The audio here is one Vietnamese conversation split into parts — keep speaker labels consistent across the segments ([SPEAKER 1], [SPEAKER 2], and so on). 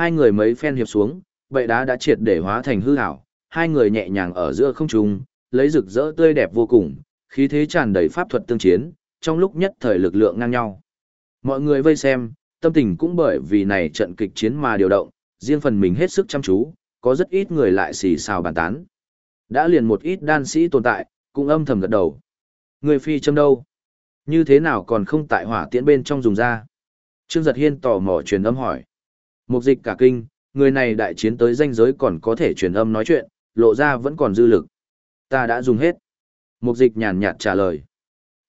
[SPEAKER 1] Hai người mấy phen hiệp xuống, bệ đá đã triệt để hóa thành hư ảo, hai người nhẹ nhàng ở giữa không trung, lấy rực rỡ tươi đẹp vô cùng, khí thế tràn đầy pháp thuật tương chiến, trong lúc nhất thời lực lượng ngang nhau. Mọi người vây xem, tâm tình cũng bởi vì này trận kịch chiến mà điều động, riêng phần mình hết sức chăm chú, có rất ít người lại xì xào bàn tán. Đã liền một ít đan sĩ tồn tại, cũng âm thầm gật đầu. Người phi châm đâu? Như thế nào còn không tại hỏa tiễn bên trong dùng ra? Trương Giật Hiên tò mò truyền âm hỏi. Mục dịch cả kinh, người này đại chiến tới danh giới còn có thể truyền âm nói chuyện, lộ ra vẫn còn dư lực. Ta đã dùng hết. Mục dịch nhàn nhạt trả lời.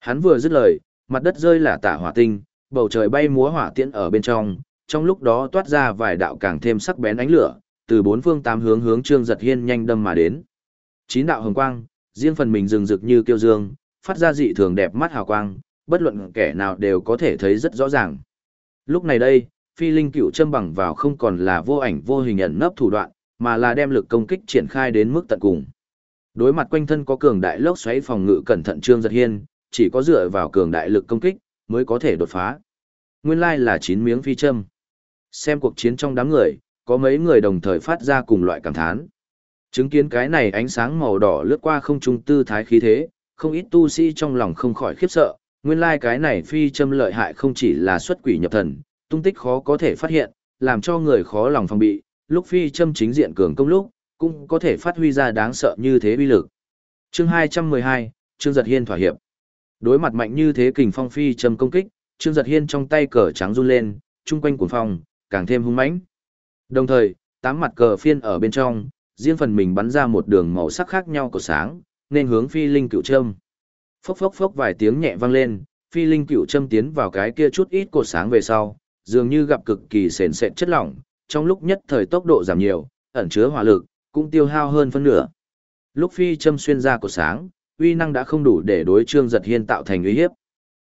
[SPEAKER 1] Hắn vừa dứt lời, mặt đất rơi là tả hỏa tinh, bầu trời bay múa hỏa tiễn ở bên trong, trong lúc đó toát ra vài đạo càng thêm sắc bén ánh lửa, từ bốn phương tám hướng hướng Trương Giật Hiên nhanh đâm mà đến. Chín đạo hồng quang, riêng phần mình rừng rực như kiêu dương, phát ra dị thường đẹp mắt hào quang, bất luận kẻ nào đều có thể thấy rất rõ ràng. Lúc này đây, phi linh cựu châm bằng vào không còn là vô ảnh vô hình ẩn nấp thủ đoạn, mà là đem lực công kích triển khai đến mức tận cùng. Đối mặt quanh thân có cường đại lốc xoáy phòng ngự cẩn thận Trương Giật Hiên, chỉ có dựa vào cường đại lực công kích mới có thể đột phá. Nguyên lai là chín miếng phi châm. Xem cuộc chiến trong đám người, có mấy người đồng thời phát ra cùng loại cảm thán. Chứng kiến cái này ánh sáng màu đỏ lướt qua không trung tư thái khí thế, không ít tu sĩ trong lòng không khỏi khiếp sợ, nguyên lai cái này phi châm lợi hại không chỉ là xuất quỷ nhập thần, tung tích khó có thể phát hiện, làm cho người khó lòng phòng bị, lúc phi châm chính diện cường công lúc, cũng có thể phát huy ra đáng sợ như thế uy lực. Chương 212, Trương Giật Hiên thỏa hiệp. Đối mặt mạnh như thế kình phong phi châm công kích, Trương Giật Hiên trong tay cờ trắng run lên, chung quanh cuồng phong, càng thêm hung mãnh. Đồng thời, tám mặt cờ phiên ở bên trong, riêng phần mình bắn ra một đường màu sắc khác nhau của sáng, nên hướng phi linh cựu châm. Phốc phốc phốc vài tiếng nhẹ vang lên, phi linh cựu châm tiến vào cái kia chút ít cột sáng về sau, dường như gặp cực kỳ sền sệt chất lỏng, trong lúc nhất thời tốc độ giảm nhiều, ẩn chứa hỏa lực, cũng tiêu hao hơn phân nửa. Lúc phi châm xuyên ra của sáng, uy năng đã không đủ để đối trương giật hiên tạo thành uy hiếp.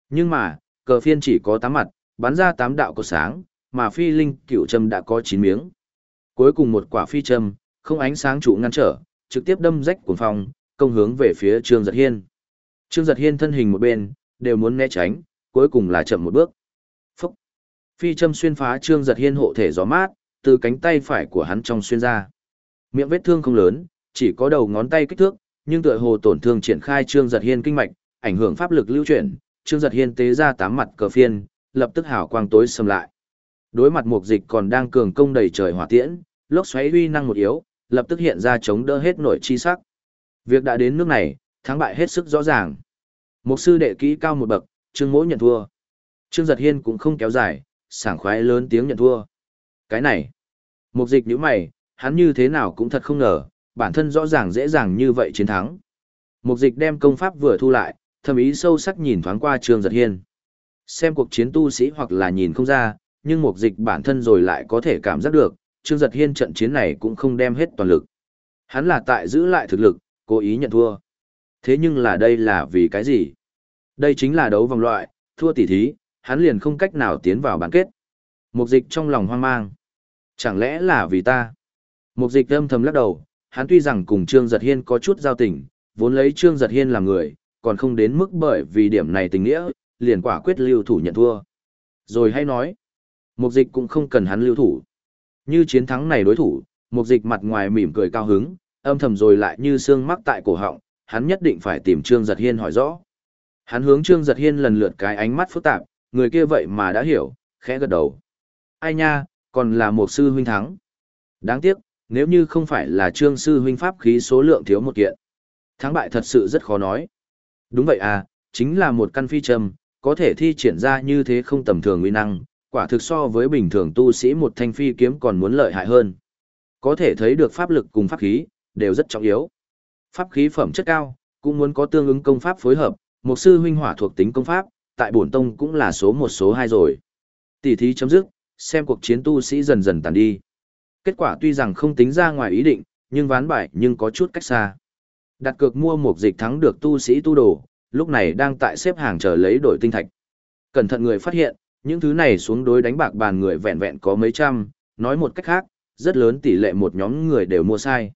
[SPEAKER 1] Nhưng mà, cờ phiên chỉ có 8 mặt, bắn ra 8 đạo của sáng, mà phi linh cựu châm đã có 9 miếng. Cuối cùng một quả phi châm, không ánh sáng trụ ngăn trở, trực tiếp đâm rách cuồng phong, công hướng về phía Trương Giật Hiên. Trương Giật Hiên thân hình một bên, đều muốn né tránh, cuối cùng là chậm một bước. Phi châm xuyên phá Trương Giật Hiên hộ thể gió mát, từ cánh tay phải của hắn trong xuyên ra. Miệng vết thương không lớn, chỉ có đầu ngón tay kích thước, nhưng tựa hồ tổn thương triển khai Trương Giật Hiên kinh mạch, ảnh hưởng pháp lực lưu chuyển, Trương Giật Hiên tế ra tám mặt cờ phiên, lập tức hào quang tối xâm lại. Đối mặt mục dịch còn đang cường công đầy trời hỏa tiễn, lốc xoáy uy năng một yếu, lập tức hiện ra chống đỡ hết nội chi sắc. Việc đã đến nước này, thắng bại hết sức rõ ràng. Một sư đệ kỹ cao một bậc, Trương Mỗ nhận thua. Trương Giật Hiên cũng không kéo dài, sảng khoái lớn tiếng nhận thua. Cái này, mục dịch nhíu mày, hắn như thế nào cũng thật không ngờ, bản thân rõ ràng dễ dàng như vậy chiến thắng. Mục dịch đem công pháp vừa thu lại, thầm ý sâu sắc nhìn thoáng qua Trương Giật Hiên. Xem cuộc chiến tu sĩ hoặc là nhìn không ra, nhưng mục dịch bản thân rồi lại có thể cảm giác được, Trương Giật Hiên trận chiến này cũng không đem hết toàn lực. Hắn là tại giữ lại thực lực, cố ý nhận thua. Thế nhưng là đây là vì cái gì? Đây chính là đấu vòng loại, thua tỷ thí, hắn liền không cách nào tiến vào bán kết. Mục dịch trong lòng hoang mang. Chẳng lẽ là vì ta? Mục dịch âm thầm lắc đầu, hắn tuy rằng cùng Trương Giật Hiên có chút giao tình, vốn lấy Trương Giật Hiên làm người, còn không đến mức bởi vì điểm này tình nghĩa, liền quả quyết lưu thủ nhận thua. Rồi hay nói, mục dịch cũng không cần hắn lưu thủ. Như chiến thắng này đối thủ, mục dịch mặt ngoài mỉm cười cao hứng, âm thầm rồi lại như xương mắc tại cổ họng, hắn nhất định phải tìm Trương Giật Hiên hỏi rõ. Hắn hướng Trương Giật Hiên lần lượt cái ánh mắt phức tạp, người kia vậy mà đã hiểu, khẽ gật đầu. Ai nha, còn là một sư huynh thắng. Đáng tiếc, nếu như không phải là Trương sư huynh pháp khí số lượng thiếu một kiện. Thắng bại thật sự rất khó nói. Đúng vậy à, chính là một căn phi trầm, có thể thi triển ra như thế không tầm thường uy năng, quả thực so với bình thường tu sĩ một thanh phi kiếm còn muốn lợi hại hơn. Có thể thấy được pháp lực cùng pháp khí, đều rất trọng yếu. Pháp khí phẩm chất cao, cũng muốn có tương ứng công pháp phối hợp, một sư huynh hỏa thuộc tính công pháp, tại bổn tông cũng là số một số hai rồi. Tỷ thí chấm dứt, xem cuộc chiến tu sĩ dần dần tàn đi. Kết quả tuy rằng không tính ra ngoài ý định, nhưng ván bại nhưng có chút cách xa. Đặt cược mua một dịch thắng được tu sĩ tu đồ, lúc này đang tại xếp hàng chờ lấy đổi tinh thạch. Cẩn thận người phát hiện, những thứ này xuống đối đánh bạc bàn người vẹn vẹn có mấy trăm, nói một cách khác, rất lớn tỷ lệ một nhóm người đều mua sai.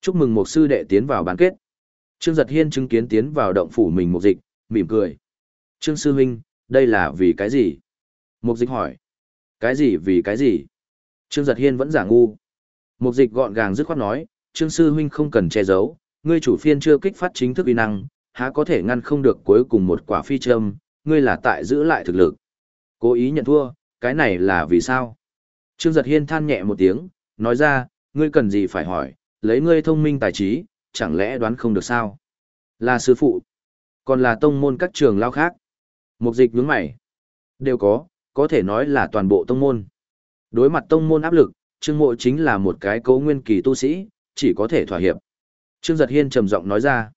[SPEAKER 1] Chúc mừng một sư đệ tiến vào bán kết. Trương Giật Hiên chứng kiến tiến vào động phủ mình một dịch, mỉm cười. Trương Sư Minh, đây là vì cái gì? Mục dịch hỏi. Cái gì vì cái gì? Trương Giật Hiên vẫn giả ngu. Mục dịch gọn gàng dứt khoát nói, Trương Sư Huynh không cần che giấu, ngươi chủ phiên chưa kích phát chính thức uy năng, há có thể ngăn không được cuối cùng một quả phi châm, ngươi là tại giữ lại thực lực. Cố ý nhận thua, cái này là vì sao? Trương Giật Hiên than nhẹ một tiếng, nói ra, ngươi cần gì phải hỏi, lấy ngươi thông minh tài trí, chẳng lẽ đoán không được sao? Là sư phụ, còn là tông môn các trường lao khác. Mục dịch nhướng mày. Đều có, có thể nói là toàn bộ tông môn. Đối mặt tông môn áp lực, Trương Mộ chính là một cái cấu nguyên kỳ tu sĩ, chỉ có thể thỏa hiệp. Trương Giật Hiên trầm giọng nói ra.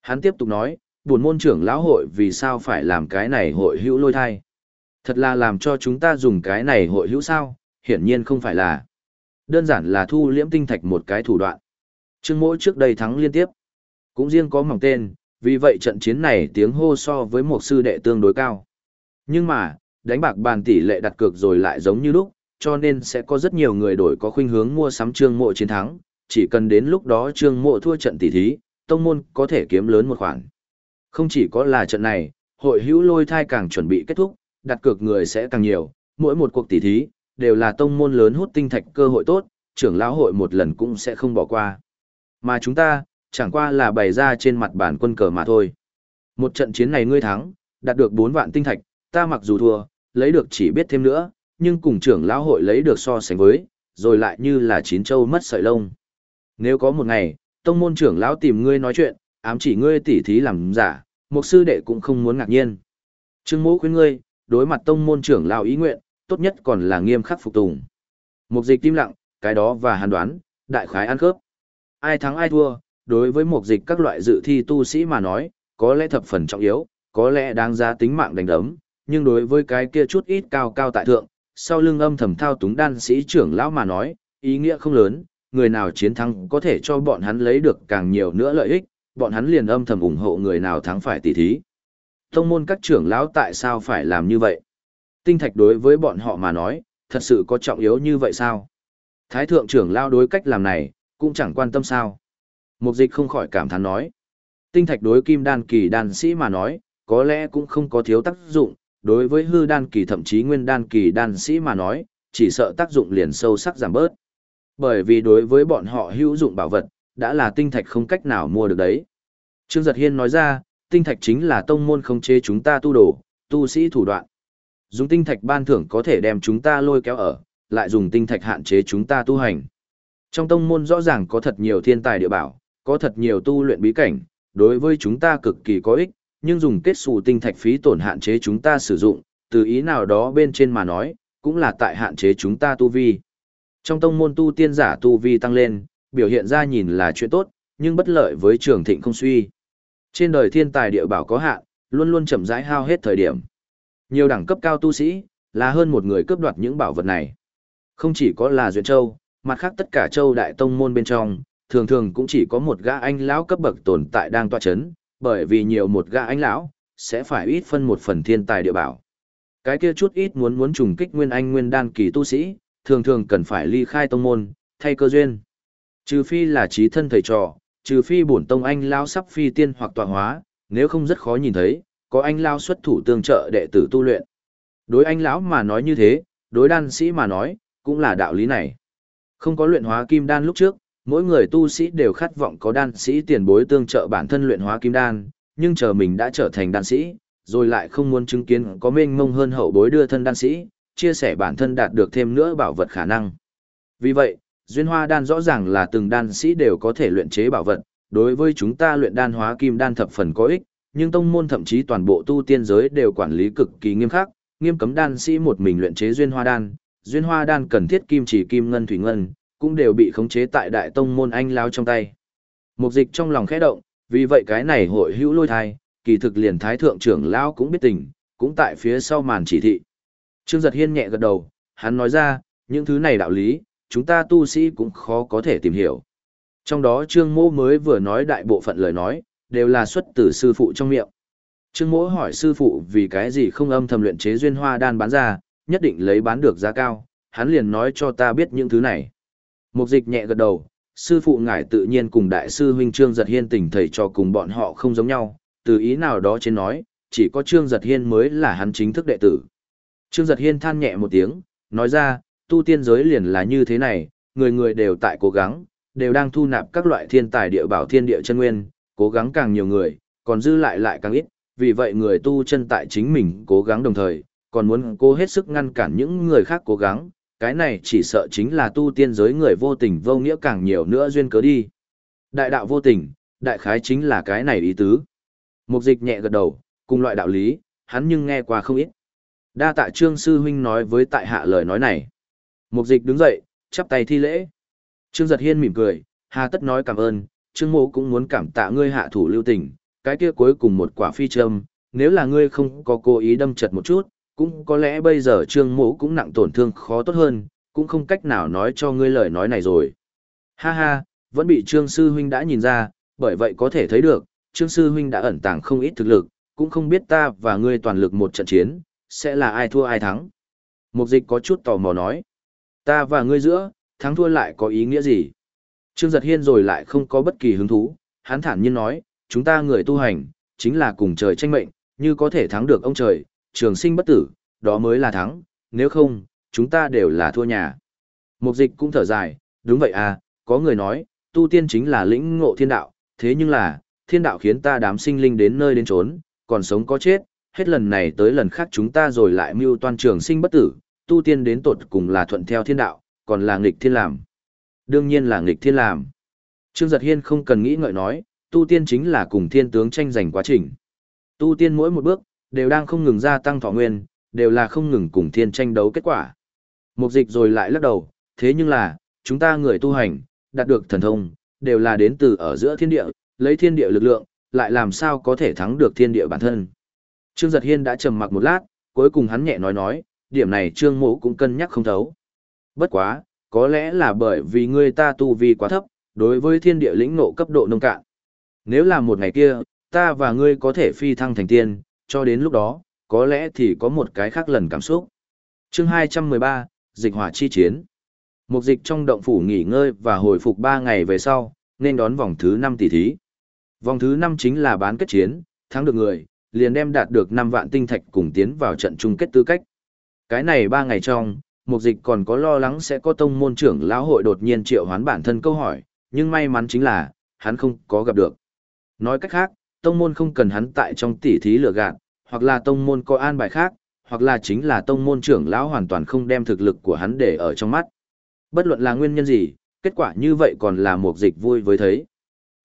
[SPEAKER 1] Hắn tiếp tục nói, buồn môn trưởng lão hội vì sao phải làm cái này hội hữu lôi thai. Thật là làm cho chúng ta dùng cái này hội hữu sao, hiển nhiên không phải là. Đơn giản là thu liễm tinh thạch một cái thủ đoạn. Trương Mộ trước đây thắng liên tiếp. Cũng riêng có mỏng tên, vì vậy trận chiến này tiếng hô so với một sư đệ tương đối cao. Nhưng mà, đánh bạc bàn tỷ lệ đặt cược rồi lại giống như lúc, cho nên sẽ có rất nhiều người đổi có khuynh hướng mua sắm trương mộ chiến thắng, chỉ cần đến lúc đó trương mộ thua trận tỷ thí, tông môn có thể kiếm lớn một khoản. Không chỉ có là trận này, hội hữu lôi thai càng chuẩn bị kết thúc, đặt cược người sẽ càng nhiều, mỗi một cuộc tỷ thí, đều là tông môn lớn hút tinh thạch cơ hội tốt, trưởng lão hội một lần cũng sẽ không bỏ qua. Mà chúng ta, chẳng qua là bày ra trên mặt bản quân cờ mà thôi. Một trận chiến này ngươi thắng, đạt được 4 vạn tinh thạch, ta mặc dù thua, lấy được chỉ biết thêm nữa, nhưng cùng trưởng lão hội lấy được so sánh với, rồi lại như là chín châu mất sợi lông. Nếu có một ngày, tông môn trưởng lão tìm ngươi nói chuyện, ám chỉ ngươi tỉ thí làm giả, một sư đệ cũng không muốn ngạc nhiên. Trương mỗ khuyên ngươi, đối mặt tông môn trưởng lão ý nguyện, tốt nhất còn là nghiêm khắc phục tùng. Mục dịch tim lặng, cái đó và hàn đoán, đại khái ăn khớp. Ai thắng ai thua, đối với một dịch các loại dự thi tu sĩ mà nói, có lẽ thập phần trọng yếu, có lẽ đáng giá tính mạng đánh đấm, nhưng đối với cái kia chút ít cao cao tại thượng, sau lưng âm thầm thao túng đan sĩ trưởng lão mà nói, ý nghĩa không lớn, người nào chiến thắng có thể cho bọn hắn lấy được càng nhiều nữa lợi ích, bọn hắn liền âm thầm ủng hộ người nào thắng phải tỷ thí. Tông môn các trưởng lão tại sao phải làm như vậy? Tinh thạch đối với bọn họ mà nói, thật sự có trọng yếu như vậy sao? Thái thượng trưởng lão đối cách làm này, cũng chẳng quan tâm sao. Mục dịch không khỏi cảm thán nói. Tinh thạch đối kim đan kỳ đan sĩ mà nói, có lẽ cũng không có thiếu tác dụng, đối với hư đan kỳ thậm chí nguyên đan kỳ đan sĩ mà nói, chỉ sợ tác dụng liền sâu sắc giảm bớt. Bởi vì đối với bọn họ hữu dụng bảo vật, đã là tinh thạch không cách nào mua được đấy. Trương Giật Hiên nói ra, tinh thạch chính là tông môn khống chế chúng ta tu đồ, tu sĩ thủ đoạn. Dùng tinh thạch ban thưởng có thể đem chúng ta lôi kéo ở, lại dùng tinh thạch hạn chế chúng ta tu hành. Trong tông môn rõ ràng có thật nhiều thiên tài địa bảo, có thật nhiều tu luyện bí cảnh, đối với chúng ta cực kỳ có ích, nhưng dùng kết xù tinh thạch phí tổn hạn chế chúng ta sử dụng, từ ý nào đó bên trên mà nói, cũng là tại hạn chế chúng ta tu vi. Trong tông môn tu tiên giả tu vi tăng lên, biểu hiện ra nhìn là chuyện tốt, nhưng bất lợi với trường thịnh không suy. Trên đời thiên tài địa bảo có hạn, luôn luôn chậm rãi hao hết thời điểm. Nhiều đẳng cấp cao tu sĩ, là hơn một người cướp đoạt những bảo vật này. Không chỉ có là Duyện Châu, mặt khác tất cả châu đại tông môn bên trong, thường thường cũng chỉ có một gã anh lão cấp bậc tồn tại đang tọa chấn, bởi vì nhiều một gã anh lão, sẽ phải ít phân một phần thiên tài địa bảo. Cái kia chút ít muốn muốn trùng kích nguyên anh nguyên đan kỳ tu sĩ, thường thường cần phải ly khai tông môn, thay cơ duyên. Trừ phi là trí thân thầy trò, trừ phi bổn tông anh lão sắp phi tiên hoặc tọa hóa, nếu không rất khó nhìn thấy, có anh lão xuất thủ tương trợ đệ tử tu luyện. Đối anh lão mà nói như thế, đối đan sĩ mà nói, cũng là đạo lý này. Không có luyện hóa kim đan lúc trước, mỗi người tu sĩ đều khát vọng có đan sĩ tiền bối tương trợ bản thân luyện hóa kim đan, nhưng chờ mình đã trở thành đan sĩ, rồi lại không muốn chứng kiến có mênh mông hơn hậu bối đưa thân đan sĩ, chia sẻ bản thân đạt được thêm nữa bảo vật khả năng. Vì vậy, duyên hoa đan rõ ràng là từng đan sĩ đều có thể luyện chế bảo vật, đối với chúng ta luyện đan hóa kim đan thập phần có ích, nhưng tông môn thậm chí toàn bộ tu tiên giới đều quản lý cực kỳ nghiêm khắc, nghiêm cấm đan sĩ một mình luyện chế duyên hoa đan, duyên hoa đan cần thiết kim chỉ kim ngân thủy ngân, cũng đều bị khống chế tại đại tông môn anh lao trong tay. Mục dịch trong lòng khẽ động, vì vậy cái này hội hữu lôi thai, kỳ thực liền thái thượng trưởng lão cũng biết tình, cũng tại phía sau màn chỉ thị. Trương giật hiên nhẹ gật đầu, hắn nói ra, những thứ này đạo lý, chúng ta tu sĩ cũng khó có thể tìm hiểu. Trong đó trương mô mới vừa nói đại bộ phận lời nói, đều là xuất từ sư phụ trong miệng. Trương mỗ hỏi sư phụ vì cái gì không âm thầm luyện chế duyên hoa đan bán ra, nhất định lấy bán được giá cao, hắn liền nói cho ta biết những thứ này. Mục dịch nhẹ gật đầu, sư phụ ngài tự nhiên cùng đại sư huynh Trương Giật Hiên tình thầy cho cùng bọn họ không giống nhau, từ ý nào đó trên nói, chỉ có Trương Giật Hiên mới là hắn chính thức đệ tử. Trương Giật Hiên than nhẹ một tiếng, nói ra, tu tiên giới liền là như thế này, người người đều tại cố gắng, đều đang thu nạp các loại thiên tài địa bảo thiên địa chân nguyên, cố gắng càng nhiều người, còn dư lại lại càng ít, vì vậy người tu chân tại chính mình cố gắng đồng thời, còn muốn cố hết sức ngăn cản những người khác cố gắng, cái này chỉ sợ chính là tu tiên giới người vô tình vô nghĩa càng nhiều nữa duyên cớ đi. Đại đạo vô tình, đại khái chính là cái này ý tứ. Mục dịch nhẹ gật đầu, cùng loại đạo lý, hắn nhưng nghe qua không ít. Đa tạ trương sư huynh nói với tại hạ lời nói này. Mục dịch đứng dậy, chắp tay thi lễ. Trương giật hiên mỉm cười, hà tất nói cảm ơn, trương mộ cũng muốn cảm tạ ngươi hạ thủ lưu tình, cái kia cuối cùng một quả phi châm, nếu là ngươi không có cố ý đâm chật một chút, cũng có lẽ bây giờ trương mộ cũng nặng tổn thương khó tốt hơn, cũng không cách nào nói cho ngươi lời nói này rồi. Ha ha, vẫn bị trương sư huynh đã nhìn ra, bởi vậy có thể thấy được, trương sư huynh đã ẩn tàng không ít thực lực, cũng không biết ta và ngươi toàn lực một trận chiến, sẽ là ai thua ai thắng. Mục dịch có chút tò mò nói, ta và ngươi giữa, thắng thua lại có ý nghĩa gì? Trương giật hiên rồi lại không có bất kỳ hứng thú, hắn thản nhiên nói, chúng ta người tu hành, chính là cùng trời tranh mệnh, như có thể thắng được ông trời, trường sinh bất tử, đó mới là thắng, nếu không, chúng ta đều là thua nhà. Mục dịch cũng thở dài, đúng vậy à, có người nói, tu tiên chính là lĩnh ngộ thiên đạo, thế nhưng là, thiên đạo khiến ta đám sinh linh đến nơi đến trốn, còn sống có chết, hết lần này tới lần khác chúng ta rồi lại mưu toan trường sinh bất tử, tu tiên đến tột cùng là thuận theo thiên đạo, còn là nghịch thiên làm. Đương nhiên là nghịch thiên làm. Trương Giật Hiên không cần nghĩ ngợi nói, tu tiên chính là cùng thiên tướng tranh giành quá trình. Tu tiên mỗi một bước, đều đang không ngừng gia tăng thọ nguyên, đều là không ngừng cùng thiên tranh đấu kết quả. Mục dịch rồi lại lắc đầu, thế nhưng là, chúng ta người tu hành, đạt được thần thông, đều là đến từ ở giữa thiên địa, lấy thiên địa lực lượng, lại làm sao có thể thắng được thiên địa bản thân. Trương Giật Hiên đã trầm mặc một lát, cuối cùng hắn nhẹ nói nói, điểm này Trương Mộ cũng cân nhắc không thấu. Bất quá, có lẽ là bởi vì người ta tu vi quá thấp, đối với thiên địa lĩnh nộ cấp độ nông cạn. Nếu là một ngày kia, ta và ngươi có thể phi thăng thành tiên, cho đến lúc đó, có lẽ thì có một cái khác lần cảm xúc. chương 213, Dịch hỏa chi chiến. Một dịch trong động phủ nghỉ ngơi và hồi phục 3 ngày về sau, nên đón vòng thứ 5 tỷ thí. Vòng thứ 5 chính là bán kết chiến, thắng được người, liền đem đạt được 5 vạn tinh thạch cùng tiến vào trận chung kết tư cách. Cái này 3 ngày trong, mục dịch còn có lo lắng sẽ có tông môn trưởng lão hội đột nhiên triệu hoán bản thân câu hỏi, nhưng may mắn chính là, hắn không có gặp được. Nói cách khác, tông môn không cần hắn tại trong tỷ thí lừa gạt, hoặc là tông môn có an bài khác, hoặc là chính là tông môn trưởng lão hoàn toàn không đem thực lực của hắn để ở trong mắt. Bất luận là nguyên nhân gì, kết quả như vậy còn là một dịch vui với thấy.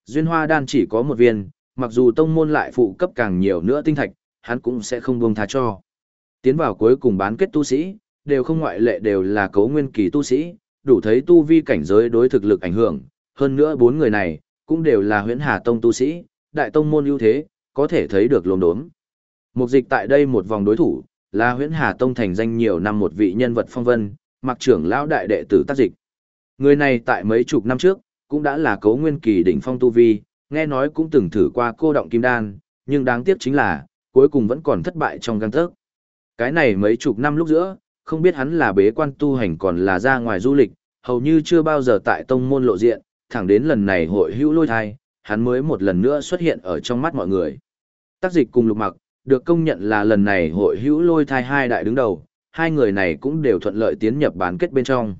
[SPEAKER 1] Duyên hoa đan chỉ có một viên, mặc dù tông môn lại phụ cấp càng nhiều nữa tinh thạch, hắn cũng sẽ không buông tha cho. Tiến vào cuối cùng bán kết tu sĩ, đều không ngoại lệ đều là cấu nguyên kỳ tu sĩ, đủ thấy tu vi cảnh giới đối thực lực ảnh hưởng, hơn nữa bốn người này, cũng đều là huyễn hà tông tu sĩ, đại tông môn ưu thế, có thể thấy được lồn đốm. Mục dịch tại đây một vòng đối thủ, là huyễn hà tông thành danh nhiều năm một vị nhân vật phong vân, mặc trưởng lão đại đệ tử tác dịch. Người này tại mấy chục năm trước, cũng đã là cấu nguyên kỳ đỉnh phong tu vi, nghe nói cũng từng thử qua cô động kim đan, nhưng đáng tiếc chính là, cuối cùng vẫn còn thất bại trong găng thớc. Cái này mấy chục năm lúc giữa, không biết hắn là bế quan tu hành còn là ra ngoài du lịch, hầu như chưa bao giờ tại tông môn lộ diện, thẳng đến lần này hội hữu lôi thai, hắn mới một lần nữa xuất hiện ở trong mắt mọi người. Tác dịch cùng lục mặc, được công nhận là lần này hội hữu lôi thai hai đại đứng đầu, hai người này cũng đều thuận lợi tiến nhập bán kết bên trong.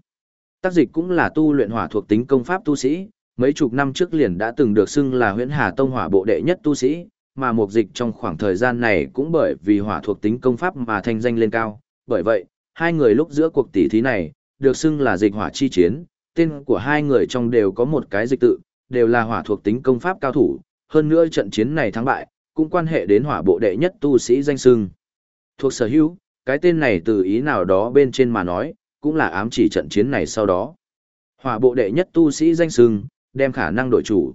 [SPEAKER 1] Tác dịch cũng là tu luyện hỏa thuộc tính công pháp tu sĩ, mấy chục năm trước liền đã từng được xưng là huyễn hà tông hỏa bộ đệ nhất tu sĩ, mà mục dịch trong khoảng thời gian này cũng bởi vì hỏa thuộc tính công pháp mà thanh danh lên cao. Bởi vậy, hai người lúc giữa cuộc tỷ thí này, được xưng là dịch hỏa chi chiến, tên của hai người trong đều có một cái dịch tự, đều là hỏa thuộc tính công pháp cao thủ, hơn nữa trận chiến này thắng bại, cũng quan hệ đến hỏa bộ đệ nhất tu sĩ danh sưng. Thuộc sở hữu, cái tên này từ ý nào đó bên trên mà nói, cũng là ám chỉ trận chiến này sau đó. Hỏa bộ đệ nhất tu sĩ danh sưng, đem khả năng đổi chủ.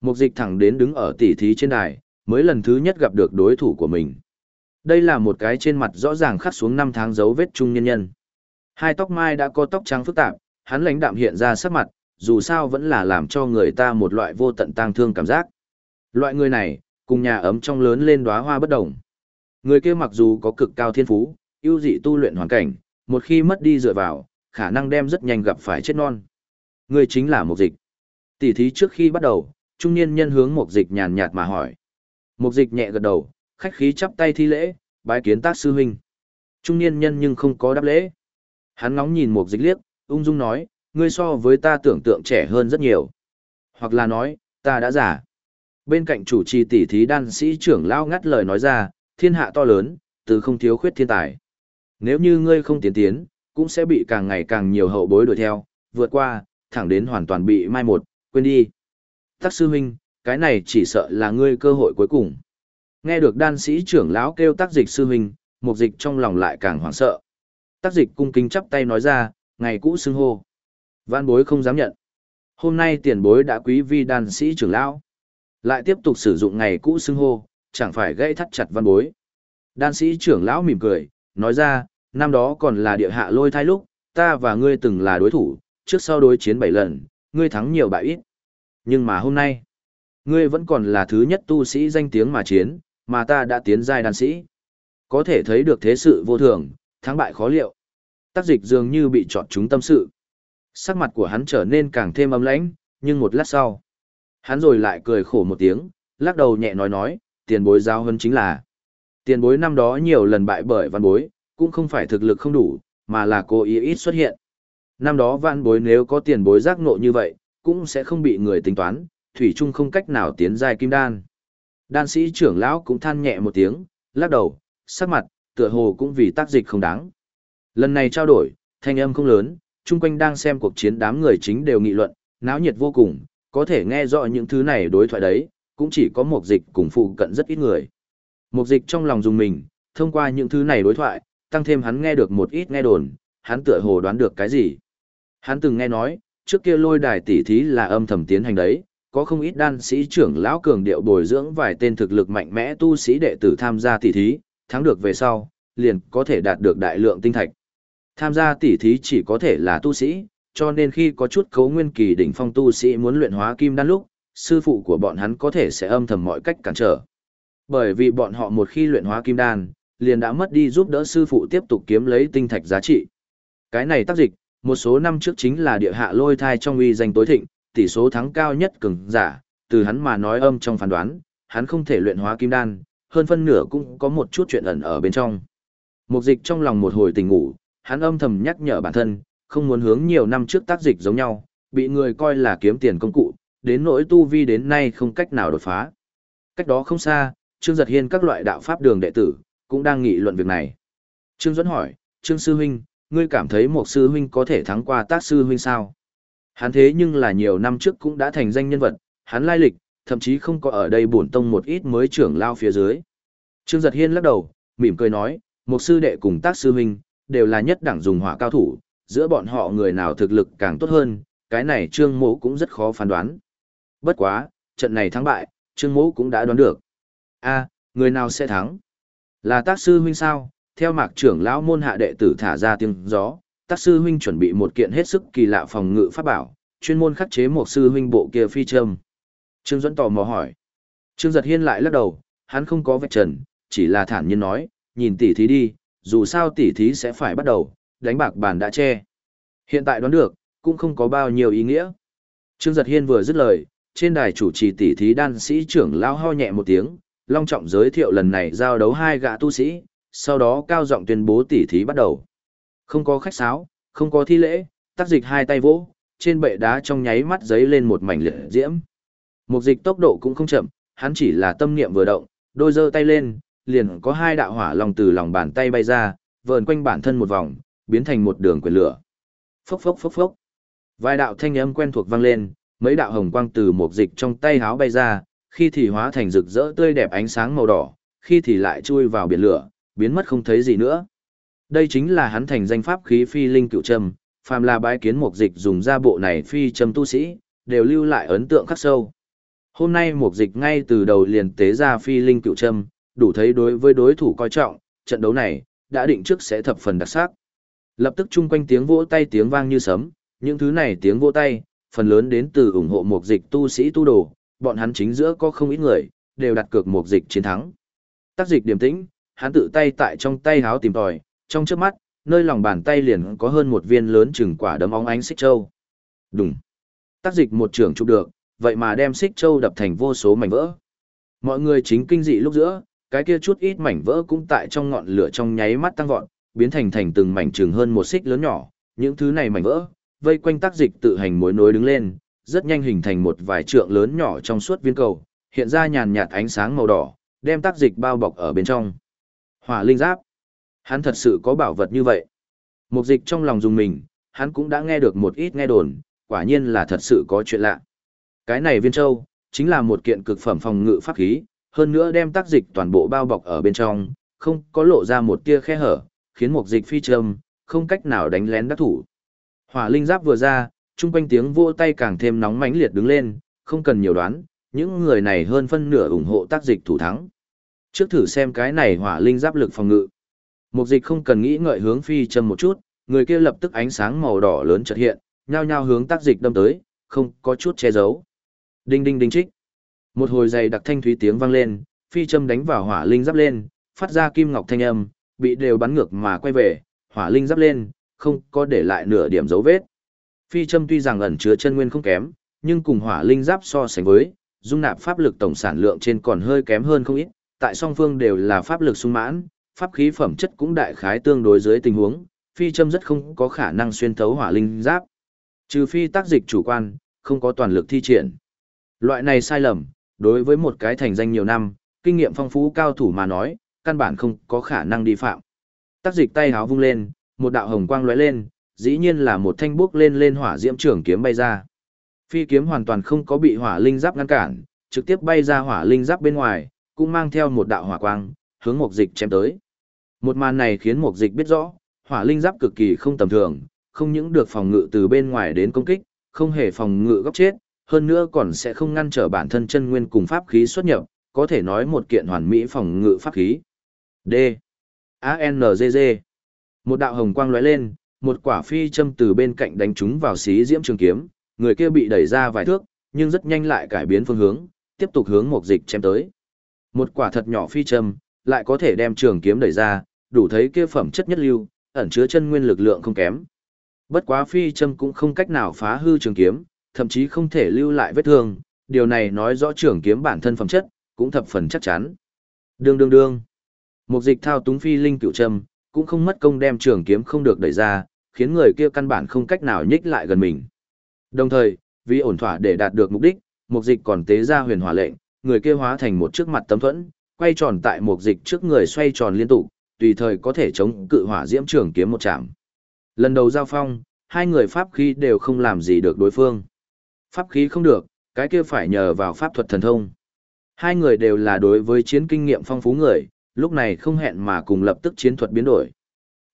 [SPEAKER 1] Mục dịch thẳng đến đứng ở tỉ thí trên đài, mới lần thứ nhất gặp được đối thủ của mình. Đây là một cái trên mặt rõ ràng khắc xuống năm tháng dấu vết trung nhân nhân. Hai tóc mai đã có tóc trắng phức tạp, hắn lãnh đạm hiện ra sắc mặt, dù sao vẫn là làm cho người ta một loại vô tận tang thương cảm giác. Loại người này, cùng nhà ấm trong lớn lên đóa hoa bất đồng. Người kia mặc dù có cực cao thiên phú, ưu dị tu luyện hoàn cảnh, một khi mất đi dựa vào, khả năng đem rất nhanh gặp phải chết non. Người chính là một dịch. Tỷ thí trước khi bắt đầu, trung niên nhân hướng một dịch nhàn nhạt mà hỏi. Một dịch nhẹ gật đầu, khách khí chắp tay thi lễ, bái kiến tác sư huynh. Trung niên nhân nhưng không có đáp lễ. Hắn ngóng nhìn một dịch liếc, ung dung nói, ngươi so với ta tưởng tượng trẻ hơn rất nhiều. Hoặc là nói, ta đã giả. Bên cạnh chủ trì tỷ thí đan sĩ trưởng lao ngắt lời nói ra, thiên hạ to lớn, từ không thiếu khuyết thiên tài. Nếu như ngươi không tiến tiến, cũng sẽ bị càng ngày càng nhiều hậu bối đuổi theo, vượt qua, thẳng đến hoàn toàn bị mai một, quên đi. Tắc sư huynh, cái này chỉ sợ là ngươi cơ hội cuối cùng. Nghe được đan sĩ trưởng lão kêu tác dịch sư huynh, mục dịch trong lòng lại càng hoảng sợ. Tác dịch cung kính chắp tay nói ra, ngày cũ xưng hô. Văn bối không dám nhận. Hôm nay tiền bối đã quý vi đan sĩ trưởng lão. Lại tiếp tục sử dụng ngày cũ xưng hô, chẳng phải gây thắt chặt văn bối. Đan sĩ trưởng lão mỉm cười, nói ra, năm đó còn là địa hạ lôi thai lúc, ta và ngươi từng là đối thủ, trước sau đối chiến bảy lần, ngươi thắng nhiều bại ít. Nhưng mà hôm nay, ngươi vẫn còn là thứ nhất tu sĩ danh tiếng mà chiến, mà ta đã tiến giai đan sĩ. Có thể thấy được thế sự vô thường, thắng bại khó liệu. Tác dịch dường như bị chọn chúng tâm sự. Sắc mặt của hắn trở nên càng thêm ấm lãnh, nhưng một lát sau, hắn rồi lại cười khổ một tiếng, lắc đầu nhẹ nói nói, tiền bối giao hơn chính là. Tiền bối năm đó nhiều lần bại bởi văn bối, cũng không phải thực lực không đủ, mà là cô ý ít xuất hiện. Năm đó văn bối nếu có tiền bối giác ngộ như vậy, cũng sẽ không bị người tính toán, thủy chung không cách nào tiến giai kim đan. Đan sĩ trưởng lão cũng than nhẹ một tiếng, lắc đầu, sắc mặt, tựa hồ cũng vì tác dịch không đáng. Lần này trao đổi, thanh âm không lớn, chung quanh đang xem cuộc chiến đám người chính đều nghị luận, náo nhiệt vô cùng, có thể nghe rõ những thứ này đối thoại đấy, cũng chỉ có một dịch cùng phụ cận rất ít người. Một dịch trong lòng dùng mình, thông qua những thứ này đối thoại, tăng thêm hắn nghe được một ít nghe đồn, hắn tựa hồ đoán được cái gì. Hắn từng nghe nói, trước kia lôi đài tỷ thí là âm thầm tiến hành đấy, có không ít đan sĩ trưởng lão cường điệu bồi dưỡng vài tên thực lực mạnh mẽ tu sĩ đệ tử tham gia tỷ thí, thắng được về sau, liền có thể đạt được đại lượng tinh thạch. Tham gia tỷ thí chỉ có thể là tu sĩ, cho nên khi có chút cấu nguyên kỳ đỉnh phong tu sĩ muốn luyện hóa kim đan lúc, sư phụ của bọn hắn có thể sẽ âm thầm mọi cách cản trở. Bởi vì bọn họ một khi luyện hóa kim đan, liền đã mất đi giúp đỡ sư phụ tiếp tục kiếm lấy tinh thạch giá trị. Cái này tác dịch, một số năm trước chính là địa hạ lôi thai trong uy danh tối thịnh, tỷ số thắng cao nhất cường giả, từ hắn mà nói âm trong phán đoán, hắn không thể luyện hóa kim đan, hơn phân nửa cũng có một chút chuyện ẩn ở bên trong. Mục dịch trong lòng một hồi tình ngủ, hắn âm thầm nhắc nhở bản thân, không muốn hướng nhiều năm trước tác dịch giống nhau, bị người coi là kiếm tiền công cụ, đến nỗi tu vi đến nay không cách nào đột phá. Cách đó không xa, Trương Giật Hiên các loại đạo pháp đường đệ tử, cũng đang nghị luận việc này. Trương Duẫn hỏi, Trương Sư Huynh, ngươi cảm thấy một sư huynh có thể thắng qua tác sư huynh sao? Hắn thế nhưng là nhiều năm trước cũng đã thành danh nhân vật, hắn lai lịch, thậm chí không có ở đây bổn tông một ít mới trưởng lao phía dưới. Trương Giật Hiên lắc đầu, mỉm cười nói, một sư đệ cùng tác sư huynh, đều là nhất đẳng dùng hỏa cao thủ, giữa bọn họ người nào thực lực càng tốt hơn, cái này Trương Mỗ cũng rất khó phán đoán. Bất quá, trận này thắng bại, Trương Mỗ cũng đã đoán được. a người nào sẽ thắng? Là tác sư huynh sao? Theo mạc trưởng lão môn hạ đệ tử thả ra tiếng gió, tác sư huynh chuẩn bị một kiện hết sức kỳ lạ phòng ngự pháp bảo, chuyên môn khắc chế một sư huynh bộ kia phi châm. Trương Duẫn tò mò hỏi. Trương Giật Hiên lại lắc đầu, hắn không có vạch trần, chỉ là thản nhiên nói, nhìn tỉ thí đi, dù sao tỉ thí sẽ phải bắt đầu, đánh bạc bàn đã che. Hiện tại đoán được, cũng không có bao nhiêu ý nghĩa. Trương Giật Hiên vừa dứt lời, trên đài chủ trì tỉ thí đan sĩ trưởng lao ho nhẹ một tiếng, long trọng giới thiệu lần này giao đấu hai gã tu sĩ, sau đó cao giọng tuyên bố tỉ thí bắt đầu. Không có khách sáo, không có thi lễ, tác dịch hai tay vỗ, trên bệ đá trong nháy mắt giấy lên một mảnh liệt diễm. Một dịch tốc độ cũng không chậm, hắn chỉ là tâm niệm vừa động, đôi giơ tay lên, liền có hai đạo hỏa long từ lòng bàn tay bay ra, vờn quanh bản thân một vòng, biến thành một đường quyền lửa. Phốc phốc phốc phốc. Vài đạo thanh âm quen thuộc vang lên, mấy đạo hồng quang từ một dịch trong tay háo bay ra, khi thì hóa thành rực rỡ tươi đẹp ánh sáng màu đỏ, khi thì lại chui vào biển lửa, biến mất không thấy gì nữa. Đây chính là hắn thành danh pháp khí phi linh cựu trầm, phàm là bái kiến mục dịch dùng ra bộ này phi châm tu sĩ, đều lưu lại ấn tượng khắc sâu. Hôm nay mục dịch ngay từ đầu liền tế ra phi linh cựu trâm, đủ thấy đối với đối thủ coi trọng, trận đấu này, đã định trước sẽ thập phần đặc sắc. Lập tức chung quanh tiếng vỗ tay tiếng vang như sấm, những thứ này tiếng vỗ tay, phần lớn đến từ ủng hộ mục dịch tu sĩ tu đồ, bọn hắn chính giữa có không ít người, đều đặt cược mục dịch chiến thắng. Tác dịch điềm tĩnh, hắn tự tay tại trong tay háo tìm tòi, trong trước mắt, nơi lòng bàn tay liền có hơn một viên lớn chừng quả đấm óng ánh xích châu. Đùng. Tác dịch một trường chụp được, vậy mà đem xích châu đập thành vô số mảnh vỡ. Mọi người chính kinh dị lúc giữa, cái kia chút ít mảnh vỡ cũng tại trong ngọn lửa trong nháy mắt tăng vọt, biến thành thành từng mảnh trường hơn một xích lớn nhỏ, Những thứ này mảnh vỡ, vây quanh tác dịch tự hành mối nối đứng lên, rất nhanh hình thành một vài trượng lớn nhỏ trong suốt viên cầu, hiện ra nhàn nhạt ánh sáng màu đỏ, đem tác dịch bao bọc ở bên trong. Hỏa linh giáp. Hắn thật sự có bảo vật như vậy. Mục dịch trong lòng dùng mình, hắn cũng đã nghe được một ít nghe đồn, quả nhiên là thật sự có chuyện lạ. Cái này viên châu, chính là một kiện cực phẩm phòng ngự pháp khí, hơn nữa đem tác dịch toàn bộ bao bọc ở bên trong, không có lộ ra một tia khe hở, khiến một dịch phi trâm không cách nào đánh lén đắc thủ. Hỏa linh giáp vừa ra, trung quanh tiếng vỗ tay càng thêm nóng mãnh liệt đứng lên, không cần nhiều đoán, những người này hơn phân nửa ủng hộ tác dịch thủ thắng. Trước thử xem cái này hỏa linh giáp lực phòng ngự. một dịch không cần nghĩ ngợi hướng phi châm một chút, người kia lập tức ánh sáng màu đỏ lớn chợt hiện, nhao nhao hướng tác dịch đâm tới, không có chút che giấu. Đinh đinh đinh trích. Một hồi dày đặc thanh thúy tiếng vang lên, phi châm đánh vào hỏa linh giáp lên, phát ra kim ngọc thanh âm, bị đều bắn ngược mà quay về, hỏa linh giáp lên, không có để lại nửa điểm dấu vết. Phi châm tuy rằng ẩn chứa chân nguyên không kém, nhưng cùng hỏa linh giáp so sánh với, dung nạp pháp lực tổng sản lượng trên còn hơi kém hơn không ít, tại song phương đều là pháp lực sung mãn, pháp khí phẩm chất cũng đại khái tương đối dưới tình huống, phi châm rất không có khả năng xuyên thấu hỏa linh giáp. Trừ phi tác dịch chủ quan, không có toàn lực thi triển. Loại này sai lầm, đối với một cái thành danh nhiều năm, kinh nghiệm phong phú cao thủ mà nói, căn bản không có khả năng đi phạm. Tác dịch tay háo vung lên, một đạo hồng quang lóe lên, dĩ nhiên là một thanh bước lên lên hỏa diễm trưởng kiếm bay ra. Phi kiếm hoàn toàn không có bị hỏa linh giáp ngăn cản, trực tiếp bay ra hỏa linh giáp bên ngoài, cũng mang theo một đạo hỏa quang, hướng mục dịch chém tới. Một màn này khiến mục dịch biết rõ, hỏa linh giáp cực kỳ không tầm thường, không những được phòng ngự từ bên ngoài đến công kích, không hề phòng ngự góc chết, hơn nữa còn sẽ không ngăn trở bản thân chân nguyên cùng pháp khí xuất nhập, có thể nói một kiện hoàn mỹ phòng ngự pháp khí. D. ANGG. Một đạo hồng quang lóe lên, một quả phi châm từ bên cạnh đánh trúng vào xí diễm trường kiếm, người kia bị đẩy ra vài thước, nhưng rất nhanh lại cải biến phương hướng, tiếp tục hướng một dịch chém tới. Một quả thật nhỏ phi châm, lại có thể đem trường kiếm đẩy ra, đủ thấy kia phẩm chất nhất lưu, ẩn chứa chân nguyên lực lượng không kém. Bất quá phi châm cũng không cách nào phá hư trường kiếm, thậm chí không thể lưu lại vết thương, điều này nói rõ trường kiếm bản thân phẩm chất, cũng thập phần chắc chắn. Đương đương đương. Một dịch thao túng phi linh cựu châm, cũng không mất công đem trường kiếm không được đẩy ra, khiến người kia căn bản không cách nào nhích lại gần mình. Đồng thời, vì ổn thỏa để đạt được mục đích, mục dịch còn tế ra huyền hỏa lệnh, người kia hóa thành một trước mặt tấm thuẫn, quay tròn tại mục dịch trước người xoay tròn liên tục, tùy thời có thể chống cự hỏa diễm trường kiếm một chạm. Lần đầu giao phong, hai người pháp khí đều không làm gì được đối phương. Pháp khí không được, cái kia phải nhờ vào pháp thuật thần thông. Hai người đều là đối với chiến kinh nghiệm phong phú người, lúc này không hẹn mà cùng lập tức chiến thuật biến đổi.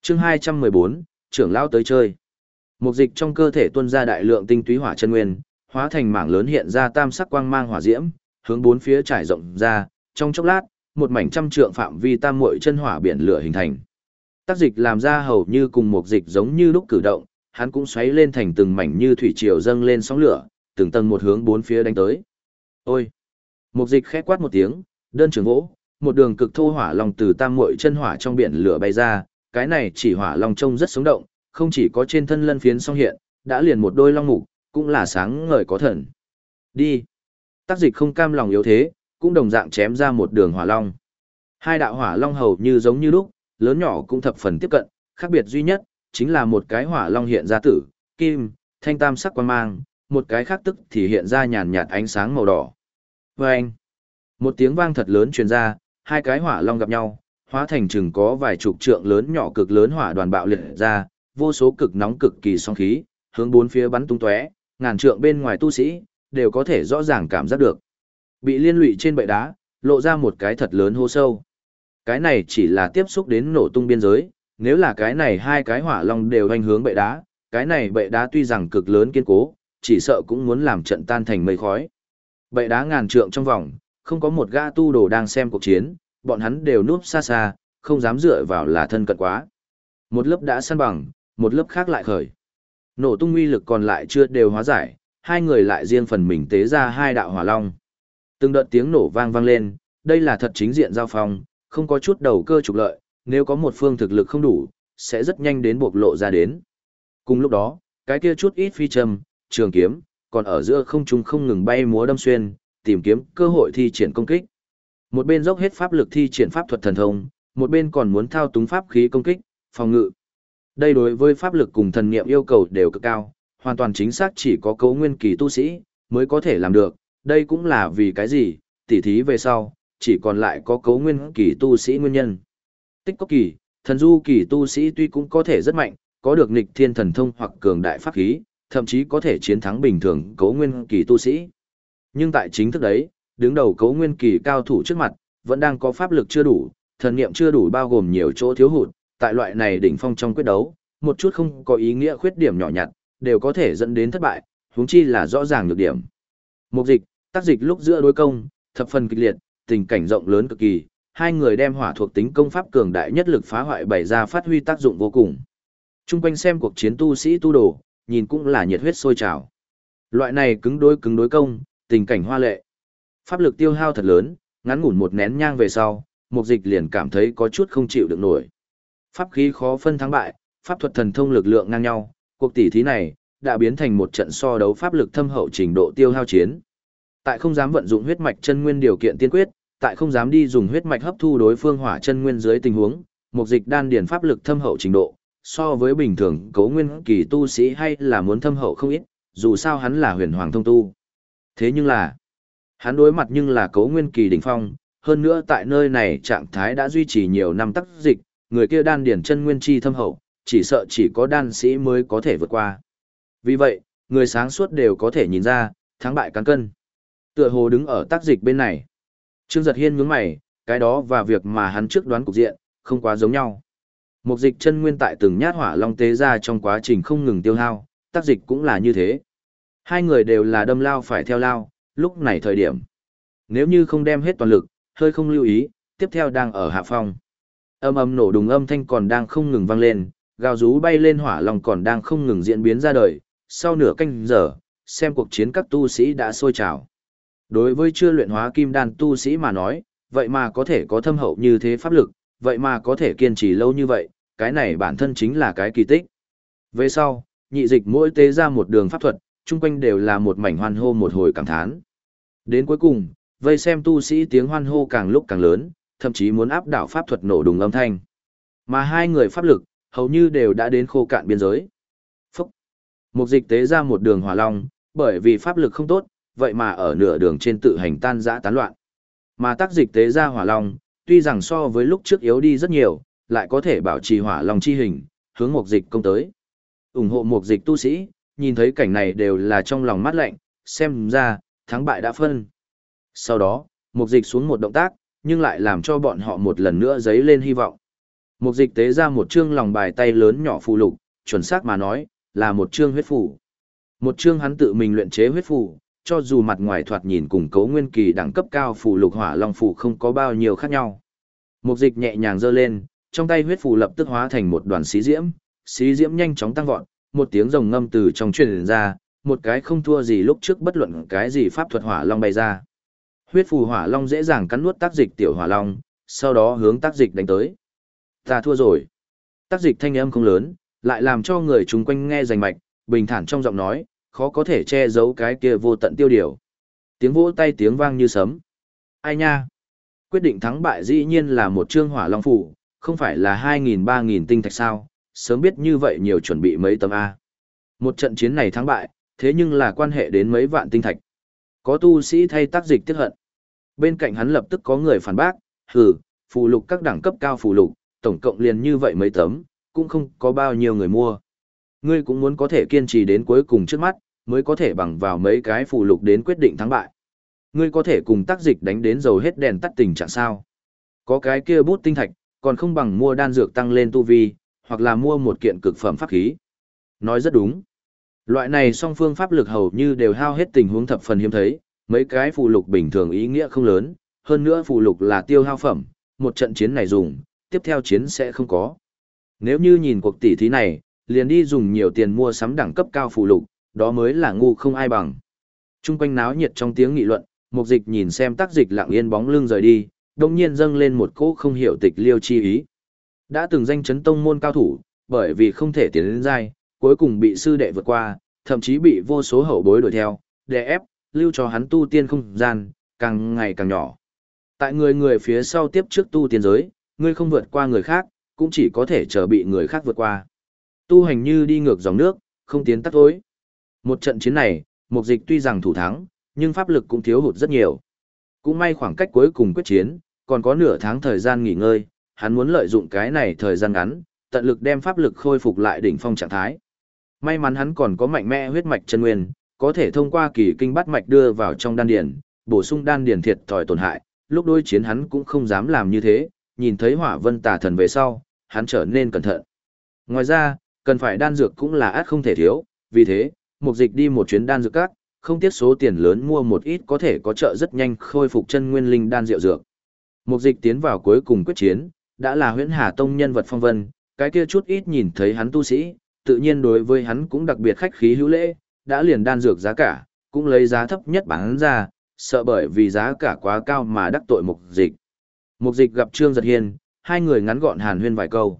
[SPEAKER 1] chương 214, trưởng lao tới chơi. Một dịch trong cơ thể tuôn ra đại lượng tinh túy hỏa chân nguyên, hóa thành mảng lớn hiện ra tam sắc quang mang hỏa diễm, hướng bốn phía trải rộng ra, trong chốc lát, một mảnh trăm trượng phạm vi tam muội chân hỏa biển lửa hình thành. Tác dịch làm ra hầu như cùng một dịch giống như lúc cử động, hắn cũng xoáy lên thành từng mảnh như thủy triều dâng lên sóng lửa, từng tầng một hướng bốn phía đánh tới. Ôi! Một dịch khẽ quát một tiếng, đơn trường vỗ, một đường cực thô hỏa long từ tam muội chân hỏa trong biển lửa bay ra, cái này chỉ hỏa long trông rất sống động, không chỉ có trên thân lân phiến song hiện, đã liền một đôi long mục, cũng là sáng ngời có thần. Đi. Tác dịch không cam lòng yếu thế, cũng đồng dạng chém ra một đường hỏa long. Hai đạo hỏa long hầu như giống như lúc, lớn nhỏ cũng thập phần tiếp cận, khác biệt duy nhất, chính là một cái hỏa long hiện ra tử, kim, thanh tam sắc quan mang, một cái khác tức thì hiện ra nhàn nhạt ánh sáng màu đỏ. Vâng! Một tiếng vang thật lớn truyền ra, hai cái hỏa long gặp nhau, hóa thành chừng có vài chục trượng lớn nhỏ cực lớn hỏa đoàn bạo liệt ra, vô số cực nóng cực kỳ song khí, hướng bốn phía bắn tung tóe, ngàn trượng bên ngoài tu sĩ đều có thể rõ ràng cảm giác được. Bị liên lụy trên bệ đá, lộ ra một cái thật lớn hô sâu. Cái này chỉ là tiếp xúc đến nổ tung biên giới, nếu là cái này hai cái hỏa long đều hành hướng bệ đá, cái này bệ đá tuy rằng cực lớn kiên cố, chỉ sợ cũng muốn làm trận tan thành mây khói. Bệ đá ngàn trượng trong vòng, không có một gã tu đồ đang xem cuộc chiến, bọn hắn đều núp xa xa, không dám dựa vào là thân cận quá. Một lớp đã săn bằng, một lớp khác lại khởi. Nổ tung uy lực còn lại chưa đều hóa giải, hai người lại riêng phần mình tế ra hai đạo hỏa long. Từng đợt tiếng nổ vang vang lên, đây là thật chính diện giao phong, không có chút đầu cơ trục lợi, nếu có một phương thực lực không đủ, sẽ rất nhanh đến bộc lộ ra đến. Cùng lúc đó, cái kia chút ít phi châm, trường kiếm, còn ở giữa không trung không ngừng bay múa đâm xuyên, tìm kiếm cơ hội thi triển công kích. Một bên dốc hết pháp lực thi triển pháp thuật thần thông, một bên còn muốn thao túng pháp khí công kích, phòng ngự. Đây đối với pháp lực cùng thần niệm yêu cầu đều cực cao, hoàn toàn chính xác chỉ có cấu nguyên kỳ tu sĩ mới có thể làm được, đây cũng là vì cái gì, tỉ thí về sau, chỉ còn lại có cấu nguyên kỳ tu sĩ nguyên nhân. Tích cốc kỳ, thần du kỳ tu sĩ tuy cũng có thể rất mạnh, có được nghịch thiên thần thông hoặc cường đại pháp khí, thậm chí có thể chiến thắng bình thường cấu nguyên kỳ tu sĩ. Nhưng tại chính thức đấy, đứng đầu cấu nguyên kỳ cao thủ trước mặt, vẫn đang có pháp lực chưa đủ, thần niệm chưa đủ bao gồm nhiều chỗ thiếu hụt, tại loại này đỉnh phong trong quyết đấu, một chút không có ý nghĩa khuyết điểm nhỏ nhặt, đều có thể dẫn đến thất bại, huống chi là rõ ràng nhược điểm. Mục dịch, tác dịch lúc giữa đối công, thập phần kịch liệt, tình cảnh rộng lớn cực kỳ, hai người đem hỏa thuộc tính công pháp cường đại nhất lực phá hoại bày ra phát huy tác dụng vô cùng. Trung quanh xem cuộc chiến tu sĩ tu đồ, nhìn cũng là nhiệt huyết sôi trào. Loại này cứng đối cứng đối công, tình cảnh hoa lệ. Pháp lực tiêu hao thật lớn, ngắn ngủn một nén nhang về sau, mục dịch liền cảm thấy có chút không chịu được nổi. Pháp khí khó phân thắng bại, pháp thuật thần thông lực lượng ngang nhau, cuộc tỷ thí này đã biến thành một trận so đấu pháp lực thâm hậu trình độ tiêu hao chiến. Tại không dám vận dụng huyết mạch chân nguyên điều kiện tiên quyết, tại không dám đi dùng huyết mạch hấp thu đối phương hỏa chân nguyên dưới tình huống, mục dịch đan điền pháp lực thâm hậu trình độ, so với bình thường cấu nguyên kỳ tu sĩ hay là muốn thâm hậu không ít, dù sao hắn là huyền hoàng thông tu. Thế nhưng là, hắn đối mặt nhưng là cấu nguyên kỳ đỉnh phong, hơn nữa tại nơi này trạng thái đã duy trì nhiều năm tắc dịch, người kia đan điển chân nguyên chi thâm hậu, chỉ sợ chỉ có đan sĩ mới có thể vượt qua. Vì vậy, người sáng suốt đều có thể nhìn ra, thắng bại cán cân. Tựa hồ đứng ở tác dịch bên này. Trương Giật Hiên nhướng mày, cái đó và việc mà hắn trước đoán cục diện, không quá giống nhau. Một dịch chân nguyên tại từng nhát hỏa long tế ra trong quá trình không ngừng tiêu hao, tác dịch cũng là như thế. Hai người đều là đâm lao phải theo lao, lúc này thời điểm. Nếu như không đem hết toàn lực, hơi không lưu ý, tiếp theo đang ở hạ phong. Âm âm nổ đùng âm thanh còn đang không ngừng vang lên, gào rú bay lên hỏa long còn đang không ngừng diễn biến ra đời. Sau nửa canh giờ, xem cuộc chiến các tu sĩ đã sôi trào. Đối với chưa luyện hóa kim đan tu sĩ mà nói, vậy mà có thể có thâm hậu như thế pháp lực, vậy mà có thể kiên trì lâu như vậy, cái này bản thân chính là cái kỳ tích. Về sau, nhị dịch mỗi tế ra một đường pháp thuật, chung quanh đều là một mảnh hoan hô một hồi cảm thán. Đến cuối cùng, vây xem tu sĩ tiếng hoan hô càng lúc càng lớn, thậm chí muốn áp đảo pháp thuật nổ đùng âm thanh. Mà hai người pháp lực, hầu như đều đã đến khô cạn biên giới. Phúc! Một dịch tế ra một đường hỏa long, bởi vì pháp lực không tốt, vậy mà ở nửa đường trên tự hành tan rã tán loạn. Mà tác dịch tế ra hỏa long, tuy rằng so với lúc trước yếu đi rất nhiều, lại có thể bảo trì hỏa long chi hình, hướng một dịch công tới. ủng hộ một dịch tu sĩ, nhìn thấy cảnh này đều là trong lòng mát lạnh, xem ra, thắng bại đã phân. Sau đó, một dịch xuống một động tác, nhưng lại làm cho bọn họ một lần nữa dấy lên hy vọng. Một dịch tế ra một chương lòng bài tay lớn nhỏ phù lục, chuẩn xác mà nói, là một chương huyết phù. Một chương hắn tự mình luyện chế huyết phù, cho dù mặt ngoài thoạt nhìn cùng cấu nguyên kỳ đẳng cấp cao phù lục hỏa long phù không có bao nhiêu khác nhau. Một dịch nhẹ nhàng giơ lên, trong tay huyết phù lập tức hóa thành một đoàn xí diễm, xí diễm nhanh chóng tăng vọt, một tiếng rồng ngâm từ trong truyền ra, một cái không thua gì lúc trước bất luận cái gì pháp thuật hỏa long bay ra. Huyết phù hỏa long dễ dàng cắn nuốt tác dịch tiểu hỏa long, sau đó hướng tác dịch đánh tới. Ta thua rồi. Tác dịch thanh âm không lớn, lại làm cho người chung quanh nghe rành mạch, bình thản trong giọng nói, khó có thể che giấu cái kia vô tận tiêu điều. Tiếng vỗ tay tiếng vang như sấm. Ai nha? Quyết định thắng bại dĩ nhiên là một chương hỏa long phủ, không phải là 2.000-3.000 tinh thạch sao, sớm biết như vậy nhiều chuẩn bị mấy tấm A. Một trận chiến này thắng bại, thế nhưng là quan hệ đến mấy vạn tinh thạch. Có tu sĩ thay tác dịch tiếc hận. Bên cạnh hắn lập tức có người phản bác, hừ, phù lục các đẳng cấp cao phù lục, tổng cộng liền như vậy mấy tấm, cũng không có bao nhiêu người mua. Ngươi cũng muốn có thể kiên trì đến cuối cùng trước mắt, mới có thể bằng vào mấy cái phù lục đến quyết định thắng bại. Ngươi có thể cùng tác dịch đánh đến dầu hết đèn tắt tình trạng sao. Có cái kia bút tinh thạch, còn không bằng mua đan dược tăng lên tu vi, hoặc là mua một kiện cực phẩm pháp khí. Nói rất đúng. Loại này song phương pháp lực hầu như đều hao hết tình huống thập phần hiếm thấy, mấy cái phụ lục bình thường ý nghĩa không lớn, hơn nữa phụ lục là tiêu hao phẩm, một trận chiến này dùng, tiếp theo chiến sẽ không có. Nếu như nhìn cuộc tỷ thí này, liền đi dùng nhiều tiền mua sắm đẳng cấp cao phụ lục, đó mới là ngu không ai bằng. Trung quanh náo nhiệt trong tiếng nghị luận, mục dịch nhìn xem tác dịch lặng yên bóng lưng rời đi, đông nhiên dâng lên một cỗ không hiểu tịch liêu chi ý. Đã từng danh chấn tông môn cao thủ, bởi vì không thể tiến đến giai, cuối cùng bị sư đệ vượt qua, thậm chí bị vô số hậu bối đuổi theo, đè ép, lưu cho hắn tu tiên không gian, càng ngày càng nhỏ. Tại người người phía sau tiếp trước tu tiên giới, ngươi không vượt qua người khác, cũng chỉ có thể chờ bị người khác vượt qua. Tu hành như đi ngược dòng nước, không tiến tắt tối. Một trận chiến này, mục dịch tuy rằng thủ thắng, nhưng pháp lực cũng thiếu hụt rất nhiều. Cũng may khoảng cách cuối cùng quyết chiến, còn có nửa tháng thời gian nghỉ ngơi, hắn muốn lợi dụng cái này thời gian ngắn, tận lực đem pháp lực khôi phục lại đỉnh phong trạng thái. May mắn hắn còn có mạnh mẽ huyết mạch chân nguyên, có thể thông qua kỳ kinh bắt mạch đưa vào trong đan điền, bổ sung đan điền thiệt thòi tổn hại, lúc đối chiến hắn cũng không dám làm như thế, nhìn thấy hỏa vân tà thần về sau, hắn trở nên cẩn thận. Ngoài ra, cần phải đan dược cũng là át không thể thiếu, vì thế, mục dịch đi một chuyến đan dược các, không tiếc số tiền lớn mua một ít có thể có trợ rất nhanh khôi phục chân nguyên linh đan rượu dược. Mục dịch tiến vào cuối cùng quyết chiến, đã là huyễn hà tông nhân vật phong vân, cái kia chút ít nhìn thấy hắn tu sĩ, tự nhiên đối với hắn cũng đặc biệt khách khí hữu lễ, đã liền đan dược giá cả, cũng lấy giá thấp nhất bán ra, sợ bởi vì giá cả quá cao mà đắc tội mục dịch. Mục dịch gặp Trương Giật Hiên, hai người ngắn gọn hàn huyên vài câu.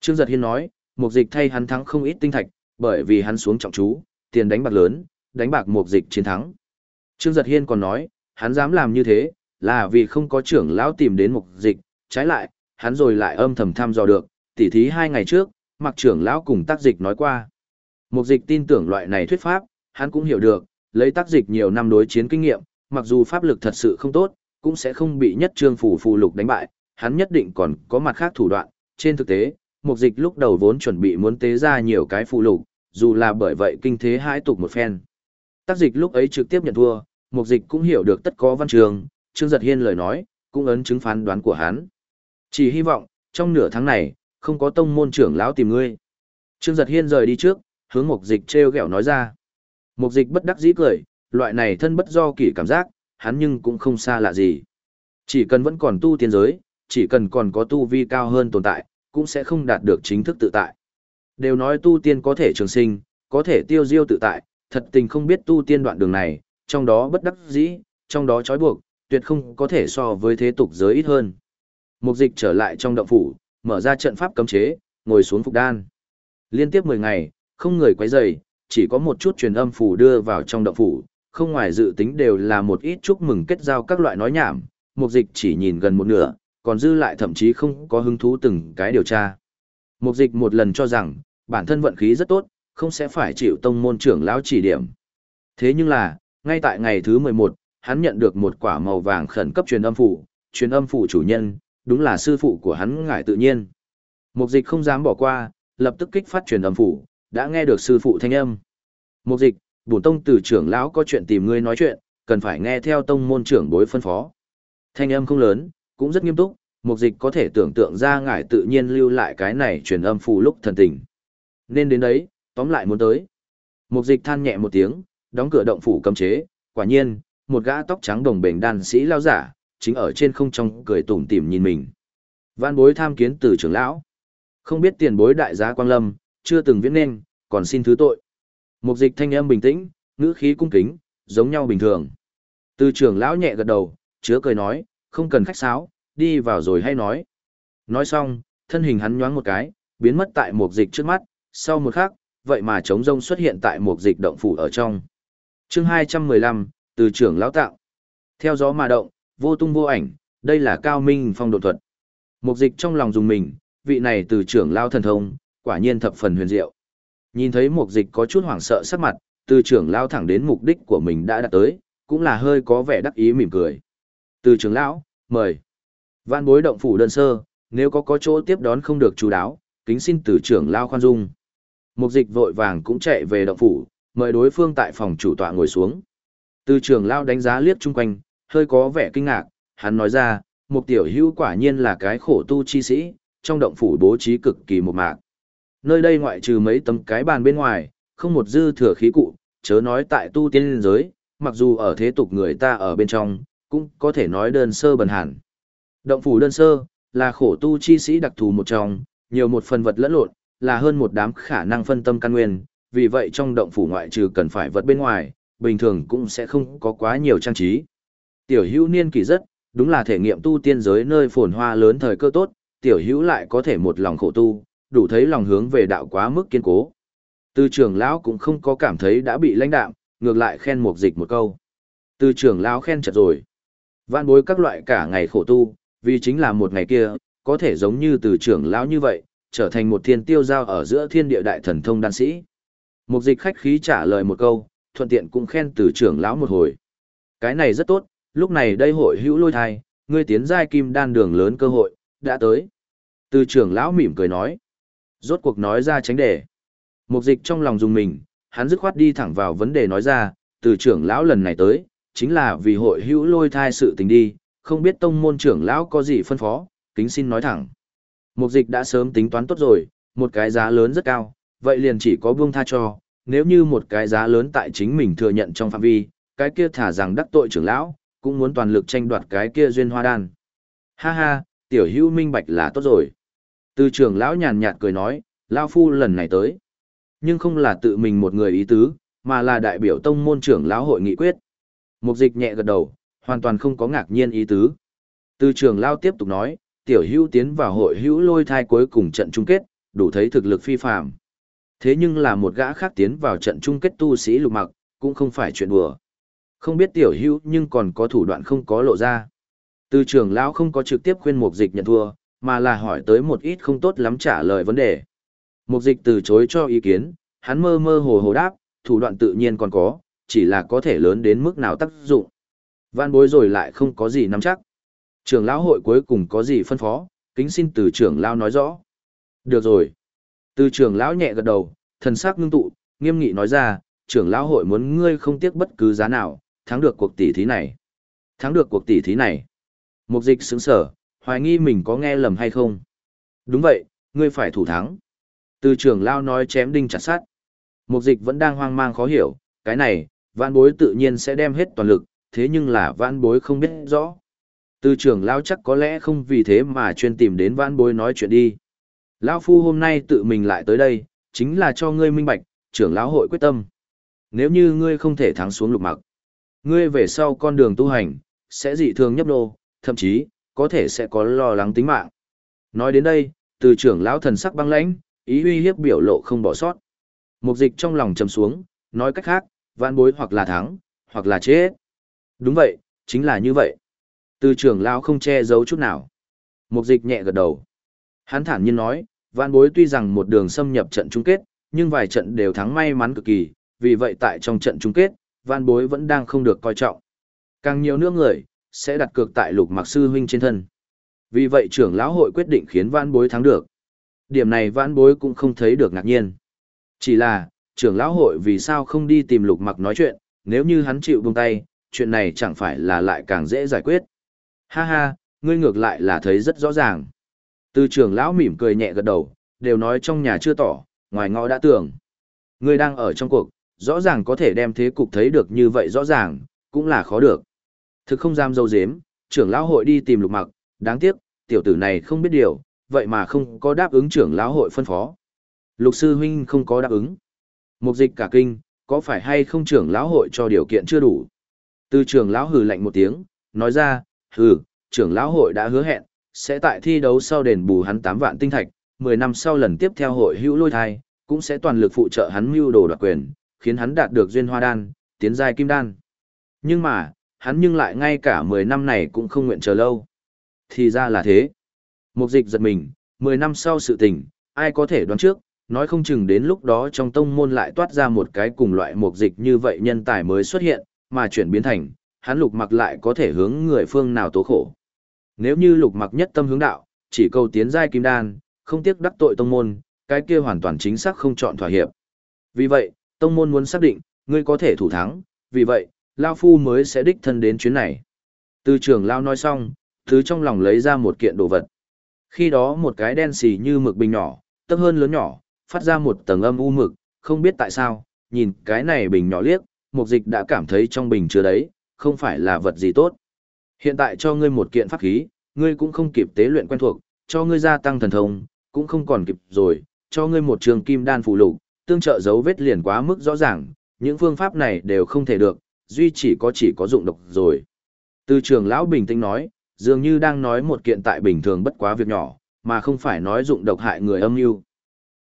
[SPEAKER 1] Trương Giật Hiên nói, mục dịch thay hắn thắng không ít tinh thạch, bởi vì hắn xuống trọng chú, tiền đánh bạc lớn, đánh bạc mục dịch chiến thắng. Trương Giật Hiên còn nói, hắn dám làm như thế, là vì không có trưởng lão tìm đến mục dịch, trái lại, hắn rồi lại âm thầm thăm dò được, tỉ thí hai ngày trước, mặc trưởng lão cùng tác dịch nói qua. Mục dịch tin tưởng loại này thuyết pháp, hắn cũng hiểu được, lấy tác dịch nhiều năm đối chiến kinh nghiệm, mặc dù pháp lực thật sự không tốt, cũng sẽ không bị nhất trương phủ phù lục đánh bại, hắn nhất định còn có mặt khác thủ đoạn. Trên thực tế, mục dịch lúc đầu vốn chuẩn bị muốn tế ra nhiều cái phù lục, dù là bởi vậy kinh thế hãi tục một phen. Tác dịch lúc ấy trực tiếp nhận thua, mục dịch cũng hiểu được tất có văn trường, Trương Giật Hiên lời nói, cũng ấn chứng phán đoán của hắn. Chỉ hy vọng, trong nửa tháng này, không có tông môn trưởng lão tìm ngươi. Trương Giật Hiên rời đi trước, hướng mục dịch treo gẹo nói ra. Mục dịch bất đắc dĩ cười, loại này thân bất do kỷ cảm giác, hắn nhưng cũng không xa lạ gì. Chỉ cần vẫn còn tu tiên giới, chỉ cần còn có tu vi cao hơn tồn tại, cũng sẽ không đạt được chính thức tự tại. Đều nói tu tiên có thể trường sinh, có thể tiêu diêu tự tại, thật tình không biết tu tiên đoạn đường này, trong đó bất đắc dĩ, trong đó trói buộc, tuyệt không có thể so với thế tục giới ít hơn. Mục dịch trở lại trong động phủ, mở ra trận pháp cấm chế, ngồi xuống phục đan. Liên tiếp 10 ngày, không người quấy rầy, chỉ có một chút truyền âm phủ đưa vào trong động phủ, không ngoài dự tính đều là một ít chúc mừng kết giao các loại nói nhảm, mục dịch chỉ nhìn gần một nửa, còn dư lại thậm chí không có hứng thú từng cái điều tra. Mục dịch một lần cho rằng, bản thân vận khí rất tốt, không sẽ phải chịu tông môn trưởng lão chỉ điểm. Thế nhưng là, ngay tại ngày thứ 11, hắn nhận được một quả màu vàng khẩn cấp truyền âm phủ, truyền âm phủ chủ nhân, đúng là sư phụ của hắn ngải tự nhiên. Mục dịch không dám bỏ qua, lập tức kích phát truyền âm phủ, đã nghe được sư phụ thanh âm. Mục dịch, bổn tông từ trưởng lão có chuyện tìm ngươi nói chuyện, cần phải nghe theo tông môn trưởng bối phân phó. Thanh âm không lớn, cũng rất nghiêm túc, mục dịch có thể tưởng tượng ra ngải tự nhiên lưu lại cái này truyền âm phủ lúc thần tình. Nên đến đấy, tóm lại muốn tới. Mục dịch than nhẹ một tiếng, đóng cửa động phủ cấm chế, quả nhiên, một gã tóc trắng đồng bền đàn sĩ lao giả, chính ở trên không trong cười tủm tỉm nhìn mình. Văn bối tham kiến từ trưởng lão. Không biết tiền bối đại giá quang lâm, chưa từng viết nên, còn xin thứ tội. Mục dịch thanh âm bình tĩnh, ngữ khí cung kính, giống nhau bình thường. Từ trưởng lão nhẹ gật đầu, chứa cười nói, không cần khách sáo, đi vào rồi hay nói. Nói xong, thân hình hắn nhoáng một cái, biến mất tại mục dịch trước mắt, sau một khắc, vậy mà trống rông xuất hiện tại mục dịch động phủ ở trong. chương 215, từ trưởng lão tạo. Theo gió mà động, vô tung vô ảnh, đây là cao minh phong độ thuật. Mục dịch trong lòng dùng mình, vị này từ trưởng lão thần thông, quả nhiên thập phần huyền diệu. Nhìn thấy mục dịch có chút hoảng sợ sắc mặt, từ trưởng lão thẳng đến mục đích của mình đã đạt tới, cũng là hơi có vẻ đắc ý mỉm cười. Từ trưởng lão, mời. Vạn bối động phủ đơn sơ, nếu có có chỗ tiếp đón không được chú đáo, kính xin từ trưởng lão khoan dung. Mục dịch vội vàng cũng chạy về động phủ, mời đối phương tại phòng chủ tọa ngồi xuống. Từ trưởng lão đánh giá liếc chung quanh, hơi có vẻ kinh ngạc, hắn nói ra, mục tiểu hữu quả nhiên là cái khổ tu chi sĩ, trong động phủ bố trí cực kỳ một mạc. Nơi đây ngoại trừ mấy tấm cái bàn bên ngoài, không một dư thừa khí cụ, chớ nói tại tu tiên giới, mặc dù ở thế tục người ta ở bên trong, cũng có thể nói đơn sơ bần hẳn. Động phủ đơn sơ, là khổ tu chi sĩ đặc thù một trong, nhiều một phần vật lẫn lộn, là hơn một đám khả năng phân tâm căn nguyên, vì vậy trong động phủ ngoại trừ cần phải vật bên ngoài, bình thường cũng sẽ không có quá nhiều trang trí. Tiểu hữu niên kỳ rất, đúng là thể nghiệm tu tiên giới nơi phồn hoa lớn thời cơ tốt, tiểu hữu lại có thể một lòng khổ tu, đủ thấy lòng hướng về đạo quá mức kiên cố. Từ trưởng lão cũng không có cảm thấy đã bị lãnh đạm, ngược lại khen một dịch một câu. Từ trưởng lão khen chật rồi. Vạn bối các loại cả ngày khổ tu, vì chính là một ngày kia, có thể giống như từ trưởng lão như vậy, trở thành một thiên tiêu giao ở giữa thiên địa đại thần thông đan sĩ. Mục dịch khách khí trả lời một câu, thuận tiện cũng khen từ trưởng lão một hồi. Cái này rất tốt, lúc này đây hội hữu lôi thai, ngươi tiến giai kim đan đường lớn cơ hội, đã tới. Từ trưởng lão mỉm cười nói. Rốt cuộc nói ra tránh đề. Mục dịch trong lòng dùng mình, hắn dứt khoát đi thẳng vào vấn đề nói ra, từ trưởng lão lần này tới, chính là vì hội hữu lôi thai sự tình đi, không biết tông môn trưởng lão có gì phân phó, kính xin nói thẳng. Mục dịch đã sớm tính toán tốt rồi, một cái giá lớn rất cao, vậy liền chỉ có buông tha cho, nếu như một cái giá lớn tại chính mình thừa nhận trong phạm vi, cái kia thả rằng đắc tội trưởng lão, cũng muốn toàn lực tranh đoạt cái kia duyên hoa đan. Ha ha, tiểu hữu minh bạch là tốt rồi. Từ trưởng lão nhàn nhạt cười nói, lão phu lần này tới. Nhưng không là tự mình một người ý tứ, mà là đại biểu tông môn trưởng lão hội nghị quyết. Mục dịch nhẹ gật đầu, hoàn toàn không có ngạc nhiên ý tứ. Từ trưởng lão tiếp tục nói, tiểu hữu tiến vào hội hữu lôi thai cuối cùng trận chung kết, đủ thấy thực lực phi phàm. Thế nhưng là một gã khác tiến vào trận chung kết tu sĩ lục mặc, cũng không phải chuyện đùa. Không biết tiểu hữu nhưng còn có thủ đoạn không có lộ ra. Từ trưởng lão không có trực tiếp khuyên mục dịch nhận thua, mà là hỏi tới một ít không tốt lắm trả lời vấn đề. Mục dịch từ chối cho ý kiến, hắn mơ mơ hồ hồ đáp, thủ đoạn tự nhiên còn có, chỉ là có thể lớn đến mức nào tác dụng. Văn bối rồi lại không có gì nắm chắc. Trưởng lão hội cuối cùng có gì phân phó, kính xin từ trưởng lão nói rõ. Được rồi. Từ trưởng lão nhẹ gật đầu, thần sắc ngưng tụ, nghiêm nghị nói ra, trưởng lão hội muốn ngươi không tiếc bất cứ giá nào, thắng được cuộc tỷ thí này. Thắng được cuộc tỷ thí này. Mục dịch sững sở, hoài nghi mình có nghe lầm hay không. Đúng vậy, ngươi phải thủ thắng. Từ trưởng lão nói chém đinh chặt sát. Mục dịch vẫn đang hoang mang khó hiểu, cái này, vạn bối tự nhiên sẽ đem hết toàn lực, thế nhưng là vạn bối không biết rõ. Từ trưởng lão chắc có lẽ không vì thế mà chuyên tìm đến vạn bối nói chuyện đi. Lão phu hôm nay tự mình lại tới đây, chính là cho ngươi minh bạch, trưởng lão hội quyết tâm. Nếu như ngươi không thể thắng xuống lục mặc, ngươi về sau con đường tu hành, sẽ dị thường nhấp nô, thậm chí, có thể sẽ có lo lắng tính mạng. Nói đến đây, từ trưởng lão thần sắc băng lãnh, ý uy hiếp biểu lộ không bỏ sót. Mục dịch trong lòng trầm xuống, nói cách khác, vạn bối hoặc là thắng, hoặc là chết. Đúng vậy, chính là như vậy. Từ trưởng lão không che giấu chút nào. Mục dịch nhẹ gật đầu. Hắn thản nhiên nói, vạn bối tuy rằng một đường xâm nhập trận chung kết, nhưng vài trận đều thắng may mắn cực kỳ, vì vậy tại trong trận chung kết, vạn bối vẫn đang không được coi trọng. Càng nhiều nữa người, sẽ đặt cược tại lục mặc sư huynh trên thân. Vì vậy trưởng lão hội quyết định khiến vạn bối thắng được. Điểm này vạn bối cũng không thấy được ngạc nhiên. Chỉ là, trưởng lão hội vì sao không đi tìm lục mặc nói chuyện, nếu như hắn chịu buông tay, chuyện này chẳng phải là lại càng dễ giải quyết. Ha ha, ngươi ngược lại là thấy rất rõ ràng. Từ trưởng lão mỉm cười nhẹ gật đầu, đều nói trong nhà chưa tỏ, ngoài ngõ đã tưởng. Ngươi đang ở trong cuộc, rõ ràng có thể đem thế cục thấy được như vậy rõ ràng, cũng là khó được. Thực không dám dâu dếm, trưởng lão hội đi tìm lục mặc, đáng tiếc, tiểu tử này không biết điều, vậy mà không có đáp ứng trưởng lão hội phân phó. Lục sư huynh không có đáp ứng. Mục dịch cả kinh, có phải hay không trưởng lão hội cho điều kiện chưa đủ? Từ trưởng lão hừ lạnh một tiếng, nói ra, hừ, trưởng lão hội đã hứa hẹn, sẽ tại thi đấu sau đền bù hắn 8 vạn tinh thạch, 10 năm sau lần tiếp theo hội hữu lôi thai, cũng sẽ toàn lực phụ trợ hắn mưu đồ đoạt quyền, khiến hắn đạt được duyên hoa đan, tiến giai kim đan. Nhưng mà, hắn nhưng lại ngay cả 10 năm này cũng không nguyện chờ lâu. Thì ra là thế. Mục dịch giật mình, 10 năm sau sự tình, ai có thể đoán trước, nói không chừng đến lúc đó trong tông môn lại toát ra một cái cùng loại mục dịch như vậy nhân tài mới xuất hiện, mà chuyển biến thành, hắn lục mặc lại có thể hướng người phương nào tố khổ. Nếu như lục mặc nhất tâm hướng đạo, chỉ cầu tiến giai kim đan, không tiếc đắc tội tông môn, cái kia hoàn toàn chính xác không chọn thỏa hiệp. Vì vậy, tông môn muốn xác định, ngươi có thể thủ thắng, vì vậy, Lao Phu mới sẽ đích thân đến chuyến này. Từ trưởng Lao nói xong, thứ trong lòng lấy ra một kiện đồ vật. Khi đó một cái đen xì như mực bình nhỏ, tấp hơn lớn nhỏ, phát ra một tầng âm u mực, không biết tại sao, nhìn cái này bình nhỏ liếc, mục dịch đã cảm thấy trong bình chứa đấy, không phải là vật gì tốt. Hiện tại cho ngươi một kiện pháp khí, ngươi cũng không kịp tế luyện quen thuộc, cho ngươi gia tăng thần thông, cũng không còn kịp rồi, cho ngươi một trường kim đan phụ lục, tương trợ dấu vết liền quá mức rõ ràng, những phương pháp này đều không thể được, duy chỉ có chỉ có dụng độc rồi. Từ trường lão bình tĩnh nói, dường như đang nói một kiện tại bình thường bất quá việc nhỏ, mà không phải nói dụng độc hại người âm mưu.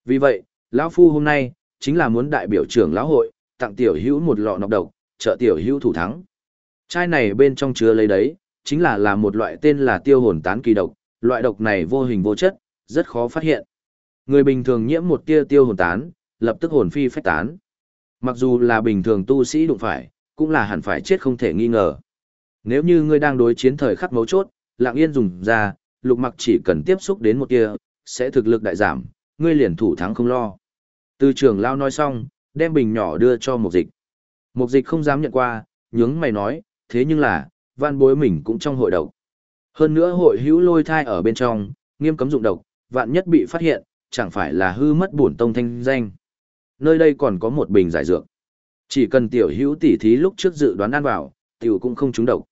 [SPEAKER 1] Vì vậy, lão phu hôm nay chính là muốn đại biểu trưởng lão hội, tặng tiểu hữu một lọ nọc độc, trợ tiểu hữu thủ thắng. Chai này bên trong chứa lấy đấy, chính là là một loại tên là tiêu hồn tán kỳ độc, loại độc này vô hình vô chất, rất khó phát hiện. Người bình thường nhiễm một tia tiêu hồn tán, lập tức hồn phi phách tán. Mặc dù là bình thường tu sĩ đụng phải, cũng là hẳn phải chết không thể nghi ngờ. Nếu như ngươi đang đối chiến thời khắc mấu chốt, lặng yên dùng ra, lục mặc chỉ cần tiếp xúc đến một tia, sẽ thực lực đại giảm, ngươi liền thủ thắng không lo. Từ trưởng lao nói xong, đem bình nhỏ đưa cho một dịch. Một dịch không dám nhận qua, nhướng mày nói, thế nhưng là, van bối mình cũng trong hội độc. Hơn nữa hội hữu lôi thai ở bên trong, nghiêm cấm dụng độc, vạn nhất bị phát hiện, chẳng phải là hư mất bổn tông thanh danh. Nơi đây còn có một bình giải dược. Chỉ cần tiểu hữu tỉ thí lúc trước dự đoán ăn vào, tiểu cũng không trúng độc.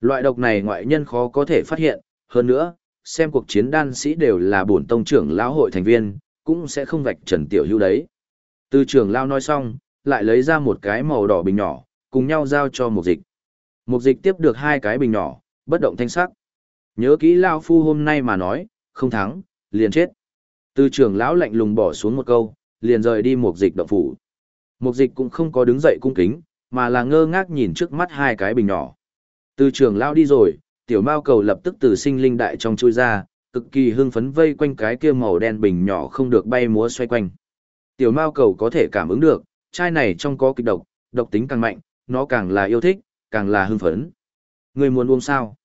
[SPEAKER 1] Loại độc này ngoại nhân khó có thể phát hiện, hơn nữa, xem cuộc chiến đan sĩ đều là bổn tông trưởng lão hội thành viên, cũng sẽ không vạch trần tiểu hữu đấy. Từ trưởng lão nói xong, lại lấy ra một cái màu đỏ bình nhỏ, cùng nhau giao cho một dịch. Một dịch tiếp được hai cái bình nhỏ, bất động thanh sắc. Nhớ kỹ lão phu hôm nay mà nói, không thắng, liền chết. Từ trưởng lão lạnh lùng bỏ xuống một câu, liền rời đi một dịch động phủ. Một dịch cũng không có đứng dậy cung kính, mà là ngơ ngác nhìn trước mắt hai cái bình nhỏ. Từ trưởng lão đi rồi, tiểu mao cầu lập tức từ sinh linh đại trong chui ra, cực kỳ hưng phấn vây quanh cái kia màu đen bình nhỏ không được bay múa xoay quanh. Tiểu mao cầu có thể cảm ứng được, chai này trong có kịch độc, độc tính càng mạnh, nó càng là yêu thích, càng là hưng phấn. Ngươi muốn uống sao?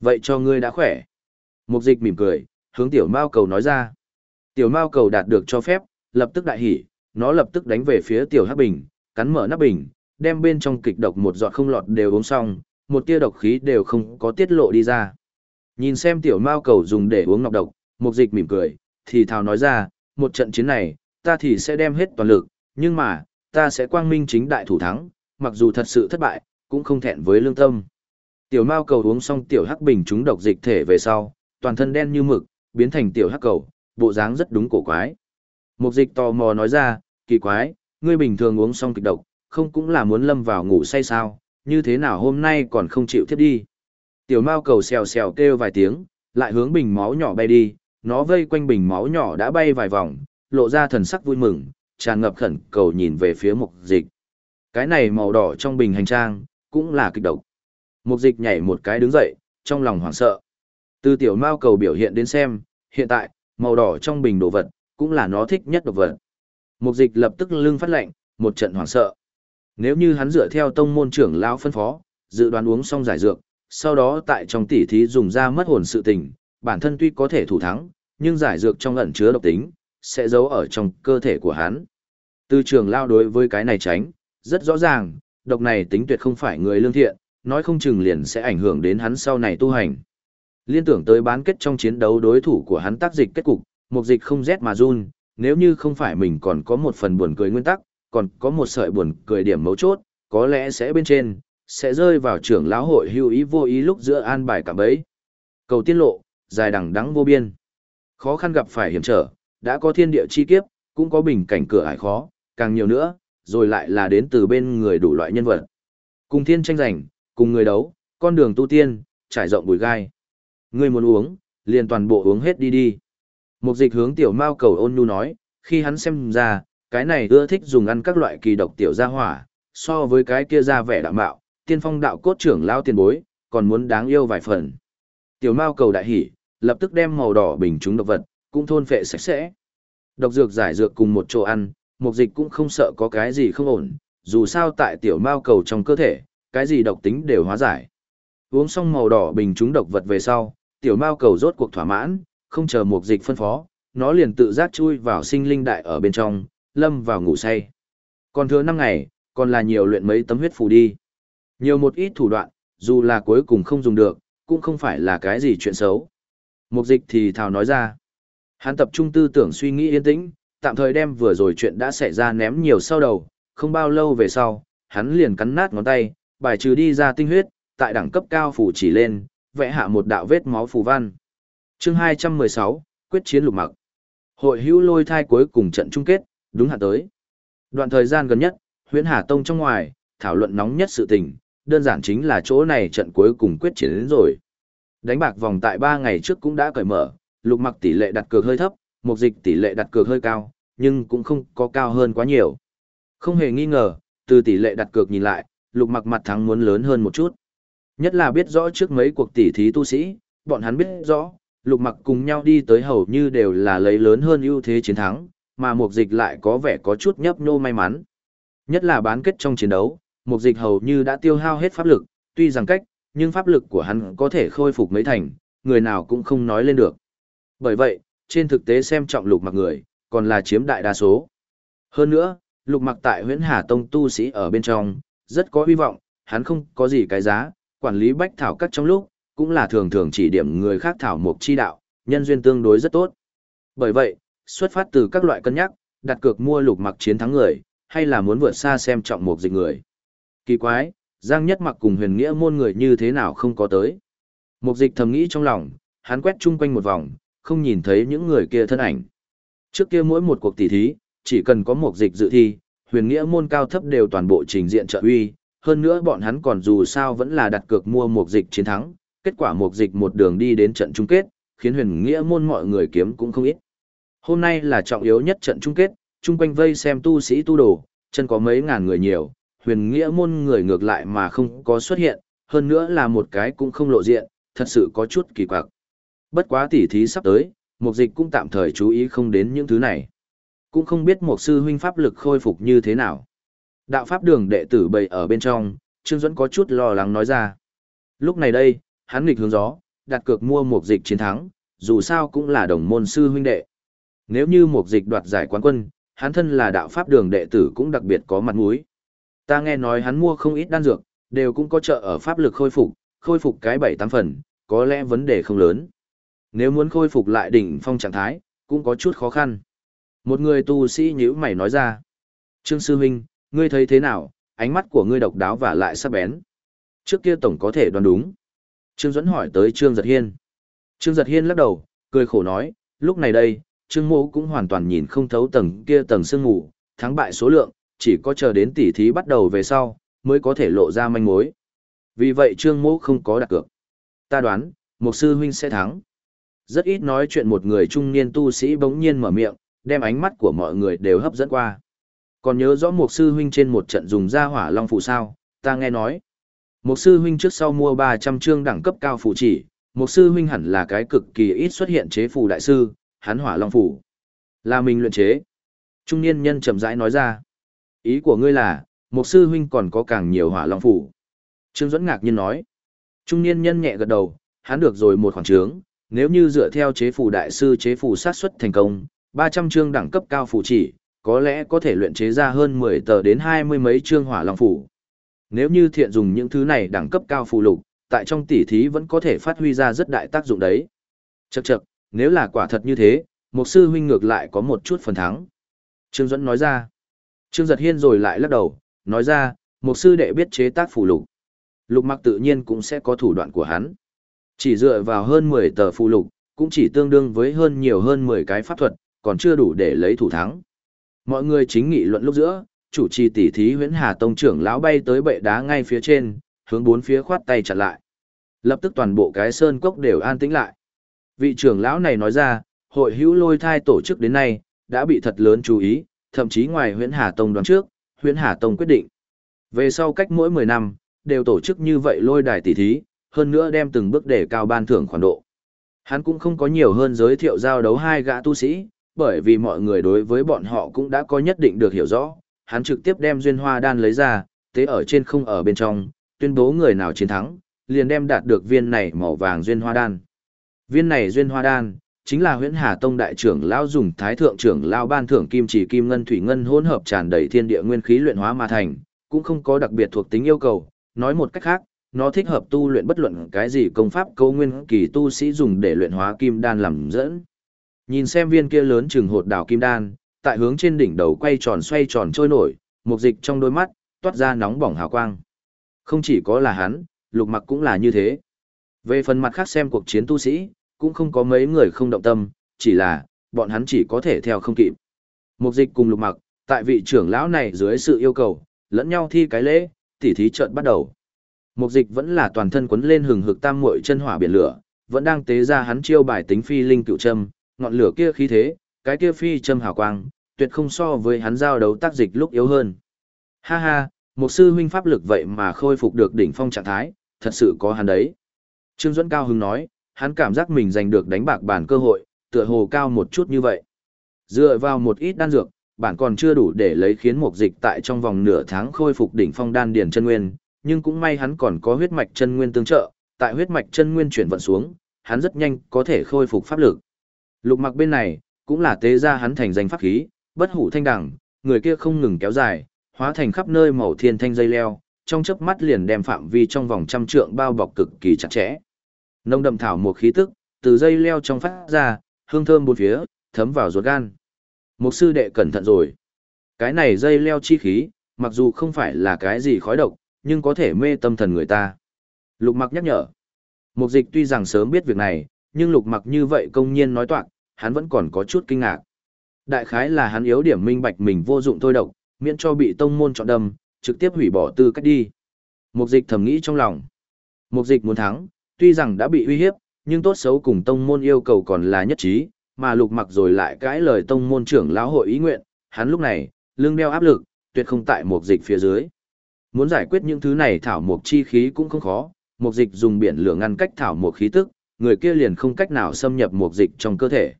[SPEAKER 1] Vậy cho ngươi đã khỏe. Mục dịch mỉm cười, hướng tiểu mao cầu nói ra. Tiểu mao cầu đạt được cho phép, lập tức đại hỉ, nó lập tức đánh về phía tiểu hắc bình, cắn mở nắp bình, đem bên trong kịch độc một giọt không lọt đều uống xong, một tia độc khí đều không có tiết lộ đi ra. Nhìn xem tiểu mao cầu dùng để uống ngọc độc, mục dịch mỉm cười, thì thào nói ra, một trận chiến này, ta thì sẽ đem hết toàn lực, nhưng mà, ta sẽ quang minh chính đại thủ thắng, mặc dù thật sự thất bại, cũng không thẹn với lương tâm. Tiểu mao cầu uống xong tiểu hắc bình trúng độc dịch thể về sau, toàn thân đen như mực, biến thành tiểu hắc cầu, bộ dáng rất đúng cổ quái. Mục dịch tò mò nói ra, kỳ quái, ngươi bình thường uống xong kịch độc, không cũng là muốn lâm vào ngủ say sao, như thế nào hôm nay còn không chịu thiết đi. Tiểu mao cầu xèo xèo kêu vài tiếng, lại hướng bình máu nhỏ bay đi, nó vây quanh bình máu nhỏ đã bay vài vòng, lộ ra thần sắc vui mừng, tràn ngập khẩn cầu nhìn về phía mục dịch. Cái này màu đỏ trong bình hành trang, cũng là kịch độc. Mục dịch nhảy một cái đứng dậy, trong lòng hoảng sợ. Từ tiểu mao cầu biểu hiện đến xem, hiện tại, màu đỏ trong bình đồ vật, cũng là nó thích nhất đồ vật. Mục dịch lập tức lưng phát lệnh, một trận hoảng sợ. Nếu như hắn dựa theo tông môn trưởng lão phân phó, dự đoán uống xong giải dược, sau đó tại trong tỉ thí dùng ra mất hồn sự tình, bản thân tuy có thể thủ thắng, nhưng giải dược trong ẩn chứa độc tính, sẽ giấu ở trong cơ thể của hắn. Từ trường lao đối với cái này tránh, rất rõ ràng, độc này tính tuyệt không phải người lương thiện, nói không chừng liền sẽ ảnh hưởng đến hắn sau này tu hành. Liên tưởng tới bán kết trong chiến đấu đối thủ của hắn tác dịch kết cục, một dịch không rét mà run, nếu như không phải mình còn có một phần buồn cười nguyên tắc, còn có một sợi buồn cười điểm mấu chốt, có lẽ sẽ bên trên, sẽ rơi vào trưởng lão hội hưu ý vô ý lúc giữa an bài cả bấy. Cầu tiên lộ, dài đằng đắng vô biên. Khó khăn gặp phải hiểm trở, đã có thiên địa chi kiếp, cũng có bình cảnh cửa ải khó, càng nhiều nữa, rồi lại là đến từ bên người đủ loại nhân vật. Cùng thiên tranh giành, cùng người đấu, con đường tu tiên, trải rộng bụi gai. Người muốn uống, liền toàn bộ uống hết đi đi. Một dịch hướng tiểu mao cầu ôn nhu nói, khi hắn xem ra, cái này ưa thích dùng ăn các loại kỳ độc tiểu gia hỏa, so với cái kia ra vẻ đạm bạo, tiên phong đạo cốt trưởng lao tiền bối, còn muốn đáng yêu vài phần. Tiểu Mao cầu đại hỉ, lập tức đem màu đỏ bình chúng độc vật, cũng thôn phệ sạch sẽ. Độc dược giải dược cùng một chỗ ăn, mục dịch cũng không sợ có cái gì không ổn, dù sao tại tiểu Mao cầu trong cơ thể, cái gì độc tính đều hóa giải. Uống xong màu đỏ bình chúng độc vật về sau, tiểu Mao cầu rốt cuộc thỏa mãn, không chờ mục dịch phân phó, nó liền tự giác chui vào sinh linh đại ở bên trong, lâm vào ngủ say. Còn thừa năm ngày, còn là nhiều luyện mấy tấm huyết phù đi. Nhiều một ít thủ đoạn, dù là cuối cùng không dùng được, cũng không phải là cái gì chuyện xấu. Mục dịch thì thào nói ra. Hắn tập trung tư tưởng suy nghĩ yên tĩnh, tạm thời đem vừa rồi chuyện đã xảy ra ném nhiều sau đầu, không bao lâu về sau, hắn liền cắn nát ngón tay, bài trừ đi ra tinh huyết, tại đẳng cấp cao phủ chỉ lên, vẽ hạ một đạo vết máu phù văn. Chương 216, quyết chiến lục mặc. Hội hữu lôi thai cuối cùng trận chung kết, đúng hạn tới. Đoạn thời gian gần nhất, huyễn Hà Tông trong ngoài, thảo luận nóng nhất sự tình, đơn giản chính là chỗ này trận cuối cùng quyết chiến đến rồi. Đánh bạc vòng tại 3 ngày trước cũng đã cởi mở, lục mặc tỷ lệ đặt cược hơi thấp, mục dịch tỷ lệ đặt cược hơi cao, nhưng cũng không có cao hơn quá nhiều. Không hề nghi ngờ, từ tỷ lệ đặt cược nhìn lại, lục mặc mặt thắng muốn lớn hơn một chút. Nhất là biết rõ trước mấy cuộc tỷ thí tu sĩ, bọn hắn biết rõ, lục mặc cùng nhau đi tới hầu như đều là lấy lớn hơn ưu thế chiến thắng, mà mục dịch lại có vẻ có chút nhấp nhô may mắn. Nhất là bán kết trong chiến đấu, mục dịch hầu như đã tiêu hao hết pháp lực, tuy rằng cách, nhưng pháp lực của hắn có thể khôi phục mấy thành, người nào cũng không nói lên được. Bởi vậy, trên thực tế xem trọng lục mặc người, còn là chiếm đại đa số. Hơn nữa, lục mặc tại huyễn Hà Tông tu sĩ ở bên trong, rất có hy vọng, hắn không có gì cái giá, quản lý bách thảo cắt trong lúc, cũng là thường thường chỉ điểm người khác thảo mục chi đạo, nhân duyên tương đối rất tốt. Bởi vậy, xuất phát từ các loại cân nhắc, đặt cược mua lục mặc chiến thắng người, hay là muốn vượt xa xem trọng mục dịch người. Kỳ quái, Giang Nhất mặc cùng huyền nghĩa môn người như thế nào không có tới. Mục dịch thầm nghĩ trong lòng, hắn quét chung quanh một vòng, không nhìn thấy những người kia thân ảnh. Trước kia mỗi một cuộc tỷ thí, chỉ cần có một dịch dự thi, huyền nghĩa môn cao thấp đều toàn bộ trình diện trợ uy, hơn nữa bọn hắn còn dù sao vẫn là đặt cược mua một dịch chiến thắng, kết quả một dịch một đường đi đến trận chung kết, khiến huyền nghĩa môn mọi người kiếm cũng không ít. Hôm nay là trọng yếu nhất trận chung kết, chung quanh vây xem tu sĩ tu đồ, chân có mấy ngàn người nhiều, huyền nghĩa môn người ngược lại mà không có xuất hiện, hơn nữa là một cái cũng không lộ diện, thật sự có chút kỳ quặc. Bất quá tỉ thí sắp tới, mục dịch cũng tạm thời chú ý không đến những thứ này. Cũng không biết một sư huynh pháp lực khôi phục như thế nào. Đạo pháp đường đệ tử bầy ở bên trong, Trương Duẫn có chút lo lắng nói ra. Lúc này đây, hắn nghịch hướng gió, đặt cược mua mục dịch chiến thắng, dù sao cũng là đồng môn sư huynh đệ. Nếu như mục dịch đoạt giải quán quân, hắn thân là đạo pháp đường đệ tử cũng đặc biệt có mặt mũi. Ta nghe nói hắn mua không ít đan dược, đều cũng có trợ ở pháp lực khôi phục, khôi phục cái bảy tám phần, có lẽ vấn đề không lớn. Nếu muốn khôi phục lại đỉnh phong trạng thái, cũng có chút khó khăn. Một người tu sĩ nhữ mày nói ra. Trương Sư Huynh, ngươi thấy thế nào, ánh mắt của ngươi độc đáo và lại sắc bén. Trước kia tổng có thể đoán đúng. Trương Duẫn hỏi tới Trương Giật Hiên. Trương Giật Hiên lắc đầu, cười khổ nói, lúc này đây, Trương Mộ cũng hoàn toàn nhìn không thấu tầng kia tầng sương ngủ, thắng bại số lượng, chỉ có chờ đến tỉ thí bắt đầu về sau, mới có thể lộ ra manh mối. Vì vậy Trương Mộ không có đặt cược. Ta đoán, một sư huynh sẽ thắng. Rất ít nói chuyện một người trung niên tu sĩ bỗng nhiên mở miệng, đem ánh mắt của mọi người đều hấp dẫn qua. Còn nhớ rõ một sư huynh trên một trận dùng ra hỏa long phù sao, ta nghe nói. Một sư huynh trước sau mua 300 chương đẳng cấp cao phù chỉ, một sư huynh hẳn là cái cực kỳ ít xuất hiện chế phù đại sư, hắn hỏa long phù. Là mình luyện chế. Trung niên nhân chậm rãi nói ra. Ý của ngươi là, một sư huynh còn có càng nhiều hỏa long phù. Trương Duẫn ngạc nhiên nói. Trung niên nhân nhẹ gật đầu, hắn được rồi một khoảng trướng, nếu như dựa theo chế phù đại sư chế phù sát xuất thành công, 300 chương đẳng cấp cao phù chỉ, có lẽ có thể luyện chế ra hơn 10 tờ đến 20 mấy chương hỏa long phù. Nếu như thiện dùng những thứ này đẳng cấp cao phù lục, tại trong tỉ thí vẫn có thể phát huy ra rất đại tác dụng đấy. Chậc chậc, nếu là quả thật như thế, một sư huynh ngược lại có một chút phần thắng. Trương Duẫn nói ra. Trương Giật Hiên rồi lại lắc đầu, nói ra, một sư đệ biết chế tác phù lục. Lục mặc tự nhiên cũng sẽ có thủ đoạn của hắn. Chỉ dựa vào hơn 10 tờ phụ lục, cũng chỉ tương đương với hơn nhiều hơn 10 cái pháp thuật, còn chưa đủ để lấy thủ thắng. Mọi người chính nghị luận lúc giữa, chủ trì tỷ thí huyễn hà tông trưởng lão bay tới bệ đá ngay phía trên, hướng bốn phía khoát tay chặn lại. Lập tức toàn bộ cái sơn cốc đều an tĩnh lại. Vị trưởng lão này nói ra, hội hữu lôi thai tổ chức đến nay, đã bị thật lớn chú ý, thậm chí ngoài huyễn hà tông đoán trước, huyễn hà tông quyết định. Về sau cách mỗi 10 năm, đều tổ chức như vậy lôi đài tỷ thí, hơn nữa đem từng bước để cao ban thưởng khoản độ. Hắn cũng không có nhiều hơn giới thiệu giao đấu hai gã tu sĩ, bởi vì mọi người đối với bọn họ cũng đã có nhất định được hiểu rõ, hắn trực tiếp đem duyên hoa đan lấy ra, tế ở trên không ở bên trong, tuyên bố người nào chiến thắng, liền đem đạt được viên này màu vàng duyên hoa đan. Viên này duyên hoa đan, chính là huyễn hà tông đại trưởng lão dùng thái thượng trưởng lão ban thưởng kim chỉ kim ngân thủy ngân hỗn hợp tràn đầy thiên địa nguyên khí luyện hóa mà thành, cũng không có đặc biệt thuộc tính yêu cầu, nói một cách khác, nó thích hợp tu luyện bất luận cái gì công pháp câu nguyên kỳ tu sĩ dùng để luyện hóa kim đan làm dẫn. Nhìn xem viên kia lớn chừng hột đảo kim đan, tại hướng trên đỉnh đầu quay tròn xoay tròn trôi nổi, một dịch trong đôi mắt, toát ra nóng bỏng hào quang. Không chỉ có là hắn, lục mặc cũng là như thế. Về phần mặt khác xem cuộc chiến tu sĩ, cũng không có mấy người không động tâm, chỉ là, bọn hắn chỉ có thể theo không kịp. Mục dịch cùng lục mặc, tại vị trưởng lão này dưới sự yêu cầu, lẫn nhau thi cái lễ, tỉ thí trận bắt đầu. Mục dịch vẫn là toàn thân quấn lên hừng hực tam muội chân hỏa biển lửa, vẫn đang tế ra hắn chiêu bài tính phi linh cựu châm, ngọn lửa kia khí thế, cái kia phi châm hào quang, tuyệt không so với hắn giao đấu tác dịch lúc yếu hơn. Ha ha, một sư huynh pháp lực vậy mà khôi phục được đỉnh phong trạng thái, thật sự có hắn đấy. Trương Duẫn cao hứng nói, hắn cảm giác mình giành được đánh bạc bản cơ hội, tựa hồ cao một chút như vậy. Dựa vào một ít đan dược, bản còn chưa đủ để lấy khiến mục dịch tại trong vòng nửa tháng khôi phục đỉnh phong đan điền chân nguyên, nhưng cũng may hắn còn có huyết mạch chân nguyên tương trợ, tại huyết mạch chân nguyên chuyển vận xuống, hắn rất nhanh có thể khôi phục pháp lực. Lục mặc bên này, cũng là tế ra hắn thành danh pháp khí, bất hủ thanh đẳng, người kia không ngừng kéo dài, hóa thành khắp nơi màu thiên thanh dây leo, trong chớp mắt liền đem phạm vi trong vòng trăm trượng bao bọc cực kỳ chặt chẽ. Nông đậm thảo một khí tức, từ dây leo trong phát ra, hương thơm bốn phía, thấm vào ruột gan. Một sư đệ cẩn thận rồi. Cái này dây leo chi khí, mặc dù không phải là cái gì khói độc, nhưng có thể mê tâm thần người ta. Lục mặc nhắc nhở. Mục dịch tuy rằng sớm biết việc này, nhưng lục mặc như vậy công nhiên nói toạc, hắn vẫn còn có chút kinh ngạc. Đại khái là hắn yếu điểm minh bạch mình vô dụng thôi độc, miễn cho bị tông môn chọn đâm, trực tiếp hủy bỏ tư cách đi. Mục dịch thầm nghĩ trong lòng. Mục dịch muốn thắng, tuy rằng đã bị uy hiếp, nhưng tốt xấu cùng tông môn yêu cầu còn là nhất trí, mà lục mặc rồi lại cãi lời tông môn trưởng lão hội ý nguyện, hắn lúc này, lưng đeo áp lực, tuyệt không tại mục dịch phía dưới. Muốn giải quyết những thứ này thảo mộc chi khí cũng không khó, mộc dịch dùng biển lửa ngăn cách thảo mộc khí tức, người kia liền không cách nào xâm nhập mộc dịch trong cơ thể.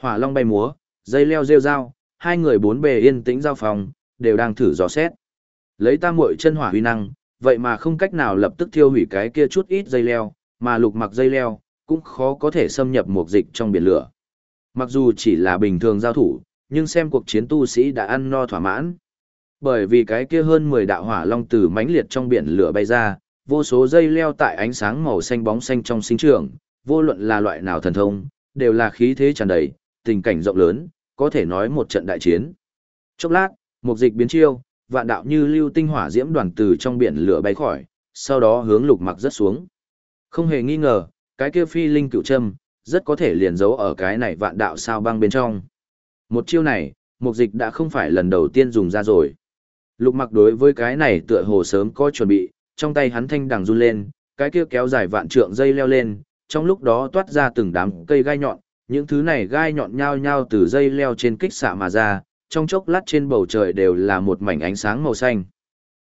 [SPEAKER 1] Hỏa long bay múa, dây leo rêu rao, hai người bốn bề yên tĩnh giao phòng, đều đang thử dò xét. Lấy tam muội chân hỏa huy năng, vậy mà không cách nào lập tức thiêu hủy cái kia chút ít dây leo, mà lục mặc dây leo, cũng khó có thể xâm nhập mục dịch trong biển lửa. Mặc dù chỉ là bình thường giao thủ, nhưng xem cuộc chiến tu sĩ đã ăn no thỏa mãn. Bởi vì cái kia hơn 10 đạo hỏa long từ mãnh liệt trong biển lửa bay ra, vô số dây leo tại ánh sáng màu xanh bóng xanh trong sinh trường, vô luận là loại nào thần thông, đều là khí thế tràn đầy, tình cảnh rộng lớn, có thể nói một trận đại chiến. Chốc lát, một dịch biến chiêu, vạn đạo như lưu tinh hỏa diễm đoàn từ trong biển lửa bay khỏi, sau đó hướng lục mặc rất xuống. Không hề nghi ngờ, cái kia phi linh cựu châm, rất có thể liền giấu ở cái này vạn đạo sao băng bên trong. Một chiêu này, mục dịch đã không phải lần đầu tiên dùng ra rồi. Lục mặc đối với cái này tựa hồ sớm có chuẩn bị, trong tay hắn thanh đằng run lên, cái kia kéo dài vạn trượng dây leo lên, trong lúc đó toát ra từng đám cây gai nhọn, những thứ này gai nhọn nhao nhao từ dây leo trên kích xạ mà ra, trong chốc lát trên bầu trời đều là một mảnh ánh sáng màu xanh.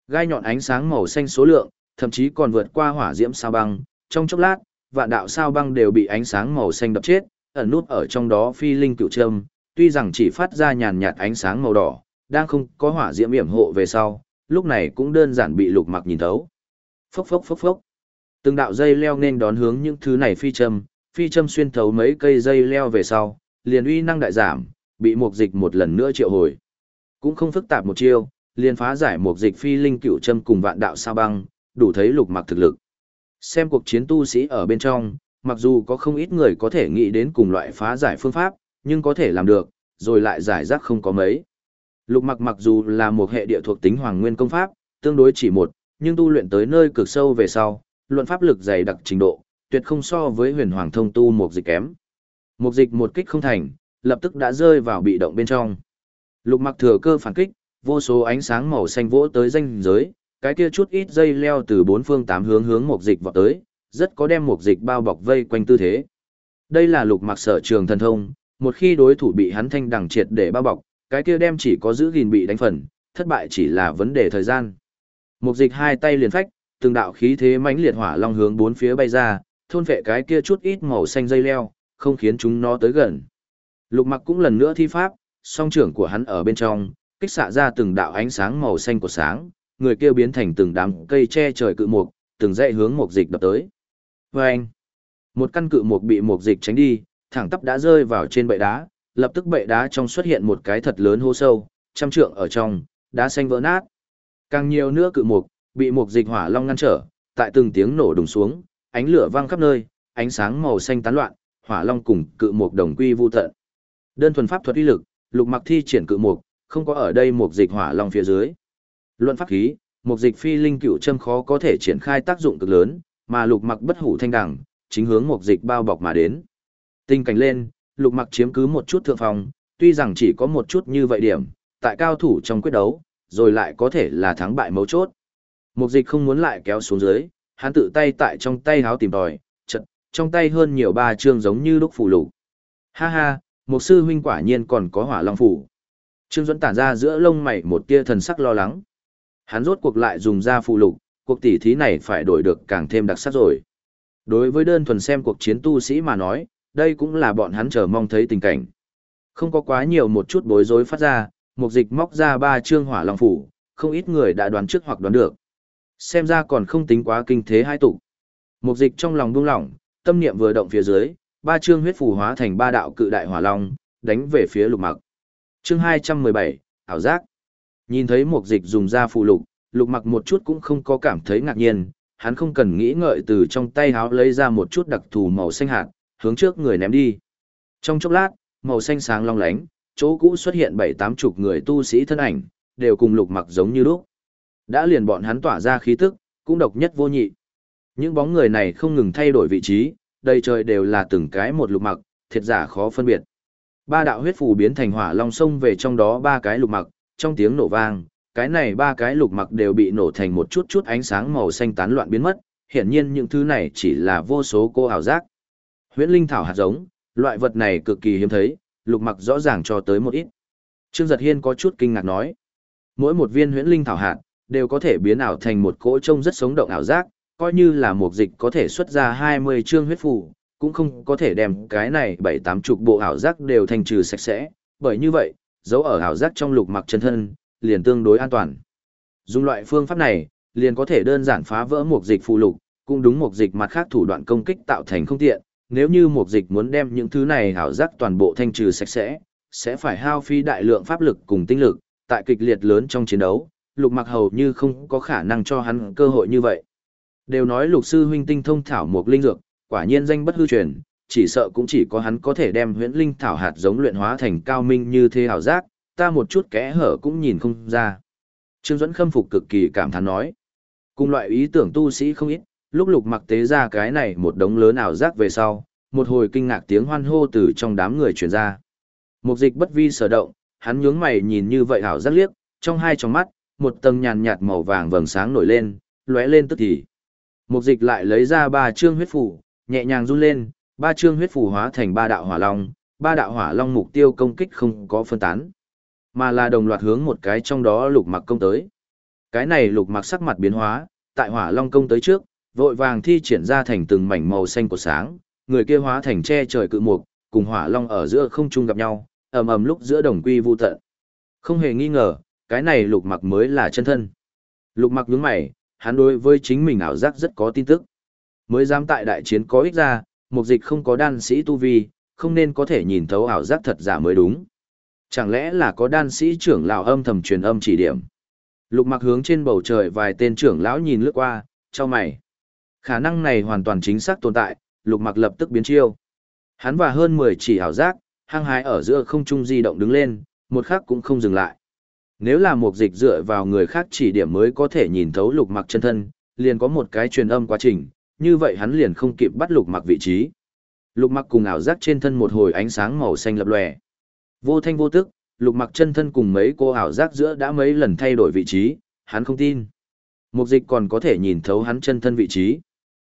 [SPEAKER 1] Gai nhọn ánh sáng màu xanh số lượng, thậm chí còn vượt qua hỏa diễm sao băng, trong chốc lát, vạn đạo sao băng đều bị ánh sáng màu xanh đập chết, ẩn nút ở trong đó phi linh cựu trâm, tuy rằng chỉ phát ra nhàn nhạt ánh sáng màu đỏ, đang không có hỏa diễm yểm hộ về sau, lúc này cũng đơn giản bị lục mặc nhìn thấu. Phốc phốc phốc phốc. Từng đạo dây leo nên đón hướng những thứ này phi châm, phi châm xuyên thấu mấy cây dây leo về sau, liền uy năng đại giảm, bị mục dịch một lần nữa triệu hồi. Cũng không phức tạp một chiêu, liền phá giải mục dịch phi linh cựu châm cùng vạn đạo sao băng, đủ thấy lục mặc thực lực. Xem cuộc chiến tu sĩ ở bên trong, mặc dù có không ít người có thể nghĩ đến cùng loại phá giải phương pháp, nhưng có thể làm được, rồi lại giải rác không có mấy. Lục mặc mặc dù là một hệ địa thuộc tính hoàng nguyên công pháp, tương đối chỉ một, nhưng tu luyện tới nơi cực sâu về sau, luận pháp lực dày đặc trình độ, tuyệt không so với huyền hoàng thông tu một dịch kém. Một dịch một kích không thành, lập tức đã rơi vào bị động bên trong. Lục mặc thừa cơ phản kích, vô số ánh sáng màu xanh vỗ tới danh giới, cái kia chút ít dây leo từ bốn phương tám hướng hướng một dịch vọt tới, rất có đem một dịch bao bọc vây quanh tư thế. Đây là lục mặc sở trường thần thông, một khi đối thủ bị hắn thanh đẳng triệt để bao bọc, cái kia đem chỉ có giữ gìn bị đánh phần, thất bại chỉ là vấn đề thời gian. Một dịch hai tay liền phách, từng đạo khí thế mãnh liệt hỏa long hướng bốn phía bay ra, thôn vệ cái kia chút ít màu xanh dây leo, không khiến chúng nó tới gần. Lục mặc cũng lần nữa thi pháp, song trưởng của hắn ở bên trong, kích xạ ra từng đạo ánh sáng màu xanh của sáng, người kia biến thành từng đám cây che trời cự mục, từng dãy hướng mục dịch đập tới. Và anh, một căn cự mục bị mục dịch tránh đi, thẳng tắp đã rơi vào trên bệ đá, lập tức bệ đá trong xuất hiện một cái thật lớn hô sâu, trăm trượng ở trong, đá xanh vỡ nát. Càng nhiều nữa cự mục, bị mục dịch hỏa long ngăn trở, tại từng tiếng nổ đùng xuống, ánh lửa vang khắp nơi, ánh sáng màu xanh tán loạn, hỏa long cùng cự mục đồng quy vu tận. Đơn thuần pháp thuật uy lực, lục mặc thi triển cự mục, không có ở đây mục dịch hỏa long phía dưới. Luận pháp khí, mục dịch phi linh cựu châm khó có thể triển khai tác dụng cực lớn, mà lục mặc bất hủ thanh đẳng, chính hướng mục dịch bao bọc mà đến. Tình cảnh lên, lục mặc chiếm cứ một chút thượng phòng, tuy rằng chỉ có một chút như vậy điểm, tại cao thủ trong quyết đấu, rồi lại có thể là thắng bại mấu chốt. Mục dịch không muốn lại kéo xuống dưới, hắn tự tay tại trong tay háo tìm tòi, chật, trong tay hơn nhiều ba chương giống như lúc phủ lục. Ha ha, một sư huynh quả nhiên còn có hỏa long phủ. Trương Duẫn tản ra giữa lông mày một tia thần sắc lo lắng. Hắn rốt cuộc lại dùng ra phụ lục, cuộc tỉ thí này phải đổi được càng thêm đặc sắc rồi. Đối với đơn thuần xem cuộc chiến tu sĩ mà nói, đây cũng là bọn hắn chờ mong thấy tình cảnh. Không có quá nhiều một chút bối rối phát ra, mục dịch móc ra ba chương hỏa long phủ, không ít người đã đoán trước hoặc đoán được. Xem ra còn không tính quá kinh thế hai tụ. Mục dịch trong lòng buông lỏng, tâm niệm vừa động phía dưới, ba chương huyết phù hóa thành ba đạo cự đại hỏa long, đánh về phía lục mặc. Chương 217, ảo giác. Nhìn thấy mục dịch dùng ra phù lục, lục mặc một chút cũng không có cảm thấy ngạc nhiên, hắn không cần nghĩ ngợi từ trong tay háo lấy ra một chút đặc thù màu xanh hạt, hướng trước người ném đi. Trong chốc lát, màu xanh sáng long lánh, chỗ cũ xuất hiện bảy tám chục người tu sĩ thân ảnh, đều cùng lục mặc giống như lúc. Đã liền bọn hắn tỏa ra khí tức, cũng độc nhất vô nhị. Những bóng người này không ngừng thay đổi vị trí, đầy trời đều là từng cái một lục mặc, thiệt giả khó phân biệt. Ba đạo huyết phù biến thành hỏa long sông về trong đó ba cái lục mặc, trong tiếng nổ vang, cái này ba cái lục mặc đều bị nổ thành một chút chút ánh sáng màu xanh tán loạn biến mất, hiển nhiên những thứ này chỉ là vô số cô ảo giác. Huyễn linh thảo hạt giống, loại vật này cực kỳ hiếm thấy, lục mặc rõ ràng cho tới một ít. Trương Giật Hiên có chút kinh ngạc nói, mỗi một viên huyễn linh thảo hạt đều có thể biến ảo thành một cỗ trông rất sống động ảo giác, coi như là một dịch có thể xuất ra 20 chương huyết phù, cũng không có thể đem cái này bảy tám chục bộ ảo giác đều thành trừ sạch sẽ, bởi như vậy, dấu ở ảo giác trong lục mặc chân thân, liền tương đối an toàn. Dùng loại phương pháp này, liền có thể đơn giản phá vỡ một dịch phụ lục, cũng đúng một dịch mặt khác thủ đoạn công kích tạo thành không tiện, nếu như một dịch muốn đem những thứ này hảo giác toàn bộ thanh trừ sạch sẽ, sẽ phải hao phí đại lượng pháp lực cùng tinh lực, tại kịch liệt lớn trong chiến đấu, lục mặc hầu như không có khả năng cho hắn cơ hội như vậy. Đều nói lục sư huynh tinh thông thảo một linh dược, quả nhiên danh bất hư truyền, chỉ sợ cũng chỉ có hắn có thể đem huyễn linh thảo hạt giống luyện hóa thành cao minh như thế hảo giác, ta một chút kẽ hở cũng nhìn không ra. Trương Duẫn khâm phục cực kỳ cảm thán nói. Cùng loại ý tưởng tu sĩ không ít, lúc lục mặc tế ra cái này một đống lớn ảo giác về sau, một hồi kinh ngạc tiếng hoan hô từ trong đám người truyền ra. Mục dịch bất vi sở động, hắn nhướng mày nhìn như vậy ảo giác liếc, trong hai trong mắt, một tầng nhàn nhạt màu vàng vầng sáng nổi lên, lóe lên tức thì. Mục dịch lại lấy ra ba chương huyết phủ, nhẹ nhàng run lên, ba chương huyết phủ hóa thành ba đạo hỏa long, ba đạo hỏa long mục tiêu công kích không có phân tán, mà là đồng loạt hướng một cái trong đó lục mặc công tới. Cái này lục mặc sắc mặt biến hóa, tại hỏa long công tới trước, vội vàng thi triển ra thành từng mảnh màu xanh của sáng, người kia hóa thành che trời cự mục, cùng hỏa long ở giữa không trung gặp nhau, ầm ầm lúc giữa đồng quy vu tận. Không hề nghi ngờ, cái này lục mặc mới là chân thân. Lục mặc nhướng mày, hắn đối với chính mình ảo giác rất có tin tức. Mới dám tại đại chiến có ích ra, mục dịch không có đan sĩ tu vi, không nên có thể nhìn thấu ảo giác thật giả mới đúng. Chẳng lẽ là có đan sĩ trưởng lão âm thầm truyền âm chỉ điểm. Lục mặc hướng trên bầu trời vài tên trưởng lão nhìn lướt qua, cho mày. Khả năng này hoàn toàn chính xác tồn tại, lục mặc lập tức biến chiêu. Hắn và hơn 10 chỉ ảo giác, hăng hái ở giữa không trung di động đứng lên, một khắc cũng không dừng lại. Nếu là một dịch dựa vào người khác chỉ điểm mới có thể nhìn thấu lục mặc chân thân, liền có một cái truyền âm quá trình, như vậy hắn liền không kịp bắt lục mặc vị trí. Lục mặc cùng ảo giác trên thân một hồi ánh sáng màu xanh lập lòe. Vô thanh vô tức, lục mặc chân thân cùng mấy cô ảo giác giữa đã mấy lần thay đổi vị trí, hắn không tin. Mục dịch còn có thể nhìn thấu hắn chân thân vị trí.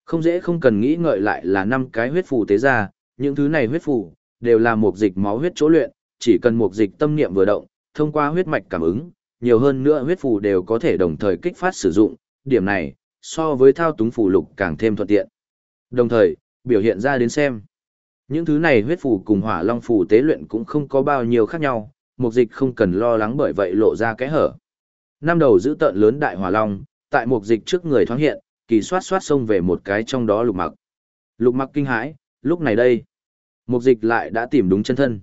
[SPEAKER 1] Không dễ không cần nghĩ ngợi lại là năm cái huyết phù tế ra, những thứ này huyết phù đều là một dịch máu huyết chỗ luyện, chỉ cần một dịch tâm niệm vừa động, thông qua huyết mạch cảm ứng, nhiều hơn nữa huyết phù đều có thể đồng thời kích phát sử dụng, điểm này so với thao túng phù lục càng thêm thuận tiện. Đồng thời, biểu hiện ra đến xem. Những thứ này huyết phù cùng hỏa long phù tế luyện cũng không có bao nhiêu khác nhau, mục dịch không cần lo lắng bởi vậy lộ ra cái hở. Năm đầu giữ tợn lớn đại hỏa long, tại mục dịch trước người thoáng hiện, kỳ soát soát xông về một cái trong đó lục mặc. Lục mặc kinh hãi, lúc này đây, mục dịch lại đã tìm đúng chân thân.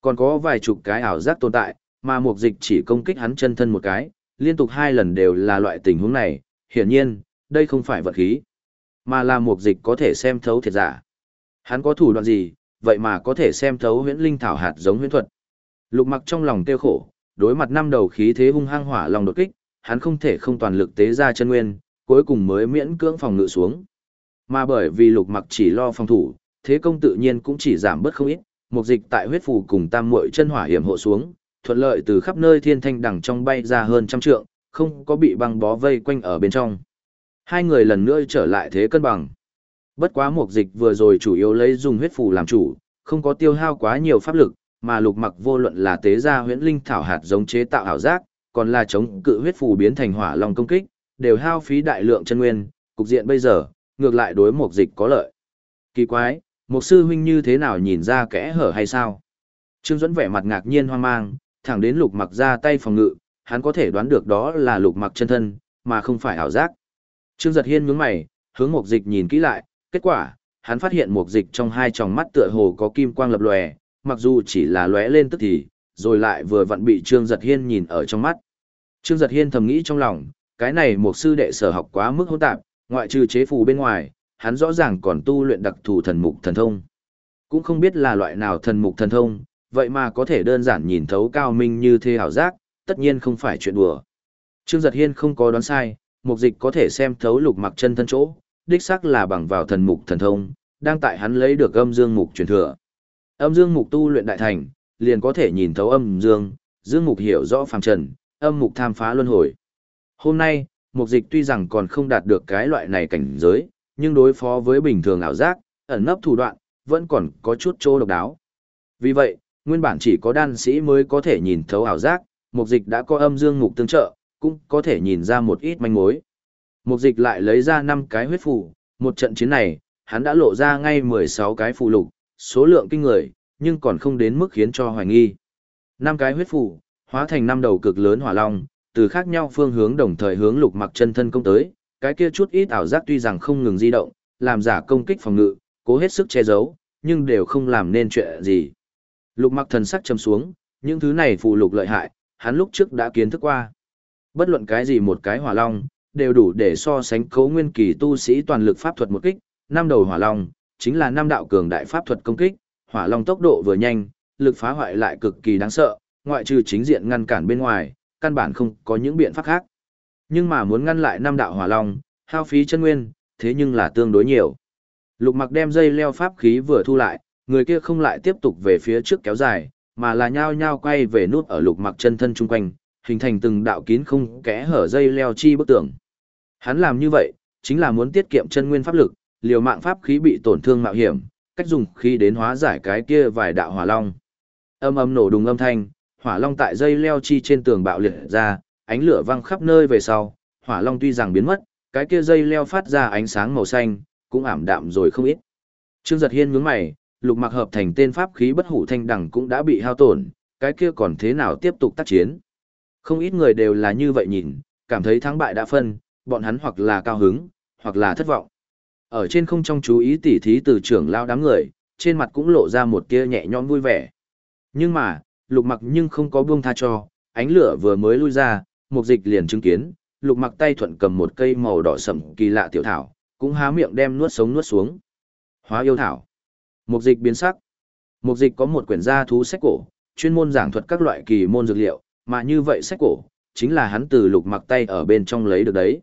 [SPEAKER 1] Còn có vài chục cái ảo giác tồn tại, mà mục dịch chỉ công kích hắn chân thân một cái, liên tục hai lần đều là loại tình huống này, hiển nhiên, đây không phải vật khí, mà là mục dịch có thể xem thấu thiệt giả. Hắn có thủ đoạn gì, vậy mà có thể xem thấu huyễn linh thảo hạt giống huyễn thuật. Lục mặc trong lòng tiêu khổ, đối mặt năm đầu khí thế hung hăng hỏa lòng đột kích, hắn không thể không toàn lực tế ra chân nguyên, cuối cùng mới miễn cưỡng phòng ngự xuống. Mà bởi vì lục mặc chỉ lo phòng thủ, thế công tự nhiên cũng chỉ giảm bớt không ít, mục dịch tại huyết phù cùng tam muội chân hỏa hiểm hộ xuống, thuận lợi từ khắp nơi thiên thanh đằng trong bay ra hơn trăm trượng, không có bị băng bó vây quanh ở bên trong. Hai người lần nữa trở lại thế cân bằng. Bất quá mục dịch vừa rồi chủ yếu lấy dùng huyết phù làm chủ, không có tiêu hao quá nhiều pháp lực, mà lục mặc vô luận là tế ra huyễn linh thảo hạt giống chế tạo ảo giác, còn là chống cự huyết phù biến thành hỏa long công kích, đều hao phí đại lượng chân nguyên, cục diện bây giờ ngược lại đối mục dịch có lợi. Kỳ quái, mục sư huynh như thế nào nhìn ra kẽ hở hay sao? Trương Duẫn vẻ mặt ngạc nhiên hoang mang, thẳng đến lục mặc ra tay phòng ngự, hắn có thể đoán được đó là lục mặc chân thân, mà không phải ảo giác. Trương Giật Hiên nhướng mày, hướng mục dịch nhìn kỹ lại, kết quả, hắn phát hiện mục dịch trong hai tròng mắt tựa hồ có kim quang lập lòe, mặc dù chỉ là lóe lên tức thì, rồi lại vừa vặn bị Trương Giật Hiên nhìn ở trong mắt. Trương Giật Hiên thầm nghĩ trong lòng, cái này một sư đệ sở học quá mức hỗn tạp, ngoại trừ chế phù bên ngoài, hắn rõ ràng còn tu luyện đặc thù thần mục thần thông. Cũng không biết là loại nào thần mục thần thông, vậy mà có thể đơn giản nhìn thấu cao minh như thế hảo giác, tất nhiên không phải chuyện đùa. Trương Giật Hiên không có đoán sai, mục dịch có thể xem thấu lục mặc chân thân chỗ, đích xác là bằng vào thần mục thần thông, đang tại hắn lấy được âm dương mục truyền thừa. Âm dương mục tu luyện đại thành, liền có thể nhìn thấu âm dương, dương mục hiểu rõ phàm trần, âm mục tham phá luân hồi. Hôm nay, mục dịch tuy rằng còn không đạt được cái loại này cảnh giới, nhưng đối phó với bình thường ảo giác, ẩn nấp thủ đoạn, vẫn còn có chút chỗ độc đáo. Vì vậy, nguyên bản chỉ có đan sĩ mới có thể nhìn thấu ảo giác, mục dịch đã có âm dương mục tương trợ, cũng có thể nhìn ra một ít manh mối. Mục dịch lại lấy ra 5 cái huyết phù, một trận chiến này, hắn đã lộ ra ngay 16 cái phù lục, số lượng kinh người, nhưng còn không đến mức khiến cho hoài nghi. 5 cái huyết phù, hóa thành năm đầu cực lớn hỏa long, từ khác nhau phương hướng đồng thời hướng lục mặc chân thân công tới, cái kia chút ít ảo giác tuy rằng không ngừng di động, làm giả công kích phòng ngự, cố hết sức che giấu, nhưng đều không làm nên chuyện gì. Lục mặc thần sắc châm xuống, những thứ này phù lục lợi hại, hắn lúc trước đã kiến thức qua. Bất luận cái gì một cái hỏa long, đều đủ để so sánh cấu nguyên kỳ tu sĩ toàn lực pháp thuật một kích, năm đầu hỏa long, chính là năm đạo cường đại pháp thuật công kích, hỏa long tốc độ vừa nhanh, lực phá hoại lại cực kỳ đáng sợ, ngoại trừ chính diện ngăn cản bên ngoài, căn bản không có những biện pháp khác. Nhưng mà muốn ngăn lại năm đạo hỏa long, hao phí chân nguyên, thế nhưng là tương đối nhiều. Lục mặc đem dây leo pháp khí vừa thu lại, người kia không lại tiếp tục về phía trước kéo dài, mà là nhao nhao quay về nút ở lục mặc chân thân chung quanh, hình thành từng đạo kín không kẽ hở dây leo chi bức tường. Hắn làm như vậy, chính là muốn tiết kiệm chân nguyên pháp lực, liều mạng pháp khí bị tổn thương mạo hiểm, cách dùng khí đến hóa giải cái kia vài đạo hỏa long. Âm âm nổ đùng âm thanh, hỏa long tại dây leo chi trên tường bạo liệt ra, ánh lửa văng khắp nơi về sau, hỏa long tuy rằng biến mất, cái kia dây leo phát ra ánh sáng màu xanh, cũng ảm đạm rồi không ít. Trương Giật Hiên nhướng mày, lục mặc hợp thành tên pháp khí bất hủ thanh đẳng cũng đã bị hao tổn, cái kia còn thế nào tiếp tục tác chiến. Không ít người đều là như vậy nhìn, cảm thấy thắng bại đã phân, bọn hắn hoặc là cao hứng, hoặc là thất vọng. Ở trên không trong chú ý tỉ thí từ trưởng lao đám người, trên mặt cũng lộ ra một tia nhẹ nhõm vui vẻ. Nhưng mà, lục mặc nhưng không có buông tha cho, ánh lửa vừa mới lui ra, Mục dịch liền chứng kiến, lục mặc tay thuận cầm một cây màu đỏ sẩm kỳ lạ tiểu thảo, cũng há miệng đem nuốt sống nuốt xuống. Hóa yêu thảo. Mục dịch biến sắc. Mục dịch có một quyển gia thú sách cổ, chuyên môn giảng thuật các loại kỳ môn dược liệu, mà như vậy sách cổ, chính là hắn từ lục mặc tay ở bên trong lấy được đấy.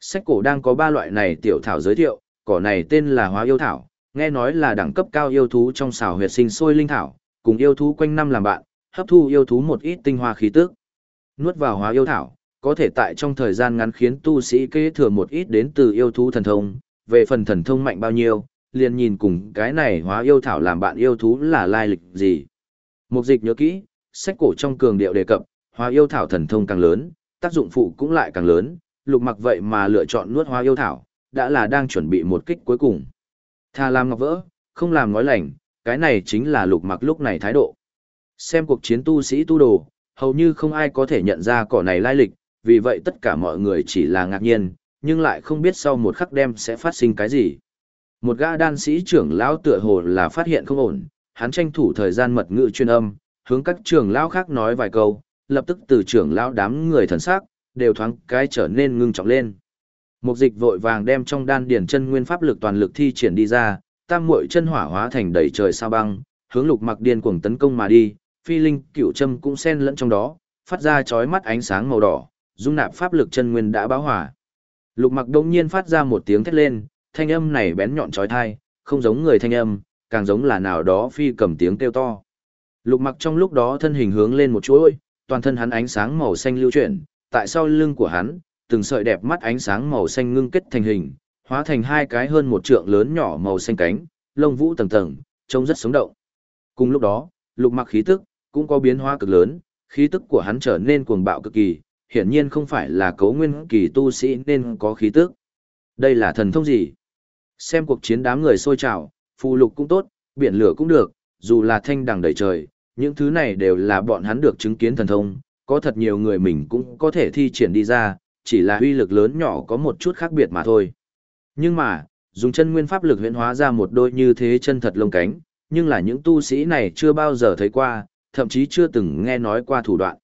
[SPEAKER 1] Sách cổ đang có ba loại này tiểu thảo giới thiệu, cỏ này tên là hóa yêu thảo, nghe nói là đẳng cấp cao yêu thú trong xào huyệt sinh sôi linh thảo, cùng yêu thú quanh năm làm bạn, hấp thu yêu thú một ít tinh hoa khí tức. Nuốt vào hóa yêu thảo, có thể tại trong thời gian ngắn khiến tu sĩ kế thừa một ít đến từ yêu thú thần thông, về phần thần thông mạnh bao nhiêu, liền nhìn cùng cái này hóa yêu thảo làm bạn yêu thú là lai lịch gì. Mục dịch nhớ kỹ, sách cổ trong cường điệu đề cập, hóa yêu thảo thần thông càng lớn, tác dụng phụ cũng lại càng lớn, lục mặc vậy mà lựa chọn nuốt hóa yêu thảo, đã là đang chuẩn bị một kích cuối cùng. Tha làm ngọc vỡ, không làm ngói lành, cái này chính là lục mặc lúc này thái độ. Xem cuộc chiến tu sĩ tu đồ, hầu như không ai có thể nhận ra cỏ này lai lịch, vì vậy tất cả mọi người chỉ là ngạc nhiên, nhưng lại không biết sau một khắc đêm sẽ phát sinh cái gì. Một gã đan sĩ trưởng lão tựa hồ là phát hiện không ổn, hắn tranh thủ thời gian mật ngữ chuyên âm, hướng các trưởng lão khác nói vài câu, lập tức từ trưởng lão đám người thần sắc, đều thoáng cái trở nên ngưng trọng lên. Mục dịch vội vàng đem trong đan điển chân nguyên pháp lực toàn lực thi triển đi ra, tam muội chân hỏa hóa thành đầy trời sao băng, hướng lục mặc điên cuồng tấn công mà đi, phi linh Cựu châm cũng xen lẫn trong đó, phát ra chói mắt ánh sáng màu đỏ, dung nạp pháp lực chân nguyên đã báo hỏa. Lục mặc đông nhiên phát ra một tiếng thét lên, thanh âm này bén nhọn chói tai, không giống người thanh âm, càng giống là nào đó phi cầm tiếng kêu to. Lục mặc trong lúc đó thân hình hướng lên một chuỗi, toàn thân hắn ánh sáng màu xanh lưu chuyển, tại sau lưng của hắn, từng sợi đẹp mắt ánh sáng màu xanh ngưng kết thành hình, hóa thành hai cái hơn một trượng lớn nhỏ màu xanh cánh, lông vũ tầng tầng, trông rất sống động. Cùng lúc đó, lục mặc khí tức, cũng có biến hóa cực lớn, khí tức của hắn trở nên cuồng bạo cực kỳ, hiển nhiên không phải là cấu nguyên kỳ tu sĩ nên có khí tức. Đây là thần thông gì? Xem cuộc chiến đám người sôi trào, phù lục cũng tốt, biển lửa cũng được, dù là thanh đằng đầy trời, những thứ này đều là bọn hắn được chứng kiến thần thông, có thật nhiều người mình cũng có thể thi triển đi ra, chỉ là uy lực lớn nhỏ có một chút khác biệt mà thôi. Nhưng mà, dùng chân nguyên pháp lực huyễn hóa ra một đôi như thế chân thật lông cánh, nhưng là những tu sĩ này chưa bao giờ thấy qua, thậm chí chưa từng nghe nói qua thủ đoạn.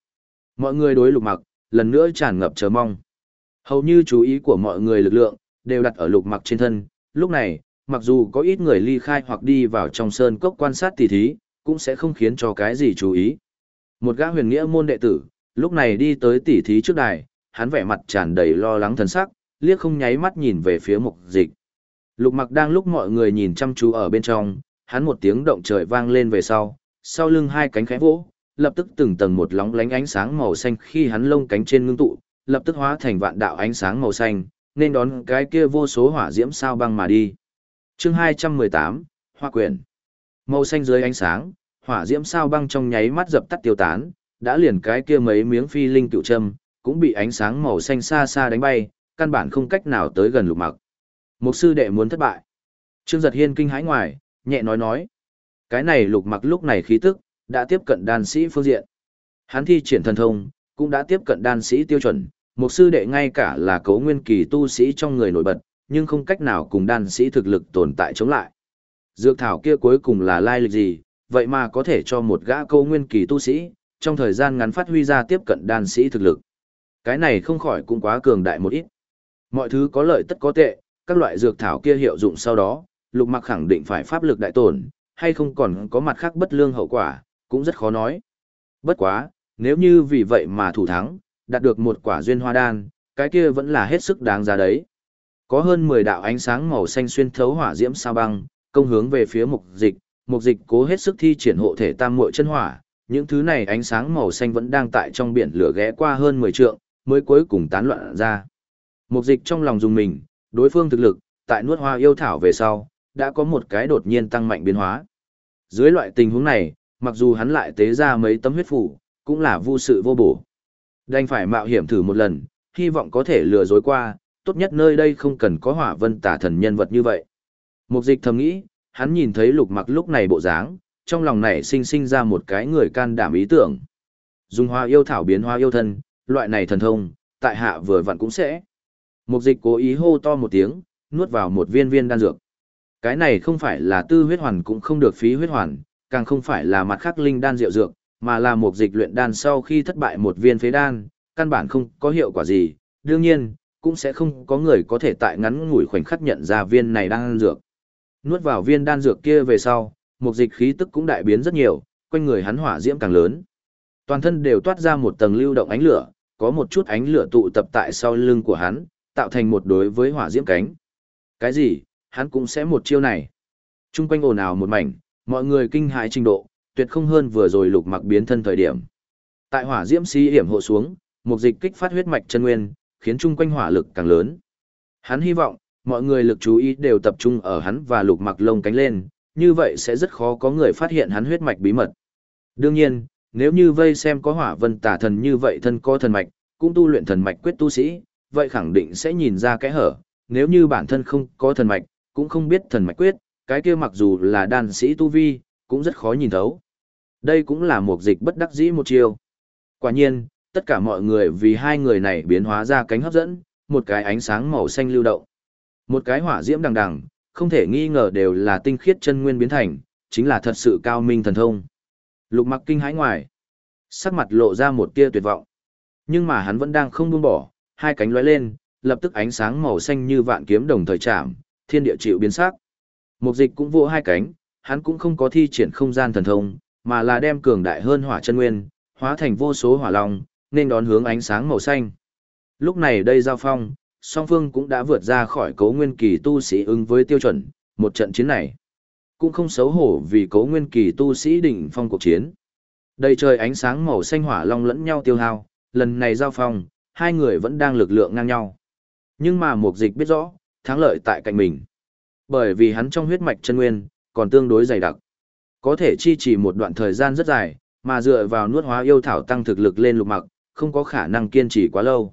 [SPEAKER 1] Mọi người đối lục mặc, lần nữa tràn ngập chờ mong. Hầu như chú ý của mọi người lực lượng, đều đặt ở lục mặc trên thân, lúc này, mặc dù có ít người ly khai hoặc đi vào trong sơn cốc quan sát tỉ thí, cũng sẽ không khiến cho cái gì chú ý. Một gã huyền nghĩa môn đệ tử, lúc này đi tới tỉ thí trước đài, hắn vẻ mặt tràn đầy lo lắng thần sắc, liếc không nháy mắt nhìn về phía mục dịch. Lục mặc đang lúc mọi người nhìn chăm chú ở bên trong, hắn một tiếng động trời vang lên về sau, sau lưng hai cánh khẽ vỗ, lập tức từng tầng một lóng lánh ánh sáng màu xanh khi hắn lông cánh trên ngưng tụ, lập tức hóa thành vạn đạo ánh sáng màu xanh, nên đón cái kia vô số hỏa diễm sao băng mà đi. Chương 218, Hoa quyển. Màu xanh dưới ánh sáng, hỏa diễm sao băng trong nháy mắt dập tắt tiêu tán, đã liền cái kia mấy miếng phi linh cựu châm, cũng bị ánh sáng màu xanh xa xa đánh bay, căn bản không cách nào tới gần lục mặc. mục sư đệ muốn thất bại. Trương giật hiên kinh hãi ngoài, nhẹ nói nói. Cái này lục mặc lúc này khí tức, đã tiếp cận đan sĩ phương diện. Hắn thi triển thần thông, cũng đã tiếp cận đan sĩ tiêu chuẩn, một sư đệ ngay cả là cấu nguyên kỳ tu sĩ trong người nổi bật, nhưng không cách nào cùng đan sĩ thực lực tồn tại chống lại. Dược thảo kia cuối cùng là lai lịch gì, vậy mà có thể cho một gã cấu nguyên kỳ tu sĩ, trong thời gian ngắn phát huy ra tiếp cận đan sĩ thực lực. Cái này không khỏi cũng quá cường đại một ít. Mọi thứ có lợi tất có tệ, các loại dược thảo kia hiệu dụng sau đó, lục mặc khẳng định phải pháp lực đại tổn, hay không còn có mặt khác bất lương hậu quả, cũng rất khó nói. Bất quá, nếu như vì vậy mà thủ thắng, đạt được một quả duyên hoa đan, cái kia vẫn là hết sức đáng giá đấy. Có hơn 10 đạo ánh sáng màu xanh xuyên thấu hỏa diễm sao băng, công hướng về phía mục dịch, mục dịch cố hết sức thi triển hộ thể tam muội chân hỏa, những thứ này ánh sáng màu xanh vẫn đang tại trong biển lửa ghé qua hơn 10 trượng, mới cuối cùng tán loạn ra. Mục dịch trong lòng dùng mình, đối phương thực lực, tại nuốt hoa yêu thảo về sau, đã có một cái đột nhiên tăng mạnh biến hóa. Dưới loại tình huống này, mặc dù hắn lại tế ra mấy tấm huyết phủ, cũng là vô sự vô bổ. Đành phải mạo hiểm thử một lần, hy vọng có thể lừa dối qua, tốt nhất nơi đây không cần có hỏa vân tả thần nhân vật như vậy. Mục dịch thầm nghĩ, hắn nhìn thấy lục mặc lúc này bộ dáng, trong lòng này sinh sinh ra một cái người can đảm ý tưởng. Dùng hoa yêu thảo biến hoa yêu thân, loại này thần thông, tại hạ vừa vặn cũng sẽ. Mục dịch cố ý hô to một tiếng, nuốt vào một viên viên đan dược. Cái này không phải là tư huyết hoàn cũng không được phí huyết hoàn, càng không phải là mặt khắc linh đan rượu dược, mà là một dịch luyện đan sau khi thất bại một viên phế đan, căn bản không có hiệu quả gì. Đương nhiên, cũng sẽ không có người có thể tại ngắn ngủi khoảnh khắc nhận ra viên này đan dược. Nuốt vào viên đan dược kia về sau, một dịch khí tức cũng đại biến rất nhiều, quanh người hắn hỏa diễm càng lớn. Toàn thân đều toát ra một tầng lưu động ánh lửa, có một chút ánh lửa tụ tập tại sau lưng của hắn, tạo thành một đối với hỏa diễm cánh. Cái gì, hắn cũng sẽ một chiêu này. Trung quanh ồn ào một mảnh, mọi người kinh hãi trình độ, tuyệt không hơn vừa rồi lục mặc biến thân thời điểm. Tại hỏa diễm xí hiểm hộ xuống, một dịch kích phát huyết mạch chân nguyên, khiến chung quanh hỏa lực càng lớn. Hắn hy vọng, mọi người lực chú ý đều tập trung ở hắn và lục mặc lông cánh lên, như vậy sẽ rất khó có người phát hiện hắn huyết mạch bí mật. Đương nhiên, nếu như vây xem có hỏa vân tả thần như vậy thân có thần mạch, cũng tu luyện thần mạch quyết tu sĩ, vậy khẳng định sẽ nhìn ra cái hở, nếu như bản thân không có thần mạch, cũng không biết thần mạch quyết, cái kia mặc dù là đan sĩ tu vi, cũng rất khó nhìn thấu. Đây cũng là một dịch bất đắc dĩ một chiều. Quả nhiên, tất cả mọi người vì hai người này biến hóa ra cánh hấp dẫn, một cái ánh sáng màu xanh lưu động. Một cái hỏa diễm đằng đằng, không thể nghi ngờ đều là tinh khiết chân nguyên biến thành, chính là thật sự cao minh thần thông. Lục mặc kinh hãi ngoài, sắc mặt lộ ra một tia tuyệt vọng. Nhưng mà hắn vẫn đang không buông bỏ, hai cánh lóe lên, lập tức ánh sáng màu xanh như vạn kiếm đồng thời chạm, thiên địa chịu biến sắc. Mục dịch cũng vỗ hai cánh, hắn cũng không có thi triển không gian thần thông, mà là đem cường đại hơn hỏa chân nguyên, hóa thành vô số hỏa long, nên đón hướng ánh sáng màu xanh. Lúc này đây giao phong, song phương cũng đã vượt ra khỏi cấu nguyên kỳ tu sĩ ứng với tiêu chuẩn, một trận chiến này. Cũng không xấu hổ vì cấu nguyên kỳ tu sĩ đỉnh phong cuộc chiến. Đầy trời ánh sáng màu xanh hỏa long lẫn nhau tiêu hao, lần này giao phong, hai người vẫn đang lực lượng ngang nhau. Nhưng mà mục dịch biết rõ, thắng lợi tại cạnh mình. Bởi vì hắn trong huyết mạch chân nguyên, còn tương đối dày đặc. Có thể chi trì một đoạn thời gian rất dài, mà dựa vào nuốt hóa yêu thảo tăng thực lực lên lục mặc, không có khả năng kiên trì quá lâu.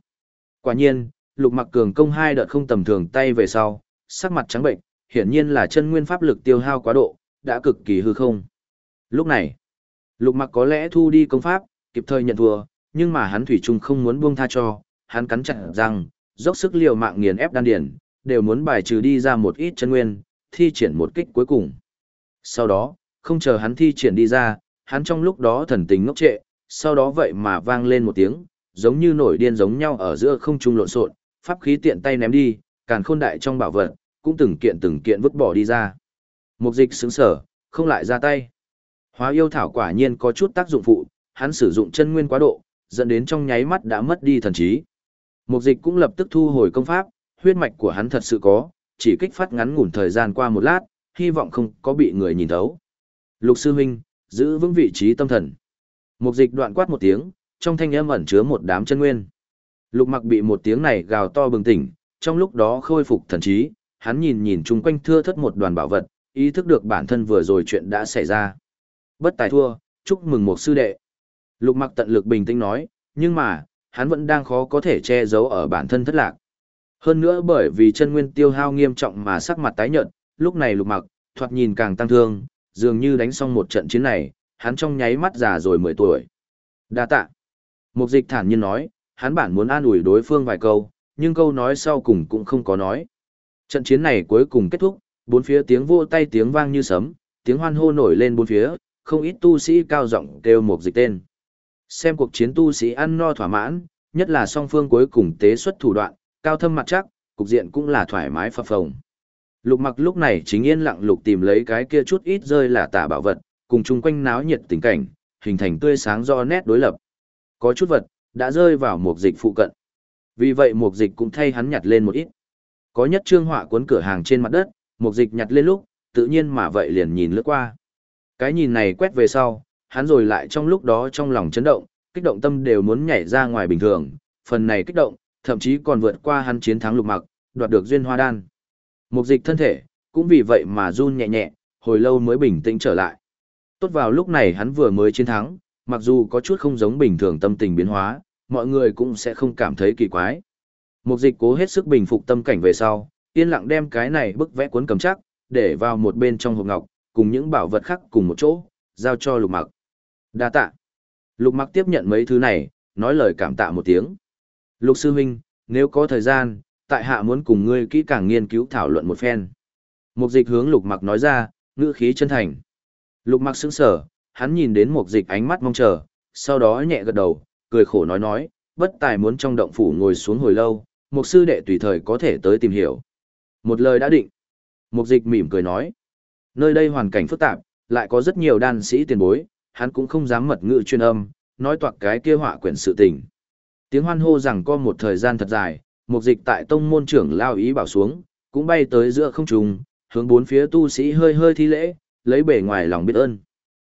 [SPEAKER 1] Quả nhiên, lục mặc cường công hai đợt không tầm thường tay về sau, sắc mặt trắng bệnh, hiển nhiên là chân nguyên pháp lực tiêu hao quá độ, đã cực kỳ hư không. Lúc này, lục mặc có lẽ thu đi công pháp, kịp thời nhận thua, nhưng mà hắn thủy chung không muốn buông tha cho, hắn cắn chặt răng, dốc sức liều mạng nghiền ép đan điển, đều muốn bài trừ đi ra một ít chân nguyên, thi triển một kích cuối cùng. Sau đó, không chờ hắn thi triển đi ra, hắn trong lúc đó thần tình ngốc trệ, sau đó vậy mà vang lên một tiếng, giống như nổi điên giống nhau ở giữa không trung lộn xộn, pháp khí tiện tay ném đi, càn khôn đại trong bảo vật, cũng từng kiện từng kiện vứt bỏ đi ra. Mục dịch sững sở, không lại ra tay. Hóa yêu thảo quả nhiên có chút tác dụng phụ, hắn sử dụng chân nguyên quá độ, dẫn đến trong nháy mắt đã mất đi thần trí. Mục dịch cũng lập tức thu hồi công pháp, huyết mạch của hắn thật sự có, chỉ kích phát ngắn ngủn thời gian qua một lát, hy vọng không có bị người nhìn thấu. Lục sư huynh, giữ vững vị trí tâm thần. Mục dịch đoạn quát một tiếng, trong thanh âm ẩn chứa một đám chân nguyên. Lục mặc bị một tiếng này gào to bừng tỉnh, trong lúc đó khôi phục thần trí, hắn nhìn nhìn chung quanh thưa thất một đoàn bảo vật, ý thức được bản thân vừa rồi chuyện đã xảy ra. Bất tài thua, chúc mừng một sư đệ. Lục mặc tận lực bình tĩnh nói, nhưng mà, hắn vẫn đang khó có thể che giấu ở bản thân thất lạc. Hơn nữa bởi vì chân nguyên tiêu hao nghiêm trọng mà sắc mặt tái nhợt, lúc này lục mặc, thoạt nhìn càng tăng thương, dường như đánh xong một trận chiến này, hắn trong nháy mắt già rồi 10 tuổi. Đa tạ. Mục dịch thản nhiên nói, hắn bản muốn an ủi đối phương vài câu, nhưng câu nói sau cùng cũng không có nói. Trận chiến này cuối cùng kết thúc, bốn phía tiếng vô tay tiếng vang như sấm, tiếng hoan hô nổi lên bốn phía, không ít tu sĩ cao giọng kêu mục dịch tên. Xem cuộc chiến tu sĩ ăn no thỏa mãn, nhất là song phương cuối cùng tế xuất thủ đoạn, cao thâm mặt chắc, cục diện cũng là thoải mái phập phồng. Lục mặc lúc này chính yên lặng lục tìm lấy cái kia chút ít rơi là tả bảo vật, cùng chung quanh náo nhiệt tình cảnh, hình thành tươi sáng do nét đối lập. Có chút vật, đã rơi vào một dịch phụ cận. Vì vậy một dịch cũng thay hắn nhặt lên một ít. Có nhất trương họa cuốn cửa hàng trên mặt đất, một dịch nhặt lên lúc, tự nhiên mà vậy liền nhìn lướt qua. Cái nhìn này quét về sau, hắn rồi lại trong lúc đó trong lòng chấn động, kích động tâm đều muốn nhảy ra ngoài bình thường, phần này kích động, thậm chí còn vượt qua hắn chiến thắng lục mặc, đoạt được duyên hoa đan. Mục dịch thân thể, cũng vì vậy mà run nhẹ nhẹ, hồi lâu mới bình tĩnh trở lại. Tốt vào lúc này hắn vừa mới chiến thắng, mặc dù có chút không giống bình thường tâm tình biến hóa, mọi người cũng sẽ không cảm thấy kỳ quái. Mục dịch cố hết sức bình phục tâm cảnh về sau, yên lặng đem cái này bức vẽ cuốn cầm chắc, để vào một bên trong hộp ngọc, cùng những bảo vật khác cùng một chỗ, giao cho lục mặc. Đa tạ. Lục mặc tiếp nhận mấy thứ này, nói lời cảm tạ một tiếng. Lục sư huynh, nếu có thời gian, tại hạ muốn cùng ngươi kỹ càng nghiên cứu thảo luận một phen. Mục dịch hướng lục mặc nói ra, ngữ khí chân thành. Lục mặc sững sở, hắn nhìn đến mục dịch ánh mắt mong chờ, sau đó nhẹ gật đầu, cười khổ nói nói, bất tài muốn trong động phủ ngồi xuống hồi lâu, mục sư đệ tùy thời có thể tới tìm hiểu. Một lời đã định. Mục dịch mỉm cười nói, nơi đây hoàn cảnh phức tạp, lại có rất nhiều đan sĩ tiền bối, hắn cũng không dám mật ngữ chuyên âm, nói toạc cái kia họa quyển sự tình. Tiếng hoan hô rằng có một thời gian thật dài, mục dịch tại tông môn trưởng lao ý bảo xuống, cũng bay tới giữa không trung, hướng bốn phía tu sĩ hơi hơi thi lễ, lấy bề ngoài lòng biết ơn.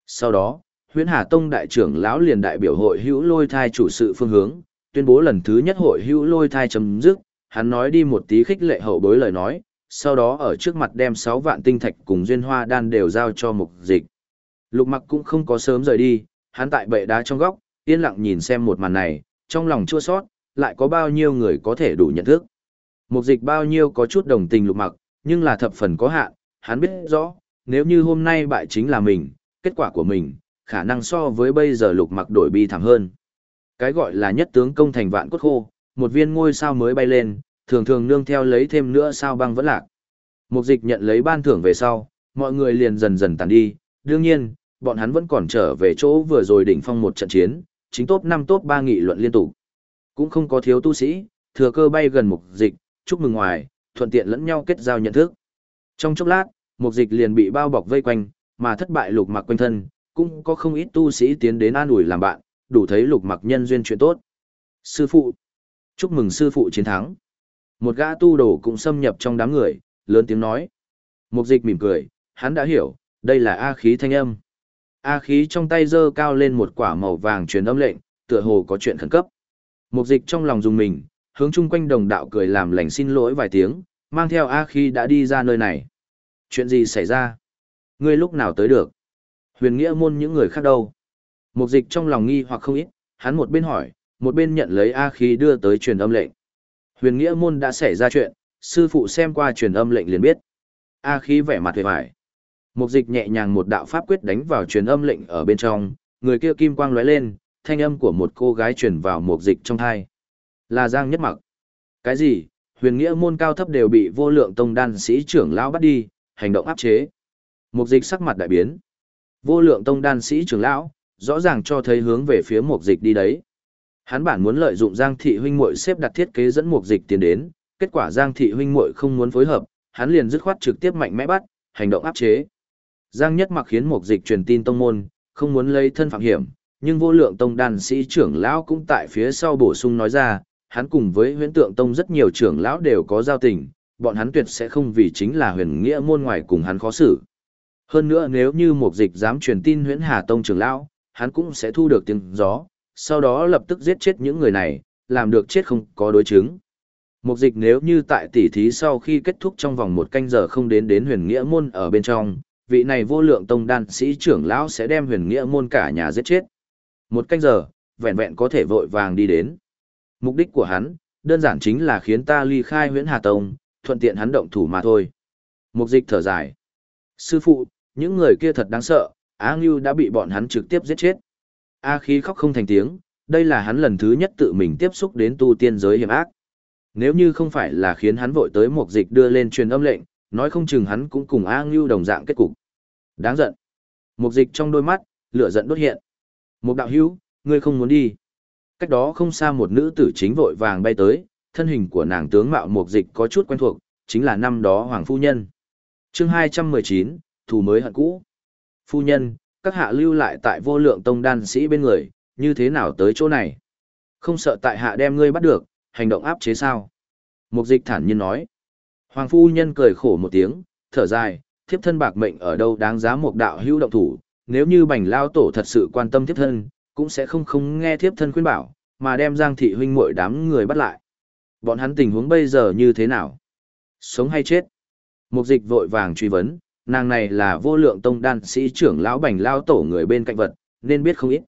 [SPEAKER 1] Sau đó, huyễn Hà Tông đại trưởng lão liền đại biểu hội hữu lôi thai chủ sự phương hướng, tuyên bố lần thứ nhất hội hữu lôi thai chấm dứt, hắn nói đi một tí khích lệ hậu bối lời nói, sau đó ở trước mặt đem 6 vạn tinh thạch cùng duyên hoa đan đều giao cho mục dịch. Lục mặc cũng không có sớm rời đi, hắn tại bệ đá trong góc, yên lặng nhìn xem một màn này, trong lòng chua sót, lại có bao nhiêu người có thể đủ nhận thức. Mục dịch bao nhiêu có chút đồng tình lục mặc, nhưng là thập phần có hạn, hắn biết rõ, nếu như hôm nay bại chính là mình, kết quả của mình, khả năng so với bây giờ lục mặc đổi bi thảm hơn. Cái gọi là nhất tướng công thành vạn cốt khô, một viên ngôi sao mới bay lên, thường thường nương theo lấy thêm nữa sao băng vẫn lạc. Mục dịch nhận lấy ban thưởng về sau, mọi người liền dần dần tàn đi, đương nhiên, bọn hắn vẫn còn trở về chỗ vừa rồi đỉnh phong một trận chiến, chính top 5 top 3 nghị luận liên tục. Cũng không có thiếu tu sĩ, thừa cơ bay gần mục dịch, chúc mừng ngoài, thuận tiện lẫn nhau kết giao nhận thức. Trong chốc lát, mục dịch liền bị bao bọc vây quanh, mà thất bại lục mặc quanh thân, cũng có không ít tu sĩ tiến đến an ủi làm bạn, đủ thấy lục mặc nhân duyên chuyện tốt. Sư phụ, chúc mừng sư phụ chiến thắng. Một gã tu đồ cũng xâm nhập trong đám người, lớn tiếng nói. Mục dịch mỉm cười, hắn đã hiểu, đây là A khí thanh âm. A khí trong tay giơ cao lên một quả màu vàng truyền âm lệnh, tựa hồ có chuyện khẩn cấp. Mục dịch trong lòng dùng mình, hướng chung quanh đồng đạo cười làm lành xin lỗi vài tiếng, mang theo A khí đã đi ra nơi này. Chuyện gì xảy ra? Ngươi lúc nào tới được? Huyền nghĩa môn những người khác đâu? Mục dịch trong lòng nghi hoặc không ít, hắn một bên hỏi, một bên nhận lấy A khí đưa tới truyền âm lệnh. Huyền nghĩa môn đã xảy ra chuyện, sư phụ xem qua truyền âm lệnh liền biết. A khí vẻ mặt hề hoài. Mục dịch nhẹ nhàng một đạo pháp quyết đánh vào truyền âm lệnh ở bên trong, người kia kim quang lóe lên, thanh âm của một cô gái truyền vào mục dịch trong thai. Là Giang Nhất Mặc. Cái gì? Huyền nghĩa môn cao thấp đều bị vô lượng tông đan sĩ trưởng lão bắt đi, hành động áp chế. Mục dịch sắc mặt đại biến. Vô lượng tông đan sĩ trưởng lão, rõ ràng cho thấy hướng về phía mục dịch đi đấy. Hắn bản muốn lợi dụng Giang thị huynh muội xếp đặt thiết kế dẫn mục dịch tiến đến, kết quả Giang thị huynh muội không muốn phối hợp, hắn liền dứt khoát trực tiếp mạnh mẽ bắt, hành động áp chế. Giang Nhất Mặc khiến một dịch truyền tin tông môn, không muốn lấy thân phạm hiểm, nhưng vô lượng tông đàn sĩ trưởng lão cũng tại phía sau bổ sung nói ra, hắn cùng với huyễn tượng tông rất nhiều trưởng lão đều có giao tình, bọn hắn tuyệt sẽ không vì chính là huyền nghĩa môn ngoài cùng hắn khó xử. Hơn nữa nếu như một dịch dám truyền tin huyễn hà tông trưởng lão, hắn cũng sẽ thu được tiếng gió, sau đó lập tức giết chết những người này, làm được chết không có đối chứng. Mục dịch nếu như tại tỉ thí sau khi kết thúc trong vòng một canh giờ không đến đến huyền nghĩa môn ở bên trong, vị này vô lượng tông đan sĩ trưởng lão sẽ đem huyền nghĩa môn cả nhà giết chết. Một canh giờ, vẹn vẹn có thể vội vàng đi đến. Mục đích của hắn, đơn giản chính là khiến ta ly khai huyễn Hà Tông, thuận tiện hắn động thủ mà thôi. Mục dịch thở dài. Sư phụ, những người kia thật đáng sợ, Á Ngưu đã bị bọn hắn trực tiếp giết chết. A khí khóc không thành tiếng, đây là hắn lần thứ nhất tự mình tiếp xúc đến tu tiên giới hiểm ác. Nếu như không phải là khiến hắn vội tới mục dịch đưa lên truyền âm lệnh, nói không chừng hắn cũng cùng A Ngưu đồng dạng kết cục. Đáng giận. Mục dịch trong đôi mắt, lửa giận đốt hiện. Mục đạo hữu, ngươi không muốn đi. Cách đó không xa một nữ tử chính vội vàng bay tới, thân hình của nàng tướng mạo mục dịch có chút quen thuộc, chính là năm đó Hoàng Phu Nhân. chương 219, thù mới hận cũ. Phu Nhân, các hạ lưu lại tại vô lượng tông đan sĩ bên người, như thế nào tới chỗ này? Không sợ tại hạ đem ngươi bắt được, hành động áp chế sao? Mục dịch thản nhiên nói. Hoàng Phu Nhân cười khổ một tiếng, thở dài, thiếp thân bạc mệnh ở đâu đáng giá một đạo hữu động thủ, nếu như bành lao tổ thật sự quan tâm thiếp thân, cũng sẽ không không nghe thiếp thân khuyên bảo, mà đem giang thị huynh muội đám người bắt lại. Bọn hắn tình huống bây giờ như thế nào? Sống hay chết? Mục dịch vội vàng truy vấn, nàng này là vô lượng tông đan sĩ trưởng lão bành lao tổ người bên cạnh vật, nên biết không ít.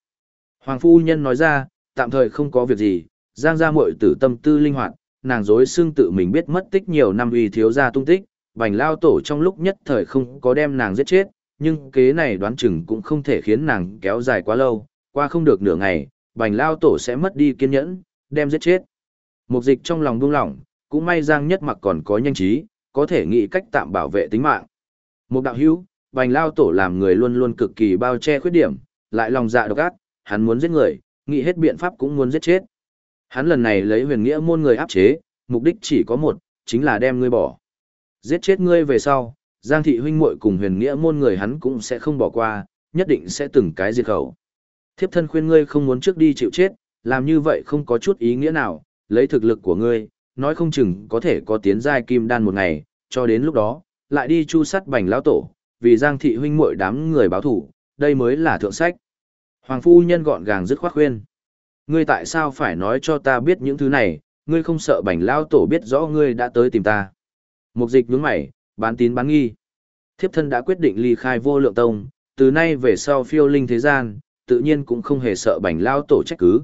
[SPEAKER 1] Hoàng phu nhân nói ra, tạm thời không có việc gì, giang gia muội tử tâm tư linh hoạt, nàng dối xương tự mình biết mất tích nhiều năm uy thiếu gia tung tích, bành lao tổ trong lúc nhất thời không có đem nàng giết chết, nhưng kế này đoán chừng cũng không thể khiến nàng kéo dài quá lâu, qua không được nửa ngày, bành lao tổ sẽ mất đi kiên nhẫn, đem giết chết. Mục dịch trong lòng buông lỏng, cũng may Giang Nhất Mặc còn có nhanh trí, có thể nghĩ cách tạm bảo vệ tính mạng. Mục đạo hữu, bành lao tổ làm người luôn luôn cực kỳ bao che khuyết điểm, lại lòng dạ độc ác, hắn muốn giết người, nghĩ hết biện pháp cũng muốn giết chết. Hắn lần này lấy huyền nghĩa môn người áp chế, mục đích chỉ có một, chính là đem ngươi bỏ. Giết chết ngươi về sau, Giang thị huynh muội cùng huyền nghĩa môn người hắn cũng sẽ không bỏ qua, nhất định sẽ từng cái diệt khẩu. Thiếp thân khuyên ngươi không muốn trước đi chịu chết, làm như vậy không có chút ý nghĩa nào, lấy thực lực của ngươi, nói không chừng có thể có tiến giai kim đan một ngày, cho đến lúc đó, lại đi chu sắt bành lão tổ, vì Giang thị huynh muội đám người báo thủ, đây mới là thượng sách. Hoàng phu nhân gọn gàng dứt khoát khuyên. Ngươi tại sao phải nói cho ta biết những thứ này, ngươi không sợ bành lão tổ biết rõ ngươi đã tới tìm ta. Mục dịch đúng mày, bán tín bán nghi. Thiếp thân đã quyết định ly khai vô lượng tông, từ nay về sau phiêu linh thế gian, tự nhiên cũng không hề sợ bành lao tổ trách cứ.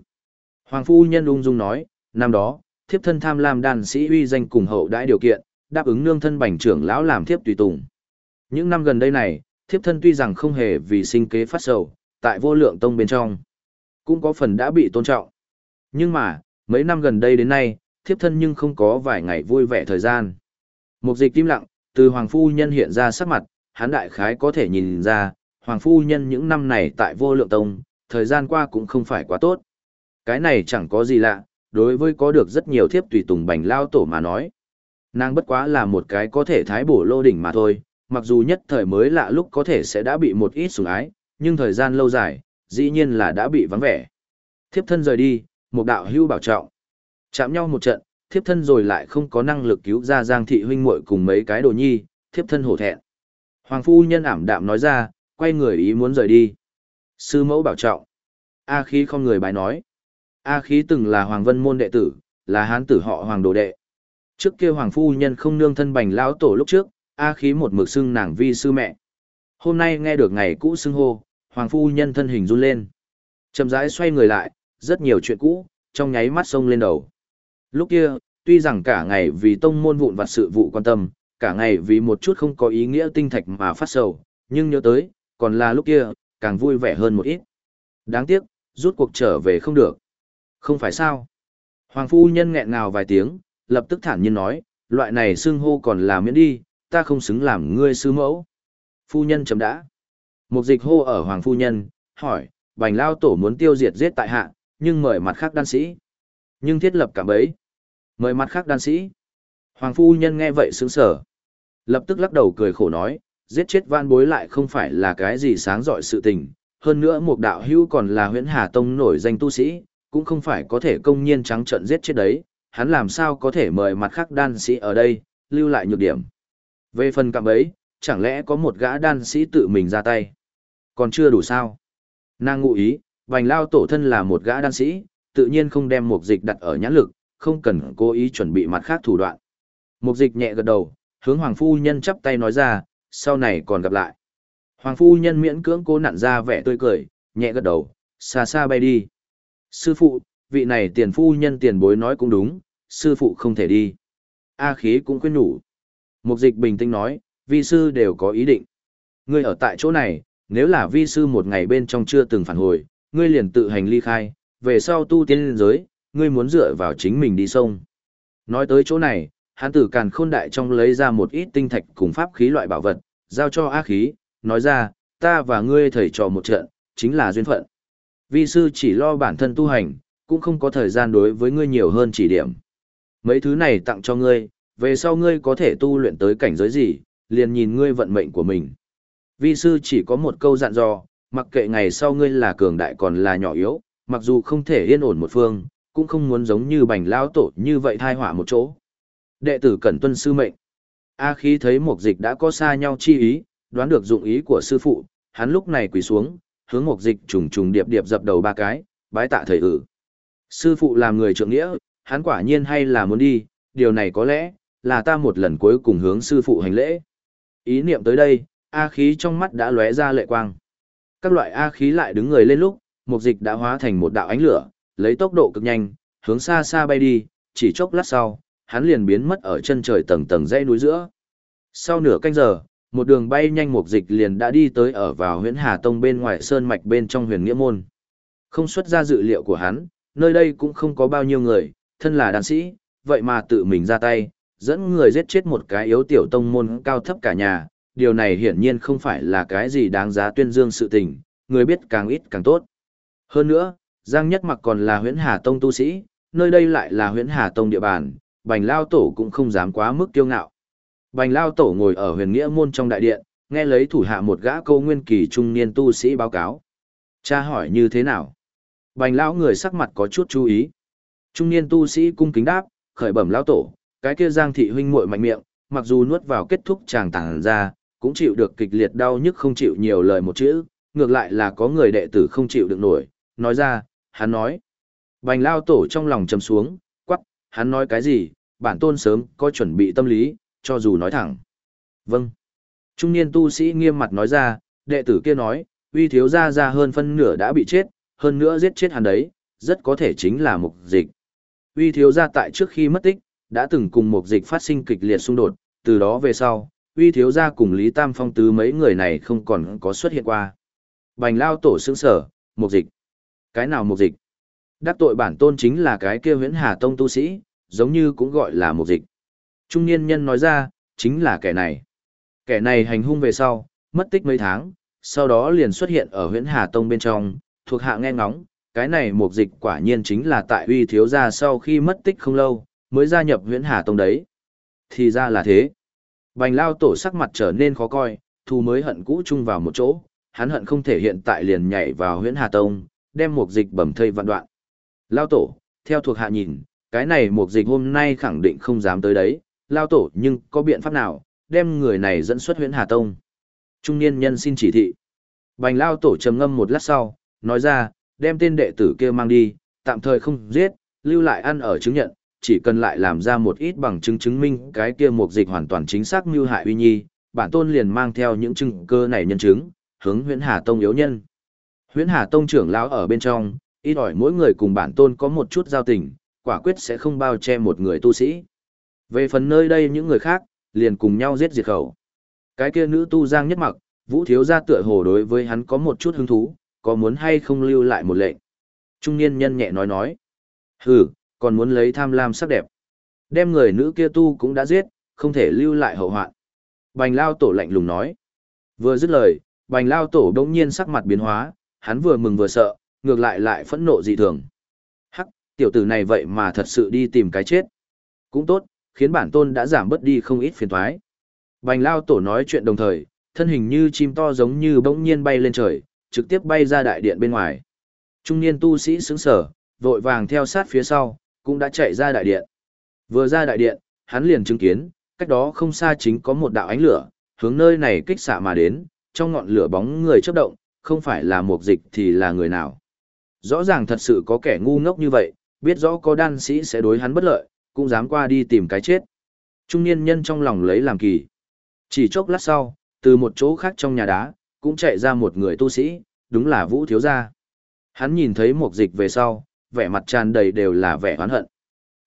[SPEAKER 1] Hoàng phu nhân ung dung nói, năm đó, thiếp thân tham lam đàn sĩ uy danh cùng hậu đãi điều kiện, đáp ứng nương thân bành trưởng lão làm thiếp tùy tùng. Những năm gần đây này, thiếp thân tuy rằng không hề vì sinh kế phát sầu, tại vô lượng tông bên trong, cũng có phần đã bị tôn trọng. Nhưng mà, mấy năm gần đây đến nay, thiếp thân nhưng không có vài ngày vui vẻ thời gian. Một dịch tim lặng, từ Hoàng Phu Nhân hiện ra sắc mặt, hán đại khái có thể nhìn ra, Hoàng Phu Nhân những năm này tại vô lượng tông, thời gian qua cũng không phải quá tốt. Cái này chẳng có gì lạ, đối với có được rất nhiều thiếp tùy tùng bành lao tổ mà nói. Nàng bất quá là một cái có thể thái bổ lô đỉnh mà thôi, mặc dù nhất thời mới lạ lúc có thể sẽ đã bị một ít sủng ái, nhưng thời gian lâu dài, dĩ nhiên là đã bị vắng vẻ. Thiếp thân rời đi, một đạo hưu bảo trọng. Chạm nhau một trận, thiếp thân rồi lại không có năng lực cứu ra Giang thị huynh muội cùng mấy cái đồ nhi, thiếp thân hổ thẹn. Hoàng phu nhân ảm đạm nói ra, quay người ý muốn rời đi. Sư mẫu bảo trọng. A khí không người bài nói. A khí từng là Hoàng Vân môn đệ tử, là hán tử họ Hoàng đồ đệ. Trước kia Hoàng phu nhân không nương thân bành lão tổ lúc trước, A khí một mực xưng nàng vi sư mẹ. Hôm nay nghe được ngày cũ xưng hô, Hoàng phu nhân thân hình run lên. Chậm rãi xoay người lại, rất nhiều chuyện cũ, trong nháy mắt sông lên đầu. Lúc kia, tuy rằng cả ngày vì tông môn vụn vặt sự vụ quan tâm, cả ngày vì một chút không có ý nghĩa tinh thạch mà phát sầu, nhưng nhớ tới, còn là lúc kia, càng vui vẻ hơn một ít. Đáng tiếc, rút cuộc trở về không được. Không phải sao? Hoàng phu nhân nghẹn ngào vài tiếng, lập tức thản nhiên nói, loại này xưng hô còn là miễn đi, ta không xứng làm ngươi sư mẫu. Phu nhân chấm đã. Một dịch hô ở Hoàng phu nhân, hỏi, bành lao tổ muốn tiêu diệt giết tại hạ, nhưng mời mặt khác đan sĩ. Nhưng thiết lập cả bấy. Mời mặt khác đan sĩ. Hoàng phu nhân nghe vậy sướng sở. Lập tức lắc đầu cười khổ nói, giết chết van bối lại không phải là cái gì sáng dọi sự tình. Hơn nữa một đạo hữu còn là huyễn hà tông nổi danh tu sĩ, cũng không phải có thể công nhiên trắng trận giết chết đấy, hắn làm sao có thể mời mặt khác đan sĩ ở đây, lưu lại nhược điểm. Về phần cạm ấy, chẳng lẽ có một gã đan sĩ tự mình ra tay? Còn chưa đủ sao? Nàng ngụ ý, vành lao tổ thân là một gã đan sĩ, tự nhiên không đem một dịch đặt ở nhãn lực, không cần cố ý chuẩn bị mặt khác thủ đoạn. Một dịch nhẹ gật đầu, hướng Hoàng Phu Nhân chắp tay nói ra, sau này còn gặp lại. Hoàng Phu Nhân miễn cưỡng cố nặn ra vẻ tươi cười, nhẹ gật đầu, xa xa bay đi. Sư phụ, vị này tiền phu nhân tiền bối nói cũng đúng, sư phụ không thể đi. A khí cũng khuyên nhủ. Mục dịch bình tĩnh nói, vi sư đều có ý định. Ngươi ở tại chỗ này, nếu là vi sư một ngày bên trong chưa từng phản hồi, ngươi liền tự hành ly khai, về sau tu tiên lên giới, ngươi muốn dựa vào chính mình đi sông. Nói tới chỗ này, hắn tử càn khôn đại trong lấy ra một ít tinh thạch cùng pháp khí loại bảo vật, giao cho A khí, nói ra, ta và ngươi thầy trò một trận, chính là duyên phận. Vi sư chỉ lo bản thân tu hành, cũng không có thời gian đối với ngươi nhiều hơn chỉ điểm. Mấy thứ này tặng cho ngươi, về sau ngươi có thể tu luyện tới cảnh giới gì, liền nhìn ngươi vận mệnh của mình. Vi sư chỉ có một câu dặn dò, mặc kệ ngày sau ngươi là cường đại còn là nhỏ yếu, mặc dù không thể yên ổn một phương, cũng không muốn giống như bành lao tổ như vậy thai họa một chỗ. Đệ tử cẩn tuân sư mệnh. A khí thấy một dịch đã có xa nhau chi ý, đoán được dụng ý của sư phụ, hắn lúc này quỳ xuống, hướng một dịch trùng trùng điệp điệp dập đầu ba cái, bái tạ thầy ử. Sư phụ làm người trượng nghĩa, hắn quả nhiên hay là muốn đi, điều này có lẽ, là ta một lần cuối cùng hướng sư phụ hành lễ. Ý niệm tới đây, A khí trong mắt đã lóe ra lệ quang. Các loại A khí lại đứng người lên lúc, một dịch đã hóa thành một đạo ánh lửa, lấy tốc độ cực nhanh, hướng xa xa bay đi, chỉ chốc lát sau, hắn liền biến mất ở chân trời tầng tầng dãy núi giữa. Sau nửa canh giờ, một đường bay nhanh một dịch liền đã đi tới ở vào huyện Hà Tông bên ngoài sơn mạch bên trong huyền nghĩa môn. Không xuất ra dự liệu của hắn, nơi đây cũng không có bao nhiêu người, thân là đàn sĩ, vậy mà tự mình ra tay, dẫn người giết chết một cái yếu tiểu tông môn cao thấp cả nhà, điều này hiển nhiên không phải là cái gì đáng giá tuyên dương sự tình, người biết càng ít càng tốt. Hơn nữa, Giang Nhất Mặc còn là huyễn Hà Tông tu sĩ, nơi đây lại là huyễn Hà Tông địa bàn, Bành Lao Tổ cũng không dám quá mức kiêu ngạo. Bành Lao Tổ ngồi ở huyền nghĩa môn trong đại điện, nghe lấy thủ hạ một gã câu nguyên kỳ trung niên tu sĩ báo cáo. Cha hỏi như thế nào? Bành Lão người sắc mặt có chút chú ý. Trung niên tu sĩ cung kính đáp, khởi bẩm Lão Tổ, cái kia Giang thị huynh muội mạnh miệng, mặc dù nuốt vào kết thúc chàng tàng ra, cũng chịu được kịch liệt đau nhức không chịu nhiều lời một chữ, ngược lại là có người đệ tử không chịu được nổi, nói ra, hắn nói. Bành lao tổ trong lòng trầm xuống, quắc, hắn nói cái gì, bản tôn sớm có chuẩn bị tâm lý, cho dù nói thẳng. Vâng. Trung niên tu sĩ nghiêm mặt nói ra, đệ tử kia nói, uy thiếu gia ra hơn phân nửa đã bị chết, hơn nữa giết chết hắn đấy, rất có thể chính là mục dịch. Uy thiếu gia tại trước khi mất tích, đã từng cùng mục dịch phát sinh kịch liệt xung đột, từ đó về sau, uy thiếu gia cùng Lý Tam Phong tứ mấy người này không còn có xuất hiện qua. Bành lao tổ sững sở, mục dịch. Cái nào mục dịch? Đắc tội bản tôn chính là cái kia huyễn hà tông tu sĩ, giống như cũng gọi là mục dịch. Trung niên nhân nói ra, chính là kẻ này. Kẻ này hành hung về sau, mất tích mấy tháng, sau đó liền xuất hiện ở huyễn hà tông bên trong, thuộc hạ nghe ngóng, cái này mục dịch quả nhiên chính là tại uy thiếu gia sau khi mất tích không lâu, mới gia nhập huyễn hà tông đấy. Thì ra là thế. Bành lao tổ sắc mặt trở nên khó coi, thù mới hận cũ chung vào một chỗ, hắn hận không thể hiện tại liền nhảy vào huyễn hà tông, đem một dịch bầm thây vạn đoạn. Lao tổ, theo thuộc hạ nhìn, cái này một dịch hôm nay khẳng định không dám tới đấy, lao tổ nhưng có biện pháp nào, đem người này dẫn xuất huyễn hà tông. Trung niên nhân xin chỉ thị. Bành lao tổ trầm ngâm một lát sau, nói ra, đem tên đệ tử kia mang đi, tạm thời không giết, lưu lại ăn ở chứng nhận, chỉ cần lại làm ra một ít bằng chứng chứng minh cái kia mục dịch hoàn toàn chính xác mưu hại uy nhi, bản tôn liền mang theo những chứng cơ này nhân chứng, hướng huyễn hà tông yếu nhân. Huyễn hà tông trưởng lão ở bên trong, ít ỏi mỗi người cùng bản tôn có một chút giao tình, quả quyết sẽ không bao che một người tu sĩ. Về phần nơi đây những người khác, liền cùng nhau giết diệt khẩu. Cái kia nữ tu giang nhất mặc, vũ thiếu gia tựa hồ đối với hắn có một chút hứng thú, có muốn hay không lưu lại một lệnh. Trung niên nhân nhẹ nói nói. Hừ, còn muốn lấy tham lam sắc đẹp. Đem người nữ kia tu cũng đã giết, không thể lưu lại hậu hoạn. Bành lao tổ lạnh lùng nói. Vừa dứt lời, bành lao tổ đông nhiên sắc mặt biến hóa, hắn vừa mừng vừa sợ, ngược lại lại phẫn nộ dị thường. Hắc, tiểu tử này vậy mà thật sự đi tìm cái chết. Cũng tốt, khiến bản tôn đã giảm bớt đi không ít phiền thoái. Bành lao tổ nói chuyện đồng thời, thân hình như chim to giống như bỗng nhiên bay lên trời, trực tiếp bay ra đại điện bên ngoài. Trung niên tu sĩ sững sở, vội vàng theo sát phía sau, cũng đã chạy ra đại điện. Vừa ra đại điện, hắn liền chứng kiến, cách đó không xa chính có một đạo ánh lửa, hướng nơi này kích xạ mà đến, trong ngọn lửa bóng người chớp động, không phải là một dịch thì là người nào. Rõ ràng thật sự có kẻ ngu ngốc như vậy, biết rõ có đan sĩ sẽ đối hắn bất lợi, cũng dám qua đi tìm cái chết. Trung niên nhân trong lòng lấy làm kỳ. Chỉ chốc lát sau, từ một chỗ khác trong nhà đá, cũng chạy ra một người tu sĩ, đúng là Vũ Thiếu Gia. Hắn nhìn thấy một dịch về sau, vẻ mặt tràn đầy đều là vẻ oán hận.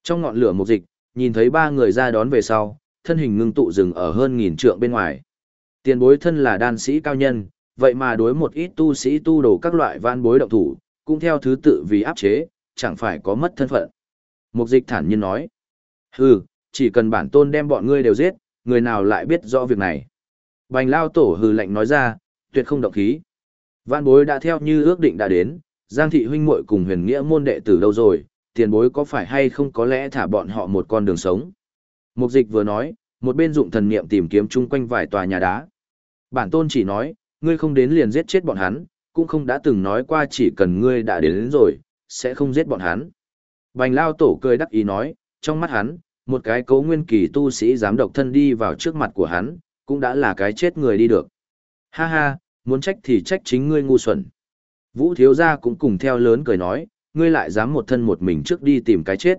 [SPEAKER 1] Trong ngọn lửa mục dịch, nhìn thấy ba người ra đón về sau, thân hình ngưng tụ dừng ở hơn nghìn trượng bên ngoài. Tiền bối thân là đan sĩ cao nhân, vậy mà đối một ít tu sĩ tu đồ các loại van bối động thủ, cũng theo thứ tự vì áp chế, chẳng phải có mất thân phận. Mục dịch thản nhiên nói. Hừ, chỉ cần bản tôn đem bọn ngươi đều giết, người nào lại biết rõ việc này. Bành lao tổ hừ lạnh nói ra, tuyệt không động khí. Van bối đã theo như ước định đã đến, Giang thị huynh muội cùng huyền nghĩa môn đệ tử đâu rồi, tiền bối có phải hay không có lẽ thả bọn họ một con đường sống. Mục dịch vừa nói, một bên dụng thần niệm tìm kiếm chung quanh vài tòa nhà đá. Bản tôn chỉ nói, ngươi không đến liền giết chết bọn hắn, cũng không đã từng nói qua chỉ cần ngươi đã đến, đến rồi, sẽ không giết bọn hắn. Bành lao tổ cười đắc ý nói, trong mắt hắn, một cái cấu nguyên kỳ tu sĩ dám độc thân đi vào trước mặt của hắn, cũng đã là cái chết người đi được. Ha ha, muốn trách thì trách chính ngươi ngu xuẩn. Vũ thiếu gia cũng cùng theo lớn cười nói, ngươi lại dám một thân một mình trước đi tìm cái chết.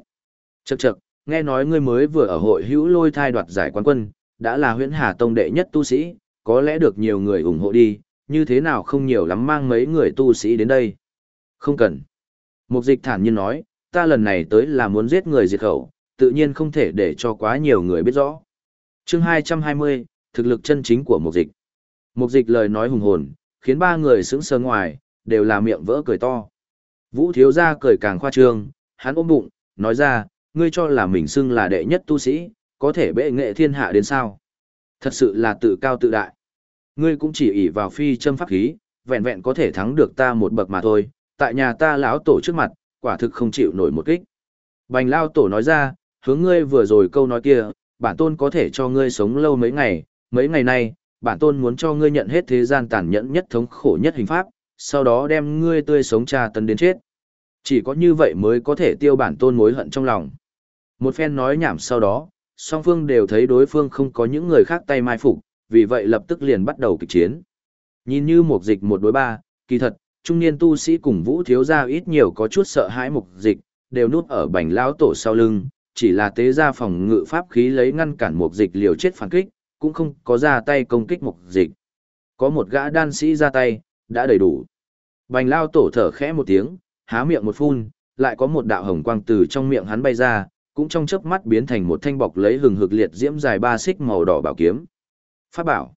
[SPEAKER 1] Chậc chậc, nghe nói ngươi mới vừa ở hội hữu lôi thai đoạt giải quán quân, đã là huyễn hà tông đệ nhất tu sĩ, có lẽ được nhiều người ủng hộ đi, như thế nào không nhiều lắm mang mấy người tu sĩ đến đây. Không cần. Mục dịch thản nhiên nói, ta lần này tới là muốn giết người diệt khẩu, tự nhiên không thể để cho quá nhiều người biết rõ. chương 220, thực lực chân chính của mục dịch. Mục dịch lời nói hùng hồn, khiến ba người sững sờ ngoài, đều là miệng vỡ cười to. Vũ thiếu gia cười càng khoa trương, hắn ôm bụng, nói ra, ngươi cho là mình xưng là đệ nhất tu sĩ, có thể bệ nghệ thiên hạ đến sao? Thật sự là tự cao tự đại. Ngươi cũng chỉ ỷ vào phi châm pháp khí, vẹn vẹn có thể thắng được ta một bậc mà thôi, tại nhà ta lão tổ trước mặt, quả thực không chịu nổi một kích. Bành lao tổ nói ra, hướng ngươi vừa rồi câu nói kia, bản tôn có thể cho ngươi sống lâu mấy ngày, mấy ngày nay, bản tôn muốn cho ngươi nhận hết thế gian tàn nhẫn nhất thống khổ nhất hình pháp, sau đó đem ngươi tươi sống tra tấn đến chết. Chỉ có như vậy mới có thể tiêu bản tôn mối hận trong lòng. Một phen nói nhảm sau đó, song phương đều thấy đối phương không có những người khác tay mai phục, vì vậy lập tức liền bắt đầu kịch chiến. Nhìn như một dịch một đối ba, kỳ thật, trung niên tu sĩ cùng vũ thiếu gia ít nhiều có chút sợ hãi mục dịch, đều núp ở bành lão tổ sau lưng, chỉ là tế ra phòng ngự pháp khí lấy ngăn cản mục dịch liều chết phản kích, cũng không có ra tay công kích mục dịch. Có một gã đan sĩ ra tay, đã đầy đủ. Bành lao tổ thở khẽ một tiếng, há miệng một phun, lại có một đạo hồng quang từ trong miệng hắn bay ra, cũng trong chớp mắt biến thành một thanh bọc lấy hừng hực liệt diễm dài ba xích màu đỏ bảo kiếm. Pháp bảo.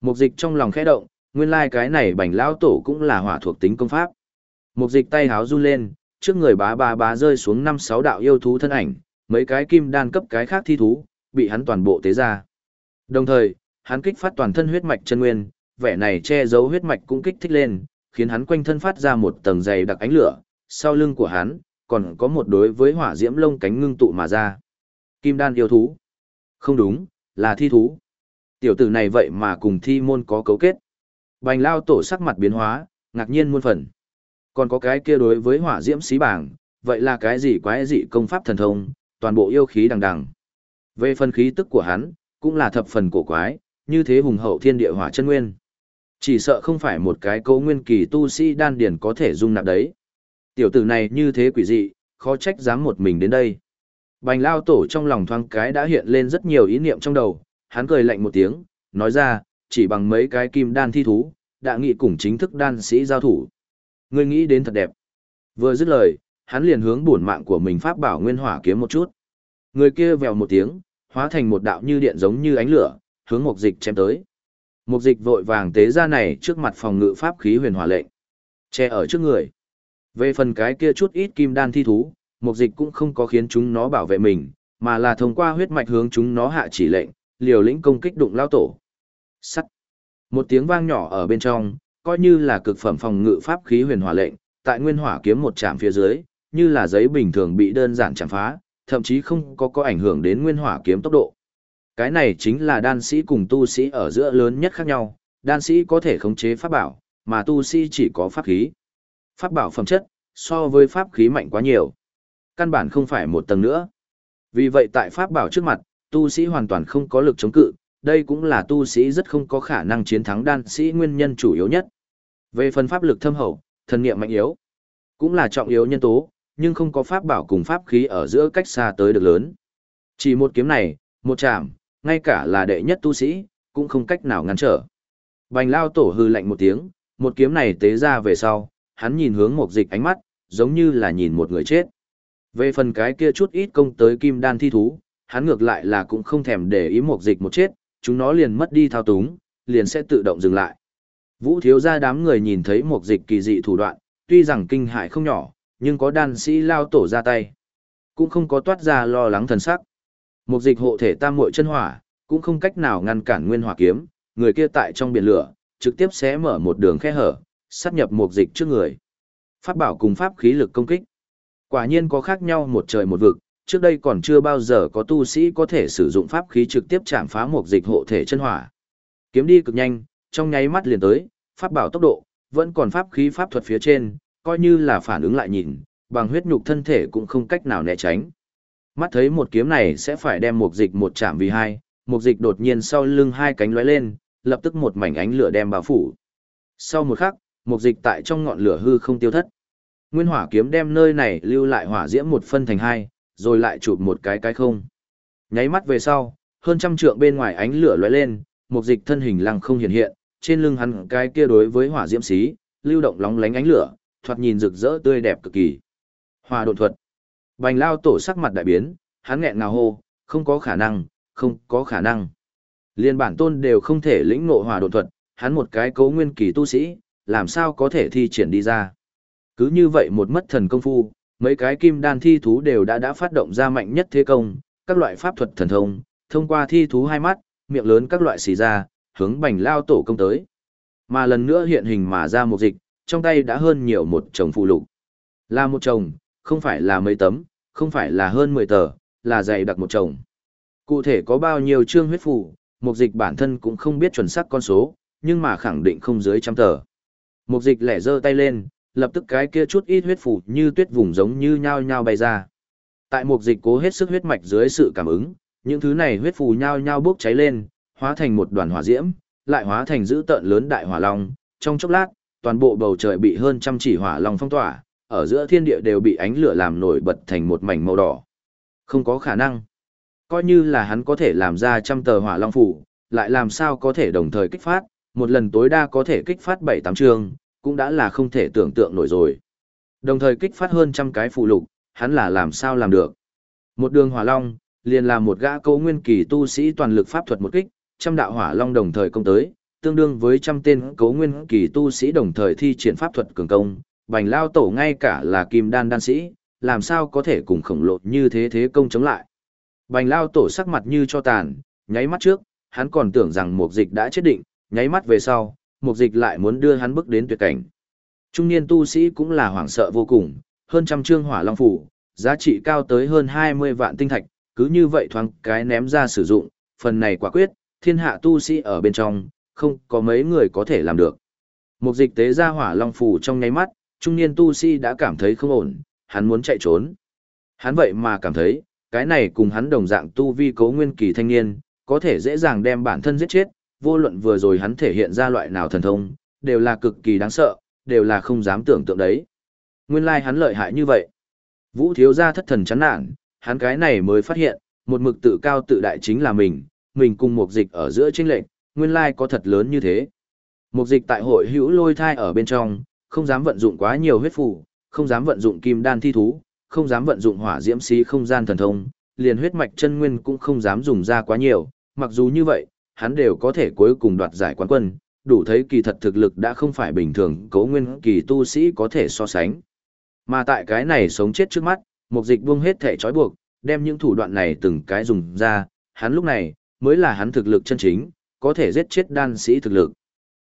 [SPEAKER 1] Mục dịch trong lòng khẽ động, nguyên lai cái này bành lao tổ cũng là hỏa thuộc tính công pháp. Mục dịch tay háo run lên, trước người bá bá bá rơi xuống năm sáu đạo yêu thú thân ảnh, mấy cái kim đan cấp cái khác thi thú, bị hắn toàn bộ tế ra. Đồng thời, hắn kích phát toàn thân huyết mạch chân nguyên, vẻ này che giấu huyết mạch cũng kích thích lên, khiến hắn quanh thân phát ra một tầng dày đặc ánh lửa, sau lưng của hắn còn có một đối với hỏa diễm lông cánh ngưng tụ mà ra. Kim đan yêu thú. Không đúng, là thi thú. Tiểu tử này vậy mà cùng thi môn có cấu kết. Bành lao tổ sắc mặt biến hóa, ngạc nhiên muôn phần. Còn có cái kia đối với hỏa diễm xí bảng, vậy là cái gì quái dị công pháp thần thông, toàn bộ yêu khí đằng đằng. Về phần khí tức của hắn, cũng là thập phần cổ quái, như thế hùng hậu thiên địa hỏa chân nguyên. Chỉ sợ không phải một cái cấu nguyên kỳ tu sĩ đan điển có thể dung nạp đấy. Tiểu tử này như thế quỷ dị, khó trách dám một mình đến đây. Bành lao tổ trong lòng thoáng cái đã hiện lên rất nhiều ý niệm trong đầu, hắn cười lạnh một tiếng, nói ra, chỉ bằng mấy cái kim đan thi thú, đã nghị cùng chính thức đan sĩ giao thủ. Ngươi nghĩ đến thật đẹp. Vừa dứt lời, hắn liền hướng bổn mạng của mình pháp bảo nguyên hỏa kiếm một chút. Người kia vèo một tiếng, hóa thành một đạo như điện giống như ánh lửa, hướng mục dịch chém tới. Mục dịch vội vàng tế ra này trước mặt phòng ngự pháp khí huyền hỏa lệnh, che ở trước người. Về phần cái kia chút ít kim đan thi thú, mục dịch cũng không có khiến chúng nó bảo vệ mình, mà là thông qua huyết mạch hướng chúng nó hạ chỉ lệnh, liều lĩnh công kích đụng lao tổ. Sắt. Một tiếng vang nhỏ ở bên trong, coi như là cực phẩm phòng ngự pháp khí huyền hỏa lệnh, tại nguyên hỏa kiếm một chạm phía dưới, như là giấy bình thường bị đơn giản chạm phá, thậm chí không có có ảnh hưởng đến nguyên hỏa kiếm tốc độ. Cái này chính là đan sĩ cùng tu sĩ ở giữa lớn nhất khác nhau, đan sĩ có thể khống chế pháp bảo, mà tu sĩ chỉ có pháp khí. Pháp bảo phẩm chất, so với pháp khí mạnh quá nhiều. Căn bản không phải một tầng nữa. Vì vậy tại pháp bảo trước mặt, tu sĩ hoàn toàn không có lực chống cự, đây cũng là tu sĩ rất không có khả năng chiến thắng đan sĩ nguyên nhân chủ yếu nhất. Về phần pháp lực thâm hậu, thần niệm mạnh yếu, cũng là trọng yếu nhân tố, nhưng không có pháp bảo cùng pháp khí ở giữa cách xa tới được lớn. Chỉ một kiếm này, một chạm, ngay cả là đệ nhất tu sĩ, cũng không cách nào ngăn trở. Bành lao tổ hư lạnh một tiếng, một kiếm này tế ra về sau, hắn nhìn hướng một dịch ánh mắt, giống như là nhìn một người chết. Về phần cái kia chút ít công tới kim đan thi thú, hắn ngược lại là cũng không thèm để ý một dịch một chết, chúng nó liền mất đi thao túng, liền sẽ tự động dừng lại. Vũ thiếu gia đám người nhìn thấy một dịch kỳ dị thủ đoạn, tuy rằng kinh hại không nhỏ, nhưng có đan sĩ lao tổ ra tay. Cũng không có toát ra lo lắng thần sắc. Một dịch hộ thể tam muội chân hỏa, cũng không cách nào ngăn cản nguyên hỏa kiếm, người kia tại trong biển lửa, trực tiếp sẽ mở một đường khe hở, sát nhập một dịch trước người. Pháp bảo cùng pháp khí lực công kích. Quả nhiên có khác nhau một trời một vực, trước đây còn chưa bao giờ có tu sĩ có thể sử dụng pháp khí trực tiếp chạm phá một dịch hộ thể chân hỏa. Kiếm đi cực nhanh, trong nháy mắt liền tới, pháp bảo tốc độ, vẫn còn pháp khí pháp thuật phía trên, coi như là phản ứng lại nhìn, bằng huyết nhục thân thể cũng không cách nào né tránh. Mắt thấy một kiếm này sẽ phải đem một dịch một chạm vì hai, một dịch đột nhiên sau lưng hai cánh lóe lên, lập tức một mảnh ánh lửa đem bao phủ. Sau một khắc, một dịch tại trong ngọn lửa hư không tiêu thất. Nguyên hỏa kiếm đem nơi này lưu lại hỏa diễm một phân thành hai, rồi lại chụp một cái cái không. Nháy mắt về sau, hơn trăm trượng bên ngoài ánh lửa lóe lên, một dịch thân hình lăng không hiện hiện, trên lưng hắn cái kia đối với hỏa diễm xí, lưu động lóng lánh ánh lửa, thoạt nhìn rực rỡ tươi đẹp cực kỳ. Hỏa độn thuật. Bành lao tổ sắc mặt đại biến, hắn nghẹn ngào hô, không có khả năng, không có khả năng. Liên bản tôn đều không thể lĩnh ngộ hỏa độn thuật, hắn một cái cấu nguyên kỳ tu sĩ, làm sao có thể thi triển đi ra. Cứ như vậy một mất thần công phu, mấy cái kim đan thi thú đều đã đã phát động ra mạnh nhất thế công, các loại pháp thuật thần thông, thông qua thi thú hai mắt, miệng lớn các loại xì ra, hướng bành lao tổ công tới. Mà lần nữa hiện hình mà ra một dịch, trong tay đã hơn nhiều một chồng phụ lục. Là một chồng, không phải là mấy tấm, không phải là hơn 10 tờ, là dày đặc một chồng. Cụ thể có bao nhiêu chương huyết phù, Mục dịch bản thân cũng không biết chuẩn xác con số, nhưng mà khẳng định không dưới trăm tờ. Mục dịch lẻ giơ tay lên, lập tức cái kia chút ít huyết phù như tuyết vùng giống như nhao nhao bay ra. Tại Mục dịch cố hết sức huyết mạch dưới sự cảm ứng, những thứ này huyết phù nhao nhao bốc cháy lên, hóa thành một đoàn hỏa diễm, lại hóa thành dữ tợn lớn đại hỏa long, trong chốc lát, toàn bộ bầu trời bị hơn trăm chỉ hỏa long phong tỏa, ở giữa thiên địa đều bị ánh lửa làm nổi bật thành một mảnh màu đỏ. Không có khả năng. Coi như là hắn có thể làm ra trăm tờ hỏa long phủ, lại làm sao có thể đồng thời kích phát, một lần tối đa có thể kích phát bảy tám trường, cũng đã là không thể tưởng tượng nổi rồi. Đồng thời kích phát hơn trăm cái phụ lục, hắn là làm sao làm được. Một đường hỏa long, liền là một gã cấu nguyên kỳ tu sĩ toàn lực pháp thuật một kích, trăm đạo hỏa long đồng thời công tới, tương đương với trăm tên cấu nguyên kỳ tu sĩ đồng thời thi triển pháp thuật cường công, bành lao tổ ngay cả là kim đan đan sĩ, làm sao có thể cùng khổng lồ như thế thế công chống lại. Bành lao tổ sắc mặt như cho tàn, nháy mắt trước, hắn còn tưởng rằng Mục dịch đã chết định, nháy mắt về sau, Mục dịch lại muốn đưa hắn bước đến tuyệt cảnh. Trung niên tu sĩ cũng là hoảng sợ vô cùng, hơn trăm trương hỏa long phủ, giá trị cao tới hơn 20 vạn tinh thạch, cứ như vậy thoáng cái ném ra sử dụng, phần này quả quyết, thiên hạ tu sĩ ở bên trong, không có mấy người có thể làm được. Mục dịch tế ra hỏa long phủ trong nháy mắt, trung niên tu sĩ đã cảm thấy không ổn, hắn muốn chạy trốn. Hắn vậy mà cảm thấy, cái này cùng hắn đồng dạng tu vi cấu nguyên kỳ thanh niên, có thể dễ dàng đem bản thân giết chết, vô luận vừa rồi hắn thể hiện ra loại nào thần thông, đều là cực kỳ đáng sợ, đều là không dám tưởng tượng đấy. Nguyên lai like hắn lợi hại như vậy. Vũ thiếu gia thất thần chán nản, hắn cái này mới phát hiện, một mực tự cao tự đại chính là mình, mình cùng một dịch ở giữa chênh lệnh, nguyên lai like có thật lớn như thế. Một dịch tại hội hữu lôi thai ở bên trong, không dám vận dụng quá nhiều huyết phù, không dám vận dụng kim đan thi thú, không dám vận dụng hỏa diễm xí không gian thần thông, liền huyết mạch chân nguyên cũng không dám dùng ra quá nhiều, mặc dù như vậy, hắn đều có thể cuối cùng đoạt giải quán quân, đủ thấy kỳ thật thực lực đã không phải bình thường cấu nguyên kỳ tu sĩ có thể so sánh. Mà tại cái này sống chết trước mắt, mục dịch buông hết thể trói buộc, đem những thủ đoạn này từng cái dùng ra, hắn lúc này, mới là hắn thực lực chân chính, có thể giết chết đan sĩ thực lực.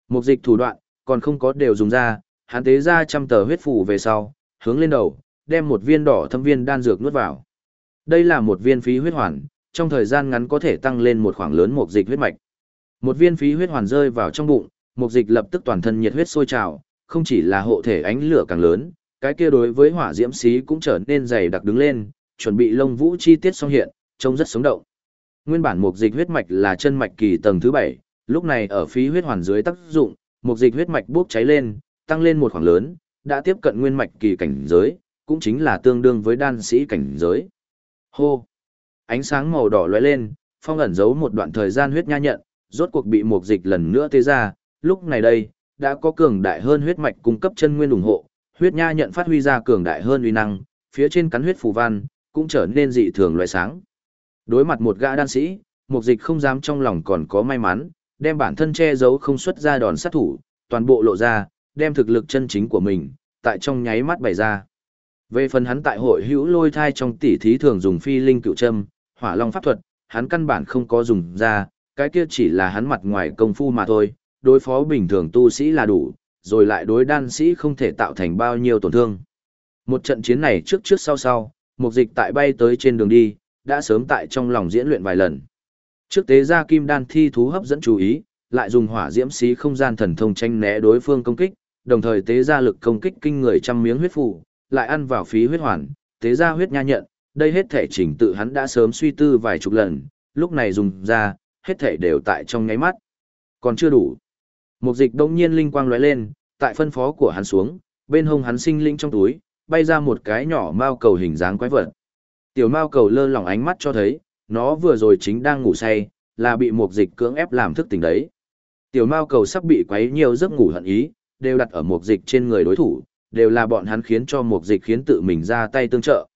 [SPEAKER 1] Mục dịch thủ đoạn, còn không có đều dùng ra, hắn tế ra trăm tờ huyết phù về sau, hướng lên đầu, đem một viên đỏ thâm viên đan dược nuốt vào. Đây là một viên phí huyết hoàn, trong thời gian ngắn có thể tăng lên một khoảng lớn một dịch huyết mạch. Một viên phí huyết hoàn rơi vào trong bụng, một dịch lập tức toàn thân nhiệt huyết sôi trào, không chỉ là hộ thể ánh lửa càng lớn, cái kia đối với hỏa diễm xí cũng trở nên dày đặc đứng lên, chuẩn bị lông vũ chi tiết xong hiện, trông rất sống động. Nguyên bản mục dịch huyết mạch là chân mạch kỳ tầng thứ 7, lúc này ở phí huyết hoàn dưới tác dụng, mục dịch huyết mạch bốc cháy lên, tăng lên một khoảng lớn, đã tiếp cận nguyên mạch kỳ cảnh giới, cũng chính là tương đương với đan sĩ cảnh giới. Hô! Ánh sáng màu đỏ lóe lên, phong ẩn giấu một đoạn thời gian huyết nha nhận, rốt cuộc bị mục dịch lần nữa tê ra, lúc này đây, đã có cường đại hơn huyết mạch cung cấp chân nguyên ủng hộ, huyết nha nhận phát huy ra cường đại hơn uy năng, phía trên cắn huyết phù văn, cũng trở nên dị thường loại sáng. Đối mặt một gã đan sĩ, mục dịch không dám trong lòng còn có may mắn, đem bản thân che giấu không xuất ra đòn sát thủ, toàn bộ lộ ra, đem thực lực chân chính của mình, tại trong nháy mắt bày ra. Về phần hắn tại hội hữu lôi thai trong tỷ thí thường dùng phi linh cựu châm, hỏa long pháp thuật, hắn căn bản không có dùng ra, cái kia chỉ là hắn mặt ngoài công phu mà thôi, đối phó bình thường tu sĩ là đủ, rồi lại đối đan sĩ không thể tạo thành bao nhiêu tổn thương. Một trận chiến này trước trước sau sau, mục dịch tại bay tới trên đường đi, đã sớm tại trong lòng diễn luyện vài lần. Trước tế ra kim đan thi thú hấp dẫn chú ý, lại dùng hỏa diễm xí không gian thần thông tranh né đối phương công kích, đồng thời tế ra lực công kích kinh người trăm miếng huyết phủ, lại ăn vào phí huyết hoàn, tế ra huyết nha nhận, đây hết thể chỉnh tự hắn đã sớm suy tư vài chục lần, lúc này dùng ra, hết thể đều tại trong nháy mắt. Còn chưa đủ. Một dịch đông nhiên linh quang lóe lên, tại phân phó của hắn xuống, bên hông hắn sinh linh trong túi, bay ra một cái nhỏ mao cầu hình dáng quái vật. Tiểu mao cầu lơ lỏng ánh mắt cho thấy, nó vừa rồi chính đang ngủ say, là bị một dịch cưỡng ép làm thức tỉnh đấy. Tiểu mao cầu sắp bị quấy nhiều giấc ngủ hận ý, đều đặt ở một dịch trên người đối thủ, đều là bọn hắn khiến cho một dịch khiến tự mình ra tay tương trợ.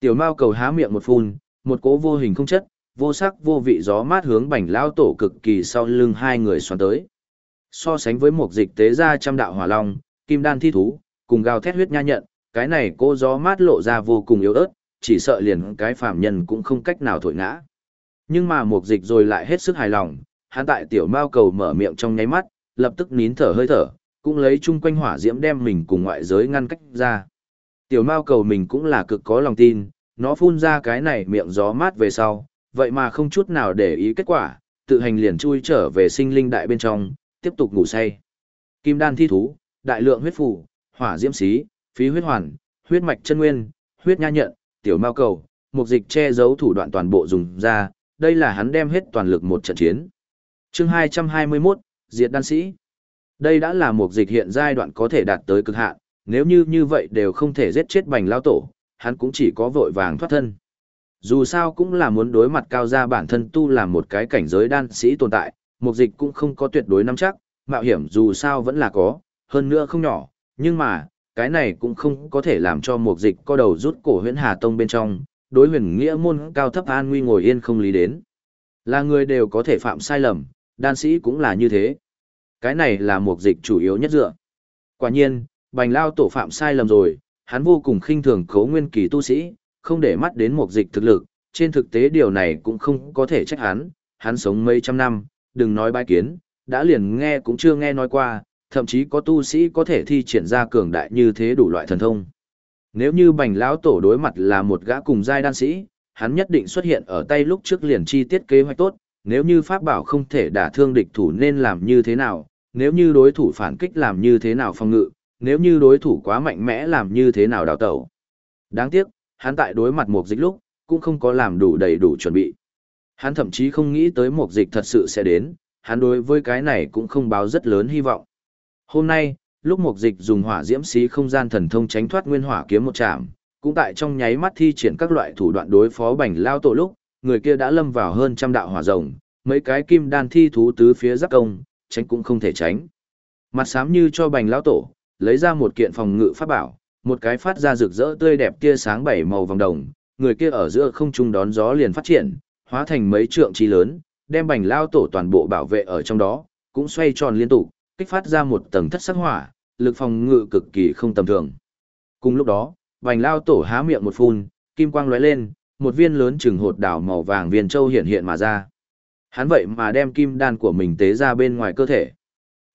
[SPEAKER 1] Tiểu mao cầu há miệng một phun, một cỗ vô hình không chất, vô sắc vô vị gió mát hướng bành lao tổ cực kỳ sau lưng hai người xoắn tới. So sánh với một dịch tế ra trăm đạo hỏa long, kim đan thi thú, cùng gào thét huyết nha nhận, cái này cô gió mát lộ ra vô cùng yếu ớt, chỉ sợ liền cái phàm nhân cũng không cách nào thổi ngã. Nhưng mà một dịch rồi lại hết sức hài lòng, hắn tại tiểu mao cầu mở miệng trong nháy mắt, lập tức nín thở hơi thở, cũng lấy chung quanh hỏa diễm đem mình cùng ngoại giới ngăn cách ra. Tiểu mao cầu mình cũng là cực có lòng tin, nó phun ra cái này miệng gió mát về sau, vậy mà không chút nào để ý kết quả, tự hành liền chui trở về sinh linh đại bên trong, tiếp tục ngủ say. Kim đan thi thú, đại lượng huyết phủ, hỏa diễm xí, phí huyết hoàn, huyết mạch chân nguyên, huyết nha nhận, tiểu mao cầu, mục dịch che giấu thủ đoạn toàn bộ dùng ra, đây là hắn đem hết toàn lực một trận chiến. Chương 221, Diệt đan sĩ. Đây đã là một dịch hiện giai đoạn có thể đạt tới cực hạn, nếu như như vậy đều không thể giết chết bành lao tổ, hắn cũng chỉ có vội vàng thoát thân. Dù sao cũng là muốn đối mặt cao gia bản thân tu làm một cái cảnh giới đan sĩ tồn tại, một dịch cũng không có tuyệt đối nắm chắc, mạo hiểm dù sao vẫn là có, hơn nữa không nhỏ, nhưng mà, cái này cũng không có thể làm cho một dịch co đầu rút cổ huyễn hà tông bên trong, đối huyền nghĩa môn cao thấp an nguy ngồi yên không lý đến. Là người đều có thể phạm sai lầm, đan sĩ cũng là như thế. Cái này là một dịch chủ yếu nhất dựa. Quả nhiên, bành lao tổ phạm sai lầm rồi, hắn vô cùng khinh thường cấu nguyên kỳ tu sĩ, không để mắt đến một dịch thực lực, trên thực tế điều này cũng không có thể trách hắn, hắn sống mấy trăm năm, đừng nói bái kiến, đã liền nghe cũng chưa nghe nói qua, thậm chí có tu sĩ có thể thi triển ra cường đại như thế đủ loại thần thông. Nếu như bành lão tổ đối mặt là một gã cùng giai đan sĩ, hắn nhất định xuất hiện ở tay lúc trước liền chi tiết kế hoạch tốt, nếu như pháp bảo không thể đả thương địch thủ nên làm như thế nào, nếu như đối thủ phản kích làm như thế nào phòng ngự, nếu như đối thủ quá mạnh mẽ làm như thế nào đào tẩu. Đáng tiếc, hắn tại đối mặt một dịch lúc, cũng không có làm đủ đầy đủ chuẩn bị. Hắn thậm chí không nghĩ tới một dịch thật sự sẽ đến, hắn đối với cái này cũng không báo rất lớn hy vọng. Hôm nay, lúc một dịch dùng hỏa diễm xí không gian thần thông tránh thoát nguyên hỏa kiếm một chạm, cũng tại trong nháy mắt thi triển các loại thủ đoạn đối phó bành lao tổ lúc, người kia đã lâm vào hơn trăm đạo hỏa rồng, mấy cái kim đan thi thú tứ phía giáp công, tránh cũng không thể tránh. Mặt xám như cho bành lão tổ, lấy ra một kiện phòng ngự pháp bảo, một cái phát ra rực rỡ tươi đẹp tia sáng bảy màu vòng đồng, người kia ở giữa không trung đón gió liền phát triển, hóa thành mấy trượng chi lớn, đem bành lao tổ toàn bộ bảo vệ ở trong đó, cũng xoay tròn liên tục, kích phát ra một tầng thất sắc hỏa, lực phòng ngự cực kỳ không tầm thường. Cùng lúc đó, bành lao tổ há miệng một phun, kim quang lóe lên, một viên lớn chừng hột đảo màu vàng viên châu hiện hiện mà ra. Hắn vậy mà đem kim đan của mình tế ra bên ngoài cơ thể.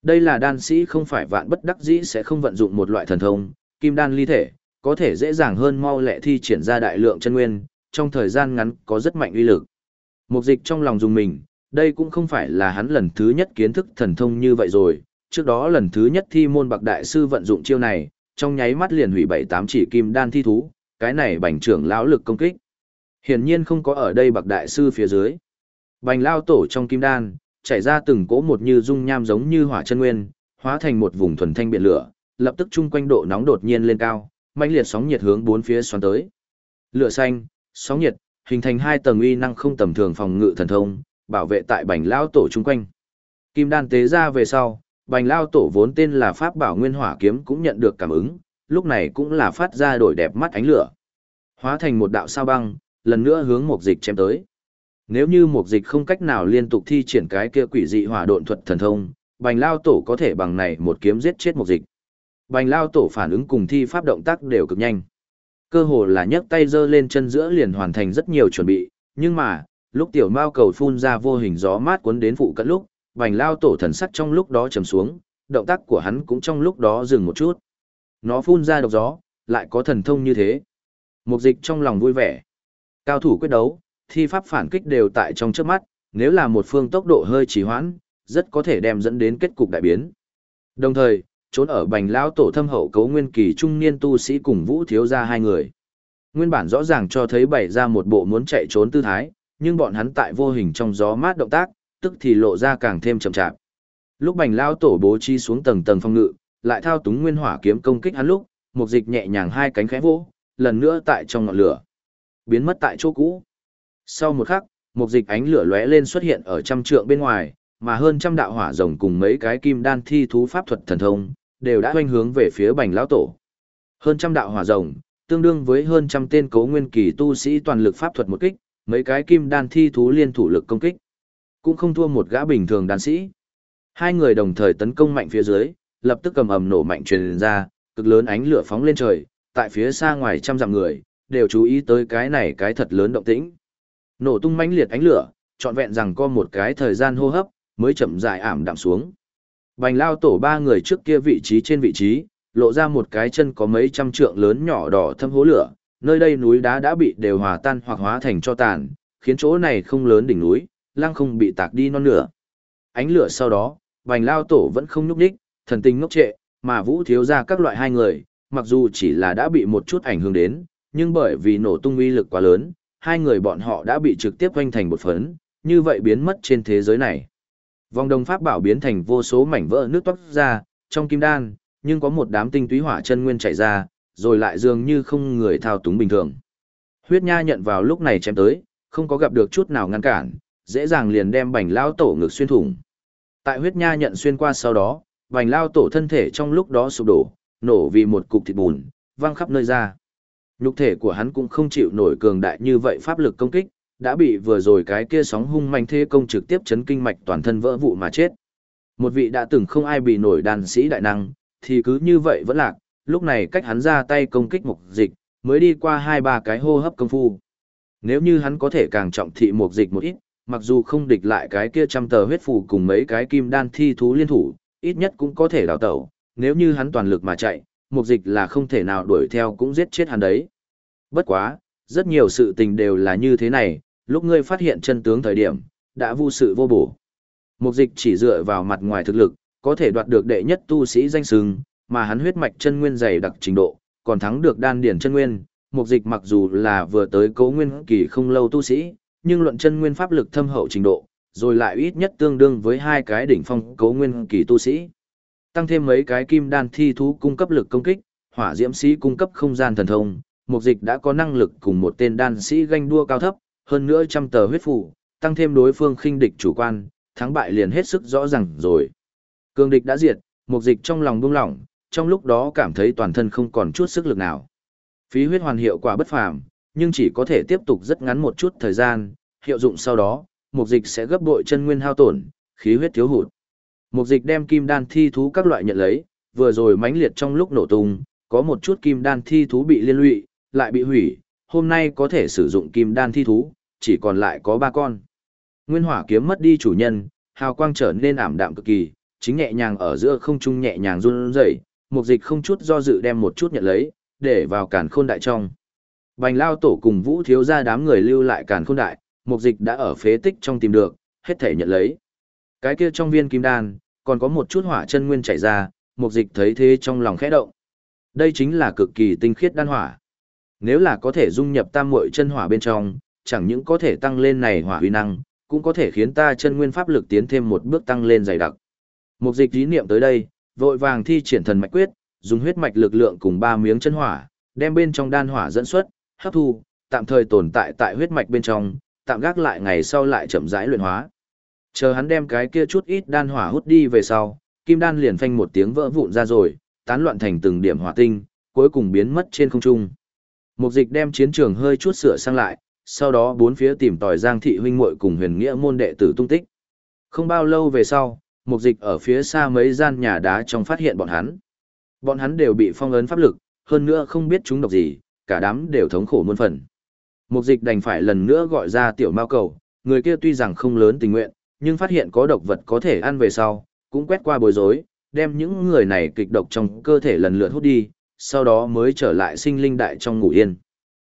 [SPEAKER 1] Đây là đan sĩ không phải vạn bất đắc dĩ sẽ không vận dụng một loại thần thông, kim đan ly thể, có thể dễ dàng hơn mau lẹ thi triển ra đại lượng chân nguyên, trong thời gian ngắn có rất mạnh uy lực. Mục dịch trong lòng dùng mình, đây cũng không phải là hắn lần thứ nhất kiến thức thần thông như vậy rồi, trước đó lần thứ nhất thi môn bạc đại sư vận dụng chiêu này, trong nháy mắt liền hủy bảy tám chỉ kim đan thi thú, cái này bành trưởng lão lực công kích. Hiển nhiên không có ở đây bạc đại sư phía dưới. Bành lao tổ trong kim đan, chảy ra từng cỗ một như dung nham giống như hỏa chân nguyên, hóa thành một vùng thuần thanh biển lửa, lập tức chung quanh độ nóng đột nhiên lên cao, mãnh liệt sóng nhiệt hướng bốn phía xoắn tới. Lửa xanh, sóng nhiệt, hình thành hai tầng uy năng không tầm thường phòng ngự thần thông, bảo vệ tại bành lao tổ chung quanh. Kim đan tế ra về sau, bành lao tổ vốn tên là Pháp Bảo Nguyên Hỏa Kiếm cũng nhận được cảm ứng, lúc này cũng là phát ra đổi đẹp mắt ánh lửa. Hóa thành một đạo sao băng, lần nữa hướng một dịch chém tới. Nếu như một dịch không cách nào liên tục thi triển cái kia quỷ dị hỏa độn thuật thần thông, bành lao tổ có thể bằng này một kiếm giết chết một dịch. Bành lao tổ phản ứng cùng thi pháp động tác đều cực nhanh. Cơ hồ là nhấc tay giơ lên chân giữa liền hoàn thành rất nhiều chuẩn bị, nhưng mà, lúc tiểu mao cầu phun ra vô hình gió mát cuốn đến phụ cận lúc, bành lao tổ thần sắc trong lúc đó trầm xuống, động tác của hắn cũng trong lúc đó dừng một chút. Nó phun ra độc gió, lại có thần thông như thế. Mục dịch trong lòng vui vẻ. Cao thủ quyết đấu, thi pháp phản kích đều tại trong trước mắt, nếu là một phương tốc độ hơi trì hoãn, rất có thể đem dẫn đến kết cục đại biến. Đồng thời, trốn ở bành lao tổ thâm hậu cấu nguyên kỳ trung niên tu sĩ cùng vũ thiếu ra hai người. Nguyên bản rõ ràng cho thấy bày ra một bộ muốn chạy trốn tư thái, nhưng bọn hắn tại vô hình trong gió mát động tác, tức thì lộ ra càng thêm chậm chạp. Lúc bành lao tổ bố trí xuống tầng tầng phong ngự, lại thao túng nguyên hỏa kiếm công kích hắn lúc, một dịch nhẹ nhàng hai cánh khẽ vỗ, lần nữa tại trong ngọn lửa, biến mất tại chỗ cũ. Sau một khắc, một dịch ánh lửa lóe lên xuất hiện ở trăm trượng bên ngoài, mà hơn trăm đạo hỏa rồng cùng mấy cái kim đan thi thú pháp thuật thần thông, đều đã hoanh hướng về phía bành lão tổ. Hơn trăm đạo hỏa rồng, tương đương với hơn trăm tên cố nguyên kỳ tu sĩ toàn lực pháp thuật một kích, mấy cái kim đan thi thú liên thủ lực công kích. Cũng không thua một gã bình thường đan sĩ. Hai người đồng thời tấn công mạnh phía dưới, lập tức cầm ầm nổ mạnh truyền ra, cực lớn ánh lửa phóng lên trời, tại phía xa ngoài trăm dặm người, đều chú ý tới cái này cái thật lớn động tĩnh. Nổ tung mãnh liệt ánh lửa, trọn vẹn rằng có một cái thời gian hô hấp, mới chậm rãi ảm đạm xuống. Bành lao tổ ba người trước kia vị trí trên vị trí, lộ ra một cái chân có mấy trăm trượng lớn nhỏ đỏ thâm hố lửa, nơi đây núi đá đã bị đều hòa tan hoặc hóa thành cho tàn, khiến chỗ này không lớn đỉnh núi, lăng không bị tạc đi non nửa. Ánh lửa sau đó, bành lao tổ vẫn không nhúc đích, thần tình ngốc trệ, mà vũ thiếu ra các loại hai người, mặc dù chỉ là đã bị một chút ảnh hưởng đến, nhưng bởi vì nổ tung uy lực quá lớn, hai người bọn họ đã bị trực tiếp quanh thành một phấn, như vậy biến mất trên thế giới này. Vòng đồng pháp bảo biến thành vô số mảnh vỡ nước toát ra, trong kim đan, nhưng có một đám tinh túy hỏa chân nguyên chảy ra, rồi lại dường như không người thao túng bình thường. Huyết Nha nhận vào lúc này chém tới, không có gặp được chút nào ngăn cản, dễ dàng liền đem bành lao tổ ngực xuyên thủng. Tại huyết nha nhận xuyên qua sau đó, bành lao tổ thân thể trong lúc đó sụp đổ, nổ vì một cục thịt bùn, văng khắp nơi ra. Nhục thể của hắn cũng không chịu nổi cường đại như vậy pháp lực công kích, đã bị vừa rồi cái kia sóng hung manh thế công trực tiếp chấn kinh mạch toàn thân vỡ vụ mà chết. Một vị đã từng không ai bị nổi đàn sĩ đại năng, thì cứ như vậy vẫn lạc, lúc này cách hắn ra tay công kích mục dịch, mới đi qua hai ba cái hô hấp công phu. Nếu như hắn có thể càng trọng thị mục dịch một ít, mặc dù không địch lại cái kia trăm tờ huyết phù cùng mấy cái kim đan thi thú liên thủ, ít nhất cũng có thể đào tẩu, nếu như hắn toàn lực mà chạy, mục dịch là không thể nào đuổi theo cũng giết chết hắn đấy. Bất quá, rất nhiều sự tình đều là như thế này, lúc ngươi phát hiện chân tướng thời điểm, đã vu sự vô bổ. Mục dịch chỉ dựa vào mặt ngoài thực lực, có thể đoạt được đệ nhất tu sĩ danh sừng, mà hắn huyết mạch chân nguyên dày đặc trình độ, còn thắng được đan điển chân nguyên. Mục dịch mặc dù là vừa tới cấu nguyên kỳ không lâu tu sĩ, nhưng luận chân nguyên pháp lực thâm hậu trình độ, rồi lại ít nhất tương đương với hai cái đỉnh phong cấu nguyên kỳ tu sĩ. Tăng thêm mấy cái kim đan thi thú cung cấp lực công kích, hỏa diễm sĩ cung cấp không gian thần thông, mục dịch đã có năng lực cùng một tên đan sĩ ganh đua cao thấp, hơn nữa trăm tờ huyết phủ, tăng thêm đối phương khinh địch chủ quan, thắng bại liền hết sức rõ ràng rồi. Cương địch đã diệt, mục dịch trong lòng buông lỏng, trong lúc đó cảm thấy toàn thân không còn chút sức lực nào. Phí huyết hoàn hiệu quả bất phàm, nhưng chỉ có thể tiếp tục rất ngắn một chút thời gian, hiệu dụng sau đó, mục dịch sẽ gấp bội chân nguyên hao tổn, khí huyết thiếu hụt. Mục dịch đem kim đan thi thú các loại nhận lấy, vừa rồi mãnh liệt trong lúc nổ tung, có một chút kim đan thi thú bị liên lụy, lại bị hủy, hôm nay có thể sử dụng kim đan thi thú, chỉ còn lại có ba con. Nguyên hỏa kiếm mất đi chủ nhân, hào quang trở nên ảm đạm cực kỳ, chính nhẹ nhàng ở giữa không trung nhẹ nhàng run rẩy, mục dịch không chút do dự đem một chút nhận lấy, để vào càn khôn đại trong. Bành lao tổ cùng vũ thiếu ra đám người lưu lại càn khôn đại, mục dịch đã ở phế tích trong tìm được, hết thể nhận lấy. Cái kia trong viên kim đan, còn có một chút hỏa chân nguyên chảy ra, mục dịch thấy thế trong lòng khẽ động. Đây chính là cực kỳ tinh khiết đan hỏa. Nếu là có thể dung nhập tam muội chân hỏa bên trong, chẳng những có thể tăng lên này hỏa uy năng, cũng có thể khiến ta chân nguyên pháp lực tiến thêm một bước tăng lên dày đặc. Mục dịch ý niệm tới đây, vội vàng thi triển thần mạch quyết, dùng huyết mạch lực lượng cùng ba miếng chân hỏa, đem bên trong đan hỏa dẫn xuất, hấp thu, tạm thời tồn tại tại huyết mạch bên trong, tạm gác lại ngày sau lại chậm rãi luyện hóa. Chờ hắn đem cái kia chút ít đan hỏa hút đi về sau, kim đan liền phanh một tiếng vỡ vụn ra rồi, tán loạn thành từng điểm hỏa tinh, cuối cùng biến mất trên không trung. Mục dịch đem chiến trường hơi chút sửa sang lại, sau đó bốn phía tìm tòi Giang thị huynh muội cùng huyền nghĩa môn đệ tử tung tích. Không bao lâu về sau, mục dịch ở phía xa mấy gian nhà đá trong phát hiện bọn hắn. Bọn hắn đều bị phong ấn pháp lực, hơn nữa không biết chúng độc gì, cả đám đều thống khổ muôn phần. Mục dịch đành phải lần nữa gọi ra tiểu mao cầu, người kia tuy rằng không lớn tình nguyện, nhưng phát hiện có độc vật có thể ăn về sau, cũng quét qua bối rối, đem những người này kịch độc trong cơ thể lần lượt hút đi, sau đó mới trở lại sinh linh đại trong ngủ yên.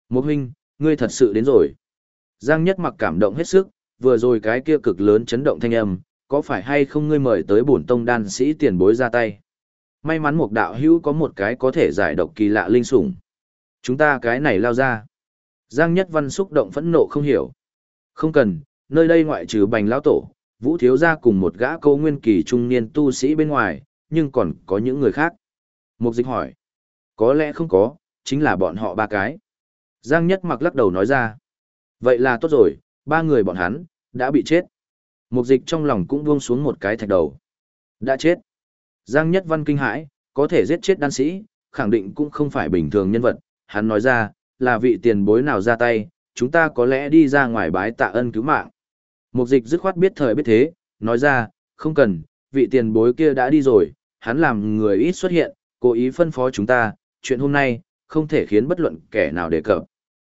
[SPEAKER 1] Mục huynh, ngươi thật sự đến rồi. Giang Nhất mặc cảm động hết sức, vừa rồi cái kia cực lớn chấn động thanh âm, có phải hay không ngươi mời tới bổn tông đan sĩ tiền bối ra tay? May mắn một đạo hữu có một cái có thể giải độc kỳ lạ linh sủng. Chúng ta cái này lao ra. Giang Nhất Văn xúc động phẫn nộ không hiểu. Không cần, nơi đây ngoại trừ bành lão tổ, vũ thiếu gia cùng một gã câu nguyên kỳ trung niên tu sĩ bên ngoài, nhưng còn có những người khác. Mục dịch hỏi. Có lẽ không có, chính là bọn họ ba cái. Giang Nhất mặc lắc đầu nói ra. Vậy là tốt rồi, ba người bọn hắn, đã bị chết. Mục dịch trong lòng cũng buông xuống một cái thạch đầu. Đã chết. Giang Nhất Văn kinh hãi, có thể giết chết đan sĩ, khẳng định cũng không phải bình thường nhân vật. Hắn nói ra, là vị tiền bối nào ra tay, chúng ta có lẽ đi ra ngoài bái tạ ân cứu mạng. Mục dịch dứt khoát biết thời biết thế, nói ra, không cần, vị tiền bối kia đã đi rồi, hắn làm người ít xuất hiện, cố ý phân phó chúng ta, chuyện hôm nay, không thể khiến bất luận kẻ nào đề cập.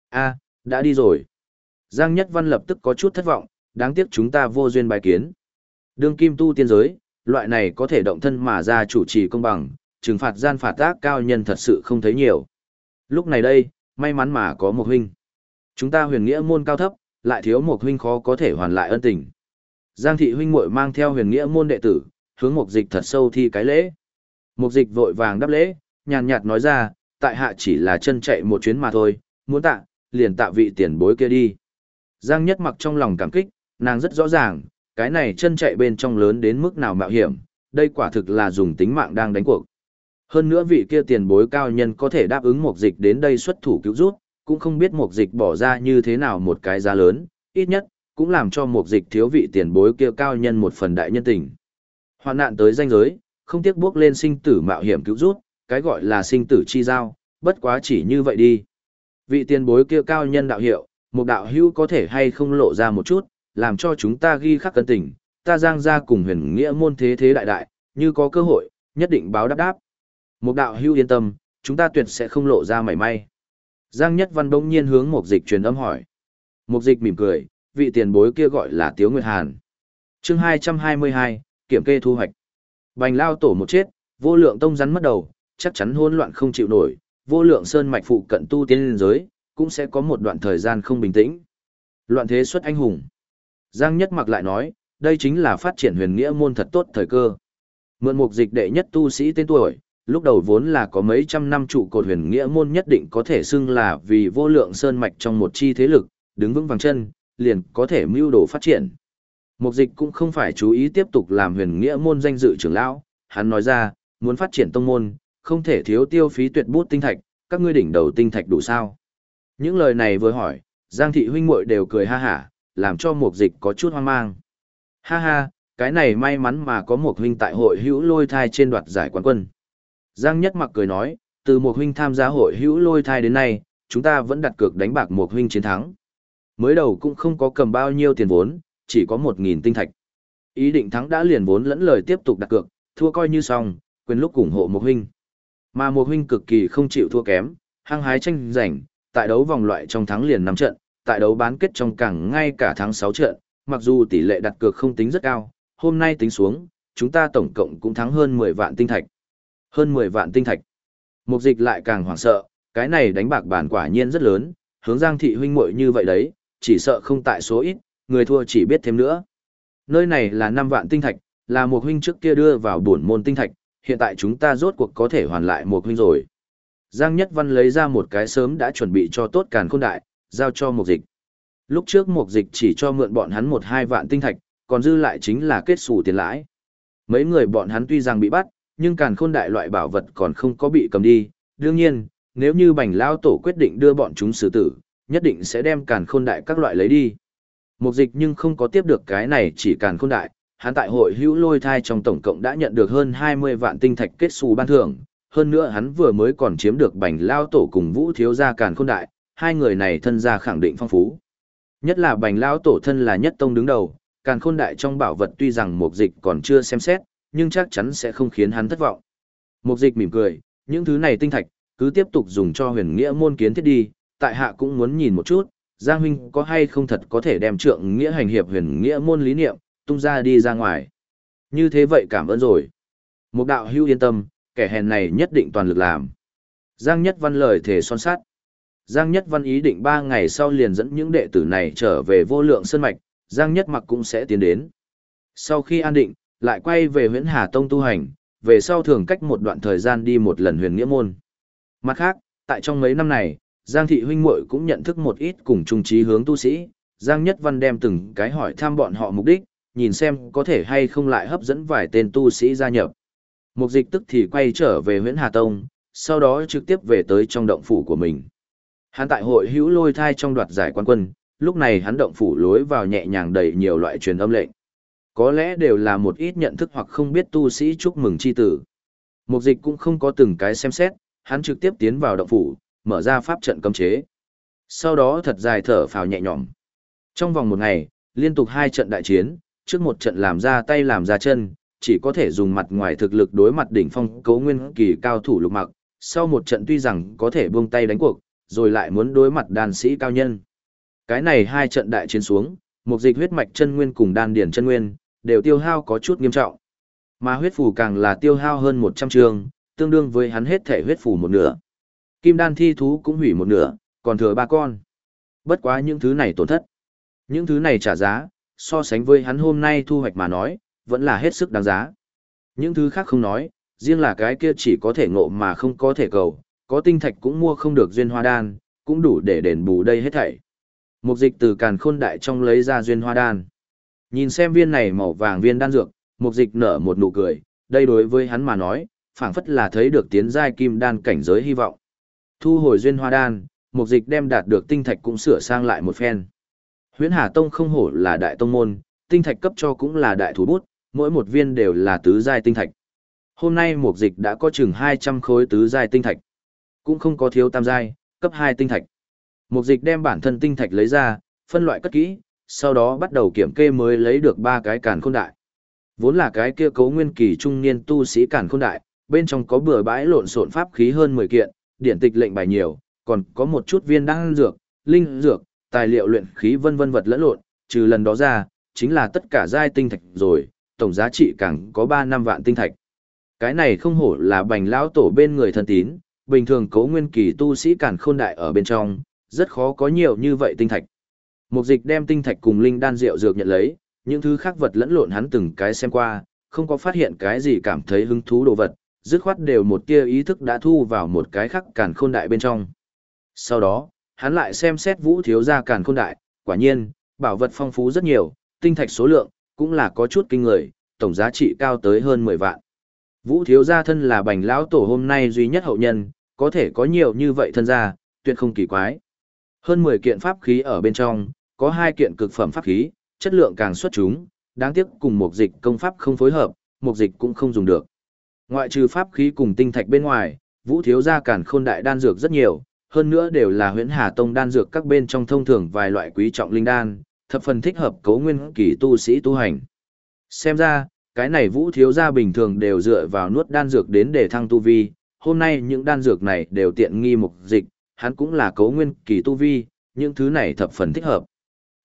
[SPEAKER 1] a đã đi rồi. Giang Nhất Văn lập tức có chút thất vọng, đáng tiếc chúng ta vô duyên bài kiến. Đương kim tu tiên giới, loại này có thể động thân mà ra chủ trì công bằng, trừng phạt gian phạt tác cao nhân thật sự không thấy nhiều. Lúc này đây, may mắn mà có một huynh. Chúng ta huyền nghĩa môn cao thấp, lại thiếu một huynh khó có thể hoàn lại ân tình. Giang thị huynh muội mang theo huyền nghĩa môn đệ tử, hướng một dịch thật sâu thi cái lễ. Một dịch vội vàng đáp lễ, nhàn nhạt nói ra, tại hạ chỉ là chân chạy một chuyến mà thôi, muốn tạ, liền tạ vị tiền bối kia đi. Giang nhất mặc trong lòng cảm kích, nàng rất rõ ràng, cái này chân chạy bên trong lớn đến mức nào mạo hiểm, đây quả thực là dùng tính mạng đang đánh cuộc. Hơn nữa vị kia tiền bối cao nhân có thể đáp ứng một dịch đến đây xuất thủ cứu rút, cũng không biết mục dịch bỏ ra như thế nào một cái giá lớn, ít nhất, cũng làm cho mục dịch thiếu vị tiền bối kia cao nhân một phần đại nhân tình. Hoạn nạn tới danh giới, không tiếc bước lên sinh tử mạo hiểm cứu rút, cái gọi là sinh tử chi giao, bất quá chỉ như vậy đi. Vị tiền bối kia cao nhân đạo hiệu, một đạo hữu có thể hay không lộ ra một chút, làm cho chúng ta ghi khắc cân tình, ta giang ra cùng huyền nghĩa môn thế thế đại đại, như có cơ hội, nhất định báo đáp đáp. Một đạo hữu yên tâm, chúng ta tuyệt sẽ không lộ ra mảy may. Giang Nhất Văn bỗng nhiên hướng một dịch truyền âm hỏi. Một dịch mỉm cười, vị tiền bối kia gọi là Tiếu Nguyệt Hàn. chương 222, kiểm kê thu hoạch. Bành lao tổ một chết, vô lượng tông rắn mất đầu, chắc chắn hỗn loạn không chịu nổi, vô lượng sơn mạch phụ cận tu tiên lên giới, cũng sẽ có một đoạn thời gian không bình tĩnh. Loạn thế xuất anh hùng. Giang Nhất Mặc lại nói, đây chính là phát triển huyền nghĩa môn thật tốt thời cơ. Mượn mục dịch đệ nhất tu sĩ tên tuổi, lúc đầu vốn là có mấy trăm năm trụ cột huyền nghĩa môn nhất định có thể xưng là vì vô lượng sơn mạch trong một chi thế lực, đứng vững vàng chân, liền có thể mưu đồ phát triển. Mục dịch cũng không phải chú ý tiếp tục làm huyền nghĩa môn danh dự trưởng lão, hắn nói ra, muốn phát triển tông môn, không thể thiếu tiêu phí tuyệt bút tinh thạch, các ngươi đỉnh đầu tinh thạch đủ sao. Những lời này vừa hỏi, Giang thị huynh muội đều cười ha hả, làm cho mục dịch có chút hoang mang. Ha ha, cái này may mắn mà có một huynh tại hội hữu lôi thai trên đoạt giải quán quân. Giang Nhất Mặc cười nói, từ một huynh tham gia hội hữu lôi thai đến nay, chúng ta vẫn đặt cược đánh bạc một huynh chiến thắng. Mới đầu cũng không có cầm bao nhiêu tiền vốn, chỉ có 1.000 tinh thạch. Ý định thắng đã liền vốn lẫn lời tiếp tục đặt cược, thua coi như xong, quên lúc ủng hộ một huynh. Mà một huynh cực kỳ không chịu thua kém, hăng hái tranh giành, tại đấu vòng loại trong thắng liền 5 trận, tại đấu bán kết trong càng ngay cả thắng 6 trận, mặc dù tỷ lệ đặt cược không tính rất cao, hôm nay tính xuống, chúng ta tổng cộng cũng thắng hơn 10 vạn tinh thạch. Hơn 10 vạn tinh thạch. Mục dịch lại càng hoảng sợ, cái này đánh bạc bản quả nhiên rất lớn, hướng Giang thị huynh muội như vậy đấy, chỉ sợ không tại số ít, người thua chỉ biết thêm nữa. Nơi này là 5 vạn tinh thạch, là một huynh trước kia đưa vào bổn môn tinh thạch, hiện tại chúng ta rốt cuộc có thể hoàn lại một huynh rồi. Giang Nhất Văn lấy ra một cái sớm đã chuẩn bị cho tốt càn khôn đại, giao cho mục dịch. Lúc trước mục dịch chỉ cho mượn bọn hắn một hai vạn tinh thạch, còn dư lại chính là kết xù tiền lãi. Mấy người bọn hắn tuy rằng bị bắt, nhưng càn khôn đại loại bảo vật còn không có bị cầm đi. Đương nhiên, nếu như bành lao tổ quyết định đưa bọn chúng xử tử, nhất định sẽ đem càn khôn đại các loại lấy đi. Mục dịch nhưng không có tiếp được cái này chỉ càn khôn đại, hắn tại hội hữu lôi thai trong tổng cộng đã nhận được hơn 20 vạn tinh thạch kết xù ban thưởng, hơn nữa hắn vừa mới còn chiếm được bành lao tổ cùng vũ thiếu gia càn khôn đại, hai người này thân gia khẳng định phong phú. Nhất là bành lao tổ thân là nhất tông đứng đầu, càn khôn đại trong bảo vật tuy rằng mục dịch còn chưa xem xét, nhưng chắc chắn sẽ không khiến hắn thất vọng. Mục dịch mỉm cười, những thứ này tinh thạch, cứ tiếp tục dùng cho huyền nghĩa môn kiến thiết đi, tại hạ cũng muốn nhìn một chút, Giang huynh có hay không thật có thể đem trượng nghĩa hành hiệp huyền nghĩa môn lý niệm, tung ra đi ra ngoài. Như thế vậy cảm ơn rồi. Một đạo hưu yên tâm, kẻ hèn này nhất định toàn lực làm. Giang Nhất Văn lời thể son sát. Giang Nhất Văn ý định ba ngày sau liền dẫn những đệ tử này trở về vô lượng sơn mạch, Giang Nhất Mặc cũng sẽ tiến đến. Sau khi an định, lại quay về huyện Hà Tông tu hành, về sau thường cách một đoạn thời gian đi một lần huyền nghĩa môn. Mặt khác, tại trong mấy năm này, Giang thị huynh muội cũng nhận thức một ít cùng chung trí hướng tu sĩ, Giang Nhất Văn đem từng cái hỏi thăm bọn họ mục đích, nhìn xem có thể hay không lại hấp dẫn vài tên tu sĩ gia nhập. Mục dịch tức thì quay trở về huyện Hà Tông, sau đó trực tiếp về tới trong động phủ của mình. Hắn tại hội hữu lôi thai trong đoạt giải quan quân, lúc này hắn động phủ lối vào nhẹ nhàng đầy nhiều loại truyền âm lệnh. Có lẽ đều là một ít nhận thức hoặc không biết tu sĩ chúc mừng chi tử. Mục dịch cũng không có từng cái xem xét, hắn trực tiếp tiến vào động phủ, mở ra pháp trận cấm chế. Sau đó thật dài thở phào nhẹ nhõm. Trong vòng một ngày, liên tục hai trận đại chiến, trước một trận làm ra tay làm ra chân, chỉ có thể dùng mặt ngoài thực lực đối mặt đỉnh phong cấu nguyên kỳ cao thủ lục mặc, sau một trận tuy rằng có thể buông tay đánh cuộc, rồi lại muốn đối mặt đàn sĩ cao nhân. Cái này hai trận đại chiến xuống, một dịch huyết mạch chân nguyên cùng đan điển chân nguyên, đều tiêu hao có chút nghiêm trọng. Mà huyết phù càng là tiêu hao hơn 100 trường, tương đương với hắn hết thể huyết phù một nửa. Kim đan thi thú cũng hủy một nửa, còn thừa ba con. Bất quá những thứ này tổn thất. Những thứ này trả giá, so sánh với hắn hôm nay thu hoạch mà nói, vẫn là hết sức đáng giá. Những thứ khác không nói, riêng là cái kia chỉ có thể ngộ mà không có thể cầu, có tinh thạch cũng mua không được duyên hoa đan, cũng đủ để đền bù đây hết thảy. Mục dịch từ càn khôn đại trong lấy ra duyên hoa đan. Nhìn xem viên này màu vàng viên đan dược, mục dịch nở một nụ cười, đây đối với hắn mà nói, phảng phất là thấy được tiến giai kim đan cảnh giới hy vọng. Thu hồi duyên hoa đan, mục dịch đem đạt được tinh thạch cũng sửa sang lại một phen. Huyễn Hà Tông không hổ là đại tông môn, tinh thạch cấp cho cũng là đại thủ bút, mỗi một viên đều là tứ giai tinh thạch. Hôm nay mục dịch đã có chừng 200 khối tứ giai tinh thạch. Cũng không có thiếu tam giai, cấp 2 tinh thạch. Mục dịch đem bản thân tinh thạch lấy ra, phân loại cất kỹ, sau đó bắt đầu kiểm kê mới lấy được ba cái càn khôn đại. Vốn là cái kia cấu nguyên kỳ trung niên tu sĩ càn khôn đại, bên trong có bừa bãi lộn xộn pháp khí hơn 10 kiện, điển tịch lệnh bài nhiều, còn có một chút viên đan dược, linh dược, tài liệu luyện khí vân vân vật lẫn lộn, trừ lần đó ra, chính là tất cả giai tinh thạch rồi, tổng giá trị càng có 3 năm vạn tinh thạch. Cái này không hổ là bành lão tổ bên người thân tín, bình thường cấu nguyên kỳ tu sĩ càn khôn đại ở bên trong, rất khó có nhiều như vậy tinh thạch. Mục dịch đem tinh thạch cùng linh đan rượu dược nhận lấy, những thứ khác vật lẫn lộn hắn từng cái xem qua, không có phát hiện cái gì cảm thấy hứng thú đồ vật, dứt khoát đều một tia ý thức đã thu vào một cái khác càn khôn đại bên trong. Sau đó, hắn lại xem xét vũ thiếu gia càn khôn đại, quả nhiên, bảo vật phong phú rất nhiều, tinh thạch số lượng, cũng là có chút kinh người, tổng giá trị cao tới hơn 10 vạn. Vũ thiếu gia thân là bành lão tổ hôm nay duy nhất hậu nhân, có thể có nhiều như vậy thân gia, tuyệt không kỳ quái. Hơn 10 kiện pháp khí ở bên trong, có hai kiện cực phẩm pháp khí, chất lượng càng xuất chúng, đáng tiếc cùng một dịch công pháp không phối hợp, một dịch cũng không dùng được. Ngoại trừ pháp khí cùng tinh thạch bên ngoài, vũ thiếu gia cản khôn đại đan dược rất nhiều, hơn nữa đều là huyễn hà tông đan dược các bên trong thông thường vài loại quý trọng linh đan, thập phần thích hợp cấu nguyên kỳ tu sĩ tu hành. Xem ra, cái này vũ thiếu gia bình thường đều dựa vào nuốt đan dược đến để thăng tu vi, hôm nay những đan dược này đều tiện nghi mục dịch, hắn cũng là cấu nguyên kỳ tu vi, những thứ này thập phần thích hợp.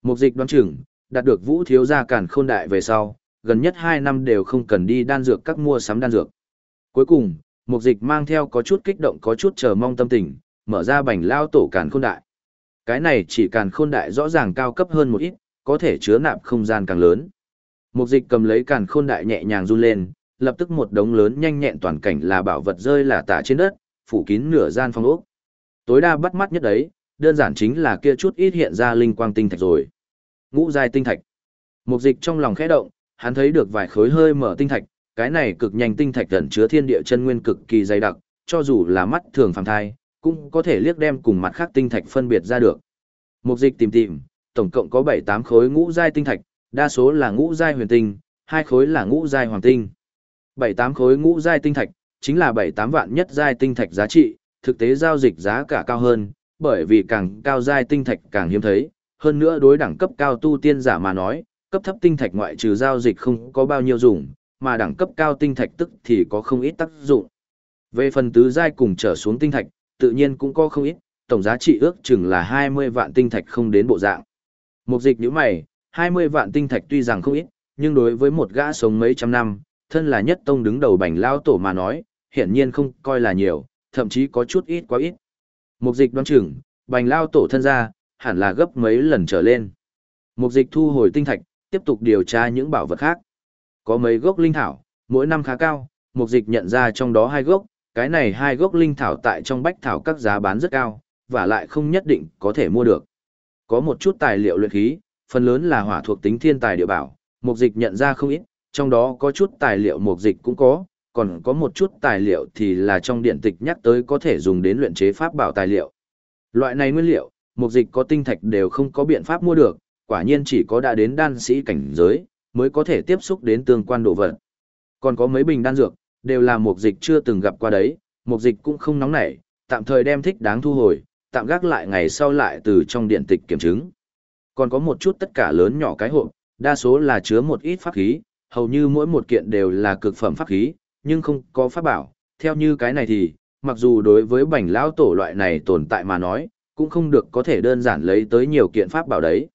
[SPEAKER 1] Mục dịch đoán chừng, đạt được vũ thiếu gia cản khôn đại về sau, gần nhất 2 năm đều không cần đi đan dược các mua sắm đan dược. Cuối cùng, mục dịch mang theo có chút kích động có chút chờ mong tâm tình, mở ra bành lao tổ cản khôn đại. Cái này chỉ cản khôn đại rõ ràng cao cấp hơn một ít, có thể chứa nạp không gian càng lớn. Mục dịch cầm lấy cản khôn đại nhẹ nhàng run lên, lập tức một đống lớn nhanh nhẹn toàn cảnh là bảo vật rơi là tả trên đất, phủ kín nửa gian phong ốc. Tối đa bắt mắt nhất đấy, đơn giản chính là kia chút ít hiện ra linh quang tinh thạch rồi. Ngũ giai tinh thạch. Mục dịch trong lòng khẽ động, hắn thấy được vài khối hơi mở tinh thạch, cái này cực nhanh tinh thạch ẩn chứa thiên địa chân nguyên cực kỳ dày đặc, cho dù là mắt thường phàm thai, cũng có thể liếc đem cùng mặt khác tinh thạch phân biệt ra được. Mục dịch tìm tìm, tổng cộng có 7-8 khối ngũ giai tinh thạch, đa số là ngũ giai huyền tinh, hai khối là ngũ giai hoàng tinh. 7-8 khối ngũ giai tinh thạch, chính là 7-8 vạn nhất giai tinh thạch giá trị, thực tế giao dịch giá cả cao hơn, bởi vì càng cao giai tinh thạch càng hiếm thấy, hơn nữa đối đẳng cấp cao tu tiên giả mà nói, cấp thấp tinh thạch ngoại trừ giao dịch không có bao nhiêu dùng, mà đẳng cấp cao tinh thạch tức thì có không ít tác dụng. Về phần tứ giai cùng trở xuống tinh thạch, tự nhiên cũng có không ít, tổng giá trị ước chừng là 20 vạn tinh thạch không đến bộ dạng. Mục dịch như mày, 20 vạn tinh thạch tuy rằng không ít, nhưng đối với một gã sống mấy trăm năm, thân là nhất tông đứng đầu bành lao tổ mà nói, hiển nhiên không coi là nhiều, thậm chí có chút ít quá ít. Mục dịch đoán chừng, bành lao tổ thân ra, hẳn là gấp mấy lần trở lên. Mục dịch thu hồi tinh thạch, tiếp tục điều tra những bảo vật khác. Có mấy gốc linh thảo, mỗi năm khá cao, mục dịch nhận ra trong đó hai gốc, cái này hai gốc linh thảo tại trong bách thảo các giá bán rất cao, và lại không nhất định có thể mua được. Có một chút tài liệu luyện khí, phần lớn là hỏa thuộc tính thiên tài địa bảo, mục dịch nhận ra không ít, trong đó có chút tài liệu mục dịch cũng có, còn có một chút tài liệu thì là trong điện tịch nhắc tới có thể dùng đến luyện chế pháp bảo tài liệu. Loại này nguyên liệu, mục dịch có tinh thạch đều không có biện pháp mua được, quả nhiên chỉ có đã đến đan sĩ cảnh giới, mới có thể tiếp xúc đến tương quan đồ vật. Còn có mấy bình đan dược, đều là mục dịch chưa từng gặp qua đấy, mục dịch cũng không nóng nảy, tạm thời đem thích đáng thu hồi, tạm gác lại ngày sau lại từ trong điện tịch kiểm chứng. Còn có một chút tất cả lớn nhỏ cái hộp, đa số là chứa một ít pháp khí, hầu như mỗi một kiện đều là cực phẩm pháp khí, nhưng không có pháp bảo, theo như cái này thì, mặc dù đối với bảnh lão tổ loại này tồn tại mà nói, cũng không được có thể đơn giản lấy tới nhiều kiện pháp bảo đấy.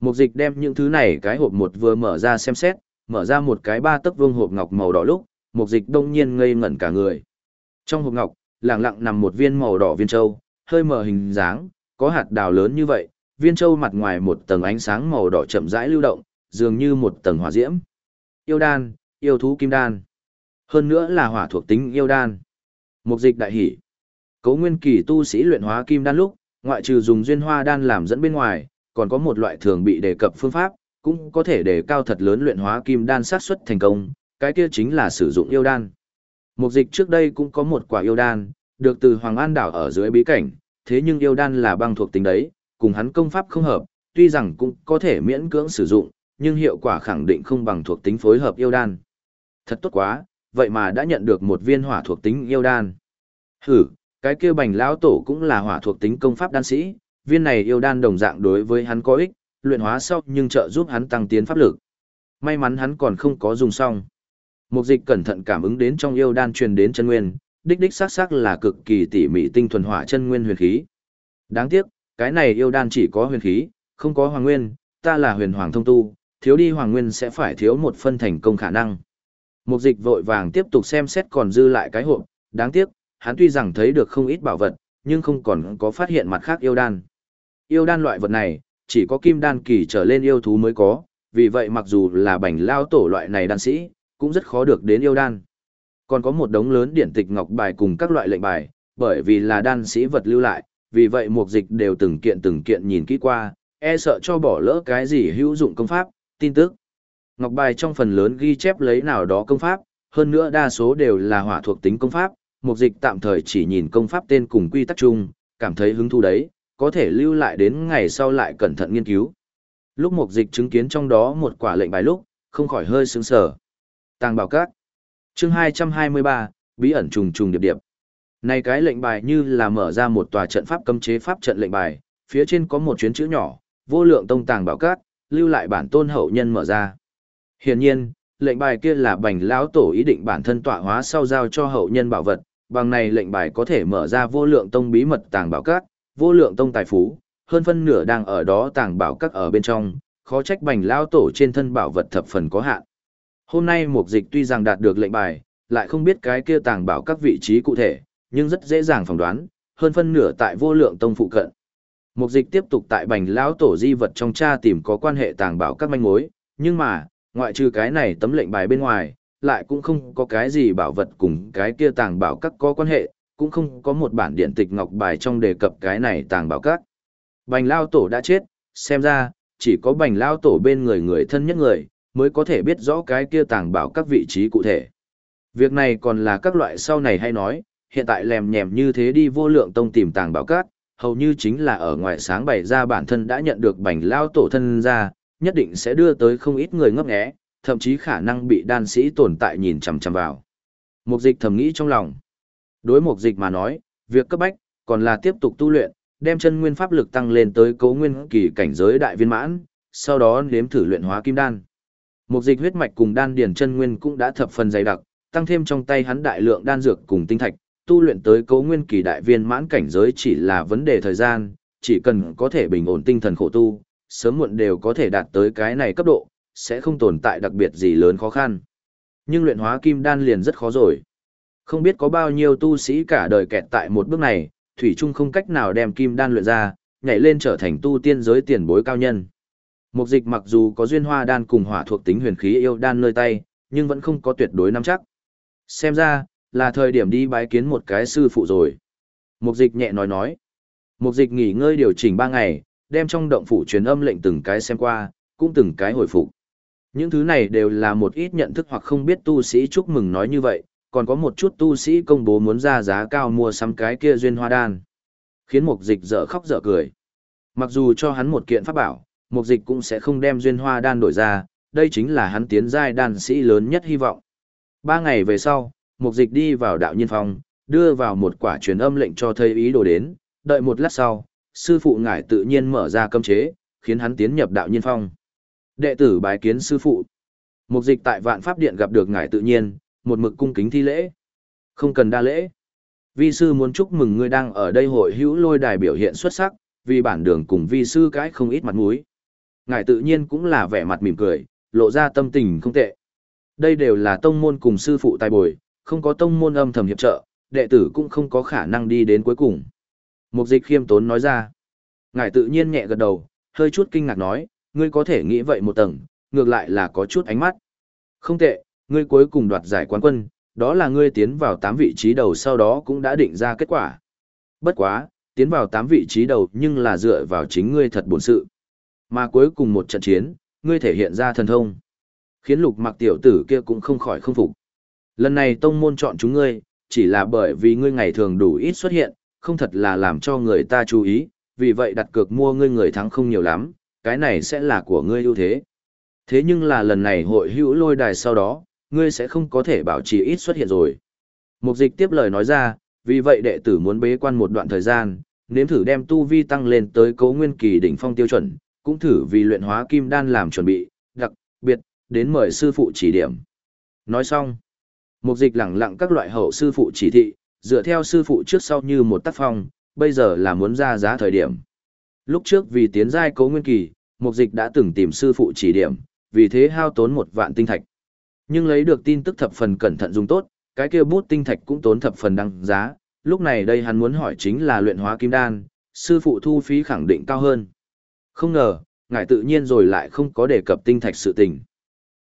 [SPEAKER 1] Mục dịch đem những thứ này cái hộp một vừa mở ra xem xét, mở ra một cái ba tấc vương hộp ngọc màu đỏ lúc, mục dịch đông nhiên ngây ngẩn cả người. Trong hộp ngọc, lặng lặng nằm một viên màu đỏ viên châu, hơi mở hình dáng, có hạt đào lớn như vậy, viên châu mặt ngoài một tầng ánh sáng màu đỏ chậm rãi lưu động, dường như một tầng hỏa diễm. Yêu đan, yêu thú kim đan. Hơn nữa là hỏa thuộc tính yêu đan. Mục dịch đại hỉ. Cấu nguyên kỳ tu sĩ luyện hóa kim đan lúc, ngoại trừ dùng duyên hoa đan làm dẫn bên ngoài, còn có một loại thường bị đề cập phương pháp, cũng có thể đề cao thật lớn luyện hóa kim đan sát suất thành công, cái kia chính là sử dụng yêu đan. Mục dịch trước đây cũng có một quả yêu đan, được từ Hoàng An đảo ở dưới bí cảnh, thế nhưng yêu đan là băng thuộc tính đấy, cùng hắn công pháp không hợp, tuy rằng cũng có thể miễn cưỡng sử dụng, nhưng hiệu quả khẳng định không bằng thuộc tính phối hợp yêu đan. Thật tốt quá, vậy mà đã nhận được một viên hỏa thuộc tính yêu đan. Hử, cái kia bành lão tổ cũng là hỏa thuộc tính công pháp đan sĩ, viên này yêu đan đồng dạng đối với hắn có ích, luyện hóa sau nhưng trợ giúp hắn tăng tiến pháp lực. May mắn hắn còn không có dùng xong. Mục dịch cẩn thận cảm ứng đến trong yêu đan truyền đến chân nguyên, đích đích xác xác là cực kỳ tỉ mỉ tinh thuần hỏa chân nguyên huyền khí. Đáng tiếc, cái này yêu đan chỉ có huyền khí, không có hoàng nguyên, ta là huyền hoàng thông tu, thiếu đi hoàng nguyên sẽ phải thiếu một phân thành công khả năng. Mục dịch vội vàng tiếp tục xem xét còn dư lại cái hộp, đáng tiếc, hắn tuy rằng thấy được không ít bảo vật, nhưng không còn có phát hiện mặt khác yêu đan. Yêu đan loại vật này, chỉ có kim đan kỳ trở lên yêu thú mới có, vì vậy mặc dù là bảnh lao tổ loại này đan sĩ, cũng rất khó được đến yêu đan. Còn có một đống lớn điển tịch ngọc bài cùng các loại lệnh bài, bởi vì là đan sĩ vật lưu lại, vì vậy mục dịch đều từng kiện từng kiện nhìn kỹ qua, e sợ cho bỏ lỡ cái gì hữu dụng công pháp, tin tức. Ngọc bài trong phần lớn ghi chép lấy nào đó công pháp, hơn nữa đa số đều là hỏa thuộc tính công pháp, mục dịch tạm thời chỉ nhìn công pháp tên cùng quy tắc chung, cảm thấy hứng thú đấy, có thể lưu lại đến ngày sau lại cẩn thận nghiên cứu. Lúc mục dịch chứng kiến trong đó một quả lệnh bài lúc, không khỏi hơi sướng sở. Tàng bảo các. chương 223, bí ẩn trùng trùng điệp điệp. Này cái lệnh bài như là mở ra một tòa trận pháp cấm chế pháp trận lệnh bài, phía trên có một chuyến chữ nhỏ, vô lượng tông tàng bảo cát, lưu lại bản tôn hậu nhân mở ra. Hiển nhiên, lệnh bài kia là bành lão tổ ý định bản thân tọa hóa sau giao cho hậu nhân bảo vật, bằng này lệnh bài có thể mở ra vô lượng tông bí mật tàng bảo cát, vô lượng tông tài phú, hơn phân nửa đang ở đó tàng bảo các ở bên trong, khó trách bành lão tổ trên thân bảo vật thập phần có hạn. Hôm nay mục dịch tuy rằng đạt được lệnh bài, lại không biết cái kia tàng bảo các vị trí cụ thể, nhưng rất dễ dàng phỏng đoán, hơn phân nửa tại vô lượng tông phụ cận. Mục dịch tiếp tục tại bành lão tổ di vật trong cha tìm có quan hệ tàng bảo các manh mối, nhưng mà, ngoại trừ cái này tấm lệnh bài bên ngoài, lại cũng không có cái gì bảo vật cùng cái kia tàng bảo các có quan hệ, cũng không có một bản điện tịch ngọc bài trong đề cập cái này tàng bảo các. Bành lao tổ đã chết, xem ra, chỉ có bành lao tổ bên người người thân nhất người, mới có thể biết rõ cái kia tàng bảo các vị trí cụ thể. Việc này còn là các loại sau này hay nói, hiện tại lèm nhèm như thế đi vô lượng tông tìm tàng bảo các, hầu như chính là ở ngoài sáng bày ra bản thân đã nhận được bành lao tổ thân ra, nhất định sẽ đưa tới không ít người ngấp nghé, thậm chí khả năng bị đan sĩ tồn tại nhìn chằm chằm vào. Mục dịch thầm nghĩ trong lòng. Đối mục dịch mà nói, việc cấp bách, còn là tiếp tục tu luyện, đem chân nguyên pháp lực tăng lên tới cấu nguyên kỳ cảnh giới đại viên mãn, sau đó nếm thử luyện hóa kim đan. Mục dịch huyết mạch cùng đan điền chân nguyên cũng đã thập phần dày đặc, tăng thêm trong tay hắn đại lượng đan dược cùng tinh thạch, tu luyện tới cấu nguyên kỳ đại viên mãn cảnh giới chỉ là vấn đề thời gian, chỉ cần có thể bình ổn tinh thần khổ tu, sớm muộn đều có thể đạt tới cái này cấp độ, sẽ không tồn tại đặc biệt gì lớn khó khăn. Nhưng luyện hóa kim đan liền rất khó rồi. Không biết có bao nhiêu tu sĩ cả đời kẹt tại một bước này, Thủy Trung không cách nào đem kim đan luyện ra, nhảy lên trở thành tu tiên giới tiền bối cao nhân. Mục dịch mặc dù có duyên hoa đan cùng hỏa thuộc tính huyền khí yêu đan nơi tay, nhưng vẫn không có tuyệt đối nắm chắc. Xem ra, là thời điểm đi bái kiến một cái sư phụ rồi. Mục dịch nhẹ nói nói. Mục dịch nghỉ ngơi điều chỉnh 3 ngày, đem trong động phủ truyền âm lệnh từng cái xem qua, cũng từng cái hồi phục. Những thứ này đều là một ít nhận thức hoặc không biết tu sĩ chúc mừng nói như vậy, còn có một chút tu sĩ công bố muốn ra giá cao mua sắm cái kia duyên hoa đan. Khiến mục dịch dở khóc dở cười. Mặc dù cho hắn một kiện pháp bảo, mục dịch cũng sẽ không đem duyên hoa đan đổi ra, đây chính là hắn tiến giai đan sĩ lớn nhất hy vọng. Ba ngày về sau, mục dịch đi vào đạo nhiên phòng, đưa vào một quả truyền âm lệnh cho thầy ý đồ đến, đợi một lát sau, sư phụ ngải tự nhiên mở ra cấm chế, khiến hắn tiến nhập đạo nhiên phong. Đệ tử bái kiến sư phụ. Mục dịch tại vạn pháp điện gặp được ngải tự nhiên, một mực cung kính thi lễ. Không cần đa lễ. Vi sư muốn chúc mừng ngươi đang ở đây hội hữu lôi đài biểu hiện xuất sắc, vì bản đường cùng vi sư cái không ít mặt mũi. Ngài tự nhiên cũng là vẻ mặt mỉm cười, lộ ra tâm tình không tệ. Đây đều là tông môn cùng sư phụ tài bồi, không có tông môn âm thầm hiệp trợ, đệ tử cũng không có khả năng đi đến cuối cùng. Mục dịch khiêm tốn nói ra. Ngài tự nhiên nhẹ gật đầu, hơi chút kinh ngạc nói, ngươi có thể nghĩ vậy một tầng, ngược lại là có chút ánh mắt. Không tệ, ngươi cuối cùng đoạt giải quán quân, đó là ngươi tiến vào 8 vị trí đầu sau đó cũng đã định ra kết quả. Bất quá, tiến vào 8 vị trí đầu nhưng là dựa vào chính ngươi thật bổn sự. Mà cuối cùng một trận chiến, ngươi thể hiện ra thần thông. Khiến lục mặc tiểu tử kia cũng không khỏi không phục. Lần này tông môn chọn chúng ngươi, chỉ là bởi vì ngươi ngày thường đủ ít xuất hiện, không thật là làm cho người ta chú ý, vì vậy đặt cược mua ngươi người thắng không nhiều lắm, cái này sẽ là của ngươi ưu thế. Thế nhưng là lần này hội hữu lôi đài sau đó, ngươi sẽ không có thể bảo trì ít xuất hiện rồi. Mục dịch tiếp lời nói ra, vì vậy đệ tử muốn bế quan một đoạn thời gian, nếm thử đem tu vi tăng lên tới cấu nguyên kỳ đỉnh phong tiêu chuẩn, cũng thử vì luyện hóa kim đan làm chuẩn bị, đặc biệt, đến mời sư phụ chỉ điểm. Nói xong, mục dịch lẳng lặng các loại hậu sư phụ chỉ thị, dựa theo sư phụ trước sau như một tác phong, bây giờ là muốn ra giá thời điểm. Lúc trước vì tiến giai cấu nguyên kỳ, mục dịch đã từng tìm sư phụ chỉ điểm, vì thế hao tốn một vạn tinh thạch. Nhưng lấy được tin tức thập phần cẩn thận dùng tốt, cái kia bút tinh thạch cũng tốn thập phần đăng giá, lúc này đây hắn muốn hỏi chính là luyện hóa kim đan, sư phụ thu phí khẳng định cao hơn. Không ngờ, ngài tự nhiên rồi lại không có đề cập tinh thạch sự tình.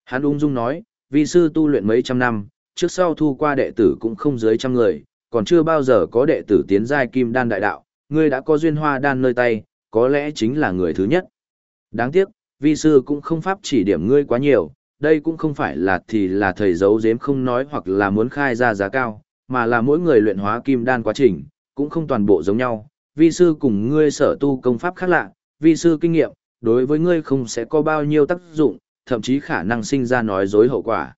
[SPEAKER 1] Hắn ung dung nói, vì sư tu luyện mấy trăm năm, trước sau thu qua đệ tử cũng không dưới trăm người, còn chưa bao giờ có đệ tử tiến giai kim đan đại đạo, ngươi đã có duyên hoa đan nơi tay, có lẽ chính là người thứ nhất. Đáng tiếc, vi sư cũng không pháp chỉ điểm ngươi quá nhiều, đây cũng không phải là thì là thầy giấu giếm không nói hoặc là muốn khai ra giá cao, mà là mỗi người luyện hóa kim đan quá trình, cũng không toàn bộ giống nhau. Vi sư cùng ngươi sở tu công pháp khác lạ, vi sư kinh nghiệm, đối với ngươi không sẽ có bao nhiêu tác dụng, thậm chí khả năng sinh ra nói dối hậu quả.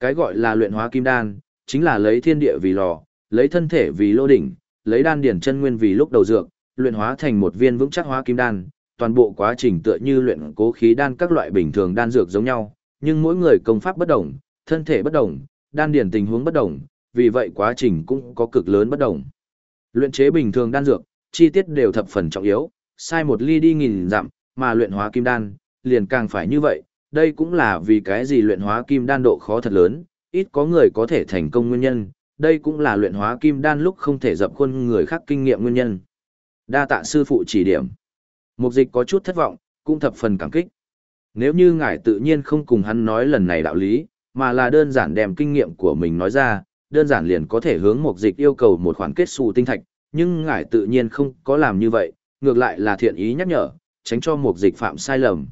[SPEAKER 1] Cái gọi là luyện hóa kim đan, chính là lấy thiên địa vì lò, lấy thân thể vì lô đỉnh, lấy đan điển chân nguyên vì lúc đầu dược, luyện hóa thành một viên vững chắc hóa kim đan, toàn bộ quá trình tựa như luyện cố khí đan các loại bình thường đan dược giống nhau, nhưng mỗi người công pháp bất đồng, thân thể bất đồng, đan điển tình huống bất đồng, vì vậy quá trình cũng có cực lớn bất đồng. Luyện chế bình thường đan dược, chi tiết đều thập phần trọng yếu, sai một ly đi nghìn dặm, mà luyện hóa kim đan, liền càng phải như vậy, đây cũng là vì cái gì luyện hóa kim đan độ khó thật lớn, ít có người có thể thành công nguyên nhân, đây cũng là luyện hóa kim đan lúc không thể dập khuôn người khác kinh nghiệm nguyên nhân. Đa tạ sư phụ chỉ điểm. Mục dịch có chút thất vọng, cũng thập phần cảm kích. Nếu như ngài tự nhiên không cùng hắn nói lần này đạo lý, mà là đơn giản đem kinh nghiệm của mình nói ra, đơn giản liền có thể hướng mục dịch yêu cầu một khoản kết xù tinh thạch, nhưng ngài tự nhiên không có làm như vậy, ngược lại là thiện ý nhắc nhở, tránh cho mục dịch phạm sai lầm.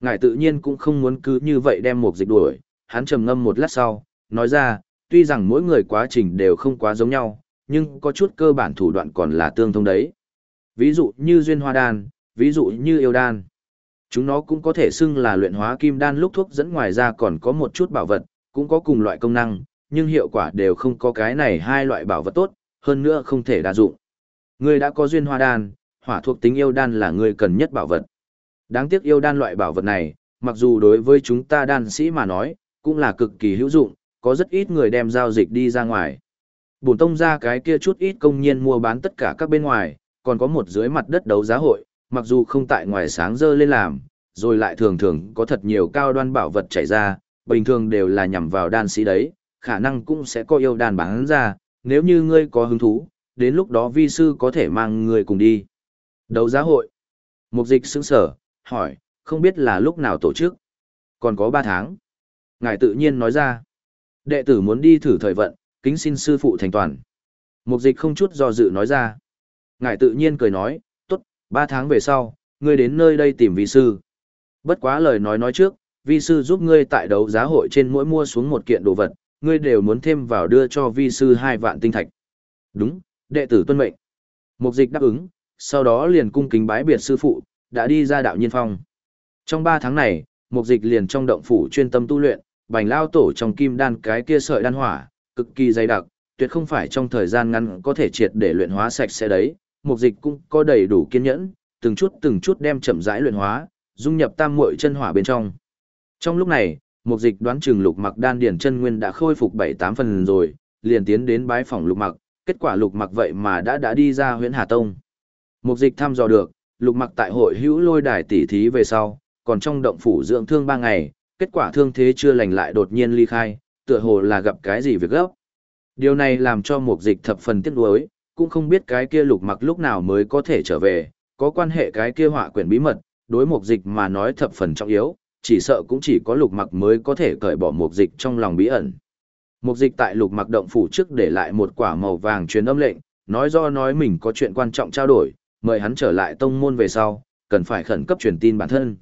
[SPEAKER 1] Ngài tự nhiên cũng không muốn cứ như vậy đem mục dịch đuổi, hắn trầm ngâm một lát sau, nói ra, tuy rằng mỗi người quá trình đều không quá giống nhau, nhưng có chút cơ bản thủ đoạn còn là tương thông đấy. Ví dụ như duyên hoa đan, ví dụ như yêu đan. Chúng nó cũng có thể xưng là luyện hóa kim đan lúc thuốc dẫn ngoài ra còn có một chút bảo vật, cũng có cùng loại công năng, nhưng hiệu quả đều không có cái này hai loại bảo vật tốt, hơn nữa không thể đa dụng. Người đã có duyên hoa đan, hỏa thuộc tính yêu đan là người cần nhất bảo vật. Đáng tiếc yêu đan loại bảo vật này, mặc dù đối với chúng ta đan sĩ mà nói, cũng là cực kỳ hữu dụng, có rất ít người đem giao dịch đi ra ngoài. Bổn tông ra cái kia chút ít công nhân mua bán tất cả các bên ngoài, còn có một dưới mặt đất đấu giá hội, mặc dù không tại ngoài sáng dơ lên làm, rồi lại thường thường có thật nhiều cao đoan bảo vật chảy ra, bình thường đều là nhằm vào đan sĩ đấy, khả năng cũng sẽ có yêu đàn bán ra, nếu như ngươi có hứng thú, đến lúc đó vi sư có thể mang ngươi cùng đi. Đấu giá hội. Mục dịch sững sở, hỏi, không biết là lúc nào tổ chức. Còn có 3 tháng. Ngài tự nhiên nói ra. Đệ tử muốn đi thử thời vận, kính xin sư phụ thành toàn. Mục dịch không chút do dự nói ra. Ngài tự nhiên cười nói, tốt, ba tháng về sau, ngươi đến nơi đây tìm vi sư. Bất quá lời nói nói trước, vi sư giúp ngươi tại đấu giá hội trên mỗi mua xuống một kiện đồ vật, ngươi đều muốn thêm vào đưa cho vi sư hai vạn tinh thạch. Đúng, đệ tử tuân mệnh. Mục dịch đáp ứng, sau đó liền cung kính bái biệt sư phụ, đã đi ra đạo nhiên phong. Trong ba tháng này, mục dịch liền trong động phủ chuyên tâm tu luyện, bành lao tổ trong kim đan cái kia sợi đan hỏa, cực kỳ dày đặc, tuyệt không phải trong thời gian ngắn có thể triệt để luyện hóa sạch sẽ đấy. Mục dịch cũng có đầy đủ kiên nhẫn, từng chút từng chút đem chậm rãi luyện hóa, dung nhập tam muội chân hỏa bên trong. Trong lúc này, mục dịch đoán chừng lục mặc đan điển chân nguyên đã khôi phục 7-8 phần rồi, liền tiến đến bái phòng lục mặc, kết quả lục mặc vậy mà đã đã đi ra huyện Hà Tông. Mục dịch thăm dò được, lục mặc tại hội hữu lôi đài tỷ thí về sau, còn trong động phủ dưỡng thương 3 ngày, kết quả thương thế chưa lành lại đột nhiên ly khai, tựa hồ là gặp cái gì việc gấp. Điều này làm cho mục dịch thập phần tiếc nuối, cũng không biết cái kia lục mặc lúc nào mới có thể trở về, có quan hệ cái kia họa quyển bí mật, đối mục dịch mà nói thập phần trọng yếu, chỉ sợ cũng chỉ có lục mặc mới có thể cởi bỏ mục dịch trong lòng bí ẩn. Mục dịch tại lục mặc động phủ trước để lại một quả màu vàng truyền âm lệnh, nói do nói mình có chuyện quan trọng trao đổi, mời hắn trở lại tông môn về sau, cần phải khẩn cấp truyền tin bản thân.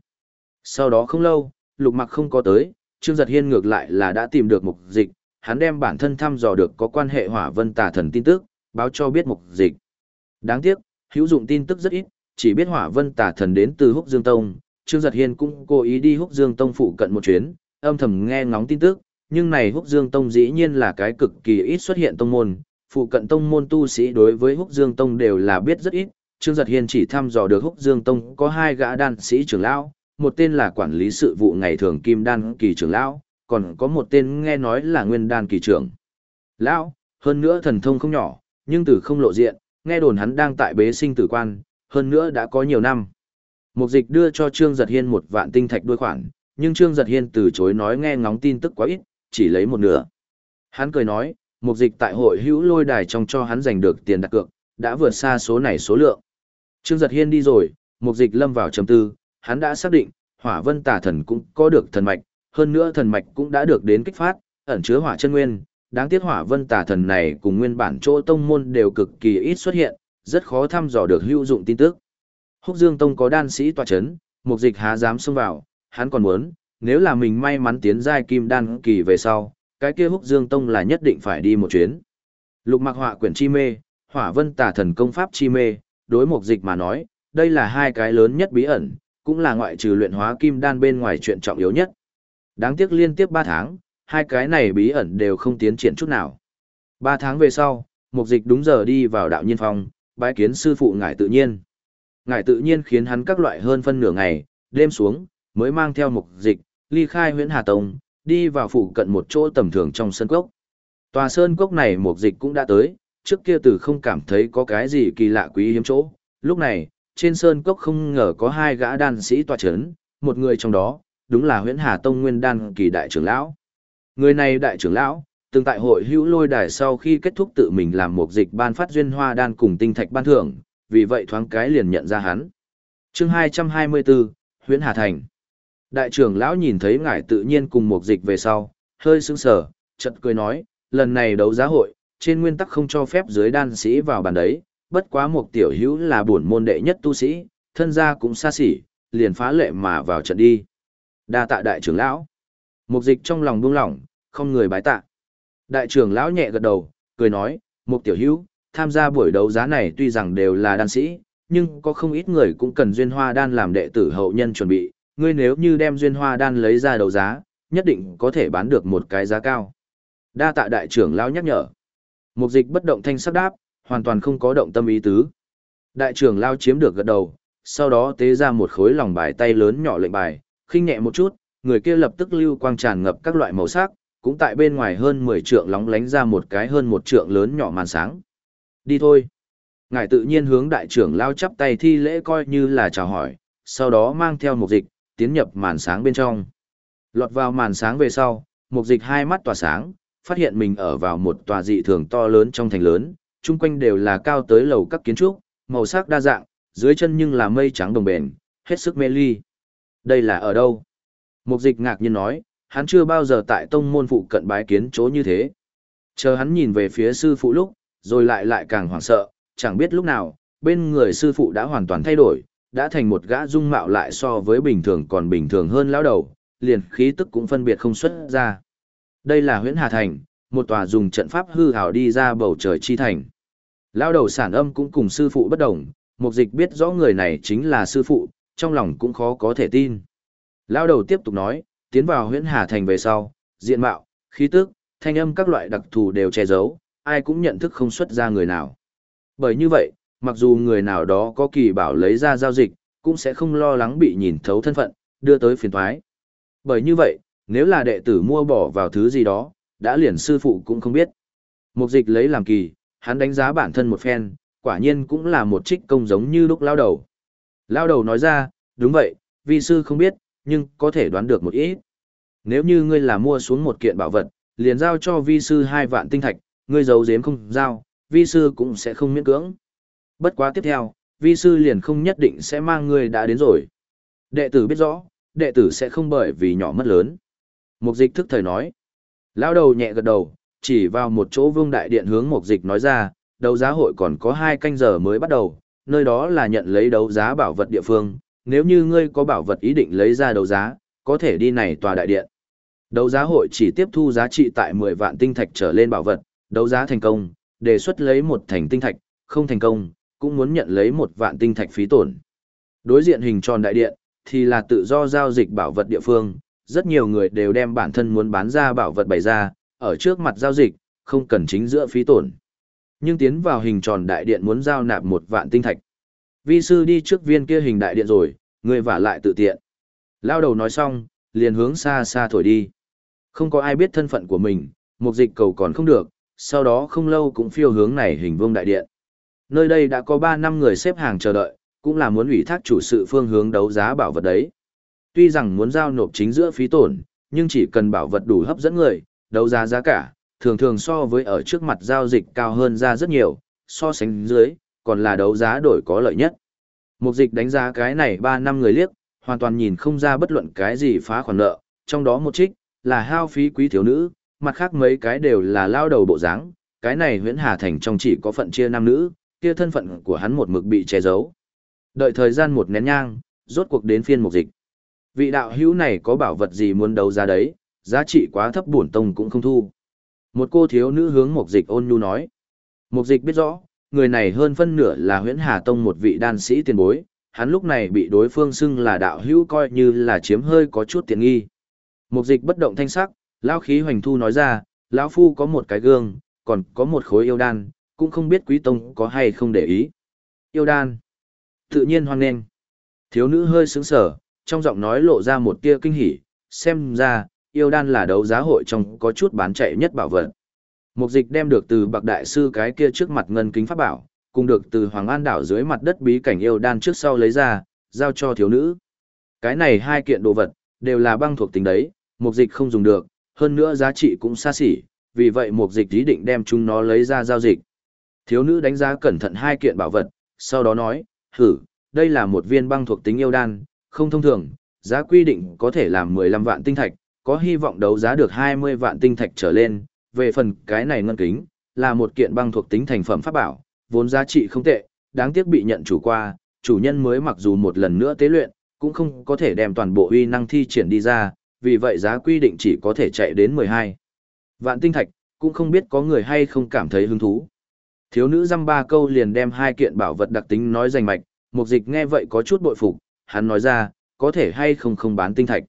[SPEAKER 1] Sau đó không lâu, lục mặc không có tới, Trương Giật Hiên ngược lại là đã tìm được mục dịch, hắn đem bản thân thăm dò được có quan hệ hỏa vân tà thần tin tức, báo cho biết mục dịch. Đáng tiếc, hữu dụng tin tức rất ít, chỉ biết hỏa vân tà thần đến từ húc dương tông, Trương Giật Hiên cũng cố ý đi húc dương tông phụ cận một chuyến, âm thầm nghe ngóng tin tức, nhưng này húc dương tông dĩ nhiên là cái cực kỳ ít xuất hiện tông môn, phụ cận tông môn tu sĩ đối với húc dương tông đều là biết rất ít, Trương Giật Hiên chỉ thăm dò được húc dương tông có hai gã đan sĩ trưởng lão, một tên là quản lý sự vụ ngày thường kim đan kỳ trưởng lão, còn có một tên nghe nói là nguyên đan kỳ trưởng. Lão, hơn nữa thần thông không nhỏ, nhưng từ không lộ diện, nghe đồn hắn đang tại bế sinh tử quan, hơn nữa đã có nhiều năm. Mục dịch đưa cho Trương Giật Hiên một vạn tinh thạch đuôi khoản, nhưng Trương Giật Hiên từ chối nói nghe ngóng tin tức quá ít, chỉ lấy một nửa. Hắn cười nói, mục dịch tại hội hữu lôi đài trong cho hắn giành được tiền đặt cược, đã vượt xa số này số lượng. Trương Giật Hiên đi rồi, mục dịch lâm vào trầm tư, hắn đã xác định, hỏa vân tà thần cũng có được thần mạch, hơn nữa thần mạch cũng đã được đến kích phát, ẩn chứa hỏa chân nguyên. Đáng tiếc hỏa vân tà thần này cùng nguyên bản chỗ tông môn đều cực kỳ ít xuất hiện, rất khó thăm dò được hữu dụng tin tức. Húc Dương Tông có đan sĩ tòa chấn, mục dịch há dám xông vào, hắn còn muốn, nếu là mình may mắn tiến giai kim đan kỳ về sau, cái kia Húc Dương Tông là nhất định phải đi một chuyến. Lục mặc họa quyển chi mê, hỏa vân tà thần công pháp chi mê, đối mục dịch mà nói, đây là hai cái lớn nhất bí ẩn, cũng là ngoại trừ luyện hóa kim đan bên ngoài chuyện trọng yếu nhất. Đáng tiếc liên tiếp 3 tháng, hai cái này bí ẩn đều không tiến triển chút nào. 3 tháng về sau, mục dịch đúng giờ đi vào đạo nhiên phòng, bái kiến sư phụ ngải tự nhiên. Ngải tự nhiên khiến hắn các loại hơn phân nửa ngày, đêm xuống, mới mang theo mục dịch, ly khai huyện Hà Tông, đi vào phụ cận một chỗ tầm thường trong sân cốc. Tòa sơn cốc này mục dịch cũng đã tới, trước kia từ không cảm thấy có cái gì kỳ lạ quý hiếm chỗ. Lúc này, trên sơn cốc không ngờ có hai gã đan sĩ tòa chấn, một người trong đó, đúng là Huyễn Hà Tông Nguyên Đan kỳ đại trưởng lão. Người này đại trưởng lão, từng tại hội hữu lôi đài sau khi kết thúc tự mình làm một dịch ban phát duyên hoa đan cùng tinh thạch ban thưởng, vì vậy thoáng cái liền nhận ra hắn. chương 224, Huyễn Hà Thành. Đại trưởng lão nhìn thấy ngài tự nhiên cùng một dịch về sau, hơi sững sờ, chợt cười nói, lần này đấu giá hội, trên nguyên tắc không cho phép dưới đan sĩ vào bàn đấy, bất quá một tiểu hữu là bổn môn đệ nhất tu sĩ, thân gia cũng xa xỉ, liền phá lệ mà vào trận đi. Đa tạ đại trưởng lão. Mục dịch trong lòng buông lỏng, không người bái tạ. Đại trưởng lão nhẹ gật đầu, cười nói, Mục tiểu hữu, tham gia buổi đấu giá này tuy rằng đều là đan sĩ, nhưng có không ít người cũng cần duyên hoa đan làm đệ tử hậu nhân chuẩn bị, ngươi nếu như đem duyên hoa đan lấy ra đấu giá, nhất định có thể bán được một cái giá cao. Đa tạ đại trưởng lão nhắc nhở. Mục dịch bất động thanh sắc đáp, hoàn toàn không có động tâm ý tứ. Đại trưởng lao chiếm được gật đầu, sau đó tế ra một khối lòng bài tay lớn nhỏ lệnh bài, khinh nhẹ một chút, người kia lập tức lưu quang tràn ngập các loại màu sắc, cũng tại bên ngoài hơn 10 trượng lóng lánh ra một cái hơn một trượng lớn nhỏ màn sáng. Đi thôi. Ngài tự nhiên hướng đại trưởng lao chắp tay thi lễ coi như là chào hỏi, sau đó mang theo một dịch, tiến nhập màn sáng bên trong. Lọt vào màn sáng về sau, một dịch hai mắt tỏa sáng, phát hiện mình ở vào một tòa dị thường to lớn trong thành lớn, chung quanh đều là cao tới lầu các kiến trúc, màu sắc đa dạng, dưới chân nhưng là mây trắng đồng bền, hết sức mê ly. Đây là ở đâu? Mục dịch ngạc nhiên nói, hắn chưa bao giờ tại tông môn phụ cận bái kiến chỗ như thế. Chờ hắn nhìn về phía sư phụ lúc, rồi lại lại càng hoảng sợ, chẳng biết lúc nào, bên người sư phụ đã hoàn toàn thay đổi, đã thành một gã dung mạo lại so với bình thường còn bình thường hơn lão đầu, liền khí tức cũng phân biệt không xuất ra. Đây là Huyễn Hà Thành, một tòa dùng trận pháp hư hào đi ra bầu trời chi thành. Lão đầu sản âm cũng cùng sư phụ bất đồng, mục dịch biết rõ người này chính là sư phụ, trong lòng cũng khó có thể tin. Lao đầu tiếp tục nói, tiến vào huyện Hà Thành về sau, diện mạo, khí tức, thanh âm các loại đặc thù đều che giấu, ai cũng nhận thức không xuất ra người nào. Bởi như vậy, mặc dù người nào đó có kỳ bảo lấy ra giao dịch, cũng sẽ không lo lắng bị nhìn thấu thân phận, đưa tới phiền thoái. Bởi như vậy, nếu là đệ tử mua bỏ vào thứ gì đó, đã liền sư phụ cũng không biết. Mục dịch lấy làm kỳ, hắn đánh giá bản thân một phen, quả nhiên cũng là một trích công giống như lúc lao đầu. Lao đầu nói ra, đúng vậy, vi sư không biết, nhưng có thể đoán được một ít. Nếu như ngươi là mua xuống một kiện bảo vật, liền giao cho vi sư hai vạn tinh thạch, ngươi giấu giếm không giao, vi sư cũng sẽ không miễn cưỡng. Bất quá tiếp theo, vi sư liền không nhất định sẽ mang ngươi đã đến rồi. Đệ tử biết rõ, đệ tử sẽ không bởi vì nhỏ mất lớn. Mục dịch thức thời nói. Lao đầu nhẹ gật đầu, chỉ vào một chỗ vương đại điện hướng mục dịch nói ra, đấu giá hội còn có hai canh giờ mới bắt đầu, nơi đó là nhận lấy đấu giá bảo vật địa phương, nếu như ngươi có bảo vật ý định lấy ra đấu giá, có thể đi này tòa đại điện. Đấu giá hội chỉ tiếp thu giá trị tại 10 vạn tinh thạch trở lên bảo vật, đấu giá thành công, đề xuất lấy một thành tinh thạch, không thành công, cũng muốn nhận lấy một vạn tinh thạch phí tổn. Đối diện hình tròn đại điện, thì là tự do giao dịch bảo vật địa phương, rất nhiều người đều đem bản thân muốn bán ra bảo vật bày ra, ở trước mặt giao dịch, không cần chính giữa phí tổn. Nhưng tiến vào hình tròn đại điện muốn giao nạp một vạn tinh thạch. Vi sư đi trước viên kia hình đại điện rồi, người vả lại tự tiện. Lao đầu nói xong, liền hướng xa xa thổi đi. Không có ai biết thân phận của mình, mục dịch cầu còn không được, sau đó không lâu cũng phiêu hướng này hình vương đại điện. Nơi đây đã có 3 năm người xếp hàng chờ đợi, cũng là muốn ủy thác chủ sự phương hướng đấu giá bảo vật đấy. Tuy rằng muốn giao nộp chính giữa phí tổn, nhưng chỉ cần bảo vật đủ hấp dẫn người, đấu giá giá cả, thường thường so với ở trước mặt giao dịch cao hơn ra rất nhiều, so sánh dưới, còn là đấu giá đổi có lợi nhất. Mục dịch đánh giá cái này 3 năm người liếc, hoàn toàn nhìn không ra bất luận cái gì phá khoản nợ, trong đó một trích, là hao phí quý thiếu nữ, mặt khác mấy cái đều là lao đầu bộ dáng, cái này huyễn hà thành trong chỉ có phận chia nam nữ, kia thân phận của hắn một mực bị che giấu. Đợi thời gian một nén nhang, rốt cuộc đến phiên mục dịch. Vị đạo hữu này có bảo vật gì muốn đấu giá đấy, giá trị quá thấp bổn tông cũng không thu. Một cô thiếu nữ hướng mục dịch ôn nhu nói. Mục dịch biết rõ, người này hơn phân nửa là huyễn hà tông một vị đan sĩ tiền bối, hắn lúc này bị đối phương xưng là đạo hữu coi như là chiếm hơi có chút tiện nghi. Mục dịch bất động thanh sắc, lão khí hoành thu nói ra, lão phu có một cái gương, còn có một khối yêu đan, cũng không biết quý tông có hay không để ý. Yêu đan. Tự nhiên hoan nghênh. Thiếu nữ hơi sững sở, trong giọng nói lộ ra một tia kinh hỉ, xem ra, yêu đan là đấu giá hội trong có chút bán chạy nhất bảo vật. Mục dịch đem được từ bạc đại sư cái kia trước mặt ngân kính pháp bảo, cùng được từ Hoàng An đảo dưới mặt đất bí cảnh yêu đan trước sau lấy ra, giao cho thiếu nữ. Cái này hai kiện đồ vật, đều là băng thuộc tính đấy, mục dịch không dùng được, hơn nữa giá trị cũng xa xỉ, vì vậy mục dịch ý định đem chúng nó lấy ra giao dịch. Thiếu nữ đánh giá cẩn thận hai kiện bảo vật, sau đó nói, hử, đây là một viên băng thuộc tính yêu đan, không thông thường, giá quy định có thể làm 15 vạn tinh thạch, có hy vọng đấu giá được 20 vạn tinh thạch trở lên, về phần cái này ngân kính, là một kiện băng thuộc tính thành phẩm pháp bảo, vốn giá trị không tệ, đáng tiếc bị nhận chủ qua, chủ nhân mới mặc dù một lần nữa tế luyện, cũng không có thể đem toàn bộ uy năng thi triển đi ra, vì vậy giá quy định chỉ có thể chạy đến 12. Vạn tinh thạch, cũng không biết có người hay không cảm thấy hứng thú. Thiếu nữ dăm ba câu liền đem hai kiện bảo vật đặc tính nói rành mạch, mục dịch nghe vậy có chút bội phục, hắn nói ra, có thể hay không không bán tinh thạch.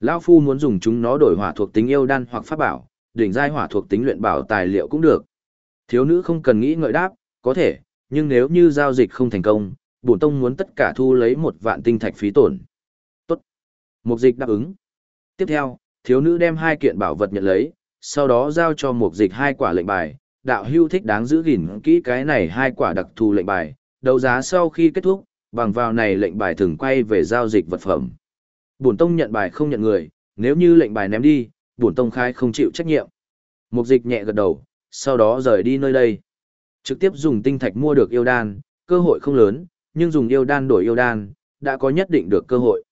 [SPEAKER 1] Lão Phu muốn dùng chúng nó đổi hỏa thuộc tính yêu đan hoặc pháp bảo, đỉnh giai hỏa thuộc tính luyện bảo tài liệu cũng được. Thiếu nữ không cần nghĩ ngợi đáp, có thể, nhưng nếu như giao dịch không thành công, bổn tông muốn tất cả thu lấy một vạn tinh thạch phí tổn. Tốt. Mục dịch đáp ứng. Tiếp theo, thiếu nữ đem hai kiện bảo vật nhận lấy, sau đó giao cho mục dịch hai quả lệnh bài. Đạo hưu thích đáng giữ gìn kỹ cái này hai quả đặc thù lệnh bài, đấu giá sau khi kết thúc, bằng vào này lệnh bài thường quay về giao dịch vật phẩm. Bổn tông nhận bài không nhận người, nếu như lệnh bài ném đi, bổn tông khai không chịu trách nhiệm. Mục dịch nhẹ gật đầu, sau đó rời đi nơi đây. Trực tiếp dùng tinh thạch mua được yêu đan, cơ hội không lớn, nhưng dùng yêu đan đổi yêu đan, đã có nhất định được cơ hội.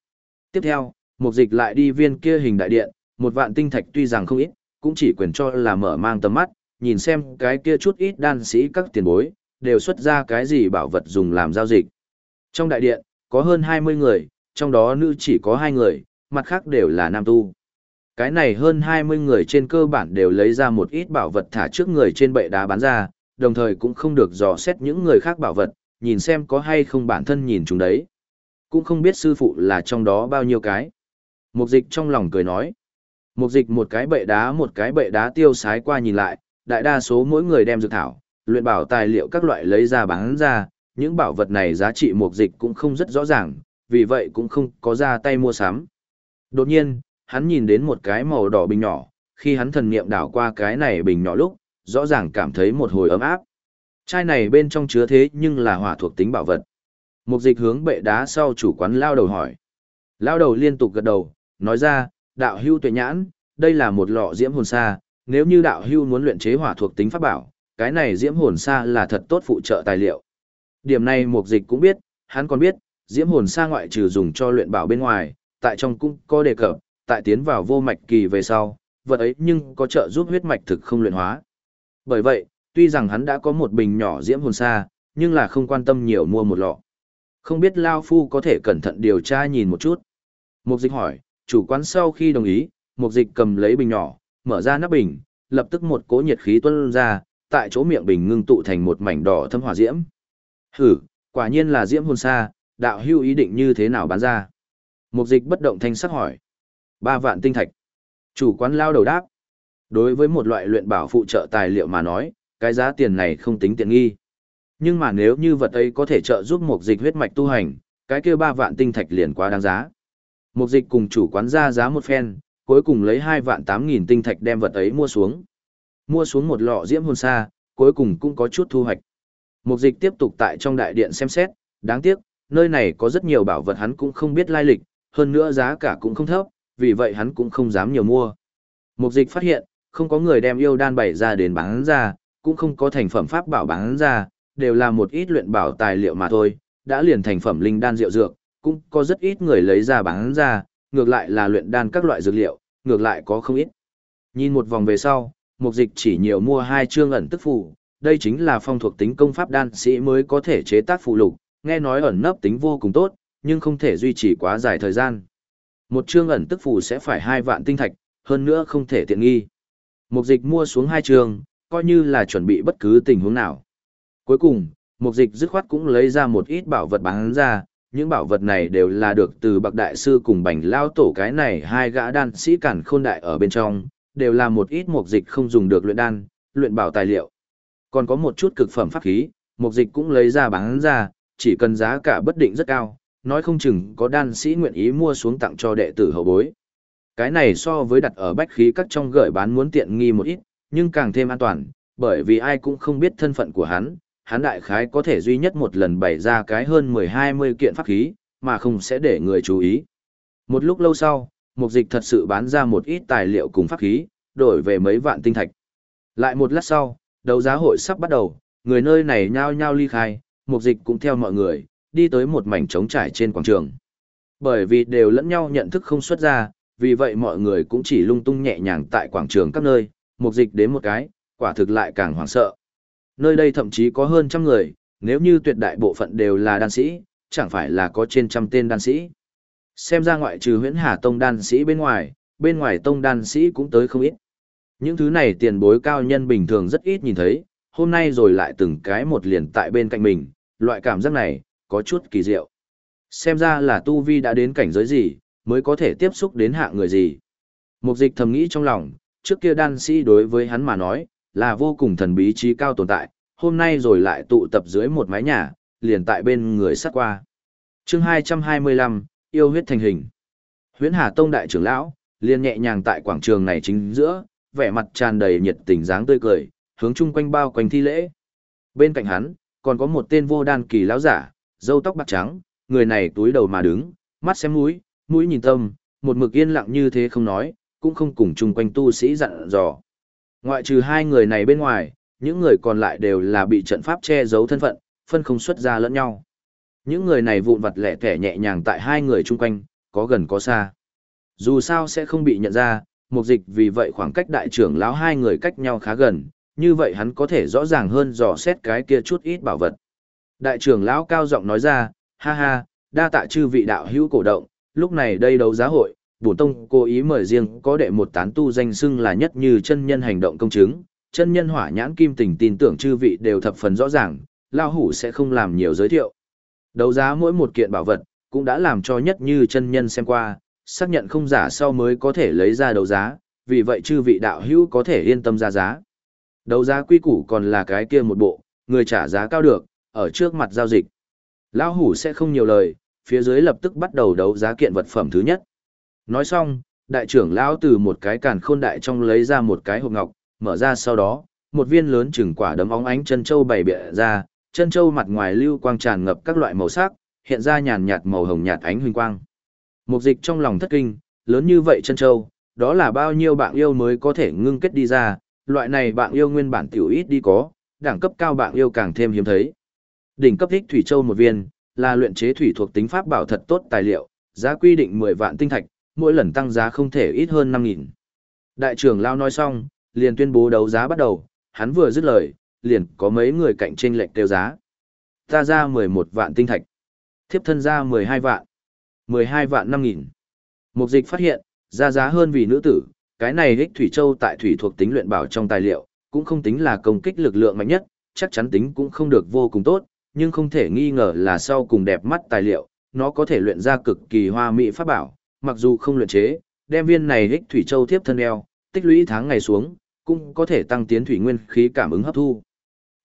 [SPEAKER 1] Tiếp theo, mục dịch lại đi viên kia hình đại điện, một vạn tinh thạch tuy rằng không ít, cũng chỉ quyền cho là mở mang tầm mắt, nhìn xem cái kia chút ít đan sĩ các tiền bối, đều xuất ra cái gì bảo vật dùng làm giao dịch. Trong đại điện, có hơn 20 người, trong đó nữ chỉ có hai người, mặt khác đều là nam tu. Cái này hơn 20 người trên cơ bản đều lấy ra một ít bảo vật thả trước người trên bệ đá bán ra, đồng thời cũng không được dò xét những người khác bảo vật, nhìn xem có hay không bản thân nhìn chúng đấy. Cũng không biết sư phụ là trong đó bao nhiêu cái. Mục dịch trong lòng cười nói. Mục dịch một cái bệ đá một cái bệ đá tiêu sái qua nhìn lại, đại đa số mỗi người đem dược thảo, luyện bảo tài liệu các loại lấy ra bán ra, những bảo vật này giá trị mục dịch cũng không rất rõ ràng, vì vậy cũng không có ra tay mua sắm. Đột nhiên, hắn nhìn đến một cái màu đỏ bình nhỏ, khi hắn thần niệm đảo qua cái này bình nhỏ lúc, rõ ràng cảm thấy một hồi ấm áp. Chai này bên trong chứa thế nhưng là hỏa thuộc tính bảo vật. Mục dịch hướng bệ đá sau chủ quán lao đầu hỏi. Lao đầu liên tục gật đầu, nói ra, đạo hưu tuệ nhãn, đây là một lọ diễm hồn sa, nếu như đạo hưu muốn luyện chế hỏa thuộc tính pháp bảo, cái này diễm hồn sa là thật tốt phụ trợ tài liệu. Điểm này mục dịch cũng biết, hắn còn biết, diễm hồn sa ngoại trừ dùng cho luyện bảo bên ngoài, tại trong cũng có đề cập, tại tiến vào vô mạch kỳ về sau, vật ấy nhưng có trợ giúp huyết mạch thực không luyện hóa. Bởi vậy, tuy rằng hắn đã có một bình nhỏ diễm hồn sa, nhưng là không quan tâm nhiều mua một lọ. Không biết Lao Phu có thể cẩn thận điều tra nhìn một chút. Mục dịch hỏi, chủ quán sau khi đồng ý, mục dịch cầm lấy bình nhỏ, mở ra nắp bình, lập tức một cỗ nhiệt khí tuôn ra, tại chỗ miệng bình ngưng tụ thành một mảnh đỏ thâm hỏa diễm. Hử, quả nhiên là diễm hồn sa, đạo hưu ý định như thế nào bán ra? Mục dịch bất động thanh sắc hỏi. Ba vạn tinh thạch. Chủ quán lao đầu đáp. Đối với một loại luyện bảo phụ trợ tài liệu mà nói, cái giá tiền này không tính tiện nghi. Nhưng mà nếu như vật ấy có thể trợ giúp mục dịch huyết mạch tu hành, cái kia ba vạn tinh thạch liền quá đáng giá. Mục dịch cùng chủ quán ra giá một phen, cuối cùng lấy hai vạn tám nghìn tinh thạch đem vật ấy mua xuống. Mua xuống một lọ diễm hồn sa, cuối cùng cũng có chút thu hoạch. Mục dịch tiếp tục tại trong đại điện xem xét, đáng tiếc, nơi này có rất nhiều bảo vật hắn cũng không biết lai lịch, hơn nữa giá cả cũng không thấp, vì vậy hắn cũng không dám nhiều mua. Mục dịch phát hiện, không có người đem yêu đan bày ra đến bán ra, cũng không có thành phẩm pháp bảo bán ra, đều là một ít luyện bảo tài liệu mà thôi, đã liền thành phẩm linh đan rượu dược, cũng có rất ít người lấy ra bán ra, ngược lại là luyện đan các loại dược liệu, ngược lại có không ít. Nhìn một vòng về sau, mục dịch chỉ nhiều mua hai chương ẩn tức phù, đây chính là phong thuộc tính công pháp đan sĩ mới có thể chế tác phù lục, nghe nói ẩn nấp tính vô cùng tốt, nhưng không thể duy trì quá dài thời gian. Một chương ẩn tức phù sẽ phải hai vạn tinh thạch, hơn nữa không thể tiện nghi. Mục dịch mua xuống hai trường, coi như là chuẩn bị bất cứ tình huống nào. Cuối cùng, mục dịch dứt khoát cũng lấy ra một ít bảo vật bán ra, những bảo vật này đều là được từ bậc đại sư cùng bành lao tổ cái này hai gã đan sĩ cản khôn đại ở bên trong, đều là một ít mục dịch không dùng được luyện đan, luyện bảo tài liệu. Còn có một chút cực phẩm pháp khí, mục dịch cũng lấy ra bán ra, chỉ cần giá cả bất định rất cao, nói không chừng có đan sĩ nguyện ý mua xuống tặng cho đệ tử hậu bối. Cái này so với đặt ở bách khí các trong gửi bán muốn tiện nghi một ít, nhưng càng thêm an toàn, bởi vì ai cũng không biết thân phận của hắn, hắn đại khái có thể duy nhất một lần bày ra cái hơn 10-20 kiện pháp khí, mà không sẽ để người chú ý. Một lúc lâu sau, mục dịch thật sự bán ra một ít tài liệu cùng pháp khí, đổi về mấy vạn tinh thạch. Lại một lát sau, đấu giá hội sắp bắt đầu, người nơi này nhao nhao ly khai, mục dịch cũng theo mọi người, đi tới một mảnh trống trải trên quảng trường. Bởi vì đều lẫn nhau nhận thức không xuất ra, vì vậy mọi người cũng chỉ lung tung nhẹ nhàng tại quảng trường các nơi, mục dịch đến một cái, quả thực lại càng hoảng sợ. Nơi đây thậm chí có hơn trăm người, nếu như tuyệt đại bộ phận đều là đan sĩ, chẳng phải là có trên trăm tên đan sĩ. Xem ra ngoại trừ huyễn hà tông đan sĩ bên ngoài, bên ngoài tông đan sĩ cũng tới không ít. Những thứ này tiền bối cao nhân bình thường rất ít nhìn thấy, hôm nay rồi lại từng cái một liền tại bên cạnh mình, loại cảm giác này, có chút kỳ diệu. Xem ra là tu vi đã đến cảnh giới gì, mới có thể tiếp xúc đến hạ người gì. Mục dịch thầm nghĩ trong lòng, trước kia đan sĩ đối với hắn mà nói, là vô cùng thần bí trí cao tồn tại, hôm nay rồi lại tụ tập dưới một mái nhà, liền tại bên người sát qua. chương 225, yêu huyết thành hình. Huyễn Hà Tông đại trưởng lão, liền nhẹ nhàng tại quảng trường này chính giữa, vẻ mặt tràn đầy nhiệt tình dáng tươi cười, hướng chung quanh bao quanh thi lễ. Bên cạnh hắn, còn có một tên vô đan kỳ lão giả, râu tóc bạc trắng, người này túi đầu mà đứng, mắt xem mũi, mũi nhìn tâm, một mực yên lặng như thế không nói, cũng không cùng chung quanh tu sĩ dặn dò. Ngoại trừ hai người này bên ngoài, những người còn lại đều là bị trận pháp che giấu thân phận, phân không xuất ra lẫn nhau. Những người này vụn vặt lẻ tẻ nhẹ nhàng tại hai người chung quanh, có gần có xa. Dù sao sẽ không bị nhận ra, mục dịch vì vậy khoảng cách đại trưởng lão hai người cách nhau khá gần, như vậy hắn có thể rõ ràng hơn dò xét cái kia chút ít bảo vật. Đại trưởng lão cao giọng nói ra, ha ha, đa tạ chư vị đạo hữu cổ động, lúc này đây đấu giá hội, bổn tông cố ý mời riêng có đệ một tán tu danh xưng là nhất như chân nhân hành động công chứng, chân nhân hỏa nhãn kim tình tin tưởng chư vị đều thập phần rõ ràng, lao hủ sẽ không làm nhiều giới thiệu. Đấu giá mỗi một kiện bảo vật, cũng đã làm cho nhất như chân nhân xem qua, xác nhận không giả sau mới có thể lấy ra đấu giá, vì vậy chư vị đạo hữu có thể yên tâm ra giá. Đấu giá quy củ còn là cái kia một bộ, người trả giá cao được, ở trước mặt giao dịch. Lão hủ sẽ không nhiều lời, phía dưới lập tức bắt đầu đấu giá kiện vật phẩm thứ nhất. Nói xong, đại trưởng lão từ một cái càn khôn đại trong lấy ra một cái hộp ngọc, mở ra sau đó, một viên lớn chừng quả đấm óng ánh chân châu bày bịa ra, chân châu mặt ngoài lưu quang tràn ngập các loại màu sắc, hiện ra nhàn nhạt màu hồng nhạt ánh huỳnh quang. Mục dịch trong lòng thất kinh, lớn như vậy chân châu, đó là bao nhiêu bạn yêu mới có thể ngưng kết đi ra, loại này bạn yêu nguyên bản tiểu ít đi có, đẳng cấp cao bạn yêu càng thêm hiếm thấy. Đỉnh cấp thích thủy châu một viên, là luyện chế thủy thuộc tính pháp bảo thật tốt tài liệu, giá quy định 10 vạn tinh thạch, mỗi lần tăng giá không thể ít hơn 5.000. Đại trưởng Lao nói xong, liền tuyên bố đấu giá bắt đầu, hắn vừa dứt lời, liền có mấy người cạnh tranh lệnh tiêu giá. Ta ra 11 vạn tinh thạch, thiếp thân ra 12 vạn, 12 vạn 5000. Mục dịch phát hiện, ra giá hơn vì nữ tử, cái này hích thủy châu tại thủy thuộc tính luyện bảo trong tài liệu, cũng không tính là công kích lực lượng mạnh nhất, chắc chắn tính cũng không được vô cùng tốt, nhưng không thể nghi ngờ là sau cùng đẹp mắt tài liệu, nó có thể luyện ra cực kỳ hoa mỹ pháp bảo, mặc dù không luyện chế, đem viên này hích thủy châu tiếp thân eo, tích lũy tháng ngày xuống, cũng có thể tăng tiến thủy nguyên khí cảm ứng hấp thu.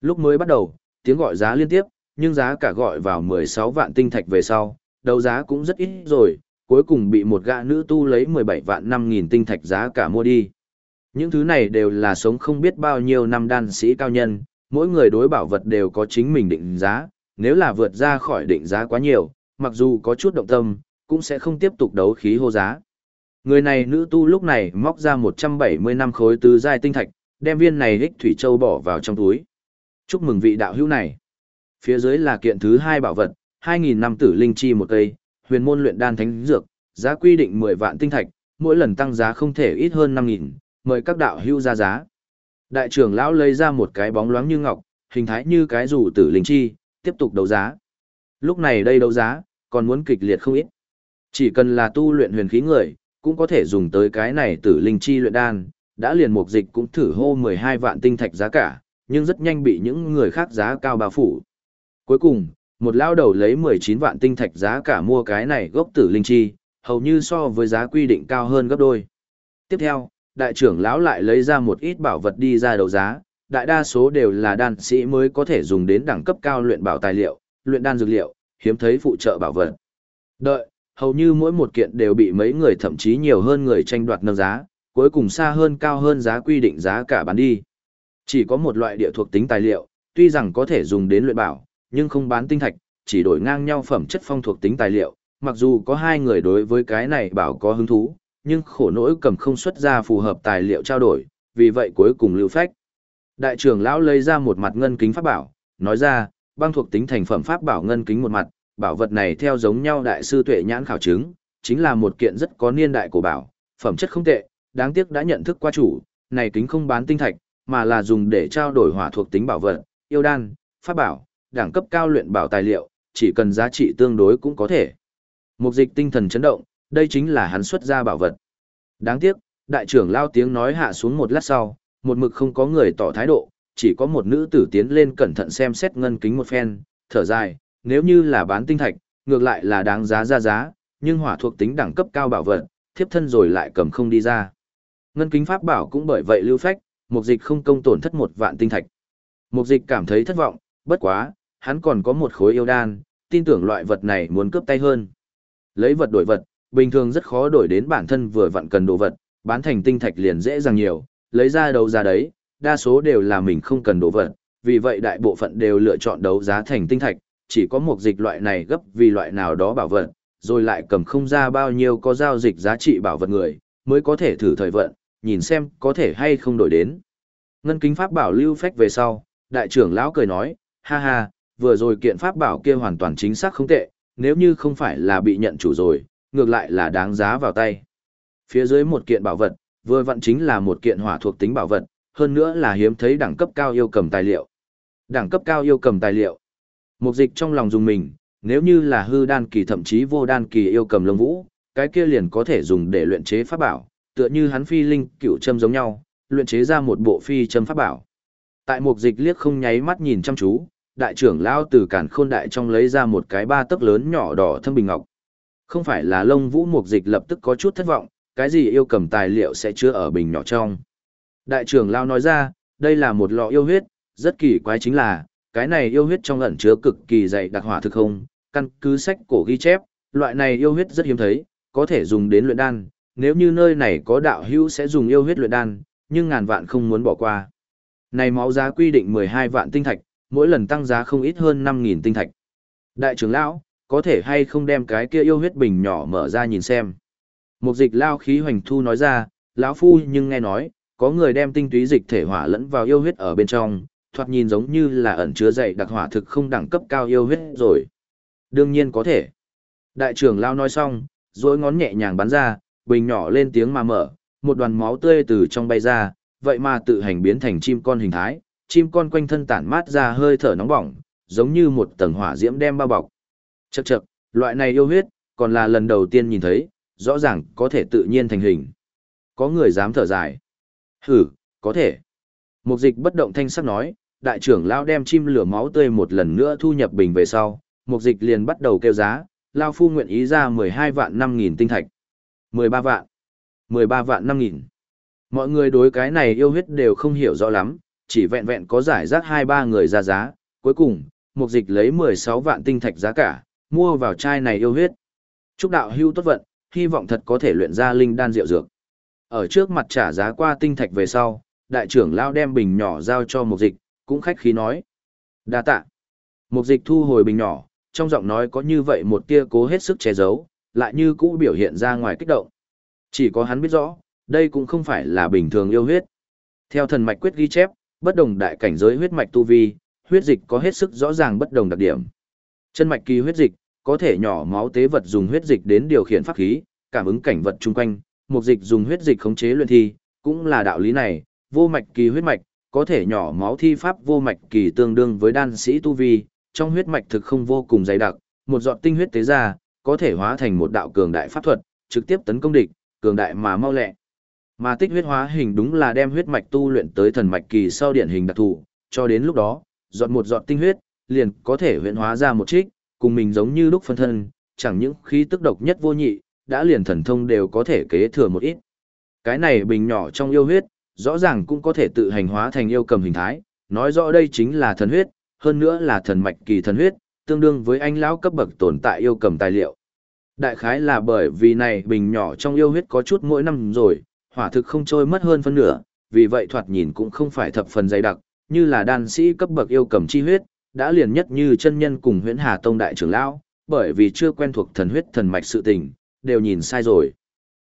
[SPEAKER 1] Lúc mới bắt đầu, tiếng gọi giá liên tiếp, nhưng giá cả gọi vào 16 vạn tinh thạch về sau, đấu giá cũng rất ít rồi, cuối cùng bị một gã nữ tu lấy 17 vạn 5.000 tinh thạch giá cả mua đi. Những thứ này đều là sống không biết bao nhiêu năm đan sĩ cao nhân, mỗi người đối bảo vật đều có chính mình định giá, nếu là vượt ra khỏi định giá quá nhiều, mặc dù có chút động tâm, cũng sẽ không tiếp tục đấu khí hô giá. Người này nữ tu lúc này móc ra 170 năm khối tứ giai tinh thạch, đem viên này hích thủy châu bỏ vào trong túi. Chúc mừng vị đạo hữu này. Phía dưới là kiện thứ hai bảo vật, 2.000 năm tử linh chi một cây, huyền môn luyện đan thánh dược, giá quy định 10 vạn tinh thạch, mỗi lần tăng giá không thể ít hơn 5.000, mời các đạo hữu ra giá. Đại trưởng lão lấy ra một cái bóng loáng như ngọc, hình thái như cái rủ tử linh chi, tiếp tục đấu giá. Lúc này đây đấu giá, còn muốn kịch liệt không ít. Chỉ cần là tu luyện huyền khí người, cũng có thể dùng tới cái này tử linh chi luyện đan, đã liền mục dịch cũng thử hô 12 vạn tinh thạch giá cả, nhưng rất nhanh bị những người khác giá cao bao phủ. Cuối cùng, một lao đầu lấy 19 vạn tinh thạch giá cả mua cái này gốc tử linh chi, hầu như so với giá quy định cao hơn gấp đôi. Tiếp theo, đại trưởng lão lại lấy ra một ít bảo vật đi ra đấu giá, đại đa số đều là đan sĩ mới có thể dùng đến đẳng cấp cao luyện bảo tài liệu, luyện đan dược liệu, hiếm thấy phụ trợ bảo vật. Đợi, hầu như mỗi một kiện đều bị mấy người thậm chí nhiều hơn người tranh đoạt nâng giá, cuối cùng xa hơn cao hơn giá quy định giá cả bán đi. Chỉ có một loại địa thuộc tính tài liệu, tuy rằng có thể dùng đến luyện bảo, nhưng không bán tinh thạch, chỉ đổi ngang nhau phẩm chất phong thuộc tính tài liệu, mặc dù có hai người đối với cái này bảo có hứng thú, nhưng khổ nỗi cầm không xuất ra phù hợp tài liệu trao đổi, vì vậy cuối cùng lưu phách. Đại trưởng lão lấy ra một mặt ngân kính pháp bảo, nói ra, băng thuộc tính thành phẩm pháp bảo ngân kính một mặt, bảo vật này theo giống nhau đại sư tuệ nhãn khảo chứng, chính là một kiện rất có niên đại của bảo, phẩm chất không tệ, đáng tiếc đã nhận thức qua chủ, này kính không bán tinh thạch, mà là dùng để trao đổi hỏa thuộc tính bảo vật, yêu đan, pháp bảo, đẳng cấp cao luyện bảo tài liệu, chỉ cần giá trị tương đối cũng có thể. Mục dịch tinh thần chấn động, đây chính là hắn xuất ra bảo vật. Đáng tiếc, đại trưởng lao tiếng nói hạ xuống một lát sau, một mực không có người tỏ thái độ, chỉ có một nữ tử tiến lên cẩn thận xem xét ngân kính một phen, thở dài, nếu như là bán tinh thạch, ngược lại là đáng giá ra giá, nhưng hỏa thuộc tính đẳng cấp cao bảo vật, thiếp thân rồi lại cầm không đi ra. Ngân kính pháp bảo cũng bởi vậy lưu phách, mục dịch không công tổn thất một vạn tinh thạch. Mục dịch cảm thấy thất vọng, bất quá, hắn còn có một khối yêu đan, tin tưởng loại vật này muốn cướp tay hơn. Lấy vật đổi vật, bình thường rất khó đổi đến bản thân vừa vặn cần đồ vật, bán thành tinh thạch liền dễ dàng nhiều, lấy ra đấu giá đấy, đa số đều là mình không cần đồ vật, vì vậy đại bộ phận đều lựa chọn đấu giá thành tinh thạch, chỉ có một dịch loại này gấp vì loại nào đó bảo vật, rồi lại cầm không ra bao nhiêu có giao dịch giá trị bảo vật người, mới có thể thử thời vận, nhìn xem có thể hay không đổi đến. Ngân kính pháp bảo lưu phách về sau, đại trưởng lão cười nói, ha ha, vừa rồi kiện pháp bảo kia hoàn toàn chính xác không tệ, nếu như không phải là bị nhận chủ rồi, ngược lại là đáng giá vào tay. Phía dưới một kiện bảo vật, vừa vặn chính là một kiện hỏa thuộc tính bảo vật, hơn nữa là hiếm thấy đẳng cấp cao yêu cầm tài liệu. Đẳng cấp cao yêu cầm tài liệu. Mục dịch trong lòng dùng mình, nếu như là hư đan kỳ thậm chí vô đan kỳ yêu cầm lông vũ, cái kia liền có thể dùng để luyện chế pháp bảo, tựa như hắn phi linh cựu châm giống nhau, luyện chế ra một bộ phi châm pháp bảo. Tại mục dịch liếc không nháy mắt nhìn chăm chú, đại trưởng lao từ cản khôn đại trong lấy ra một cái ba tấc lớn nhỏ đỏ thâm bình ngọc. Không phải là lông vũ mục dịch lập tức có chút thất vọng, cái gì yêu cầm tài liệu sẽ chứa ở bình nhỏ trong. Đại trưởng lao nói ra, đây là một lọ yêu huyết, rất kỳ quái chính là, cái này yêu huyết trong ẩn chứa cực kỳ dày đặc hỏa thực không, căn cứ sách cổ ghi chép, loại này yêu huyết rất hiếm thấy, có thể dùng đến luyện đan, nếu như nơi này có đạo hữu sẽ dùng yêu huyết luyện đan, nhưng ngàn vạn không muốn bỏ qua. Này máu giá quy định 12 vạn tinh thạch, mỗi lần tăng giá không ít hơn 5.000 tinh thạch. Đại trưởng lão, có thể hay không đem cái kia yêu huyết bình nhỏ mở ra nhìn xem. Một dịch lao khí hoành thu nói ra, lão phu nhưng nghe nói, có người đem tinh túy dịch thể hỏa lẫn vào yêu huyết ở bên trong, thoạt nhìn giống như là ẩn chứa dậy đặc hỏa thực không đẳng cấp cao yêu huyết rồi. Đương nhiên có thể. Đại trưởng lao nói xong, rồi ngón nhẹ nhàng bắn ra, bình nhỏ lên tiếng mà mở, một đoàn máu tươi từ trong bay ra, vậy mà tự hành biến thành chim con hình thái, chim con quanh thân tản mát ra hơi thở nóng bỏng, giống như một tầng hỏa diễm đem bao bọc. Chậc chậc, loại này yêu huyết, còn là lần đầu tiên nhìn thấy, rõ ràng có thể tự nhiên thành hình. Có người dám thở dài. Hử, có thể. Mục dịch bất động thanh sắc nói, đại trưởng lao đem chim lửa máu tươi một lần nữa thu nhập bình về sau, mục dịch liền bắt đầu kêu giá, lao phu nguyện ý ra 12 vạn 5 nghìn tinh thạch. 13 vạn. 13 vạn 5 nghìn. Mọi người đối cái này yêu huyết đều không hiểu rõ lắm, chỉ vẹn vẹn có giải rác hai ba người ra giá, cuối cùng, mục dịch lấy 16 vạn tinh thạch giá cả, mua vào chai này yêu huyết. Chúc đạo hưu tốt vận, hy vọng thật có thể luyện ra linh đan rượu dược. Ở trước mặt trả giá qua tinh thạch về sau, đại trưởng lao đem bình nhỏ giao cho mục dịch, cũng khách khí nói. đa tạ. Mục dịch thu hồi bình nhỏ, trong giọng nói có như vậy một tia cố hết sức che giấu, lại như cũ biểu hiện ra ngoài kích động. Chỉ có hắn biết rõ, đây cũng không phải là bình thường yêu huyết. Theo thần mạch quyết ghi chép, bất đồng đại cảnh giới huyết mạch tu vi, huyết dịch có hết sức rõ ràng bất đồng đặc điểm. Chân mạch kỳ huyết dịch, có thể nhỏ máu tế vật dùng huyết dịch đến điều khiển pháp khí, cảm ứng cảnh vật chung quanh, mục dịch dùng huyết dịch khống chế luyện thi, cũng là đạo lý này, vô mạch kỳ huyết mạch, có thể nhỏ máu thi pháp vô mạch kỳ tương đương với đan sĩ tu vi, trong huyết mạch thực không vô cùng dày đặc, một giọt tinh huyết tế ra, có thể hóa thành một đạo cường đại pháp thuật, trực tiếp tấn công địch, cường đại mà mau lẹ. Mà tích huyết hóa hình đúng là đem huyết mạch tu luyện tới thần mạch kỳ sau điển hình đặc thù, cho đến lúc đó, giọt một giọt tinh huyết, liền có thể huyễn hóa ra một trích, cùng mình giống như lúc phân thân, chẳng những khí tức độc nhất vô nhị, đã liền thần thông đều có thể kế thừa một ít. Cái này bình nhỏ trong yêu huyết, Rõ ràng cũng có thể tự hành hóa thành yêu cầm hình thái, nói rõ đây chính là thần huyết, hơn nữa là thần mạch kỳ thần huyết, tương đương với anh lão cấp bậc tồn tại yêu cầm tài liệu. Đại khái là bởi vì này bình nhỏ trong yêu huyết có chút mỗi năm rồi, hỏa thực không trôi mất hơn phân nửa, vì vậy thoạt nhìn cũng không phải thập phần dày đặc, như là đan sĩ cấp bậc yêu cầm chi huyết, đã liền nhất như chân nhân cùng huyễn hà tông đại trưởng lão, bởi vì chưa quen thuộc thần huyết thần mạch sự tình, đều nhìn sai rồi.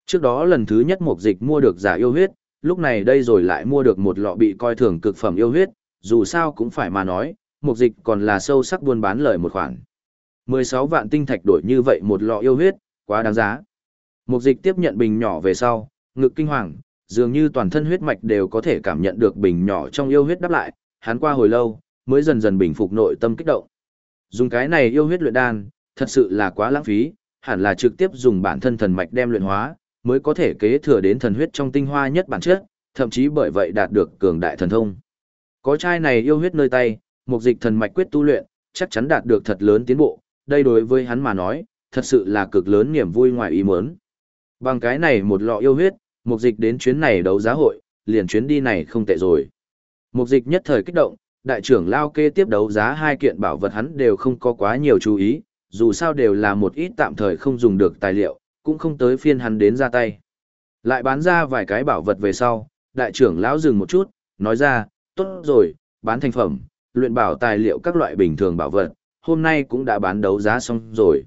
[SPEAKER 1] Trước đó lần thứ nhất mục dịch mua được giả yêu huyết, lúc này đây rồi lại mua được một lọ bị coi thường cực phẩm yêu huyết, dù sao cũng phải mà nói, mục dịch còn là sâu sắc buôn bán lời một khoản. 16 vạn tinh thạch đổi như vậy một lọ yêu huyết, quá đáng giá. Mục dịch tiếp nhận bình nhỏ về sau, ngực kinh hoàng, dường như toàn thân huyết mạch đều có thể cảm nhận được bình nhỏ trong yêu huyết đáp lại, hắn qua hồi lâu, mới dần dần bình phục nội tâm kích động. Dùng cái này yêu huyết luyện đan, thật sự là quá lãng phí, hẳn là trực tiếp dùng bản thân thần mạch đem luyện hóa, mới có thể kế thừa đến thần huyết trong tinh hoa nhất bản chất, thậm chí bởi vậy đạt được cường đại thần thông. Có chai này yêu huyết nơi tay, mục dịch thần mạch quyết tu luyện, chắc chắn đạt được thật lớn tiến bộ, đây đối với hắn mà nói, thật sự là cực lớn niềm vui ngoài ý muốn. Bằng cái này một lọ yêu huyết, một dịch đến chuyến này đấu giá hội, liền chuyến đi này không tệ rồi. mục dịch nhất thời kích động, đại trưởng lao kê tiếp đấu giá hai kiện bảo vật hắn đều không có quá nhiều chú ý, dù sao đều là một ít tạm thời không dùng được tài liệu, cũng không tới phiên hắn đến ra tay. Lại bán ra vài cái bảo vật về sau, đại trưởng lão dừng một chút, nói ra, tốt rồi, bán thành phẩm, luyện bảo tài liệu các loại bình thường bảo vật, hôm nay cũng đã bán đấu giá xong rồi.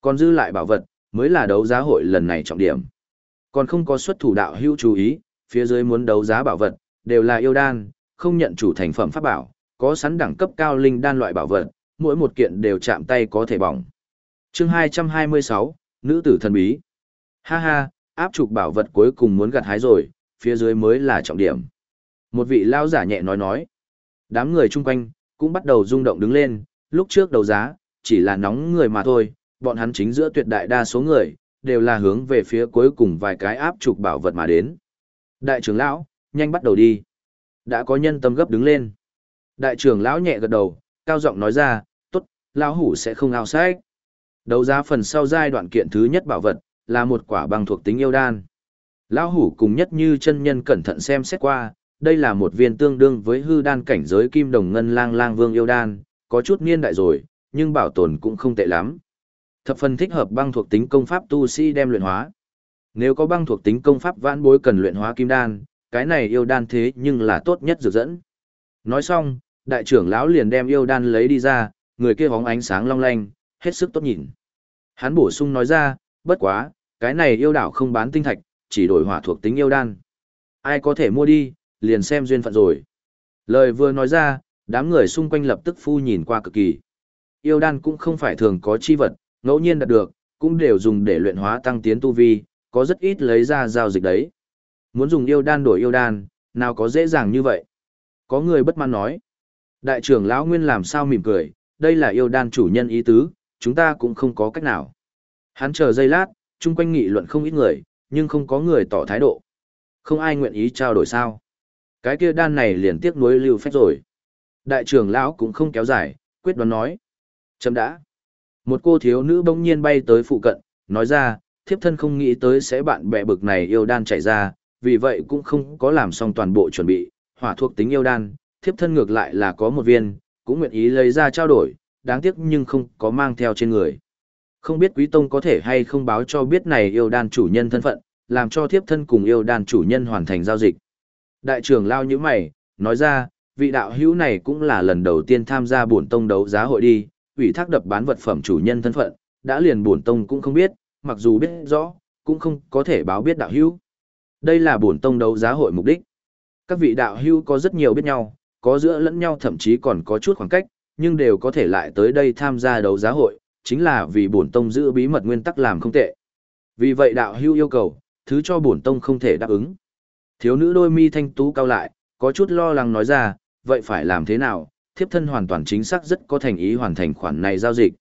[SPEAKER 1] Còn dư lại bảo vật, mới là đấu giá hội lần này trọng điểm. Còn không có xuất thủ đạo hữu chú ý, phía dưới muốn đấu giá bảo vật, đều là yêu đan, không nhận chủ thành phẩm pháp bảo, có sẵn đẳng cấp cao linh đan loại bảo vật, mỗi một kiện đều chạm tay có thể bỏng. Chương 226, nữ tử thần bí. Ha ha, áp trục bảo vật cuối cùng muốn gặt hái rồi, phía dưới mới là trọng điểm. Một vị lao giả nhẹ nói nói. Đám người chung quanh, cũng bắt đầu rung động đứng lên, lúc trước đấu giá, chỉ là nóng người mà thôi, bọn hắn chính giữa tuyệt đại đa số người, đều là hướng về phía cuối cùng vài cái áp trục bảo vật mà đến. Đại trưởng lão, nhanh bắt đầu đi. Đã có nhân tâm gấp đứng lên. Đại trưởng lão nhẹ gật đầu, cao giọng nói ra, tốt, lão hủ sẽ không ao sách. Đấu giá phần sau giai đoạn kiện thứ nhất bảo vật, là một quả băng thuộc tính yêu đan. Lão hủ cùng nhất như chân nhân cẩn thận xem xét qua, đây là một viên tương đương với hư đan cảnh giới kim đồng ngân lang lang vương yêu đan, có chút niên đại rồi, nhưng bảo tồn cũng không tệ lắm. Thập phần thích hợp băng thuộc tính công pháp tu sĩ đem luyện hóa. Nếu có băng thuộc tính công pháp vãn bối cần luyện hóa kim đan, cái này yêu đan thế nhưng là tốt nhất dược dẫn. Nói xong, đại trưởng lão liền đem yêu đan lấy đi ra, người kia bóng ánh sáng long lanh, hết sức tốt nhìn. Hắn bổ sung nói ra, bất quá, cái này yêu đảo không bán tinh thạch, chỉ đổi hỏa thuộc tính yêu đan. Ai có thể mua đi, liền xem duyên phận rồi. Lời vừa nói ra, đám người xung quanh lập tức phu nhìn qua cực kỳ. Yêu đan cũng không phải thường có chi vật, ngẫu nhiên đạt được, cũng đều dùng để luyện hóa tăng tiến tu vi, có rất ít lấy ra giao dịch đấy. Muốn dùng yêu đan đổi yêu đan, nào có dễ dàng như vậy. Có người bất mãn nói. Đại trưởng lão Nguyên làm sao mỉm cười, đây là yêu đan chủ nhân ý tứ, chúng ta cũng không có cách nào. Hắn chờ giây lát, chung quanh nghị luận không ít người, nhưng không có người tỏ thái độ. Không ai nguyện ý trao đổi sao. Cái kia đan này liền tiếc nuối lưu phách rồi. Đại trưởng lão cũng không kéo dài, quyết đoán nói. Chấm đã. Một cô thiếu nữ bỗng nhiên bay tới phụ cận, nói ra, thiếp thân không nghĩ tới sẽ bạn bè bực này yêu đan chạy ra, vì vậy cũng không có làm xong toàn bộ chuẩn bị, hỏa thuộc tính yêu đan, thiếp thân ngược lại là có một viên, cũng nguyện ý lấy ra trao đổi, đáng tiếc nhưng không có mang theo trên người. Không biết quý tông có thể hay không báo cho biết này yêu đan chủ nhân thân phận, làm cho thiếp thân cùng yêu đan chủ nhân hoàn thành giao dịch. Đại trưởng lao như mày, nói ra, vị đạo hữu này cũng là lần đầu tiên tham gia bổn tông đấu giá hội đi, ủy thác đập bán vật phẩm chủ nhân thân phận, đã liền bổn tông cũng không biết, mặc dù biết rõ, cũng không có thể báo biết đạo hữu. Đây là bổn tông đấu giá hội mục đích. Các vị đạo hữu có rất nhiều biết nhau, có giữa lẫn nhau thậm chí còn có chút khoảng cách, nhưng đều có thể lại tới đây tham gia đấu giá hội, chính là vì bổn tông giữ bí mật nguyên tắc làm không tệ. Vì vậy đạo hữu yêu cầu, thứ cho bổn tông không thể đáp ứng. Thiếu nữ đôi mi thanh tú cao lại, có chút lo lắng nói ra, vậy phải làm thế nào, thiếp thân hoàn toàn chính xác rất có thành ý hoàn thành khoản này giao dịch.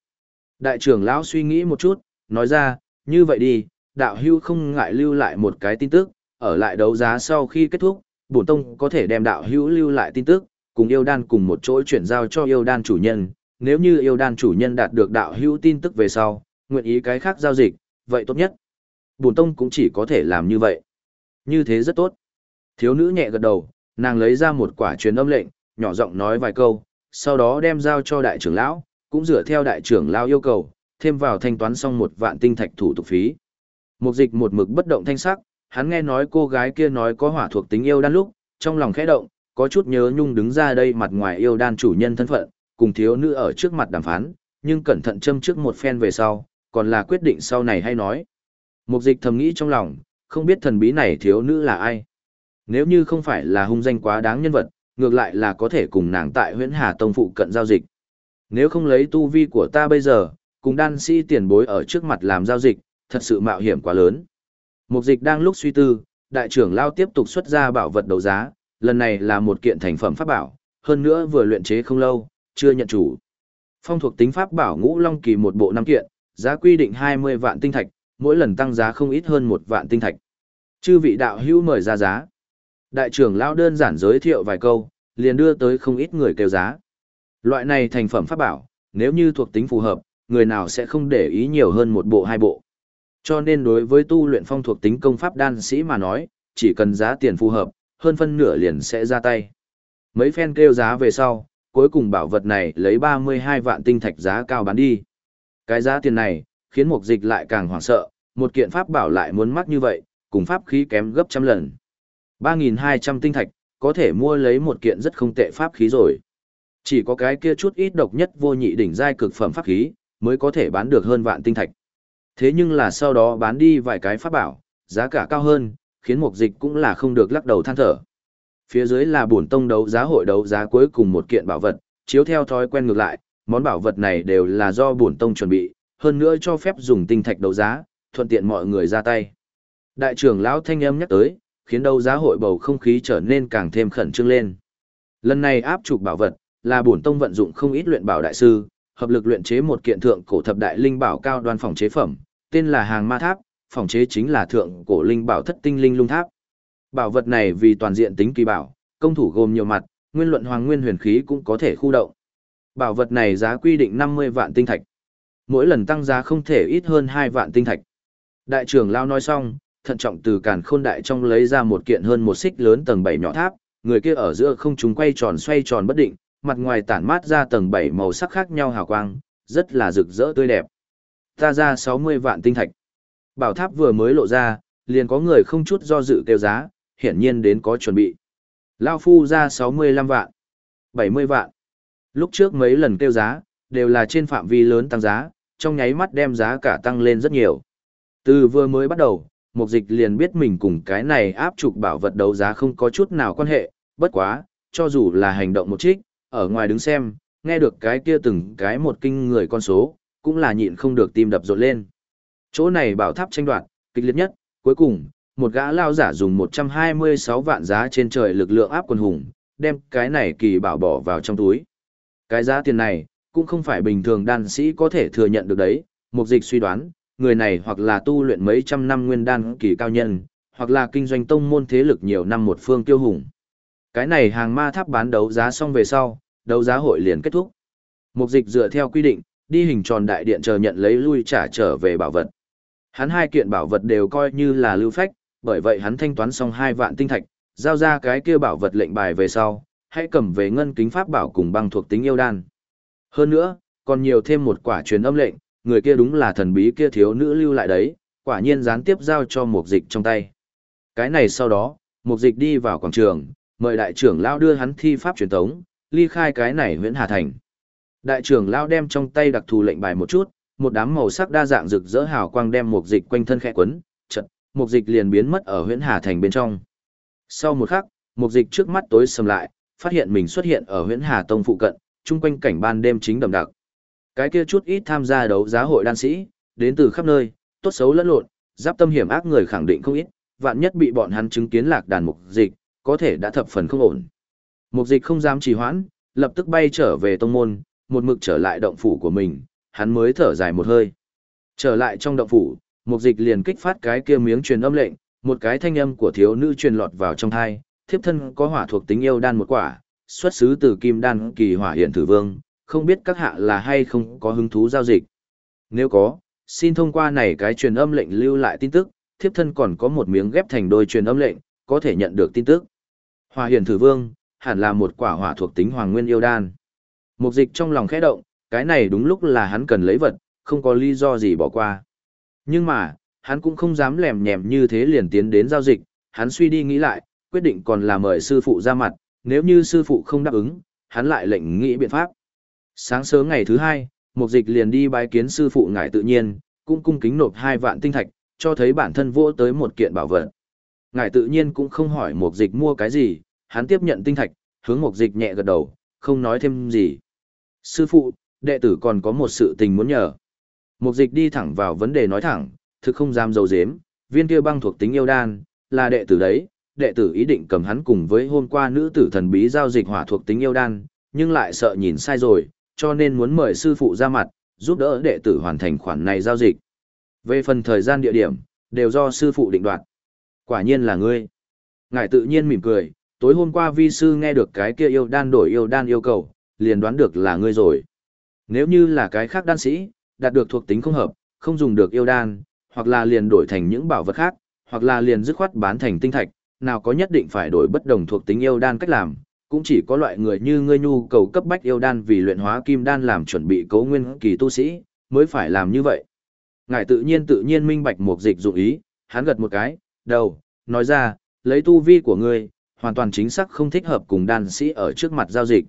[SPEAKER 1] Đại trưởng lão suy nghĩ một chút, nói ra, như vậy đi, đạo hưu không ngại lưu lại một cái tin tức, ở lại đấu giá sau khi kết thúc, bổn tông có thể đem đạo hữu lưu lại tin tức, cùng yêu đan cùng một chỗ chuyển giao cho yêu đan chủ nhân. Nếu như yêu đan chủ nhân đạt được đạo hữu tin tức về sau, nguyện ý cái khác giao dịch, vậy tốt nhất. Bổn tông cũng chỉ có thể làm như vậy. Như thế rất tốt. Thiếu nữ nhẹ gật đầu, nàng lấy ra một quả truyền âm lệnh, nhỏ giọng nói vài câu, sau đó đem giao cho đại trưởng lão, cũng dựa theo đại trưởng lão yêu cầu, thêm vào thanh toán xong một vạn tinh thạch thủ tục phí. Mục dịch một mực bất động thanh sắc, hắn nghe nói cô gái kia nói có hỏa thuộc tính yêu đan lúc, trong lòng khẽ động, có chút nhớ nhung đứng ra đây mặt ngoài yêu đan chủ nhân thân phận, cùng thiếu nữ ở trước mặt đàm phán, nhưng cẩn thận châm trước một phen về sau, còn là quyết định sau này hay nói. Mục dịch thầm nghĩ trong lòng, không biết thần bí này thiếu nữ là ai. Nếu như không phải là hung danh quá đáng nhân vật, ngược lại là có thể cùng nàng tại huyễn Hà Tông phụ cận giao dịch. Nếu không lấy tu vi của ta bây giờ, cùng đan sĩ tiền bối ở trước mặt làm giao dịch, thật sự mạo hiểm quá lớn. Mục dịch đang lúc suy tư, đại trưởng lao tiếp tục xuất ra bảo vật đấu giá, lần này là một kiện thành phẩm pháp bảo, hơn nữa vừa luyện chế không lâu, chưa nhận chủ. Phong thuộc tính pháp bảo ngũ long kỳ một bộ năm kiện, giá quy định 20 vạn tinh thạch, mỗi lần tăng giá không ít hơn một vạn tinh thạch. Chư vị đạo hữu mời ra giá. Đại trưởng lão đơn giản giới thiệu vài câu, liền đưa tới không ít người kêu giá. Loại này thành phẩm pháp bảo, nếu như thuộc tính phù hợp, người nào sẽ không để ý nhiều hơn một bộ hai bộ. Cho nên đối với tu luyện phong thuộc tính công pháp đan sĩ mà nói, chỉ cần giá tiền phù hợp, hơn phân nửa liền sẽ ra tay. Mấy phen kêu giá về sau, cuối cùng bảo vật này lấy 32 vạn tinh thạch giá cao bán đi. Cái giá tiền này, khiến mục dịch lại càng hoảng sợ, một kiện pháp bảo lại muốn mắc như vậy, cùng pháp khí kém gấp trăm lần. 3.200 tinh thạch, có thể mua lấy một kiện rất không tệ pháp khí rồi. Chỉ có cái kia chút ít độc nhất vô nhị đỉnh giai cực phẩm pháp khí, mới có thể bán được hơn vạn tinh thạch. Thế nhưng là sau đó bán đi vài cái pháp bảo, giá cả cao hơn, khiến mục dịch cũng là không được lắc đầu than thở. Phía dưới là bổn tông đấu giá hội đấu giá cuối cùng một kiện bảo vật, chiếu theo thói quen ngược lại, món bảo vật này đều là do bổn tông chuẩn bị, hơn nữa cho phép dùng tinh thạch đấu giá, thuận tiện mọi người ra tay. Đại trưởng lão thanh âm nhắc tới, khiến đấu giá hội bầu không khí trở nên càng thêm khẩn trương lên. Lần này áp trục bảo vật, là bổn tông vận dụng không ít luyện bảo đại sư, hợp lực luyện chế một kiện thượng cổ thập đại linh bảo cao đoan phòng chế phẩm, tên là hàng ma tháp, phòng chế chính là thượng cổ linh bảo thất tinh linh lung tháp. Bảo vật này vì toàn diện tính kỳ bảo, công thủ gồm nhiều mặt, nguyên luận hoàng nguyên huyền khí cũng có thể khu động. Bảo vật này giá quy định 50 vạn tinh thạch. Mỗi lần tăng giá không thể ít hơn 2 vạn tinh thạch. Đại trưởng lao nói xong, thận trọng từ càn khôn đại trong lấy ra một kiện hơn một xích lớn tầng bảy nhỏ tháp, người kia ở giữa không trung quay tròn xoay tròn bất định, mặt ngoài tản mát ra tầng bảy màu sắc khác nhau hào quang, rất là rực rỡ tươi đẹp. Ta ra 60 vạn tinh thạch. Bảo tháp vừa mới lộ ra, liền có người không chút do dự kêu giá, hiển nhiên đến có chuẩn bị. Lao phu ra 65 vạn, 70 vạn. Lúc trước mấy lần kêu giá, đều là trên phạm vi lớn tăng giá, trong nháy mắt đem giá cả tăng lên rất nhiều. Từ vừa mới bắt đầu, mục dịch liền biết mình cùng cái này áp trục bảo vật đấu giá không có chút nào quan hệ, bất quá, cho dù là hành động một trích, ở ngoài đứng xem, nghe được cái kia từng cái một kinh người con số, cũng là nhịn không được tim đập rộn lên. Chỗ này bảo tháp tranh đoạt, kịch liệt nhất, cuối cùng, một gã lao giả dùng 126 vạn giá trên trời lực lượng áp quân hùng, đem cái này kỳ bảo bỏ vào trong túi. Cái giá tiền này, cũng không phải bình thường đan sĩ có thể thừa nhận được đấy, mục dịch suy đoán, người này hoặc là tu luyện mấy trăm năm nguyên đan kỳ cao nhân, hoặc là kinh doanh tông môn thế lực nhiều năm một phương tiêu hùng. Cái này hàng ma tháp bán đấu giá xong về sau, đấu giá hội liền kết thúc. Mục dịch dựa theo quy định, đi hình tròn đại điện chờ nhận lấy lui trả trở về bảo vật. Hắn hai kiện bảo vật đều coi như là lưu phách, bởi vậy hắn thanh toán xong hai vạn tinh thạch, giao ra cái kia bảo vật lệnh bài về sau, hãy cầm về ngân kính pháp bảo cùng băng thuộc tính yêu đan. Hơn nữa, còn nhiều thêm một quả truyền âm lệnh, người kia đúng là thần bí kia thiếu nữ lưu lại đấy, quả nhiên gián tiếp giao cho mục dịch trong tay. Cái này sau đó, mục dịch đi vào quảng trường, mời đại trưởng lao đưa hắn thi pháp truyền thống, ly khai cái này huyện Hà Thành. Đại trưởng lao đem trong tay đặc thù lệnh bài một chút, một đám màu sắc đa dạng rực rỡ hào quang đem mục dịch quanh thân khẽ quấn, chật, mục dịch liền biến mất ở huyện Hà Thành bên trong. Sau một khắc, mục dịch trước mắt tối sầm lại, phát hiện mình xuất hiện ở huyện Hà Tông phụ cận, chung quanh cảnh ban đêm chính đậm đặc. Cái kia chút ít tham gia đấu giá hội đan sĩ, đến từ khắp nơi, tốt xấu lẫn lộn, giáp tâm hiểm ác người khẳng định không ít, vạn nhất bị bọn hắn chứng kiến lạc đàn mục dịch, có thể đã thập phần không ổn. Mục dịch không dám trì hoãn, lập tức bay trở về tông môn, một mực trở lại động phủ của mình, hắn mới thở dài một hơi. Trở lại trong động phủ, mục dịch liền kích phát cái kia miếng truyền âm lệnh, một cái thanh âm của thiếu nữ truyền lọt vào trong thai, thiếp thân có hỏa thuộc tính yêu đan một quả, xuất xứ từ kim đan kỳ hỏa hiện thử vương, không biết các hạ là hay không có hứng thú giao dịch. Nếu có, xin thông qua này cái truyền âm lệnh lưu lại tin tức, thiếp thân còn có một miếng ghép thành đôi truyền âm lệnh, có thể nhận được tin tức. Hỏa hiển thử vương, hẳn là một quả hỏa thuộc tính hoàng nguyên yêu đan. Mục dịch trong lòng khẽ động, cái này đúng lúc là hắn cần lấy vật, không có lý do gì bỏ qua. Nhưng mà, hắn cũng không dám lèm nhèm như thế liền tiến đến giao dịch, hắn suy đi nghĩ lại, quyết định còn là mời sư phụ ra mặt, nếu như sư phụ không đáp ứng, hắn lại lệnh nghĩ biện pháp. Sáng sớm ngày thứ hai, mục dịch liền đi bái kiến sư phụ ngài tự nhiên, cũng cung kính nộp hai vạn tinh thạch, cho thấy bản thân vỗ tới một kiện bảo vật. Ngài tự nhiên cũng không hỏi mục dịch mua cái gì, hắn tiếp nhận tinh thạch, hướng mục dịch nhẹ gật đầu, không nói thêm gì. Sư phụ, đệ tử còn có một sự tình muốn nhờ. Mục dịch đi thẳng vào vấn đề nói thẳng, thực không dám dầu dếm, viên kia băng thuộc tính yêu đan, là đệ tử đấy, đệ tử ý định cầm hắn cùng với hôm qua nữ tử thần bí giao dịch hỏa thuộc tính yêu đan, nhưng lại sợ nhìn sai rồi, cho nên muốn mời sư phụ ra mặt, giúp đỡ đệ tử hoàn thành khoản này giao dịch. Về phần thời gian địa điểm, đều do sư phụ định đoạt. Quả nhiên là ngươi. Ngài tự nhiên mỉm cười, tối hôm qua vi sư nghe được cái kia yêu đan đổi yêu đan yêu cầu, liền đoán được là ngươi rồi. Nếu như là cái khác đan sĩ, đạt được thuộc tính không hợp, không dùng được yêu đan, hoặc là liền đổi thành những bảo vật khác, hoặc là liền dứt khoát bán thành tinh thạch, nào có nhất định phải đổi bất đồng thuộc tính yêu đan cách làm, cũng chỉ có loại người như ngươi nhu cầu cấp bách yêu đan vì luyện hóa kim đan làm chuẩn bị cấu nguyên kỳ tu sĩ, mới phải làm như vậy. Ngài tự nhiên tự nhiên minh bạch một dịch dụng ý, hắn gật một cái, đầu, nói ra, lấy tu vi của ngươi, hoàn toàn chính xác không thích hợp cùng đan sĩ ở trước mặt giao dịch.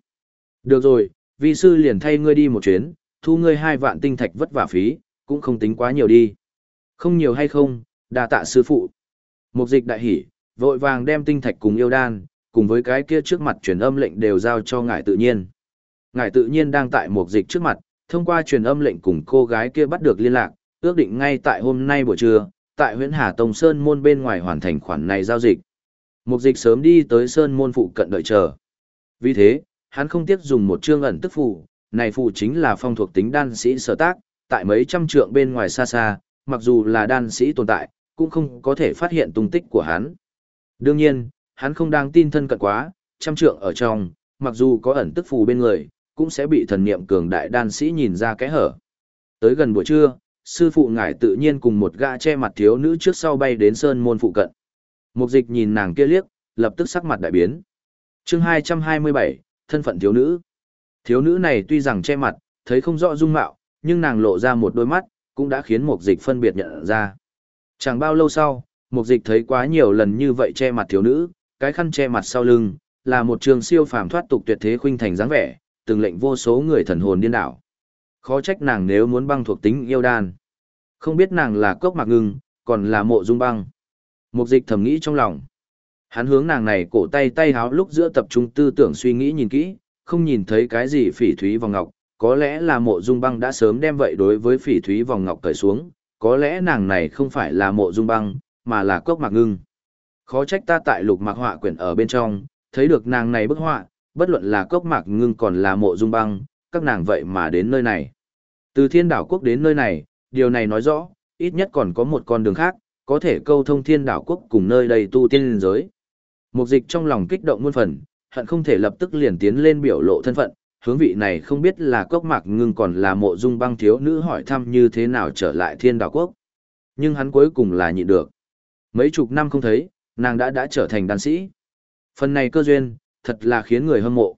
[SPEAKER 1] Được rồi, vi sư liền thay ngươi đi một chuyến, thu ngươi hai vạn tinh thạch vất vả phí, cũng không tính quá nhiều đi. Không nhiều hay không, đa tạ sư phụ. Mục dịch đại hỉ, vội vàng đem tinh thạch cùng yêu đan, cùng với cái kia trước mặt truyền âm lệnh đều giao cho ngài tự nhiên. Ngài tự nhiên đang tại một dịch trước mặt, thông qua truyền âm lệnh cùng cô gái kia bắt được liên lạc, ước định ngay tại hôm nay buổi trưa, tại huyện Hà Tông Sơn môn bên ngoài hoàn thành khoản này giao dịch. Mục dịch sớm đi tới Sơn môn phụ cận đợi chờ. Vì thế, hắn không tiếc dùng một chương ẩn tức phù, này phù chính là phong thuộc tính đan sĩ sở tác, tại mấy trăm trượng bên ngoài xa xa, mặc dù là đan sĩ tồn tại, cũng không có thể phát hiện tung tích của hắn. Đương nhiên, hắn không đang tin thân cận quá, trăm trượng ở trong, mặc dù có ẩn tức phù bên người, cũng sẽ bị thần niệm cường đại đan sĩ nhìn ra cái hở. Tới gần buổi trưa, sư phụ ngải tự nhiên cùng một gã che mặt thiếu nữ trước sau bay đến sơn môn phụ cận. Mục dịch nhìn nàng kia liếc, lập tức sắc mặt đại biến. chương 227, thân phận thiếu nữ. Thiếu nữ này tuy rằng che mặt, thấy không rõ dung mạo, nhưng nàng lộ ra một đôi mắt, cũng đã khiến mục dịch phân biệt nhận ra. Chẳng bao lâu sau, mục dịch thấy quá nhiều lần như vậy che mặt thiếu nữ, cái khăn che mặt sau lưng, là một trường siêu phàm thoát tục tuyệt thế khuynh thành dáng vẻ, từng lệnh vô số người thần hồn điên đảo. Khó trách nàng nếu muốn băng thuộc tính yêu đan. Không biết nàng là cốc mạc ngưng, còn là mộ dung băng. Mục dịch thầm nghĩ trong lòng. Hắn hướng nàng này cổ tay tay háo lúc giữa tập trung tư tưởng suy nghĩ nhìn kỹ, không nhìn thấy cái gì phỉ thúy vòng ngọc, có lẽ là mộ dung băng đã sớm đem vậy đối với phỉ thúy vòng ngọc cởi xuống, có lẽ nàng này không phải là mộ dung băng, mà là cốc mạc ngưng. Khó trách ta tại lục mạc họa quyển ở bên trong, thấy được nàng này bức họa, bất luận là cốc mạc ngưng còn là mộ dung băng, các nàng vậy mà đến nơi này. Từ thiên đảo quốc đến nơi này, điều này nói rõ, ít nhất còn có một con đường khác, có thể câu thông thiên đảo quốc cùng nơi đây tu tiên liên giới. Mục dịch trong lòng kích động muôn phần, hận không thể lập tức liền tiến lên biểu lộ thân phận, hướng vị này không biết là cốc mạc ngưng còn là mộ dung băng thiếu nữ hỏi thăm như thế nào trở lại thiên đảo quốc. Nhưng hắn cuối cùng là nhịn được. Mấy chục năm không thấy, nàng đã đã trở thành đàn sĩ. Phần này cơ duyên, thật là khiến người hâm mộ.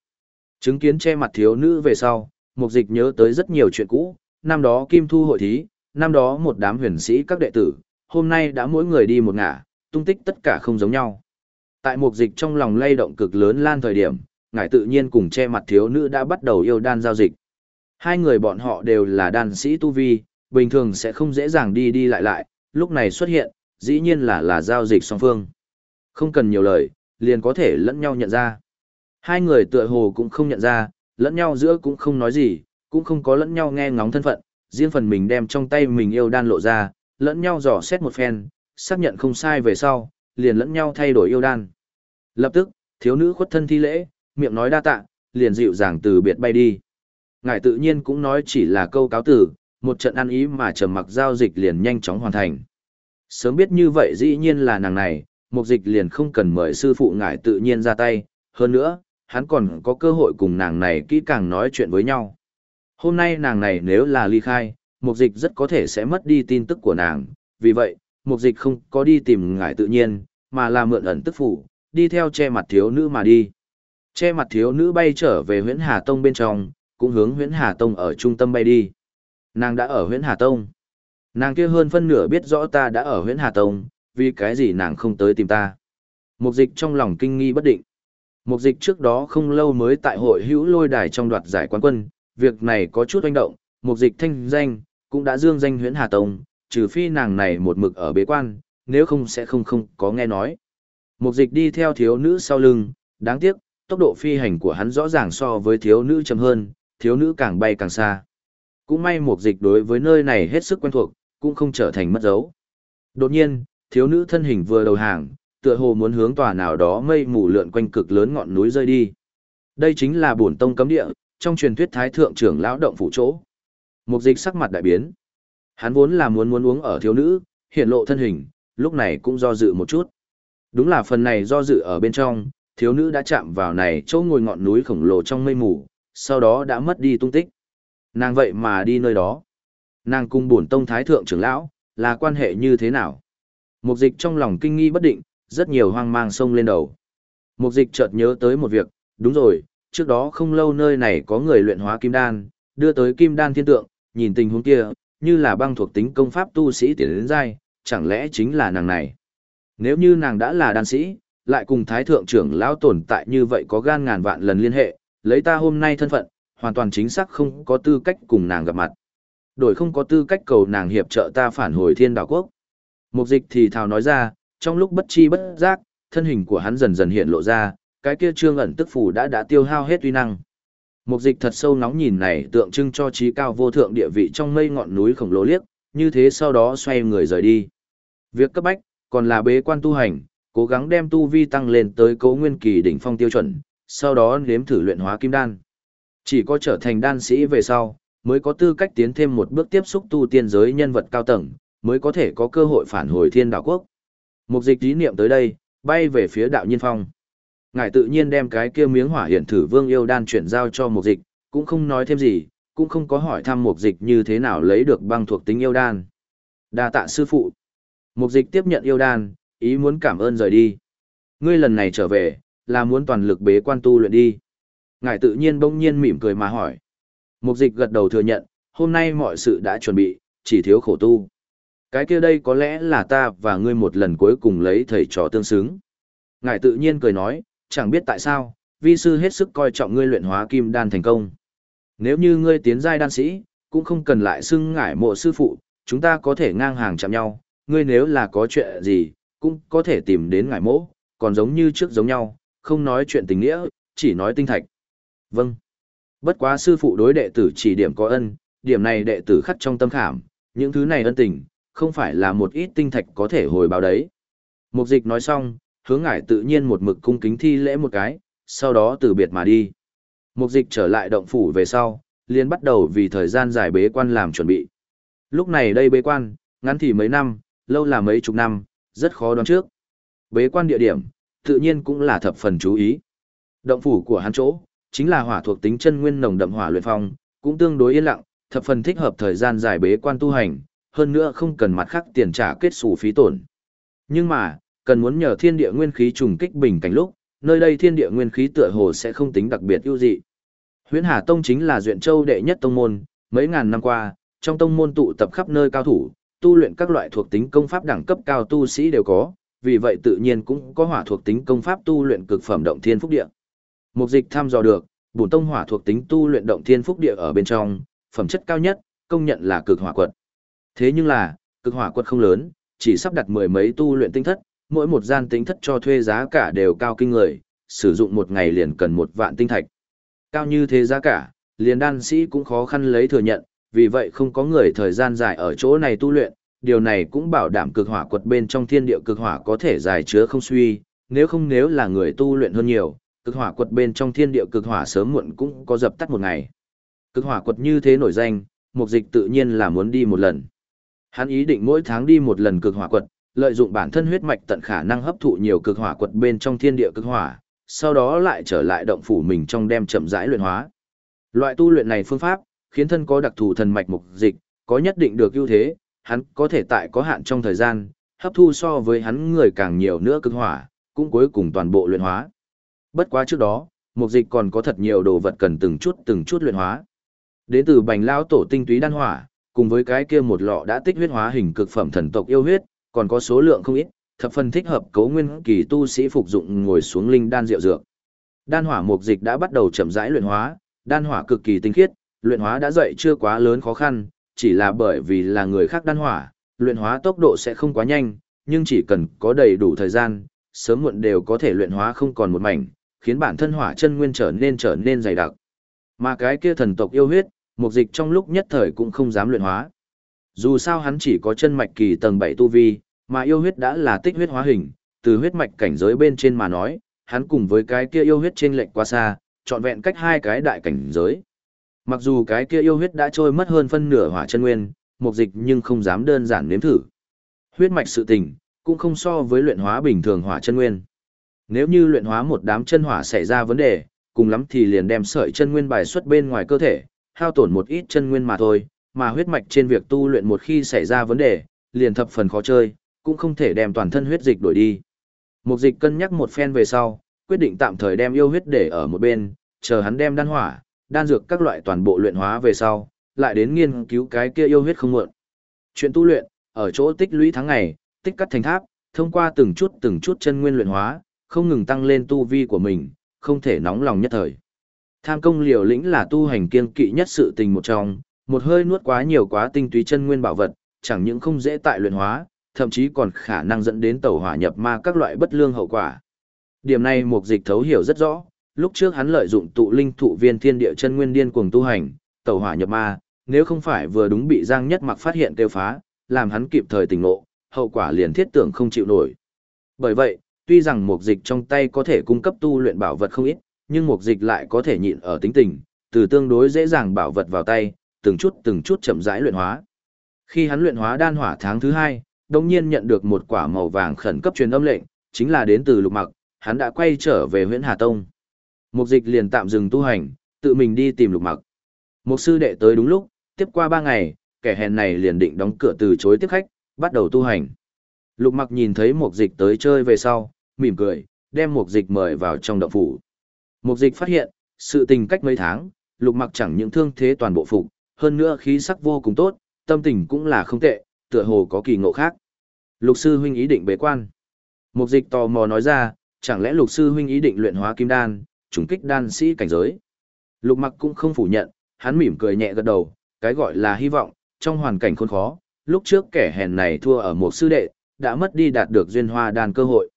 [SPEAKER 1] Chứng kiến che mặt thiếu nữ về sau, mục dịch nhớ tới rất nhiều chuyện cũ, năm đó kim thu hội thí, năm đó một đám huyền sĩ các đệ tử, hôm nay đã mỗi người đi một ngả, tung tích tất cả không giống nhau. Tại mục dịch trong lòng lay động cực lớn lan thời điểm, ngài tự nhiên cùng che mặt thiếu nữ đã bắt đầu yêu đan giao dịch. Hai người bọn họ đều là đan sĩ tu vi, bình thường sẽ không dễ dàng đi đi lại lại, lúc này xuất hiện, dĩ nhiên là là giao dịch song phương. Không cần nhiều lời, liền có thể lẫn nhau nhận ra. Hai người tựa hồ cũng không nhận ra, lẫn nhau giữa cũng không nói gì, cũng không có lẫn nhau nghe ngóng thân phận, riêng phần mình đem trong tay mình yêu đan lộ ra, lẫn nhau dò xét một phen, xác nhận không sai về sau, liền lẫn nhau thay đổi yêu đan. Lập tức, thiếu nữ khuất thân thi lễ, miệng nói đa tạ, liền dịu dàng từ biệt bay đi. Ngài tự nhiên cũng nói chỉ là câu cáo tử, một trận ăn ý mà trầm mặc giao dịch liền nhanh chóng hoàn thành. Sớm biết như vậy dĩ nhiên là nàng này, mục dịch liền không cần mời sư phụ ngài tự nhiên ra tay, hơn nữa, hắn còn có cơ hội cùng nàng này kỹ càng nói chuyện với nhau. Hôm nay nàng này nếu là ly khai, mục dịch rất có thể sẽ mất đi tin tức của nàng, vì vậy, mục dịch không có đi tìm ngài tự nhiên, mà là mượn ẩn tức phủ, đi theo che mặt thiếu nữ mà đi. Che mặt thiếu nữ bay trở về huyễn Hà Tông bên trong, cũng hướng huyễn Hà Tông ở trung tâm bay đi. Nàng đã ở huyễn Hà Tông. Nàng kia hơn phân nửa biết rõ ta đã ở huyễn Hà Tông, vì cái gì nàng không tới tìm ta. Mục dịch trong lòng kinh nghi bất định. Mục dịch trước đó không lâu mới tại hội hữu lôi đài trong đoạt giải quán quân, việc này có chút oanh động, mục dịch thanh danh, cũng đã dương danh huyễn Hà Tông, trừ phi nàng này một mực ở bế quan, nếu không sẽ không không có nghe nói. Mục dịch đi theo thiếu nữ sau lưng, đáng tiếc, tốc độ phi hành của hắn rõ ràng so với thiếu nữ chậm hơn, thiếu nữ càng bay càng xa. Cũng may mục dịch đối với nơi này hết sức quen thuộc, cũng không trở thành mất dấu. Đột nhiên, thiếu nữ thân hình vừa đầu hàng, tựa hồ muốn hướng tòa nào đó mây mù lượn quanh cực lớn ngọn núi rơi đi. Đây chính là bổn tông cấm địa, trong truyền thuyết thái thượng trưởng lão động phủ chỗ. Mục dịch sắc mặt đại biến. Hắn vốn là muốn muốn uống ở thiếu nữ, hiện lộ thân hình, lúc này cũng do dự một chút. Đúng là phần này do dự ở bên trong, thiếu nữ đã chạm vào này chỗ ngồi ngọn núi khổng lồ trong mây mù, sau đó đã mất đi tung tích. Nàng vậy mà đi nơi đó. Nàng cung bổn tông thái thượng trưởng lão, là quan hệ như thế nào? Mục dịch trong lòng kinh nghi bất định, rất nhiều hoang mang sông lên đầu. Mục dịch chợt nhớ tới một việc, đúng rồi, trước đó không lâu nơi này có người luyện hóa kim đan, đưa tới kim đan thiên tượng, nhìn tình huống kia, như là băng thuộc tính công pháp tu sĩ tiến đến giai, chẳng lẽ chính là nàng này. Nếu như nàng đã là đan sĩ, lại cùng thái thượng trưởng lão tồn tại như vậy có gan ngàn vạn lần liên hệ, lấy ta hôm nay thân phận, hoàn toàn chính xác không có tư cách cùng nàng gặp mặt. Đổi không có tư cách cầu nàng hiệp trợ ta phản hồi thiên đạo quốc. Mục dịch thì thào nói ra, trong lúc bất chi bất giác, thân hình của hắn dần dần hiện lộ ra, cái kia trương ẩn tức phủ đã đã tiêu hao hết uy năng. Mục dịch thật sâu nóng nhìn này tượng trưng cho trí cao vô thượng địa vị trong mây ngọn núi khổng lồ liếc, như thế sau đó xoay người rời đi. Việc cấp bách, còn là bế quan tu hành, cố gắng đem tu vi tăng lên tới cấu nguyên kỳ đỉnh phong tiêu chuẩn, sau đó nếm thử luyện hóa kim đan. Chỉ có trở thành đan sĩ về sau, mới có tư cách tiến thêm một bước tiếp xúc tu tiên giới nhân vật cao tầng, mới có thể có cơ hội phản hồi thiên đạo quốc. Mục dịch ý niệm tới đây, bay về phía đạo nhiên phong. Ngài tự nhiên đem cái kia miếng hỏa hiển thử vương yêu đan chuyển giao cho mục dịch, cũng không nói thêm gì, cũng không có hỏi thăm mục dịch như thế nào lấy được băng thuộc tính yêu đan. đa tạ sư phụ. Mục dịch tiếp nhận yêu đan, ý muốn cảm ơn rời đi. Ngươi lần này trở về, là muốn toàn lực bế quan tu luyện đi. Ngài tự nhiên bỗng nhiên mỉm cười mà hỏi. Mục dịch gật đầu thừa nhận, hôm nay mọi sự đã chuẩn bị, chỉ thiếu khổ tu. Cái kia đây có lẽ là ta và ngươi một lần cuối cùng lấy thầy trò tương xứng. Ngài tự nhiên cười nói, chẳng biết tại sao, vi sư hết sức coi trọng ngươi luyện hóa kim đan thành công. Nếu như ngươi tiến giai đan sĩ, cũng không cần lại xưng ngải mộ sư phụ, chúng ta có thể ngang hàng chạm nhau, ngươi nếu là có chuyện gì, cũng có thể tìm đến ngải mộ, còn giống như trước giống nhau, không nói chuyện tình nghĩa, chỉ nói tinh thạch. Vâng. Bất quá sư phụ đối đệ tử chỉ điểm có ân, điểm này đệ tử khắc trong tâm khảm, những thứ này ân tình, không phải là một ít tinh thạch có thể hồi báo đấy. Mục dịch nói xong, hướng ngải tự nhiên một mực cung kính thi lễ một cái, sau đó từ biệt mà đi. Mục dịch trở lại động phủ về sau, liền bắt đầu vì thời gian dài bế quan làm chuẩn bị. Lúc này đây bế quan, ngắn thì mấy năm, lâu là mấy chục năm, rất khó đoán trước. Bế quan địa điểm, tự nhiên cũng là thập phần chú ý. Động phủ của hắn chỗ, chính là hỏa thuộc tính chân nguyên nồng đậm hỏa luyện phong, cũng tương đối yên lặng, thập phần thích hợp thời gian dài bế quan tu hành, hơn nữa không cần mặt khác tiền trả kết xù phí tổn. Nhưng mà, cần muốn nhờ thiên địa nguyên khí trùng kích bình cảnh lúc, nơi đây thiên địa nguyên khí tựa hồ sẽ không tính đặc biệt ưu dị. Huyễn Hà Tông chính là duyện châu đệ nhất tông môn, mấy ngàn năm qua, trong tông môn tụ tập khắp nơi cao thủ, tu luyện các loại thuộc tính công pháp đẳng cấp cao tu sĩ đều có, vì vậy tự nhiên cũng có hỏa thuộc tính công pháp tu luyện cực phẩm động thiên phúc địa. Mục dịch tham dò được, bổn tông hỏa thuộc tính tu luyện động thiên phúc địa ở bên trong, phẩm chất cao nhất, công nhận là cực hỏa quật. Thế nhưng là, cực hỏa quật không lớn, chỉ sắp đặt mười mấy tu luyện tinh thất, mỗi một gian tinh thất cho thuê giá cả đều cao kinh người, sử dụng một ngày liền cần một vạn tinh thạch. Cao như thế giá cả, liền đan sĩ cũng khó khăn lấy thừa nhận, vì vậy không có người thời gian dài ở chỗ này tu luyện, điều này cũng bảo đảm cực hỏa quật bên trong thiên địa cực hỏa có thể dài chứa không suy, nếu không nếu là người tu luyện hơn nhiều, cực hỏa quật bên trong thiên địa cực hỏa sớm muộn cũng có dập tắt một ngày. Cực hỏa quật như thế nổi danh, mục dịch tự nhiên là muốn đi một lần. Hắn ý định mỗi tháng đi một lần cực hỏa quật, lợi dụng bản thân huyết mạch tận khả năng hấp thụ nhiều cực hỏa quật bên trong thiên địa cực hỏa, sau đó lại trở lại động phủ mình trong đem chậm rãi luyện hóa. Loại tu luyện này phương pháp, khiến thân có đặc thù thần mạch mục dịch, có nhất định được ưu thế, hắn có thể tại có hạn trong thời gian, hấp thu so với hắn người càng nhiều nữa cực hỏa, cũng cuối cùng toàn bộ luyện hóa. Bất quá trước đó, mục dịch còn có thật nhiều đồ vật cần từng chút từng chút luyện hóa. Đến từ bành lao tổ tinh túy đan hỏa, cùng với cái kia một lọ đã tích huyết hóa hình cực phẩm thần tộc yêu huyết, còn có số lượng không ít, thập phần thích hợp cấu nguyên kỳ tu sĩ phục dụng ngồi xuống linh đan rượu dược. Đan hỏa mục dịch đã bắt đầu chậm rãi luyện hóa, đan hỏa cực kỳ tinh khiết, luyện hóa đã dậy chưa quá lớn khó khăn, chỉ là bởi vì là người khác đan hỏa, luyện hóa tốc độ sẽ không quá nhanh, nhưng chỉ cần có đầy đủ thời gian, sớm muộn đều có thể luyện hóa không còn một mảnh, khiến bản thân hỏa chân nguyên trở nên trở nên dày đặc. Mà cái kia thần tộc yêu huyết, mục dịch trong lúc nhất thời cũng không dám luyện hóa. Dù sao hắn chỉ có chân mạch kỳ tầng 7 tu vi, mà yêu huyết đã là tích huyết hóa hình, từ huyết mạch cảnh giới bên trên mà nói, hắn cùng với cái kia yêu huyết trên lệnh quá xa, trọn vẹn cách hai cái đại cảnh giới. Mặc dù cái kia yêu huyết đã trôi mất hơn phân nửa hỏa chân nguyên, mục dịch nhưng không dám đơn giản nếm thử. Huyết mạch sự tình, cũng không so với luyện hóa bình thường hỏa chân nguyên. Nếu như luyện hóa một đám chân hỏa xảy ra vấn đề, cùng lắm thì liền đem sợi chân nguyên bài xuất bên ngoài cơ thể, hao tổn một ít chân nguyên mà thôi, mà huyết mạch trên việc tu luyện một khi xảy ra vấn đề, liền thập phần khó chơi, cũng không thể đem toàn thân huyết dịch đổi đi. Mục dịch cân nhắc một phen về sau, quyết định tạm thời đem yêu huyết để ở một bên, chờ hắn đem đan hỏa, đan dược các loại toàn bộ luyện hóa về sau, lại đến nghiên cứu cái kia yêu huyết không muộn. Chuyện tu luyện, ở chỗ tích lũy tháng ngày, tích cắt thành tháp, thông qua từng chút từng chút chân nguyên luyện hóa, không ngừng tăng lên tu vi của mình, không thể nóng lòng nhất thời. Tham công liều lĩnh là tu hành kiên kỵ nhất sự tình một trong, một hơi nuốt quá nhiều quá tinh túy chân nguyên bảo vật, chẳng những không dễ tại luyện hóa, thậm chí còn khả năng dẫn đến tẩu hỏa nhập ma các loại bất lương hậu quả. Điểm này Mục Dịch thấu hiểu rất rõ, lúc trước hắn lợi dụng tụ linh thụ viên thiên địa chân nguyên điên cuồng tu hành, tẩu hỏa nhập ma, nếu không phải vừa đúng bị Giang Nhất Mặc phát hiện tiêu phá, làm hắn kịp thời tỉnh ngộ, hậu quả liền thiết tưởng không chịu nổi. Bởi vậy, tuy rằng Mục Dịch trong tay có thể cung cấp tu luyện bảo vật không ít, nhưng Mục Dịch lại có thể nhịn ở tính tình, từ tương đối dễ dàng bảo vật vào tay, từng chút từng chút chậm rãi luyện hóa. Khi hắn luyện hóa đan hỏa tháng thứ hai, đồng nhiên nhận được một quả màu vàng khẩn cấp truyền âm lệnh, chính là đến từ lục mặc, hắn đã quay trở về huyện Hà Tông. Mục dịch liền tạm dừng tu hành, tự mình đi tìm lục mặc. Một sư đệ tới đúng lúc, tiếp qua ba ngày, kẻ hèn này liền định đóng cửa từ chối tiếp khách, bắt đầu tu hành. Lục mặc nhìn thấy mục dịch tới chơi về sau, mỉm cười, đem mục dịch mời vào trong động phủ. Mục dịch phát hiện, sự tình cách mấy tháng, lục mặc chẳng những thương thế toàn bộ phục, hơn nữa khí sắc vô cùng tốt, tâm tình cũng là không tệ, tựa hồ có kỳ ngộ khác. Lục sư huynh ý định bế quan. Mục dịch tò mò nói ra, chẳng lẽ lục sư huynh ý định luyện hóa kim đan, trùng kích đan sĩ cảnh giới. Lục mặc cũng không phủ nhận, hắn mỉm cười nhẹ gật đầu, cái gọi là hy vọng, trong hoàn cảnh khốn khó, lúc trước kẻ hèn này thua ở một sư đệ, đã mất đi đạt được duyên hoa đan cơ hội.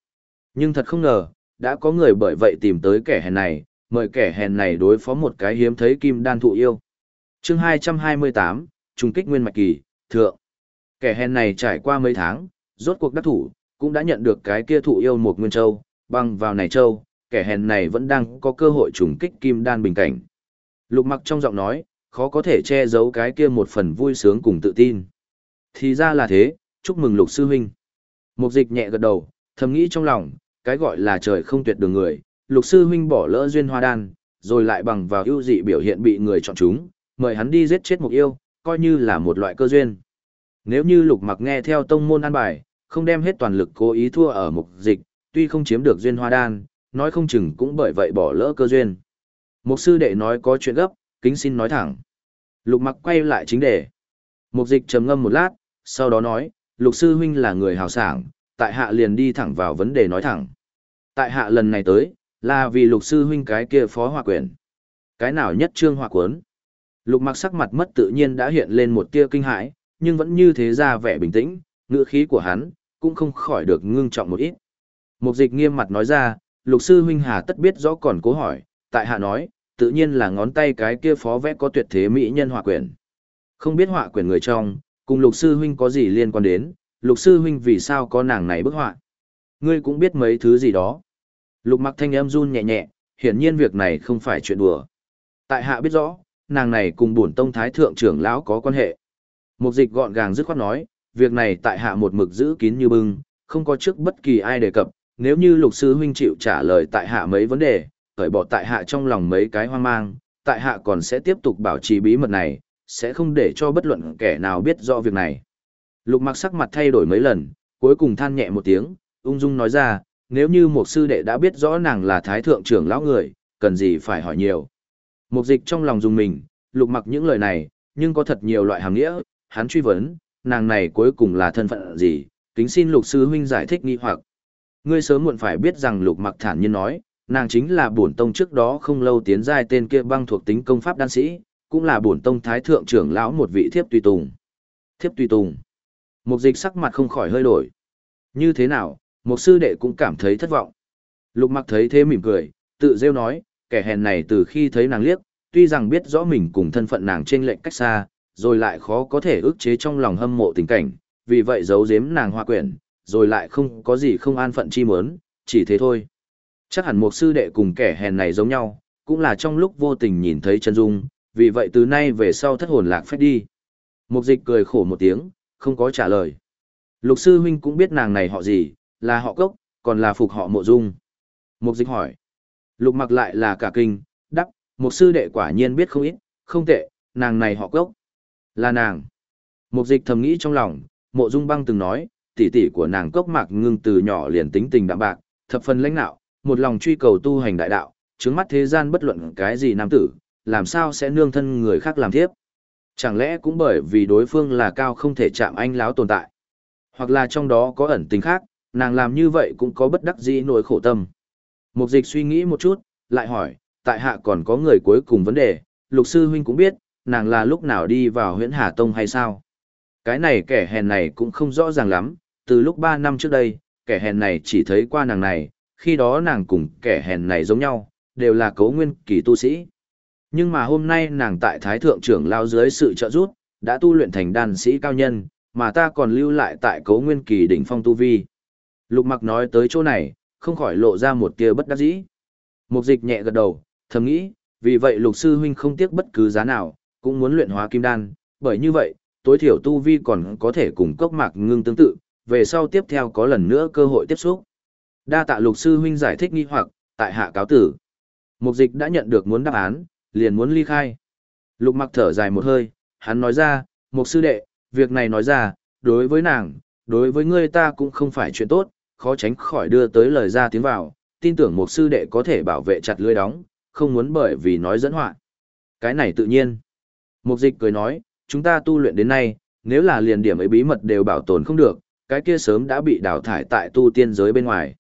[SPEAKER 1] Nhưng thật không ngờ, đã có người bởi vậy tìm tới kẻ hèn này, mời kẻ hèn này đối phó một cái hiếm thấy kim đan thụ yêu. chương 228, trùng kích nguyên mạch kỳ, thượng. Kẻ hèn này trải qua mấy tháng, rốt cuộc đắc thủ, cũng đã nhận được cái kia thụ yêu một nguyên châu, băng vào này châu, kẻ hèn này vẫn đang có cơ hội trùng kích kim đan bình cảnh. Lục mặc trong giọng nói, khó có thể che giấu cái kia một phần vui sướng cùng tự tin. Thì ra là thế, chúc mừng lục sư huynh. Mục dịch nhẹ gật đầu, thầm nghĩ trong lòng, cái gọi là trời không tuyệt đường người, lục sư huynh bỏ lỡ duyên hoa đan, rồi lại bằng vào ưu dị biểu hiện bị người chọn chúng, mời hắn đi giết chết mục yêu, coi như là một loại cơ duyên. Nếu như lục mặc nghe theo tông môn an bài, không đem hết toàn lực cố ý thua ở mục dịch, tuy không chiếm được duyên hoa đan, nói không chừng cũng bởi vậy bỏ lỡ cơ duyên. Mục sư đệ nói có chuyện gấp, kính xin nói thẳng. Lục mặc quay lại chính đề. Mục dịch trầm ngâm một lát, sau đó nói, lục sư huynh là người hào sảng, tại hạ liền đi thẳng vào vấn đề nói thẳng. Tại hạ lần này tới, là vì lục sư huynh cái kia phó hòa quyền. Cái nào nhất trương hòa cuốn. Lục mặc sắc mặt mất tự nhiên đã hiện lên một tia kinh hãi, nhưng vẫn như thế ra vẻ bình tĩnh, ngựa khí của hắn, cũng không khỏi được ngưng trọng một ít. Mục dịch nghiêm mặt nói ra, lục sư huynh hà tất biết rõ còn cố hỏi, tại hạ nói, tự nhiên là ngón tay cái kia phó vẽ có tuyệt thế mỹ nhân họa quyển. Không biết họa quyển người trong, cùng lục sư huynh có gì liên quan đến, lục sư huynh vì sao có nàng này bức họa. Ngươi cũng biết mấy thứ gì đó. Lục mặc thanh âm run nhẹ nhẹ, hiển nhiên việc này không phải chuyện đùa. Tại hạ biết rõ, nàng này cùng bổn tông thái thượng trưởng lão có quan hệ. Mục dịch gọn gàng dứt khoát nói, việc này tại hạ một mực giữ kín như bưng, không có trước bất kỳ ai đề cập, nếu như lục sư huynh chịu trả lời tại hạ mấy vấn đề, khởi bỏ tại hạ trong lòng mấy cái hoang mang, tại hạ còn sẽ tiếp tục bảo trì bí mật này, sẽ không để cho bất luận kẻ nào biết rõ việc này. Lục mặc sắc mặt thay đổi mấy lần, cuối cùng than nhẹ một tiếng, ung dung nói ra, nếu như một sư đệ đã biết rõ nàng là thái thượng trưởng lão người, cần gì phải hỏi nhiều. Mục dịch trong lòng dùng mình, lục mặc những lời này, nhưng có thật nhiều loại hàng nghĩa, hắn truy vấn, nàng này cuối cùng là thân phận gì, kính xin lục sư huynh giải thích nghi hoặc. Ngươi sớm muộn phải biết rằng lục mặc thản nhiên nói, nàng chính là bổn tông trước đó không lâu tiến giai tên kia băng thuộc tính công pháp đan sĩ, cũng là bổn tông thái thượng trưởng lão một vị thiếp tùy tùng. Thiếp tùy tùng. Mục dịch sắc mặt không khỏi hơi đổi. Như thế nào, một sư đệ cũng cảm thấy thất vọng. Lục mặc thấy thế mỉm cười, tự rêu nói, kẻ hèn này từ khi thấy nàng liếc, tuy rằng biết rõ mình cùng thân phận nàng trên lệnh cách xa, rồi lại khó có thể ức chế trong lòng hâm mộ tình cảnh, vì vậy giấu giếm nàng hoa quyển, rồi lại không có gì không an phận chi mớn, chỉ thế thôi. Chắc hẳn một sư đệ cùng kẻ hèn này giống nhau, cũng là trong lúc vô tình nhìn thấy chân dung, vì vậy từ nay về sau thất hồn lạc phép đi. Mục dịch cười khổ một tiếng, không có trả lời. Lục sư huynh cũng biết nàng này họ gì, là họ cốc, còn là phục họ mộ dung. Mục dịch hỏi. Lục mặc lại là cả kinh, đắp, một sư đệ quả nhiên biết không ít, không tệ, nàng này họ cốc. Là nàng. Mục dịch thầm nghĩ trong lòng, mộ dung băng từng nói, tỷ tỷ của nàng cốc mạc ngưng từ nhỏ liền tính tình đạm bạc, thập phần lãnh nạo, một lòng truy cầu tu hành đại đạo, trứng mắt thế gian bất luận cái gì nam tử, làm sao sẽ nương thân người khác làm thiếp. Chẳng lẽ cũng bởi vì đối phương là cao không thể chạm anh láo tồn tại. Hoặc là trong đó có ẩn tình khác, nàng làm như vậy cũng có bất đắc dĩ nỗi khổ tâm. Mục dịch suy nghĩ một chút, lại hỏi, tại hạ còn có người cuối cùng vấn đề, lục sư huynh cũng biết, nàng là lúc nào đi vào huyện Hà Tông hay sao? Cái này kẻ hèn này cũng không rõ ràng lắm, từ lúc 3 năm trước đây, kẻ hèn này chỉ thấy qua nàng này, khi đó nàng cùng kẻ hèn này giống nhau, đều là cấu nguyên kỳ tu sĩ. Nhưng mà hôm nay nàng tại Thái Thượng trưởng lao dưới sự trợ giúp, đã tu luyện thành đan sĩ cao nhân, mà ta còn lưu lại tại cấu nguyên kỳ đỉnh phong tu vi. Lục mặc nói tới chỗ này, không khỏi lộ ra một tia bất đắc dĩ. Mục dịch nhẹ gật đầu, thầm nghĩ, vì vậy lục sư huynh không tiếc bất cứ giá nào, cũng muốn luyện hóa kim đan, bởi như vậy, tối thiểu tu vi còn có thể cùng cốc mạc ngưng tương tự, về sau tiếp theo có lần nữa cơ hội tiếp xúc. Đa tạ lục sư huynh giải thích nghi hoặc, tại hạ cáo tử. Mục dịch đã nhận được muốn đáp án, liền muốn ly khai. Lục mặc thở dài một hơi, hắn nói ra, mục sư đệ, việc này nói ra, đối với nàng, đối với ngươi ta cũng không phải chuyện tốt, khó tránh khỏi đưa tới lời ra tiếng vào, tin tưởng một sư đệ có thể bảo vệ chặt lưới đóng, không muốn bởi vì nói dẫn họa. Cái này tự nhiên. Mục dịch cười nói, chúng ta tu luyện đến nay, nếu là liền điểm ấy bí mật đều bảo tồn không được, cái kia sớm đã bị đào thải tại tu tiên giới bên ngoài.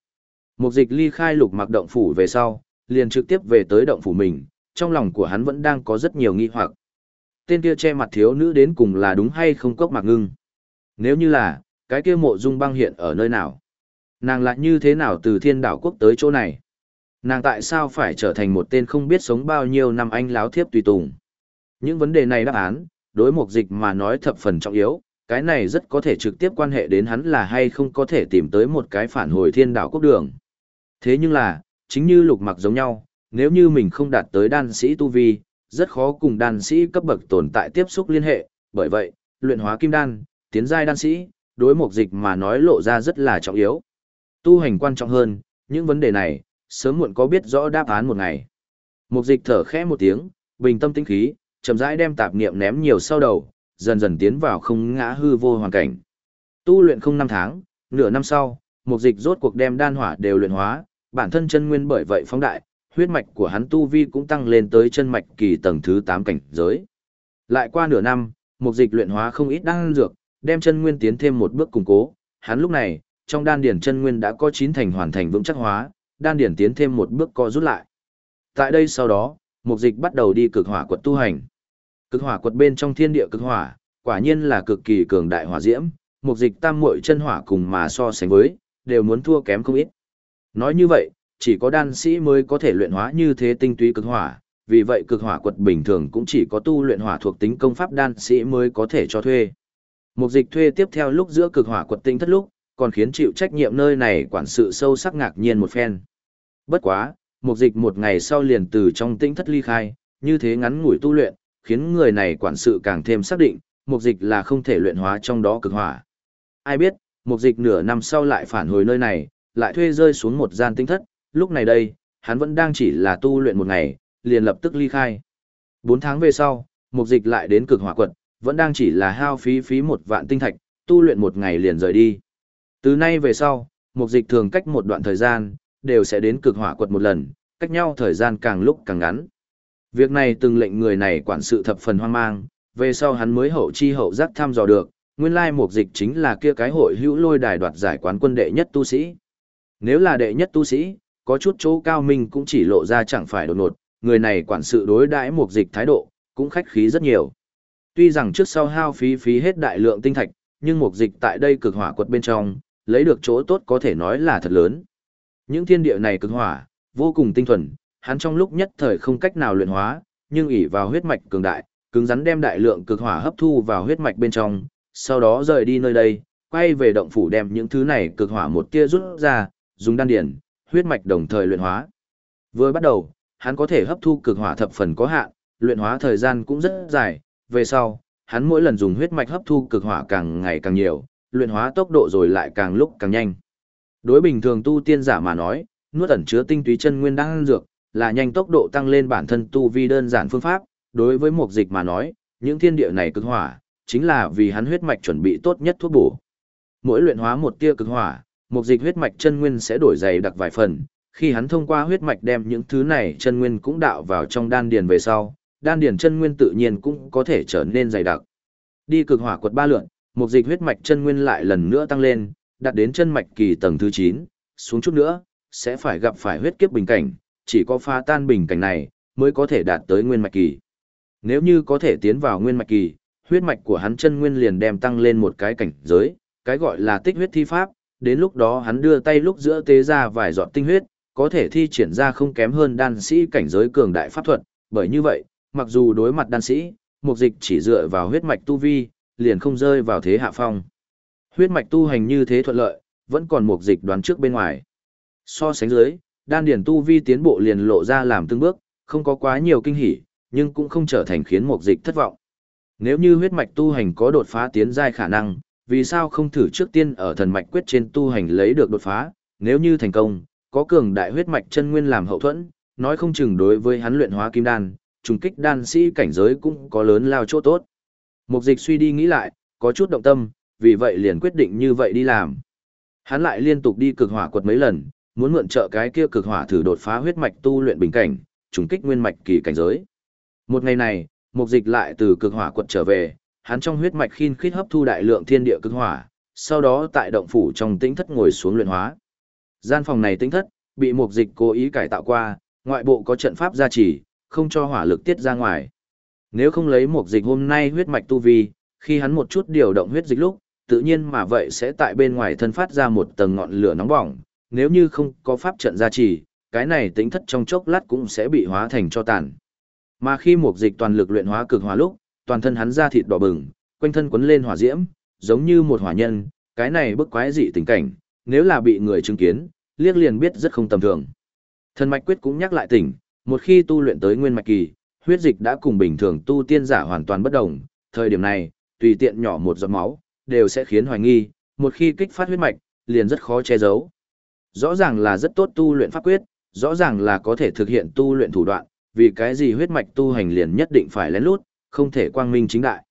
[SPEAKER 1] Mục dịch ly khai lục mặc động phủ về sau, liền trực tiếp về tới động phủ mình, trong lòng của hắn vẫn đang có rất nhiều nghi hoặc. Tên kia che mặt thiếu nữ đến cùng là đúng hay không cốc mặc ngưng. Nếu như là, cái kia mộ dung băng hiện ở nơi nào? Nàng lại như thế nào từ thiên đảo quốc tới chỗ này? Nàng tại sao phải trở thành một tên không biết sống bao nhiêu năm anh láo thiếp tùy tùng? Những vấn đề này đáp án, đối mục dịch mà nói thập phần trọng yếu, cái này rất có thể trực tiếp quan hệ đến hắn là hay không có thể tìm tới một cái phản hồi thiên đảo quốc đường. Thế nhưng là, chính như lục mặc giống nhau, nếu như mình không đạt tới đan sĩ tu vi, rất khó cùng đan sĩ cấp bậc tồn tại tiếp xúc liên hệ, bởi vậy, luyện hóa kim đan, tiến giai đan sĩ, đối mục dịch mà nói lộ ra rất là trọng yếu. Tu hành quan trọng hơn, những vấn đề này, sớm muộn có biết rõ đáp án một ngày. Mục dịch thở khẽ một tiếng, bình tâm tĩnh khí, chậm rãi đem tạp niệm ném nhiều sau đầu, dần dần tiến vào không ngã hư vô hoàn cảnh. Tu luyện không năm tháng, nửa năm sau, mục dịch rốt cuộc đem đan hỏa đều luyện hóa, bản thân chân nguyên bởi vậy phóng đại, huyết mạch của hắn tu vi cũng tăng lên tới chân mạch kỳ tầng thứ 8 cảnh giới. Lại qua nửa năm, mục dịch luyện hóa không ít đan dược, đem chân nguyên tiến thêm một bước củng cố, hắn lúc này, trong đan điển chân nguyên đã có chín thành hoàn thành vững chắc hóa, đan điển tiến thêm một bước co rút lại. Tại đây sau đó, mục dịch bắt đầu đi cực hỏa quật tu hành. Cực hỏa quật bên trong thiên địa cực hỏa, quả nhiên là cực kỳ cường đại hỏa diễm, mục dịch tam muội chân hỏa cùng mà so sánh với, đều muốn thua kém không ít. Nói như vậy, chỉ có đan sĩ mới có thể luyện hóa như thế tinh túy cực hỏa, vì vậy cực hỏa quật bình thường cũng chỉ có tu luyện hỏa thuộc tính công pháp đan sĩ mới có thể cho thuê. Mục dịch thuê tiếp theo lúc giữa cực hỏa quật tinh thất lúc, còn khiến chịu trách nhiệm nơi này quản sự sâu sắc ngạc nhiên một phen. Bất quá, mục dịch một ngày sau liền từ trong tinh thất ly khai, như thế ngắn ngủi tu luyện, khiến người này quản sự càng thêm xác định, mục dịch là không thể luyện hóa trong đó cực hỏa. Ai biết, mục dịch nửa năm sau lại phản hồi nơi này, lại thuê rơi xuống một gian tinh thất, lúc này đây, hắn vẫn đang chỉ là tu luyện một ngày, liền lập tức ly khai. Bốn tháng về sau, mục dịch lại đến cực hỏa quật, vẫn đang chỉ là hao phí phí một vạn tinh thạch, tu luyện một ngày liền rời đi. Từ nay về sau, mục dịch thường cách một đoạn thời gian, đều sẽ đến cực hỏa quật một lần, cách nhau thời gian càng lúc càng ngắn. Việc này từng lệnh người này quản sự thập phần hoang mang, về sau hắn mới hậu chi hậu giác thăm dò được, nguyên lai mục dịch chính là kia cái hội hữu lôi đài đoạt giải quán quân đệ nhất tu sĩ. Nếu là đệ nhất tu sĩ, có chút chỗ cao minh cũng chỉ lộ ra chẳng phải đột ngột, người này quản sự đối đãi mục dịch thái độ, cũng khách khí rất nhiều. Tuy rằng trước sau hao phí phí hết đại lượng tinh thạch, nhưng mục dịch tại đây cực hỏa quật bên trong, lấy được chỗ tốt có thể nói là thật lớn. Những thiên địa này cực hỏa, vô cùng tinh thuần, hắn trong lúc nhất thời không cách nào luyện hóa, nhưng ỷ vào huyết mạch cường đại, cứng rắn đem đại lượng cực hỏa hấp thu vào huyết mạch bên trong, sau đó rời đi nơi đây, quay về động phủ đem những thứ này cực hỏa một tia rút ra, dùng đan điển, huyết mạch đồng thời luyện hóa. Vừa bắt đầu, hắn có thể hấp thu cực hỏa thập phần có hạn, luyện hóa thời gian cũng rất dài, về sau, hắn mỗi lần dùng huyết mạch hấp thu cực hỏa càng ngày càng nhiều, luyện hóa tốc độ rồi lại càng lúc càng nhanh. Đối bình thường tu tiên giả mà nói, nuốt ẩn chứa tinh túy chân nguyên đang dược, là nhanh tốc độ tăng lên bản thân tu vi đơn giản phương pháp, đối với mục dịch mà nói, những thiên địa này cực hỏa, chính là vì hắn huyết mạch chuẩn bị tốt nhất thuốc bổ. Mỗi luyện hóa một tia cực hỏa, mục dịch huyết mạch chân nguyên sẽ đổi dày đặc vài phần, khi hắn thông qua huyết mạch đem những thứ này chân nguyên cũng đạo vào trong đan điền về sau, đan điền chân nguyên tự nhiên cũng có thể trở nên dày đặc. Đi cực hỏa quật ba lượn, một dịch huyết mạch chân nguyên lại lần nữa tăng lên, đạt đến chân mạch kỳ tầng thứ 9, xuống chút nữa, sẽ phải gặp phải huyết kiếp bình cảnh, chỉ có pha tan bình cảnh này, mới có thể đạt tới nguyên mạch kỳ. Nếu như có thể tiến vào nguyên mạch kỳ, huyết mạch của hắn chân nguyên liền đem tăng lên một cái cảnh giới, cái gọi là tích huyết thi pháp, đến lúc đó hắn đưa tay lúc giữa tế ra vài giọt tinh huyết, có thể thi triển ra không kém hơn đan sĩ cảnh giới cường đại pháp thuật, bởi như vậy, mặc dù đối mặt đan sĩ, mục dịch chỉ dựa vào huyết mạch tu vi, liền không rơi vào thế hạ phong. Huyết mạch tu hành như thế thuận lợi, vẫn còn mục dịch đoán trước bên ngoài. So sánh dưới, đan điển tu vi tiến bộ liền lộ ra làm tương bước, không có quá nhiều kinh hỉ, nhưng cũng không trở thành khiến mục dịch thất vọng. Nếu như huyết mạch tu hành có đột phá tiến giai khả năng, vì sao không thử trước tiên ở thần mạch quyết trên tu hành lấy được đột phá, nếu như thành công, có cường đại huyết mạch chân nguyên làm hậu thuẫn, nói không chừng đối với hắn luyện hóa kim đan, trùng kích đan sĩ cảnh giới cũng có lớn lao chỗ tốt. Mục dịch suy đi nghĩ lại, có chút động tâm, vì vậy liền quyết định như vậy đi làm. Hắn lại liên tục đi cực hỏa quật mấy lần, muốn mượn trợ cái kia cực hỏa thử đột phá huyết mạch tu luyện bình cảnh, trùng kích nguyên mạch kỳ cảnh giới. Một ngày này, mục dịch lại từ cực hỏa quật trở về, hắn trong huyết mạch khiên khít hấp thu đại lượng thiên địa cực hỏa, sau đó tại động phủ trong tĩnh thất ngồi xuống luyện hóa. Gian phòng này tĩnh thất, bị mục dịch cố ý cải tạo qua, ngoại bộ có trận pháp gia trì, không cho hỏa lực tiết ra ngoài. Nếu không lấy một dịch hôm nay huyết mạch tu vi, khi hắn một chút điều động huyết dịch lúc, tự nhiên mà vậy sẽ tại bên ngoài thân phát ra một tầng ngọn lửa nóng bỏng, nếu như không có pháp trận gia trì, cái này tính thất trong chốc lát cũng sẽ bị hóa thành cho tàn. Mà khi một dịch toàn lực luyện hóa cực hóa lúc, toàn thân hắn ra thịt đỏ bừng, quanh thân quấn lên hỏa diễm, giống như một hỏa nhân, cái này bức quái dị tình cảnh, nếu là bị người chứng kiến, liếc liền biết rất không tầm thường. Thần mạch quyết cũng nhắc lại tỉnh, một khi tu luyện tới nguyên mạch kỳ, huyết dịch đã cùng bình thường tu tiên giả hoàn toàn bất đồng, thời điểm này, tùy tiện nhỏ một giọt máu, đều sẽ khiến hoài nghi, một khi kích phát huyết mạch, liền rất khó che giấu. Rõ ràng là rất tốt tu luyện pháp quyết, rõ ràng là có thể thực hiện tu luyện thủ đoạn, vì cái gì huyết mạch tu hành liền nhất định phải lén lút, không thể quang minh chính đại.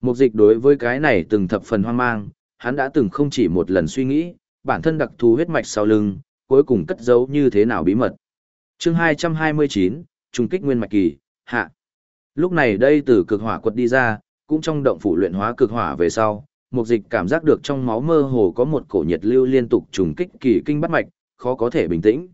[SPEAKER 1] Mục dịch đối với cái này từng thập phần hoang mang, hắn đã từng không chỉ một lần suy nghĩ, bản thân đặc thù huyết mạch sau lưng, cuối cùng cất giấu như thế nào bí mật. chương 229, trùng kích nguyên mạch kỳ, hạ. Lúc này đây từ cực hỏa quật đi ra, cũng trong động phủ luyện hóa cực hỏa về sau, mục dịch cảm giác được trong máu mơ hồ có một cổ nhiệt lưu liên tục trùng kích kỳ kinh bắt mạch, khó có thể bình tĩnh.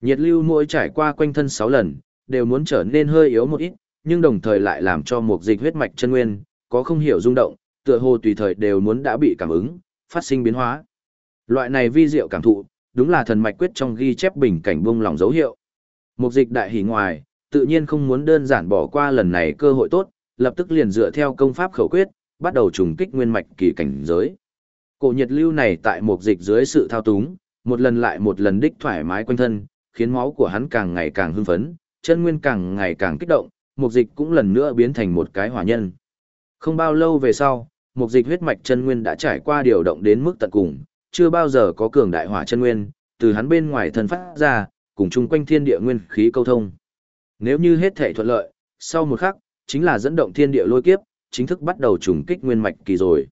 [SPEAKER 1] Nhiệt lưu mỗi trải qua quanh thân 6 lần, đều muốn trở nên hơi yếu một ít, nhưng đồng thời lại làm cho mục dịch huyết mạch chân nguyên, có không hiểu rung động, tựa hồ tùy thời đều muốn đã bị cảm ứng, phát sinh biến hóa. Loại này vi diệu cảm thụ, đúng là thần mạch quyết trong ghi chép bình cảnh bung lòng dấu hiệu. Mục dịch đại hỉ ngoài, tự nhiên không muốn đơn giản bỏ qua lần này cơ hội tốt, lập tức liền dựa theo công pháp khẩu quyết, bắt đầu trùng kích nguyên mạch kỳ cảnh giới. Cổ nhiệt lưu này tại một dịch dưới sự thao túng, một lần lại một lần đích thoải mái quanh thân, khiến máu của hắn càng ngày càng hưng phấn, chân nguyên càng ngày càng kích động, một dịch cũng lần nữa biến thành một cái hỏa nhân. Không bao lâu về sau, một dịch huyết mạch chân nguyên đã trải qua điều động đến mức tận cùng, chưa bao giờ có cường đại hỏa chân nguyên, từ hắn bên ngoài thân phát ra, cùng chung quanh thiên địa nguyên khí câu thông. Nếu như hết thể thuận lợi, sau một khắc, chính là dẫn động thiên địa lôi kiếp, chính thức bắt đầu trùng kích nguyên mạch kỳ rồi.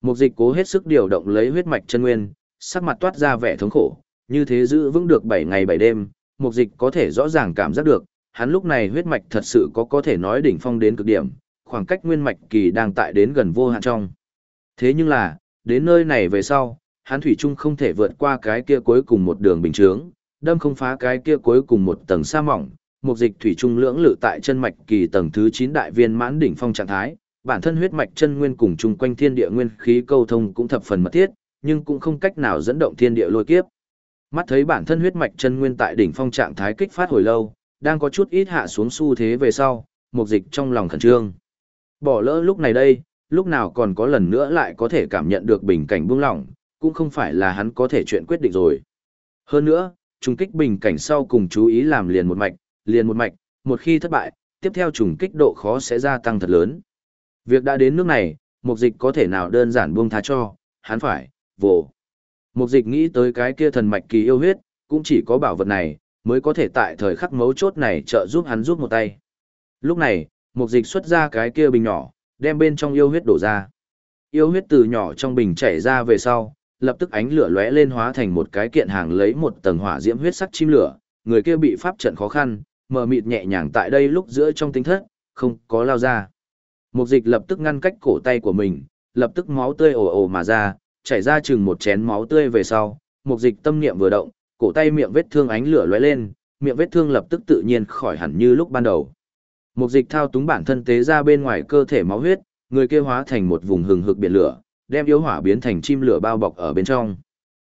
[SPEAKER 1] Mục dịch cố hết sức điều động lấy huyết mạch chân nguyên, sắc mặt toát ra vẻ thống khổ, như thế giữ vững được 7 ngày 7 đêm, mục dịch có thể rõ ràng cảm giác được, hắn lúc này huyết mạch thật sự có có thể nói đỉnh phong đến cực điểm, khoảng cách nguyên mạch kỳ đang tại đến gần vô hạn trong. Thế nhưng là, đến nơi này về sau, hắn thủy chung không thể vượt qua cái kia cuối cùng một đường bình chướng, đâm không phá cái kia cuối cùng một tầng sa mỏng, mục dịch thủy trung lưỡng lự tại chân mạch kỳ tầng thứ 9 đại viên mãn đỉnh phong trạng thái, bản thân huyết mạch chân nguyên cùng chung quanh thiên địa nguyên khí câu thông cũng thập phần mật thiết, nhưng cũng không cách nào dẫn động thiên địa lôi kiếp. Mắt thấy bản thân huyết mạch chân nguyên tại đỉnh phong trạng thái kích phát hồi lâu, đang có chút ít hạ xuống xu thế về sau, mục dịch trong lòng khẩn trương. Bỏ lỡ lúc này đây, lúc nào còn có lần nữa lại có thể cảm nhận được bình cảnh buông lỏng, cũng không phải là hắn có thể chuyện quyết định rồi. Hơn nữa, trùng kích bình cảnh sau cùng chú ý làm liền một mạch, liền một mạch, một khi thất bại, tiếp theo trùng kích độ khó sẽ gia tăng thật lớn. Việc đã đến nước này, mục dịch có thể nào đơn giản buông tha cho, hắn phải, vồ. Mục dịch nghĩ tới cái kia thần mạch kỳ yêu huyết, cũng chỉ có bảo vật này, mới có thể tại thời khắc mấu chốt này trợ giúp hắn giúp một tay. Lúc này, mục dịch xuất ra cái kia bình nhỏ, đem bên trong yêu huyết đổ ra. Yêu huyết từ nhỏ trong bình chảy ra về sau, lập tức ánh lửa lóe lên hóa thành một cái kiện hàng lấy một tầng hỏa diễm huyết sắc chim lửa, người kia bị pháp trận khó khăn, mờ mịt nhẹ nhàng tại đây lúc giữa trong tinh thất, không có lao ra. Mục dịch lập tức ngăn cách cổ tay của mình, lập tức máu tươi ồ ồ mà ra, chảy ra chừng một chén máu tươi về sau, mục dịch tâm niệm vừa động, cổ tay miệng vết thương ánh lửa lóe lên, miệng vết thương lập tức tự nhiên khỏi hẳn như lúc ban đầu. Mục dịch thao túng bản thân tế ra bên ngoài cơ thể máu huyết, người kia hóa thành một vùng hừng hực biển lửa, đem yếu hỏa biến thành chim lửa bao bọc ở bên trong.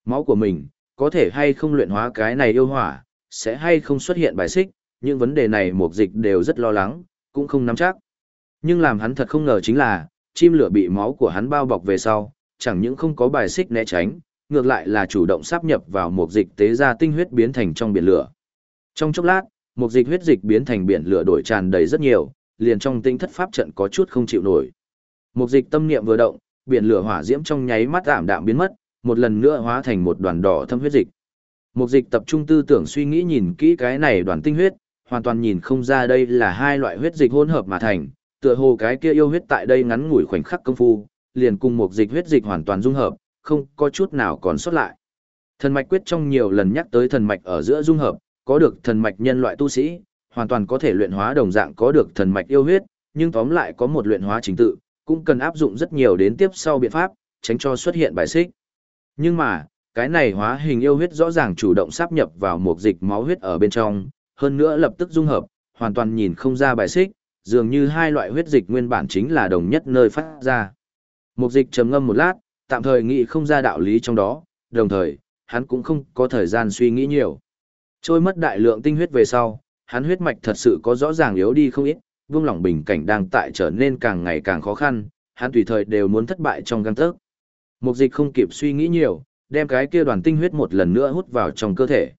[SPEAKER 1] Máu của mình, có thể hay không luyện hóa cái này yêu hỏa, sẽ hay không xuất hiện bài xích, những vấn đề này mục dịch đều rất lo lắng, cũng không nắm chắc. Nhưng làm hắn thật không ngờ chính là, chim lửa bị máu của hắn bao bọc về sau, chẳng những không có bài xích né tránh, ngược lại là chủ động sáp nhập vào mục dịch tế ra tinh huyết biến thành trong biển lửa. Trong chốc lát, mục dịch huyết dịch biến thành biển lửa đổi tràn đầy rất nhiều, liền trong tinh thất pháp trận có chút không chịu nổi. mục dịch tâm niệm vừa động, biển lửa hỏa diễm trong nháy mắt ảm đạm biến mất, một lần nữa hóa thành một đoàn đỏ thâm huyết dịch. mục dịch tập trung tư tưởng suy nghĩ nhìn kỹ cái này đoàn tinh huyết, hoàn toàn nhìn không ra đây là hai loại huyết dịch hỗn hợp mà thành, tựa hồ cái kia yêu huyết tại đây ngắn ngủi khoảnh khắc công phu, liền cùng một dịch huyết dịch hoàn toàn dung hợp, không có chút nào còn sót lại. Thần mạch quyết trong nhiều lần nhắc tới thần mạch ở giữa dung hợp, có được thần mạch nhân loại tu sĩ, hoàn toàn có thể luyện hóa đồng dạng có được thần mạch yêu huyết, nhưng tóm lại có một luyện hóa chính tự, cũng cần áp dụng rất nhiều đến tiếp sau biện pháp, tránh cho xuất hiện bài xích. Nhưng mà, cái này hóa hình yêu huyết rõ ràng chủ động sáp nhập vào một dịch máu huyết ở bên trong, hơn nữa lập tức dung hợp, hoàn toàn nhìn không ra bài xích, dường như hai loại huyết dịch nguyên bản chính là đồng nhất nơi phát ra. Một dịch trầm ngâm một lát, tạm thời nghĩ không ra đạo lý trong đó, đồng thời, hắn cũng không có thời gian suy nghĩ nhiều. Trôi mất đại lượng tinh huyết về sau, hắn huyết mạch thật sự có rõ ràng yếu đi không ít, vương lòng bình cảnh đang tại trở nên càng ngày càng khó khăn, hắn tùy thời đều muốn thất bại trong găng tớc. Mục dịch không kịp suy nghĩ nhiều, đem cái kia đoàn tinh huyết một lần nữa hút vào trong cơ thể.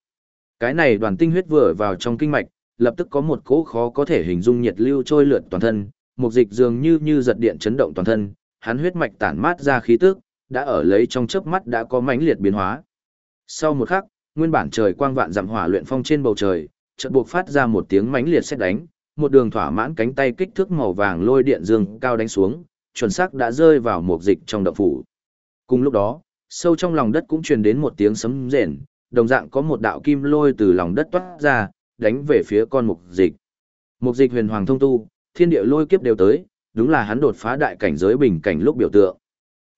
[SPEAKER 1] Cái này đoàn tinh huyết vừa vào trong kinh mạch, lập tức có một cỗ khó có thể hình dung nhiệt lưu trôi lượn toàn thân, mục dịch dường như như giật điện chấn động toàn thân, hắn huyết mạch tản mát ra khí tức, đã ở lấy trong chớp mắt đã có mãnh liệt biến hóa. Sau một khắc, nguyên bản trời quang vạn dặm hỏa luyện phong trên bầu trời, chợt buộc phát ra một tiếng mãnh liệt sét đánh, một đường thỏa mãn cánh tay kích thước màu vàng lôi điện dương cao đánh xuống, chuẩn xác đã rơi vào một dịch trong động phủ. Cùng lúc đó, sâu trong lòng đất cũng truyền đến một tiếng sấm rền, đồng dạng có một đạo kim lôi từ lòng đất toát ra, đánh về phía con mục dịch. Mục dịch huyền hoàng thông tu, thiên địa lôi kiếp đều tới, đúng là hắn đột phá đại cảnh giới bình cảnh lúc biểu tượng.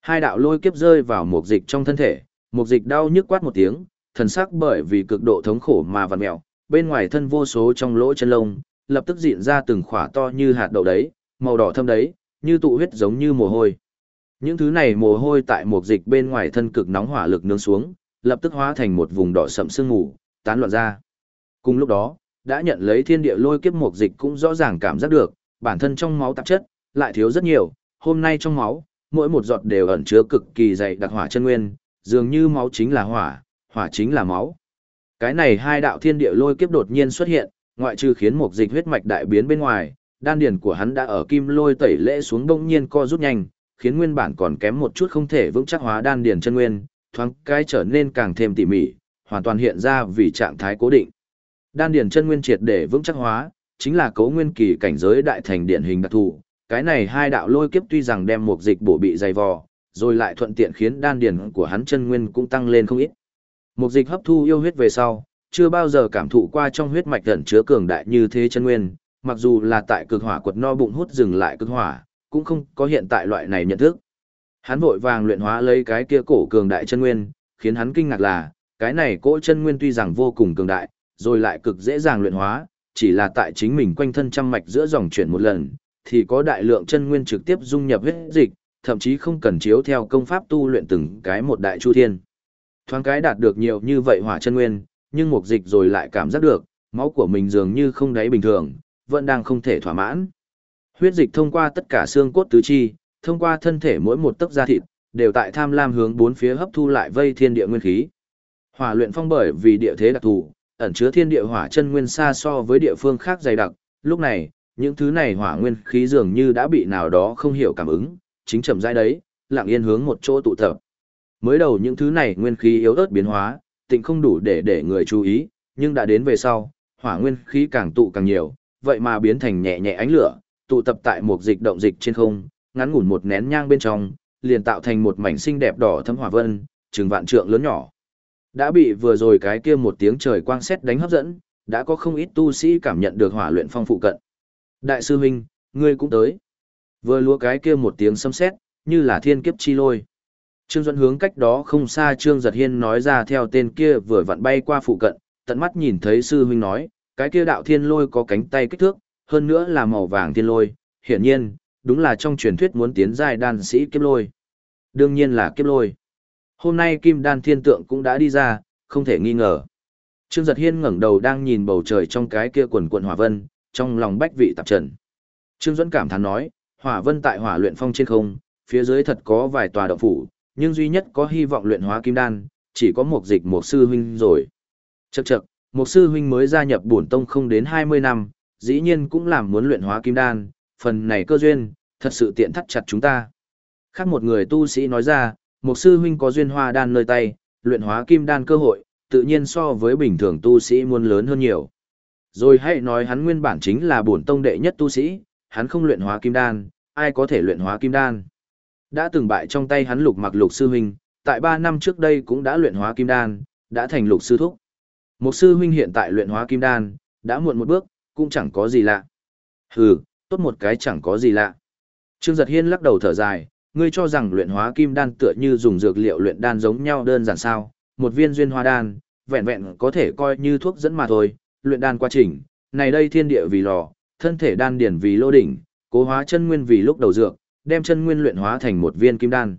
[SPEAKER 1] Hai đạo lôi kiếp rơi vào mục dịch trong thân thể, mục dịch đau nhức quát một tiếng, thần sắc bởi vì cực độ thống khổ mà vặn mèo, bên ngoài thân vô số trong lỗ chân lông, lập tức diện ra từng khỏa to như hạt đậu đấy, màu đỏ thâm đấy, như tụ huyết giống như mồ hôi. Những thứ này mồ hôi tại mục dịch bên ngoài thân cực nóng hỏa lực nướng xuống, lập tức hóa thành một vùng đỏ sậm sương mù, tán loạn ra. Cùng lúc đó, đã nhận lấy thiên địa lôi kiếp mục dịch cũng rõ ràng cảm giác được, bản thân trong máu tạp chất lại thiếu rất nhiều, hôm nay trong máu, mỗi một giọt đều ẩn chứa cực kỳ dày đặc hỏa chân nguyên, dường như máu chính là hỏa, hỏa chính là máu. Cái này hai đạo thiên địa lôi kiếp đột nhiên xuất hiện, ngoại trừ khiến mục dịch huyết mạch đại biến bên ngoài, đan điền của hắn đã ở kim lôi tẩy lễ xuống đông nhiên co rút nhanh, khiến nguyên bản còn kém một chút không thể vững chắc hóa đan điền chân nguyên, thoáng cái trở nên càng thêm tỉ mỉ, hoàn toàn hiện ra vì trạng thái cố định. Đan điền chân nguyên triệt để vững chắc hóa, chính là cấu nguyên kỳ cảnh giới đại thành điển hình đặc thù. Cái này hai đạo lôi kiếp tuy rằng đem một dịch bổ bị dày vò, rồi lại thuận tiện khiến đan điền của hắn chân nguyên cũng tăng lên không ít. Một dịch hấp thu yêu huyết về sau, chưa bao giờ cảm thụ qua trong huyết mạch ẩn chứa cường đại như thế chân nguyên, mặc dù là tại cực hỏa quật no bụng hút dừng lại cực hỏa, cũng không có hiện tại loại này nhận thức. Hắn vội vàng luyện hóa lấy cái kia cổ cường đại chân nguyên, khiến hắn kinh ngạc là, cái này cỗ chân nguyên tuy rằng vô cùng cường đại, rồi lại cực dễ dàng luyện hóa, chỉ là tại chính mình quanh thân trăm mạch giữa dòng chuyển một lần, thì có đại lượng chân nguyên trực tiếp dung nhập huyết dịch, thậm chí không cần chiếu theo công pháp tu luyện từng cái một đại chu thiên. Thoáng cái đạt được nhiều như vậy hỏa chân nguyên, nhưng mục dịch rồi lại cảm giác được, máu của mình dường như không đáy bình thường, vẫn đang không thể thỏa mãn. Huyết dịch thông qua tất cả xương cốt tứ chi, thông qua thân thể mỗi một tấc da thịt, đều tại tham lam hướng bốn phía hấp thu lại vây thiên địa nguyên khí. Hỏa luyện phong bởi vì địa thế đặc thù, ẩn chứa thiên địa hỏa chân nguyên xa so với địa phương khác dày đặc, lúc này, những thứ này hỏa nguyên khí dường như đã bị nào đó không hiểu cảm ứng, chính chậm rãi đấy, lặng yên hướng một chỗ tụ tập. Mới đầu những thứ này nguyên khí yếu ớt biến hóa, tịnh không đủ để để người chú ý, nhưng đã đến về sau, hỏa nguyên khí càng tụ càng nhiều, vậy mà biến thành nhẹ nhẹ ánh lửa, tụ tập tại một dịch động dịch trên không, ngắn ngủn một nén nhang bên trong, liền tạo thành một mảnh xinh đẹp đỏ thấm hỏa vân, chừng vạn trượng lớn nhỏ. Đã bị vừa rồi cái kia một tiếng trời quang xét đánh hấp dẫn, đã có không ít tu sĩ cảm nhận được hỏa luyện phong phụ cận. Đại sư huynh, ngươi cũng tới. Vừa lúa cái kia một tiếng sấm sét, như là thiên kiếp chi lôi. Trương Duẫn hướng cách đó không xa Trương Giật Hiên nói ra theo tên kia vừa vặn bay qua phụ cận, tận mắt nhìn thấy sư huynh nói, cái kia đạo thiên lôi có cánh tay kích thước, hơn nữa là màu vàng thiên lôi, hiển nhiên, đúng là trong truyền thuyết muốn tiến giai đan sĩ kiếp lôi. Đương nhiên là kiếp lôi. Hôm nay kim đan thiên tượng cũng đã đi ra, không thể nghi ngờ. Trương Giật Hiên ngẩng đầu đang nhìn bầu trời trong cái kia quần quần hỏa vân, trong lòng bách vị tạp trần. Trương Duẫn cảm thán nói, hỏa vân tại hỏa luyện phong trên không, phía dưới thật có vài tòa động phủ, nhưng duy nhất có hy vọng luyện hóa kim đan, chỉ có một dịch một sư huynh rồi. Chậc chậc, một sư huynh mới gia nhập bổn tông không đến 20 năm, dĩ nhiên cũng làm muốn luyện hóa kim đan, phần này cơ duyên, thật sự tiện thắt chặt chúng ta. Khác một người tu sĩ nói ra, một sư huynh có duyên hoa đan nơi tay, luyện hóa kim đan cơ hội, tự nhiên so với bình thường tu sĩ muốn lớn hơn nhiều. Rồi hãy nói hắn nguyên bản chính là bổn tông đệ nhất tu sĩ, hắn không luyện hóa kim đan, ai có thể luyện hóa kim đan. Đã từng bại trong tay hắn lục mặc lục sư huynh, tại 3 năm trước đây cũng đã luyện hóa kim đan, đã thành lục sư thúc. Một sư huynh hiện tại luyện hóa kim đan, đã muộn một bước, cũng chẳng có gì lạ. Hừ, tốt một cái chẳng có gì lạ. Trương Giật Hiên lắc đầu thở dài, ngươi cho rằng luyện hóa kim đan tựa như dùng dược liệu luyện đan giống nhau đơn giản sao, một viên duyên hoa đan, vẹn vẹn có thể coi như thuốc dẫn mà thôi, luyện đan quá trình, này đây thiên địa vì lò, thân thể đan điển vì lô đỉnh, cố hóa chân nguyên vì lúc đầu dược, đem chân nguyên luyện hóa thành một viên kim đan.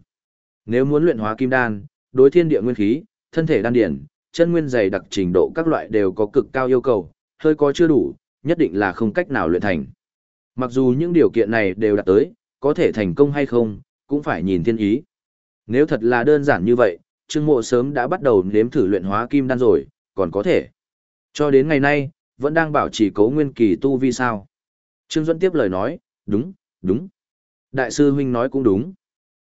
[SPEAKER 1] Nếu muốn luyện hóa kim đan, đối thiên địa nguyên khí, thân thể đan điển, chân nguyên dày đặc trình độ các loại đều có cực cao yêu cầu, hơi có chưa đủ, nhất định là không cách nào luyện thành. Mặc dù những điều kiện này đều đạt tới, có thể thành công hay không, cũng phải nhìn thiên ý. Nếu thật là đơn giản như vậy, Trương Mộ sớm đã bắt đầu nếm thử luyện hóa kim đan rồi, còn có thể. Cho đến ngày nay, vẫn đang bảo trì cố nguyên kỳ tu vi sao. Trương Duẫn tiếp lời nói, đúng, đúng. Đại sư huynh nói cũng đúng.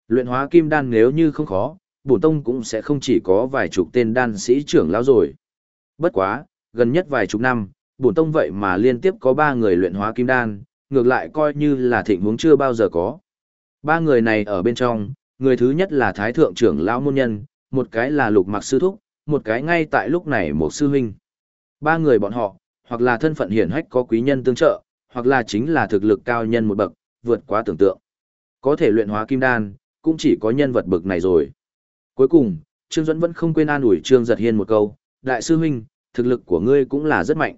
[SPEAKER 1] Luyện hóa kim đan nếu như không khó, bổn tông cũng sẽ không chỉ có vài chục tên đan sĩ trưởng lão rồi. Bất quá, gần nhất vài chục năm, bổn tông vậy mà liên tiếp có ba người luyện hóa kim đan, ngược lại coi như là thịnh huống chưa bao giờ có. Ba người này ở bên trong, người thứ nhất là Thái Thượng trưởng lão môn nhân, một cái là Lục Mặc Sư Thúc, một cái ngay tại lúc này một sư huynh. Ba người bọn họ, hoặc là thân phận hiển hách có quý nhân tương trợ, hoặc là chính là thực lực cao nhân một bậc, vượt quá tưởng tượng. Có thể luyện hóa kim đan, cũng chỉ có nhân vật bậc này rồi. Cuối cùng, Trương Duẫn vẫn không quên an ủi Trương Giật Hiên một câu, đại sư huynh, thực lực của ngươi cũng là rất mạnh.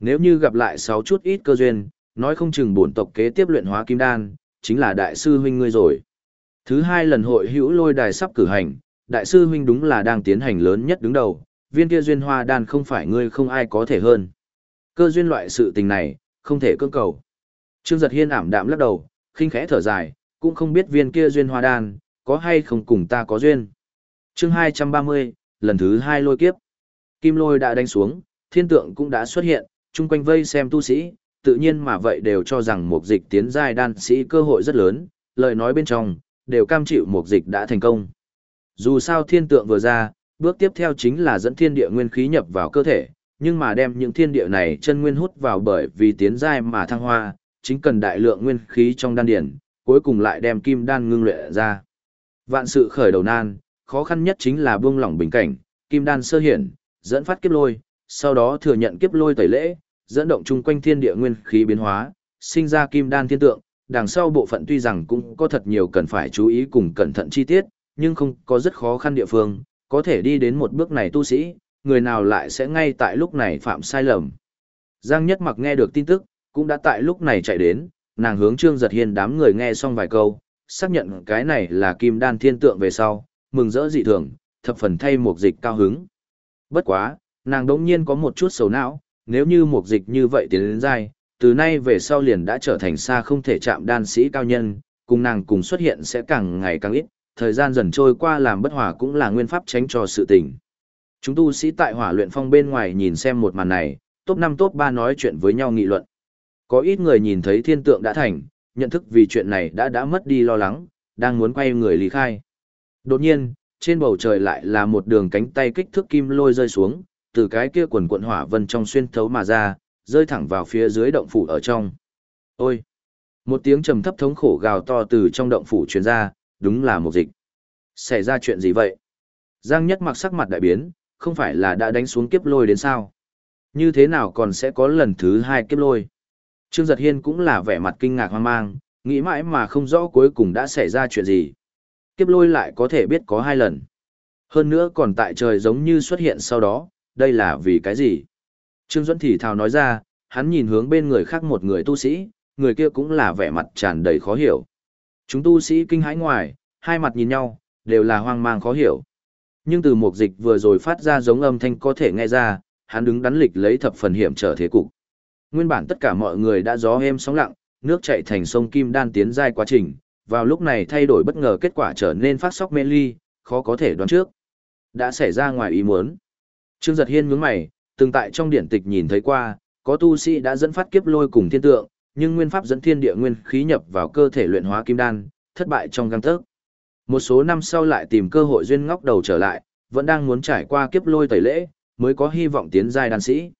[SPEAKER 1] Nếu như gặp lại sáu chút ít cơ duyên, nói không chừng bổn tộc kế tiếp luyện hóa kim đan, chính là đại sư huynh ngươi rồi. Thứ hai lần hội hữu lôi đài sắp cử hành, đại sư huynh đúng là đang tiến hành lớn nhất đứng đầu, viên kia duyên hoa đan không phải ngươi không ai có thể hơn. Cơ duyên loại sự tình này, không thể cưỡng cầu. Trương giật hiên ảm đạm lắc đầu, khinh khẽ thở dài, cũng không biết viên kia duyên hoa đan, có hay không cùng ta có duyên. chương 230, lần thứ hai lôi kiếp. Kim lôi đã đánh xuống, thiên tượng cũng đã xuất hiện, chung quanh vây xem tu sĩ, tự nhiên mà vậy đều cho rằng một dịch tiến giai đan sĩ cơ hội rất lớn, lời nói bên trong, đều cam chịu một dịch đã thành công. Dù sao thiên tượng vừa ra, bước tiếp theo chính là dẫn thiên địa nguyên khí nhập vào cơ thể, nhưng mà đem những thiên địa này chân nguyên hút vào bởi vì tiến giai mà thăng hoa, chính cần đại lượng nguyên khí trong đan điển, cuối cùng lại đem kim đan ngưng luyện ra. Vạn sự khởi đầu nan, khó khăn nhất chính là buông lỏng bình cảnh, kim đan sơ hiển, dẫn phát kiếp lôi, sau đó thừa nhận kiếp lôi tẩy lễ, dẫn động chung quanh thiên địa nguyên khí biến hóa, sinh ra kim đan thiên tượng, đằng sau bộ phận tuy rằng cũng có thật nhiều cần phải chú ý cùng cẩn thận chi tiết, nhưng không có rất khó khăn địa phương, có thể đi đến một bước này tu sĩ, người nào lại sẽ ngay tại lúc này phạm sai lầm. Giang Nhất Mặc nghe được tin tức, cũng đã tại lúc này chạy đến, nàng hướng Trương Giật Hiên đám người nghe xong vài câu, xác nhận cái này là kim đan thiên tượng về sau, mừng rỡ dị thường, thập phần thay một dịch cao hứng. Bất quá, nàng đống nhiên có một chút xấu não, nếu như một dịch như vậy tiến đến dai, từ nay về sau liền đã trở thành xa không thể chạm đan sĩ cao nhân, cùng nàng cùng xuất hiện sẽ càng ngày càng ít, thời gian dần trôi qua làm bất hòa cũng là nguyên pháp tránh cho sự tình. Chúng tu sĩ tại hỏa luyện phong bên ngoài nhìn xem một màn này, top 5 top 3 nói chuyện với nhau nghị luận. Có ít người nhìn thấy thiên tượng đã thành, nhận thức vì chuyện này đã đã mất đi lo lắng, đang muốn quay người lý khai. Đột nhiên, trên bầu trời lại là một đường cánh tay kích thước kim lôi rơi xuống, từ cái kia quần quận hỏa vân trong xuyên thấu mà ra, rơi thẳng vào phía dưới động phủ ở trong. Ôi! Một tiếng trầm thấp thống khổ gào to từ trong động phủ truyền ra, đúng là một dịch. Xảy ra chuyện gì vậy? Giang nhất mặc sắc mặt đại biến, không phải là đã đánh xuống kiếp lôi đến sao? Như thế nào còn sẽ có lần thứ hai kiếp lôi? Trương Giật Hiên cũng là vẻ mặt kinh ngạc hoang mang, nghĩ mãi mà không rõ cuối cùng đã xảy ra chuyện gì. Kiếp lôi lại có thể biết có hai lần. Hơn nữa còn tại trời giống như xuất hiện sau đó, đây là vì cái gì? Trương Duẫn thì thào nói ra, hắn nhìn hướng bên người khác một người tu sĩ, người kia cũng là vẻ mặt tràn đầy khó hiểu. Chúng tu sĩ kinh hãi ngoài, hai mặt nhìn nhau, đều là hoang mang khó hiểu. Nhưng từ một dịch vừa rồi phát ra giống âm thanh có thể nghe ra, hắn đứng đắn lịch lấy thập phần hiểm trở thế cục. Nguyên bản tất cả mọi người đã gió êm sóng lặng, nước chảy thành sông Kim Đan tiến giai quá trình, vào lúc này thay đổi bất ngờ kết quả trở nên phát sóc mê ly, khó có thể đoán trước. Đã xảy ra ngoài ý muốn. Trương Giật Hiên nhướng mày, từng tại trong điển tịch nhìn thấy qua, có tu sĩ đã dẫn phát kiếp lôi cùng thiên tượng, nhưng nguyên pháp dẫn thiên địa nguyên khí nhập vào cơ thể luyện hóa kim đan, thất bại trong gang tấc. Một số năm sau lại tìm cơ hội duyên ngóc đầu trở lại, vẫn đang muốn trải qua kiếp lôi tẩy lễ, mới có hy vọng tiến giai đan sĩ.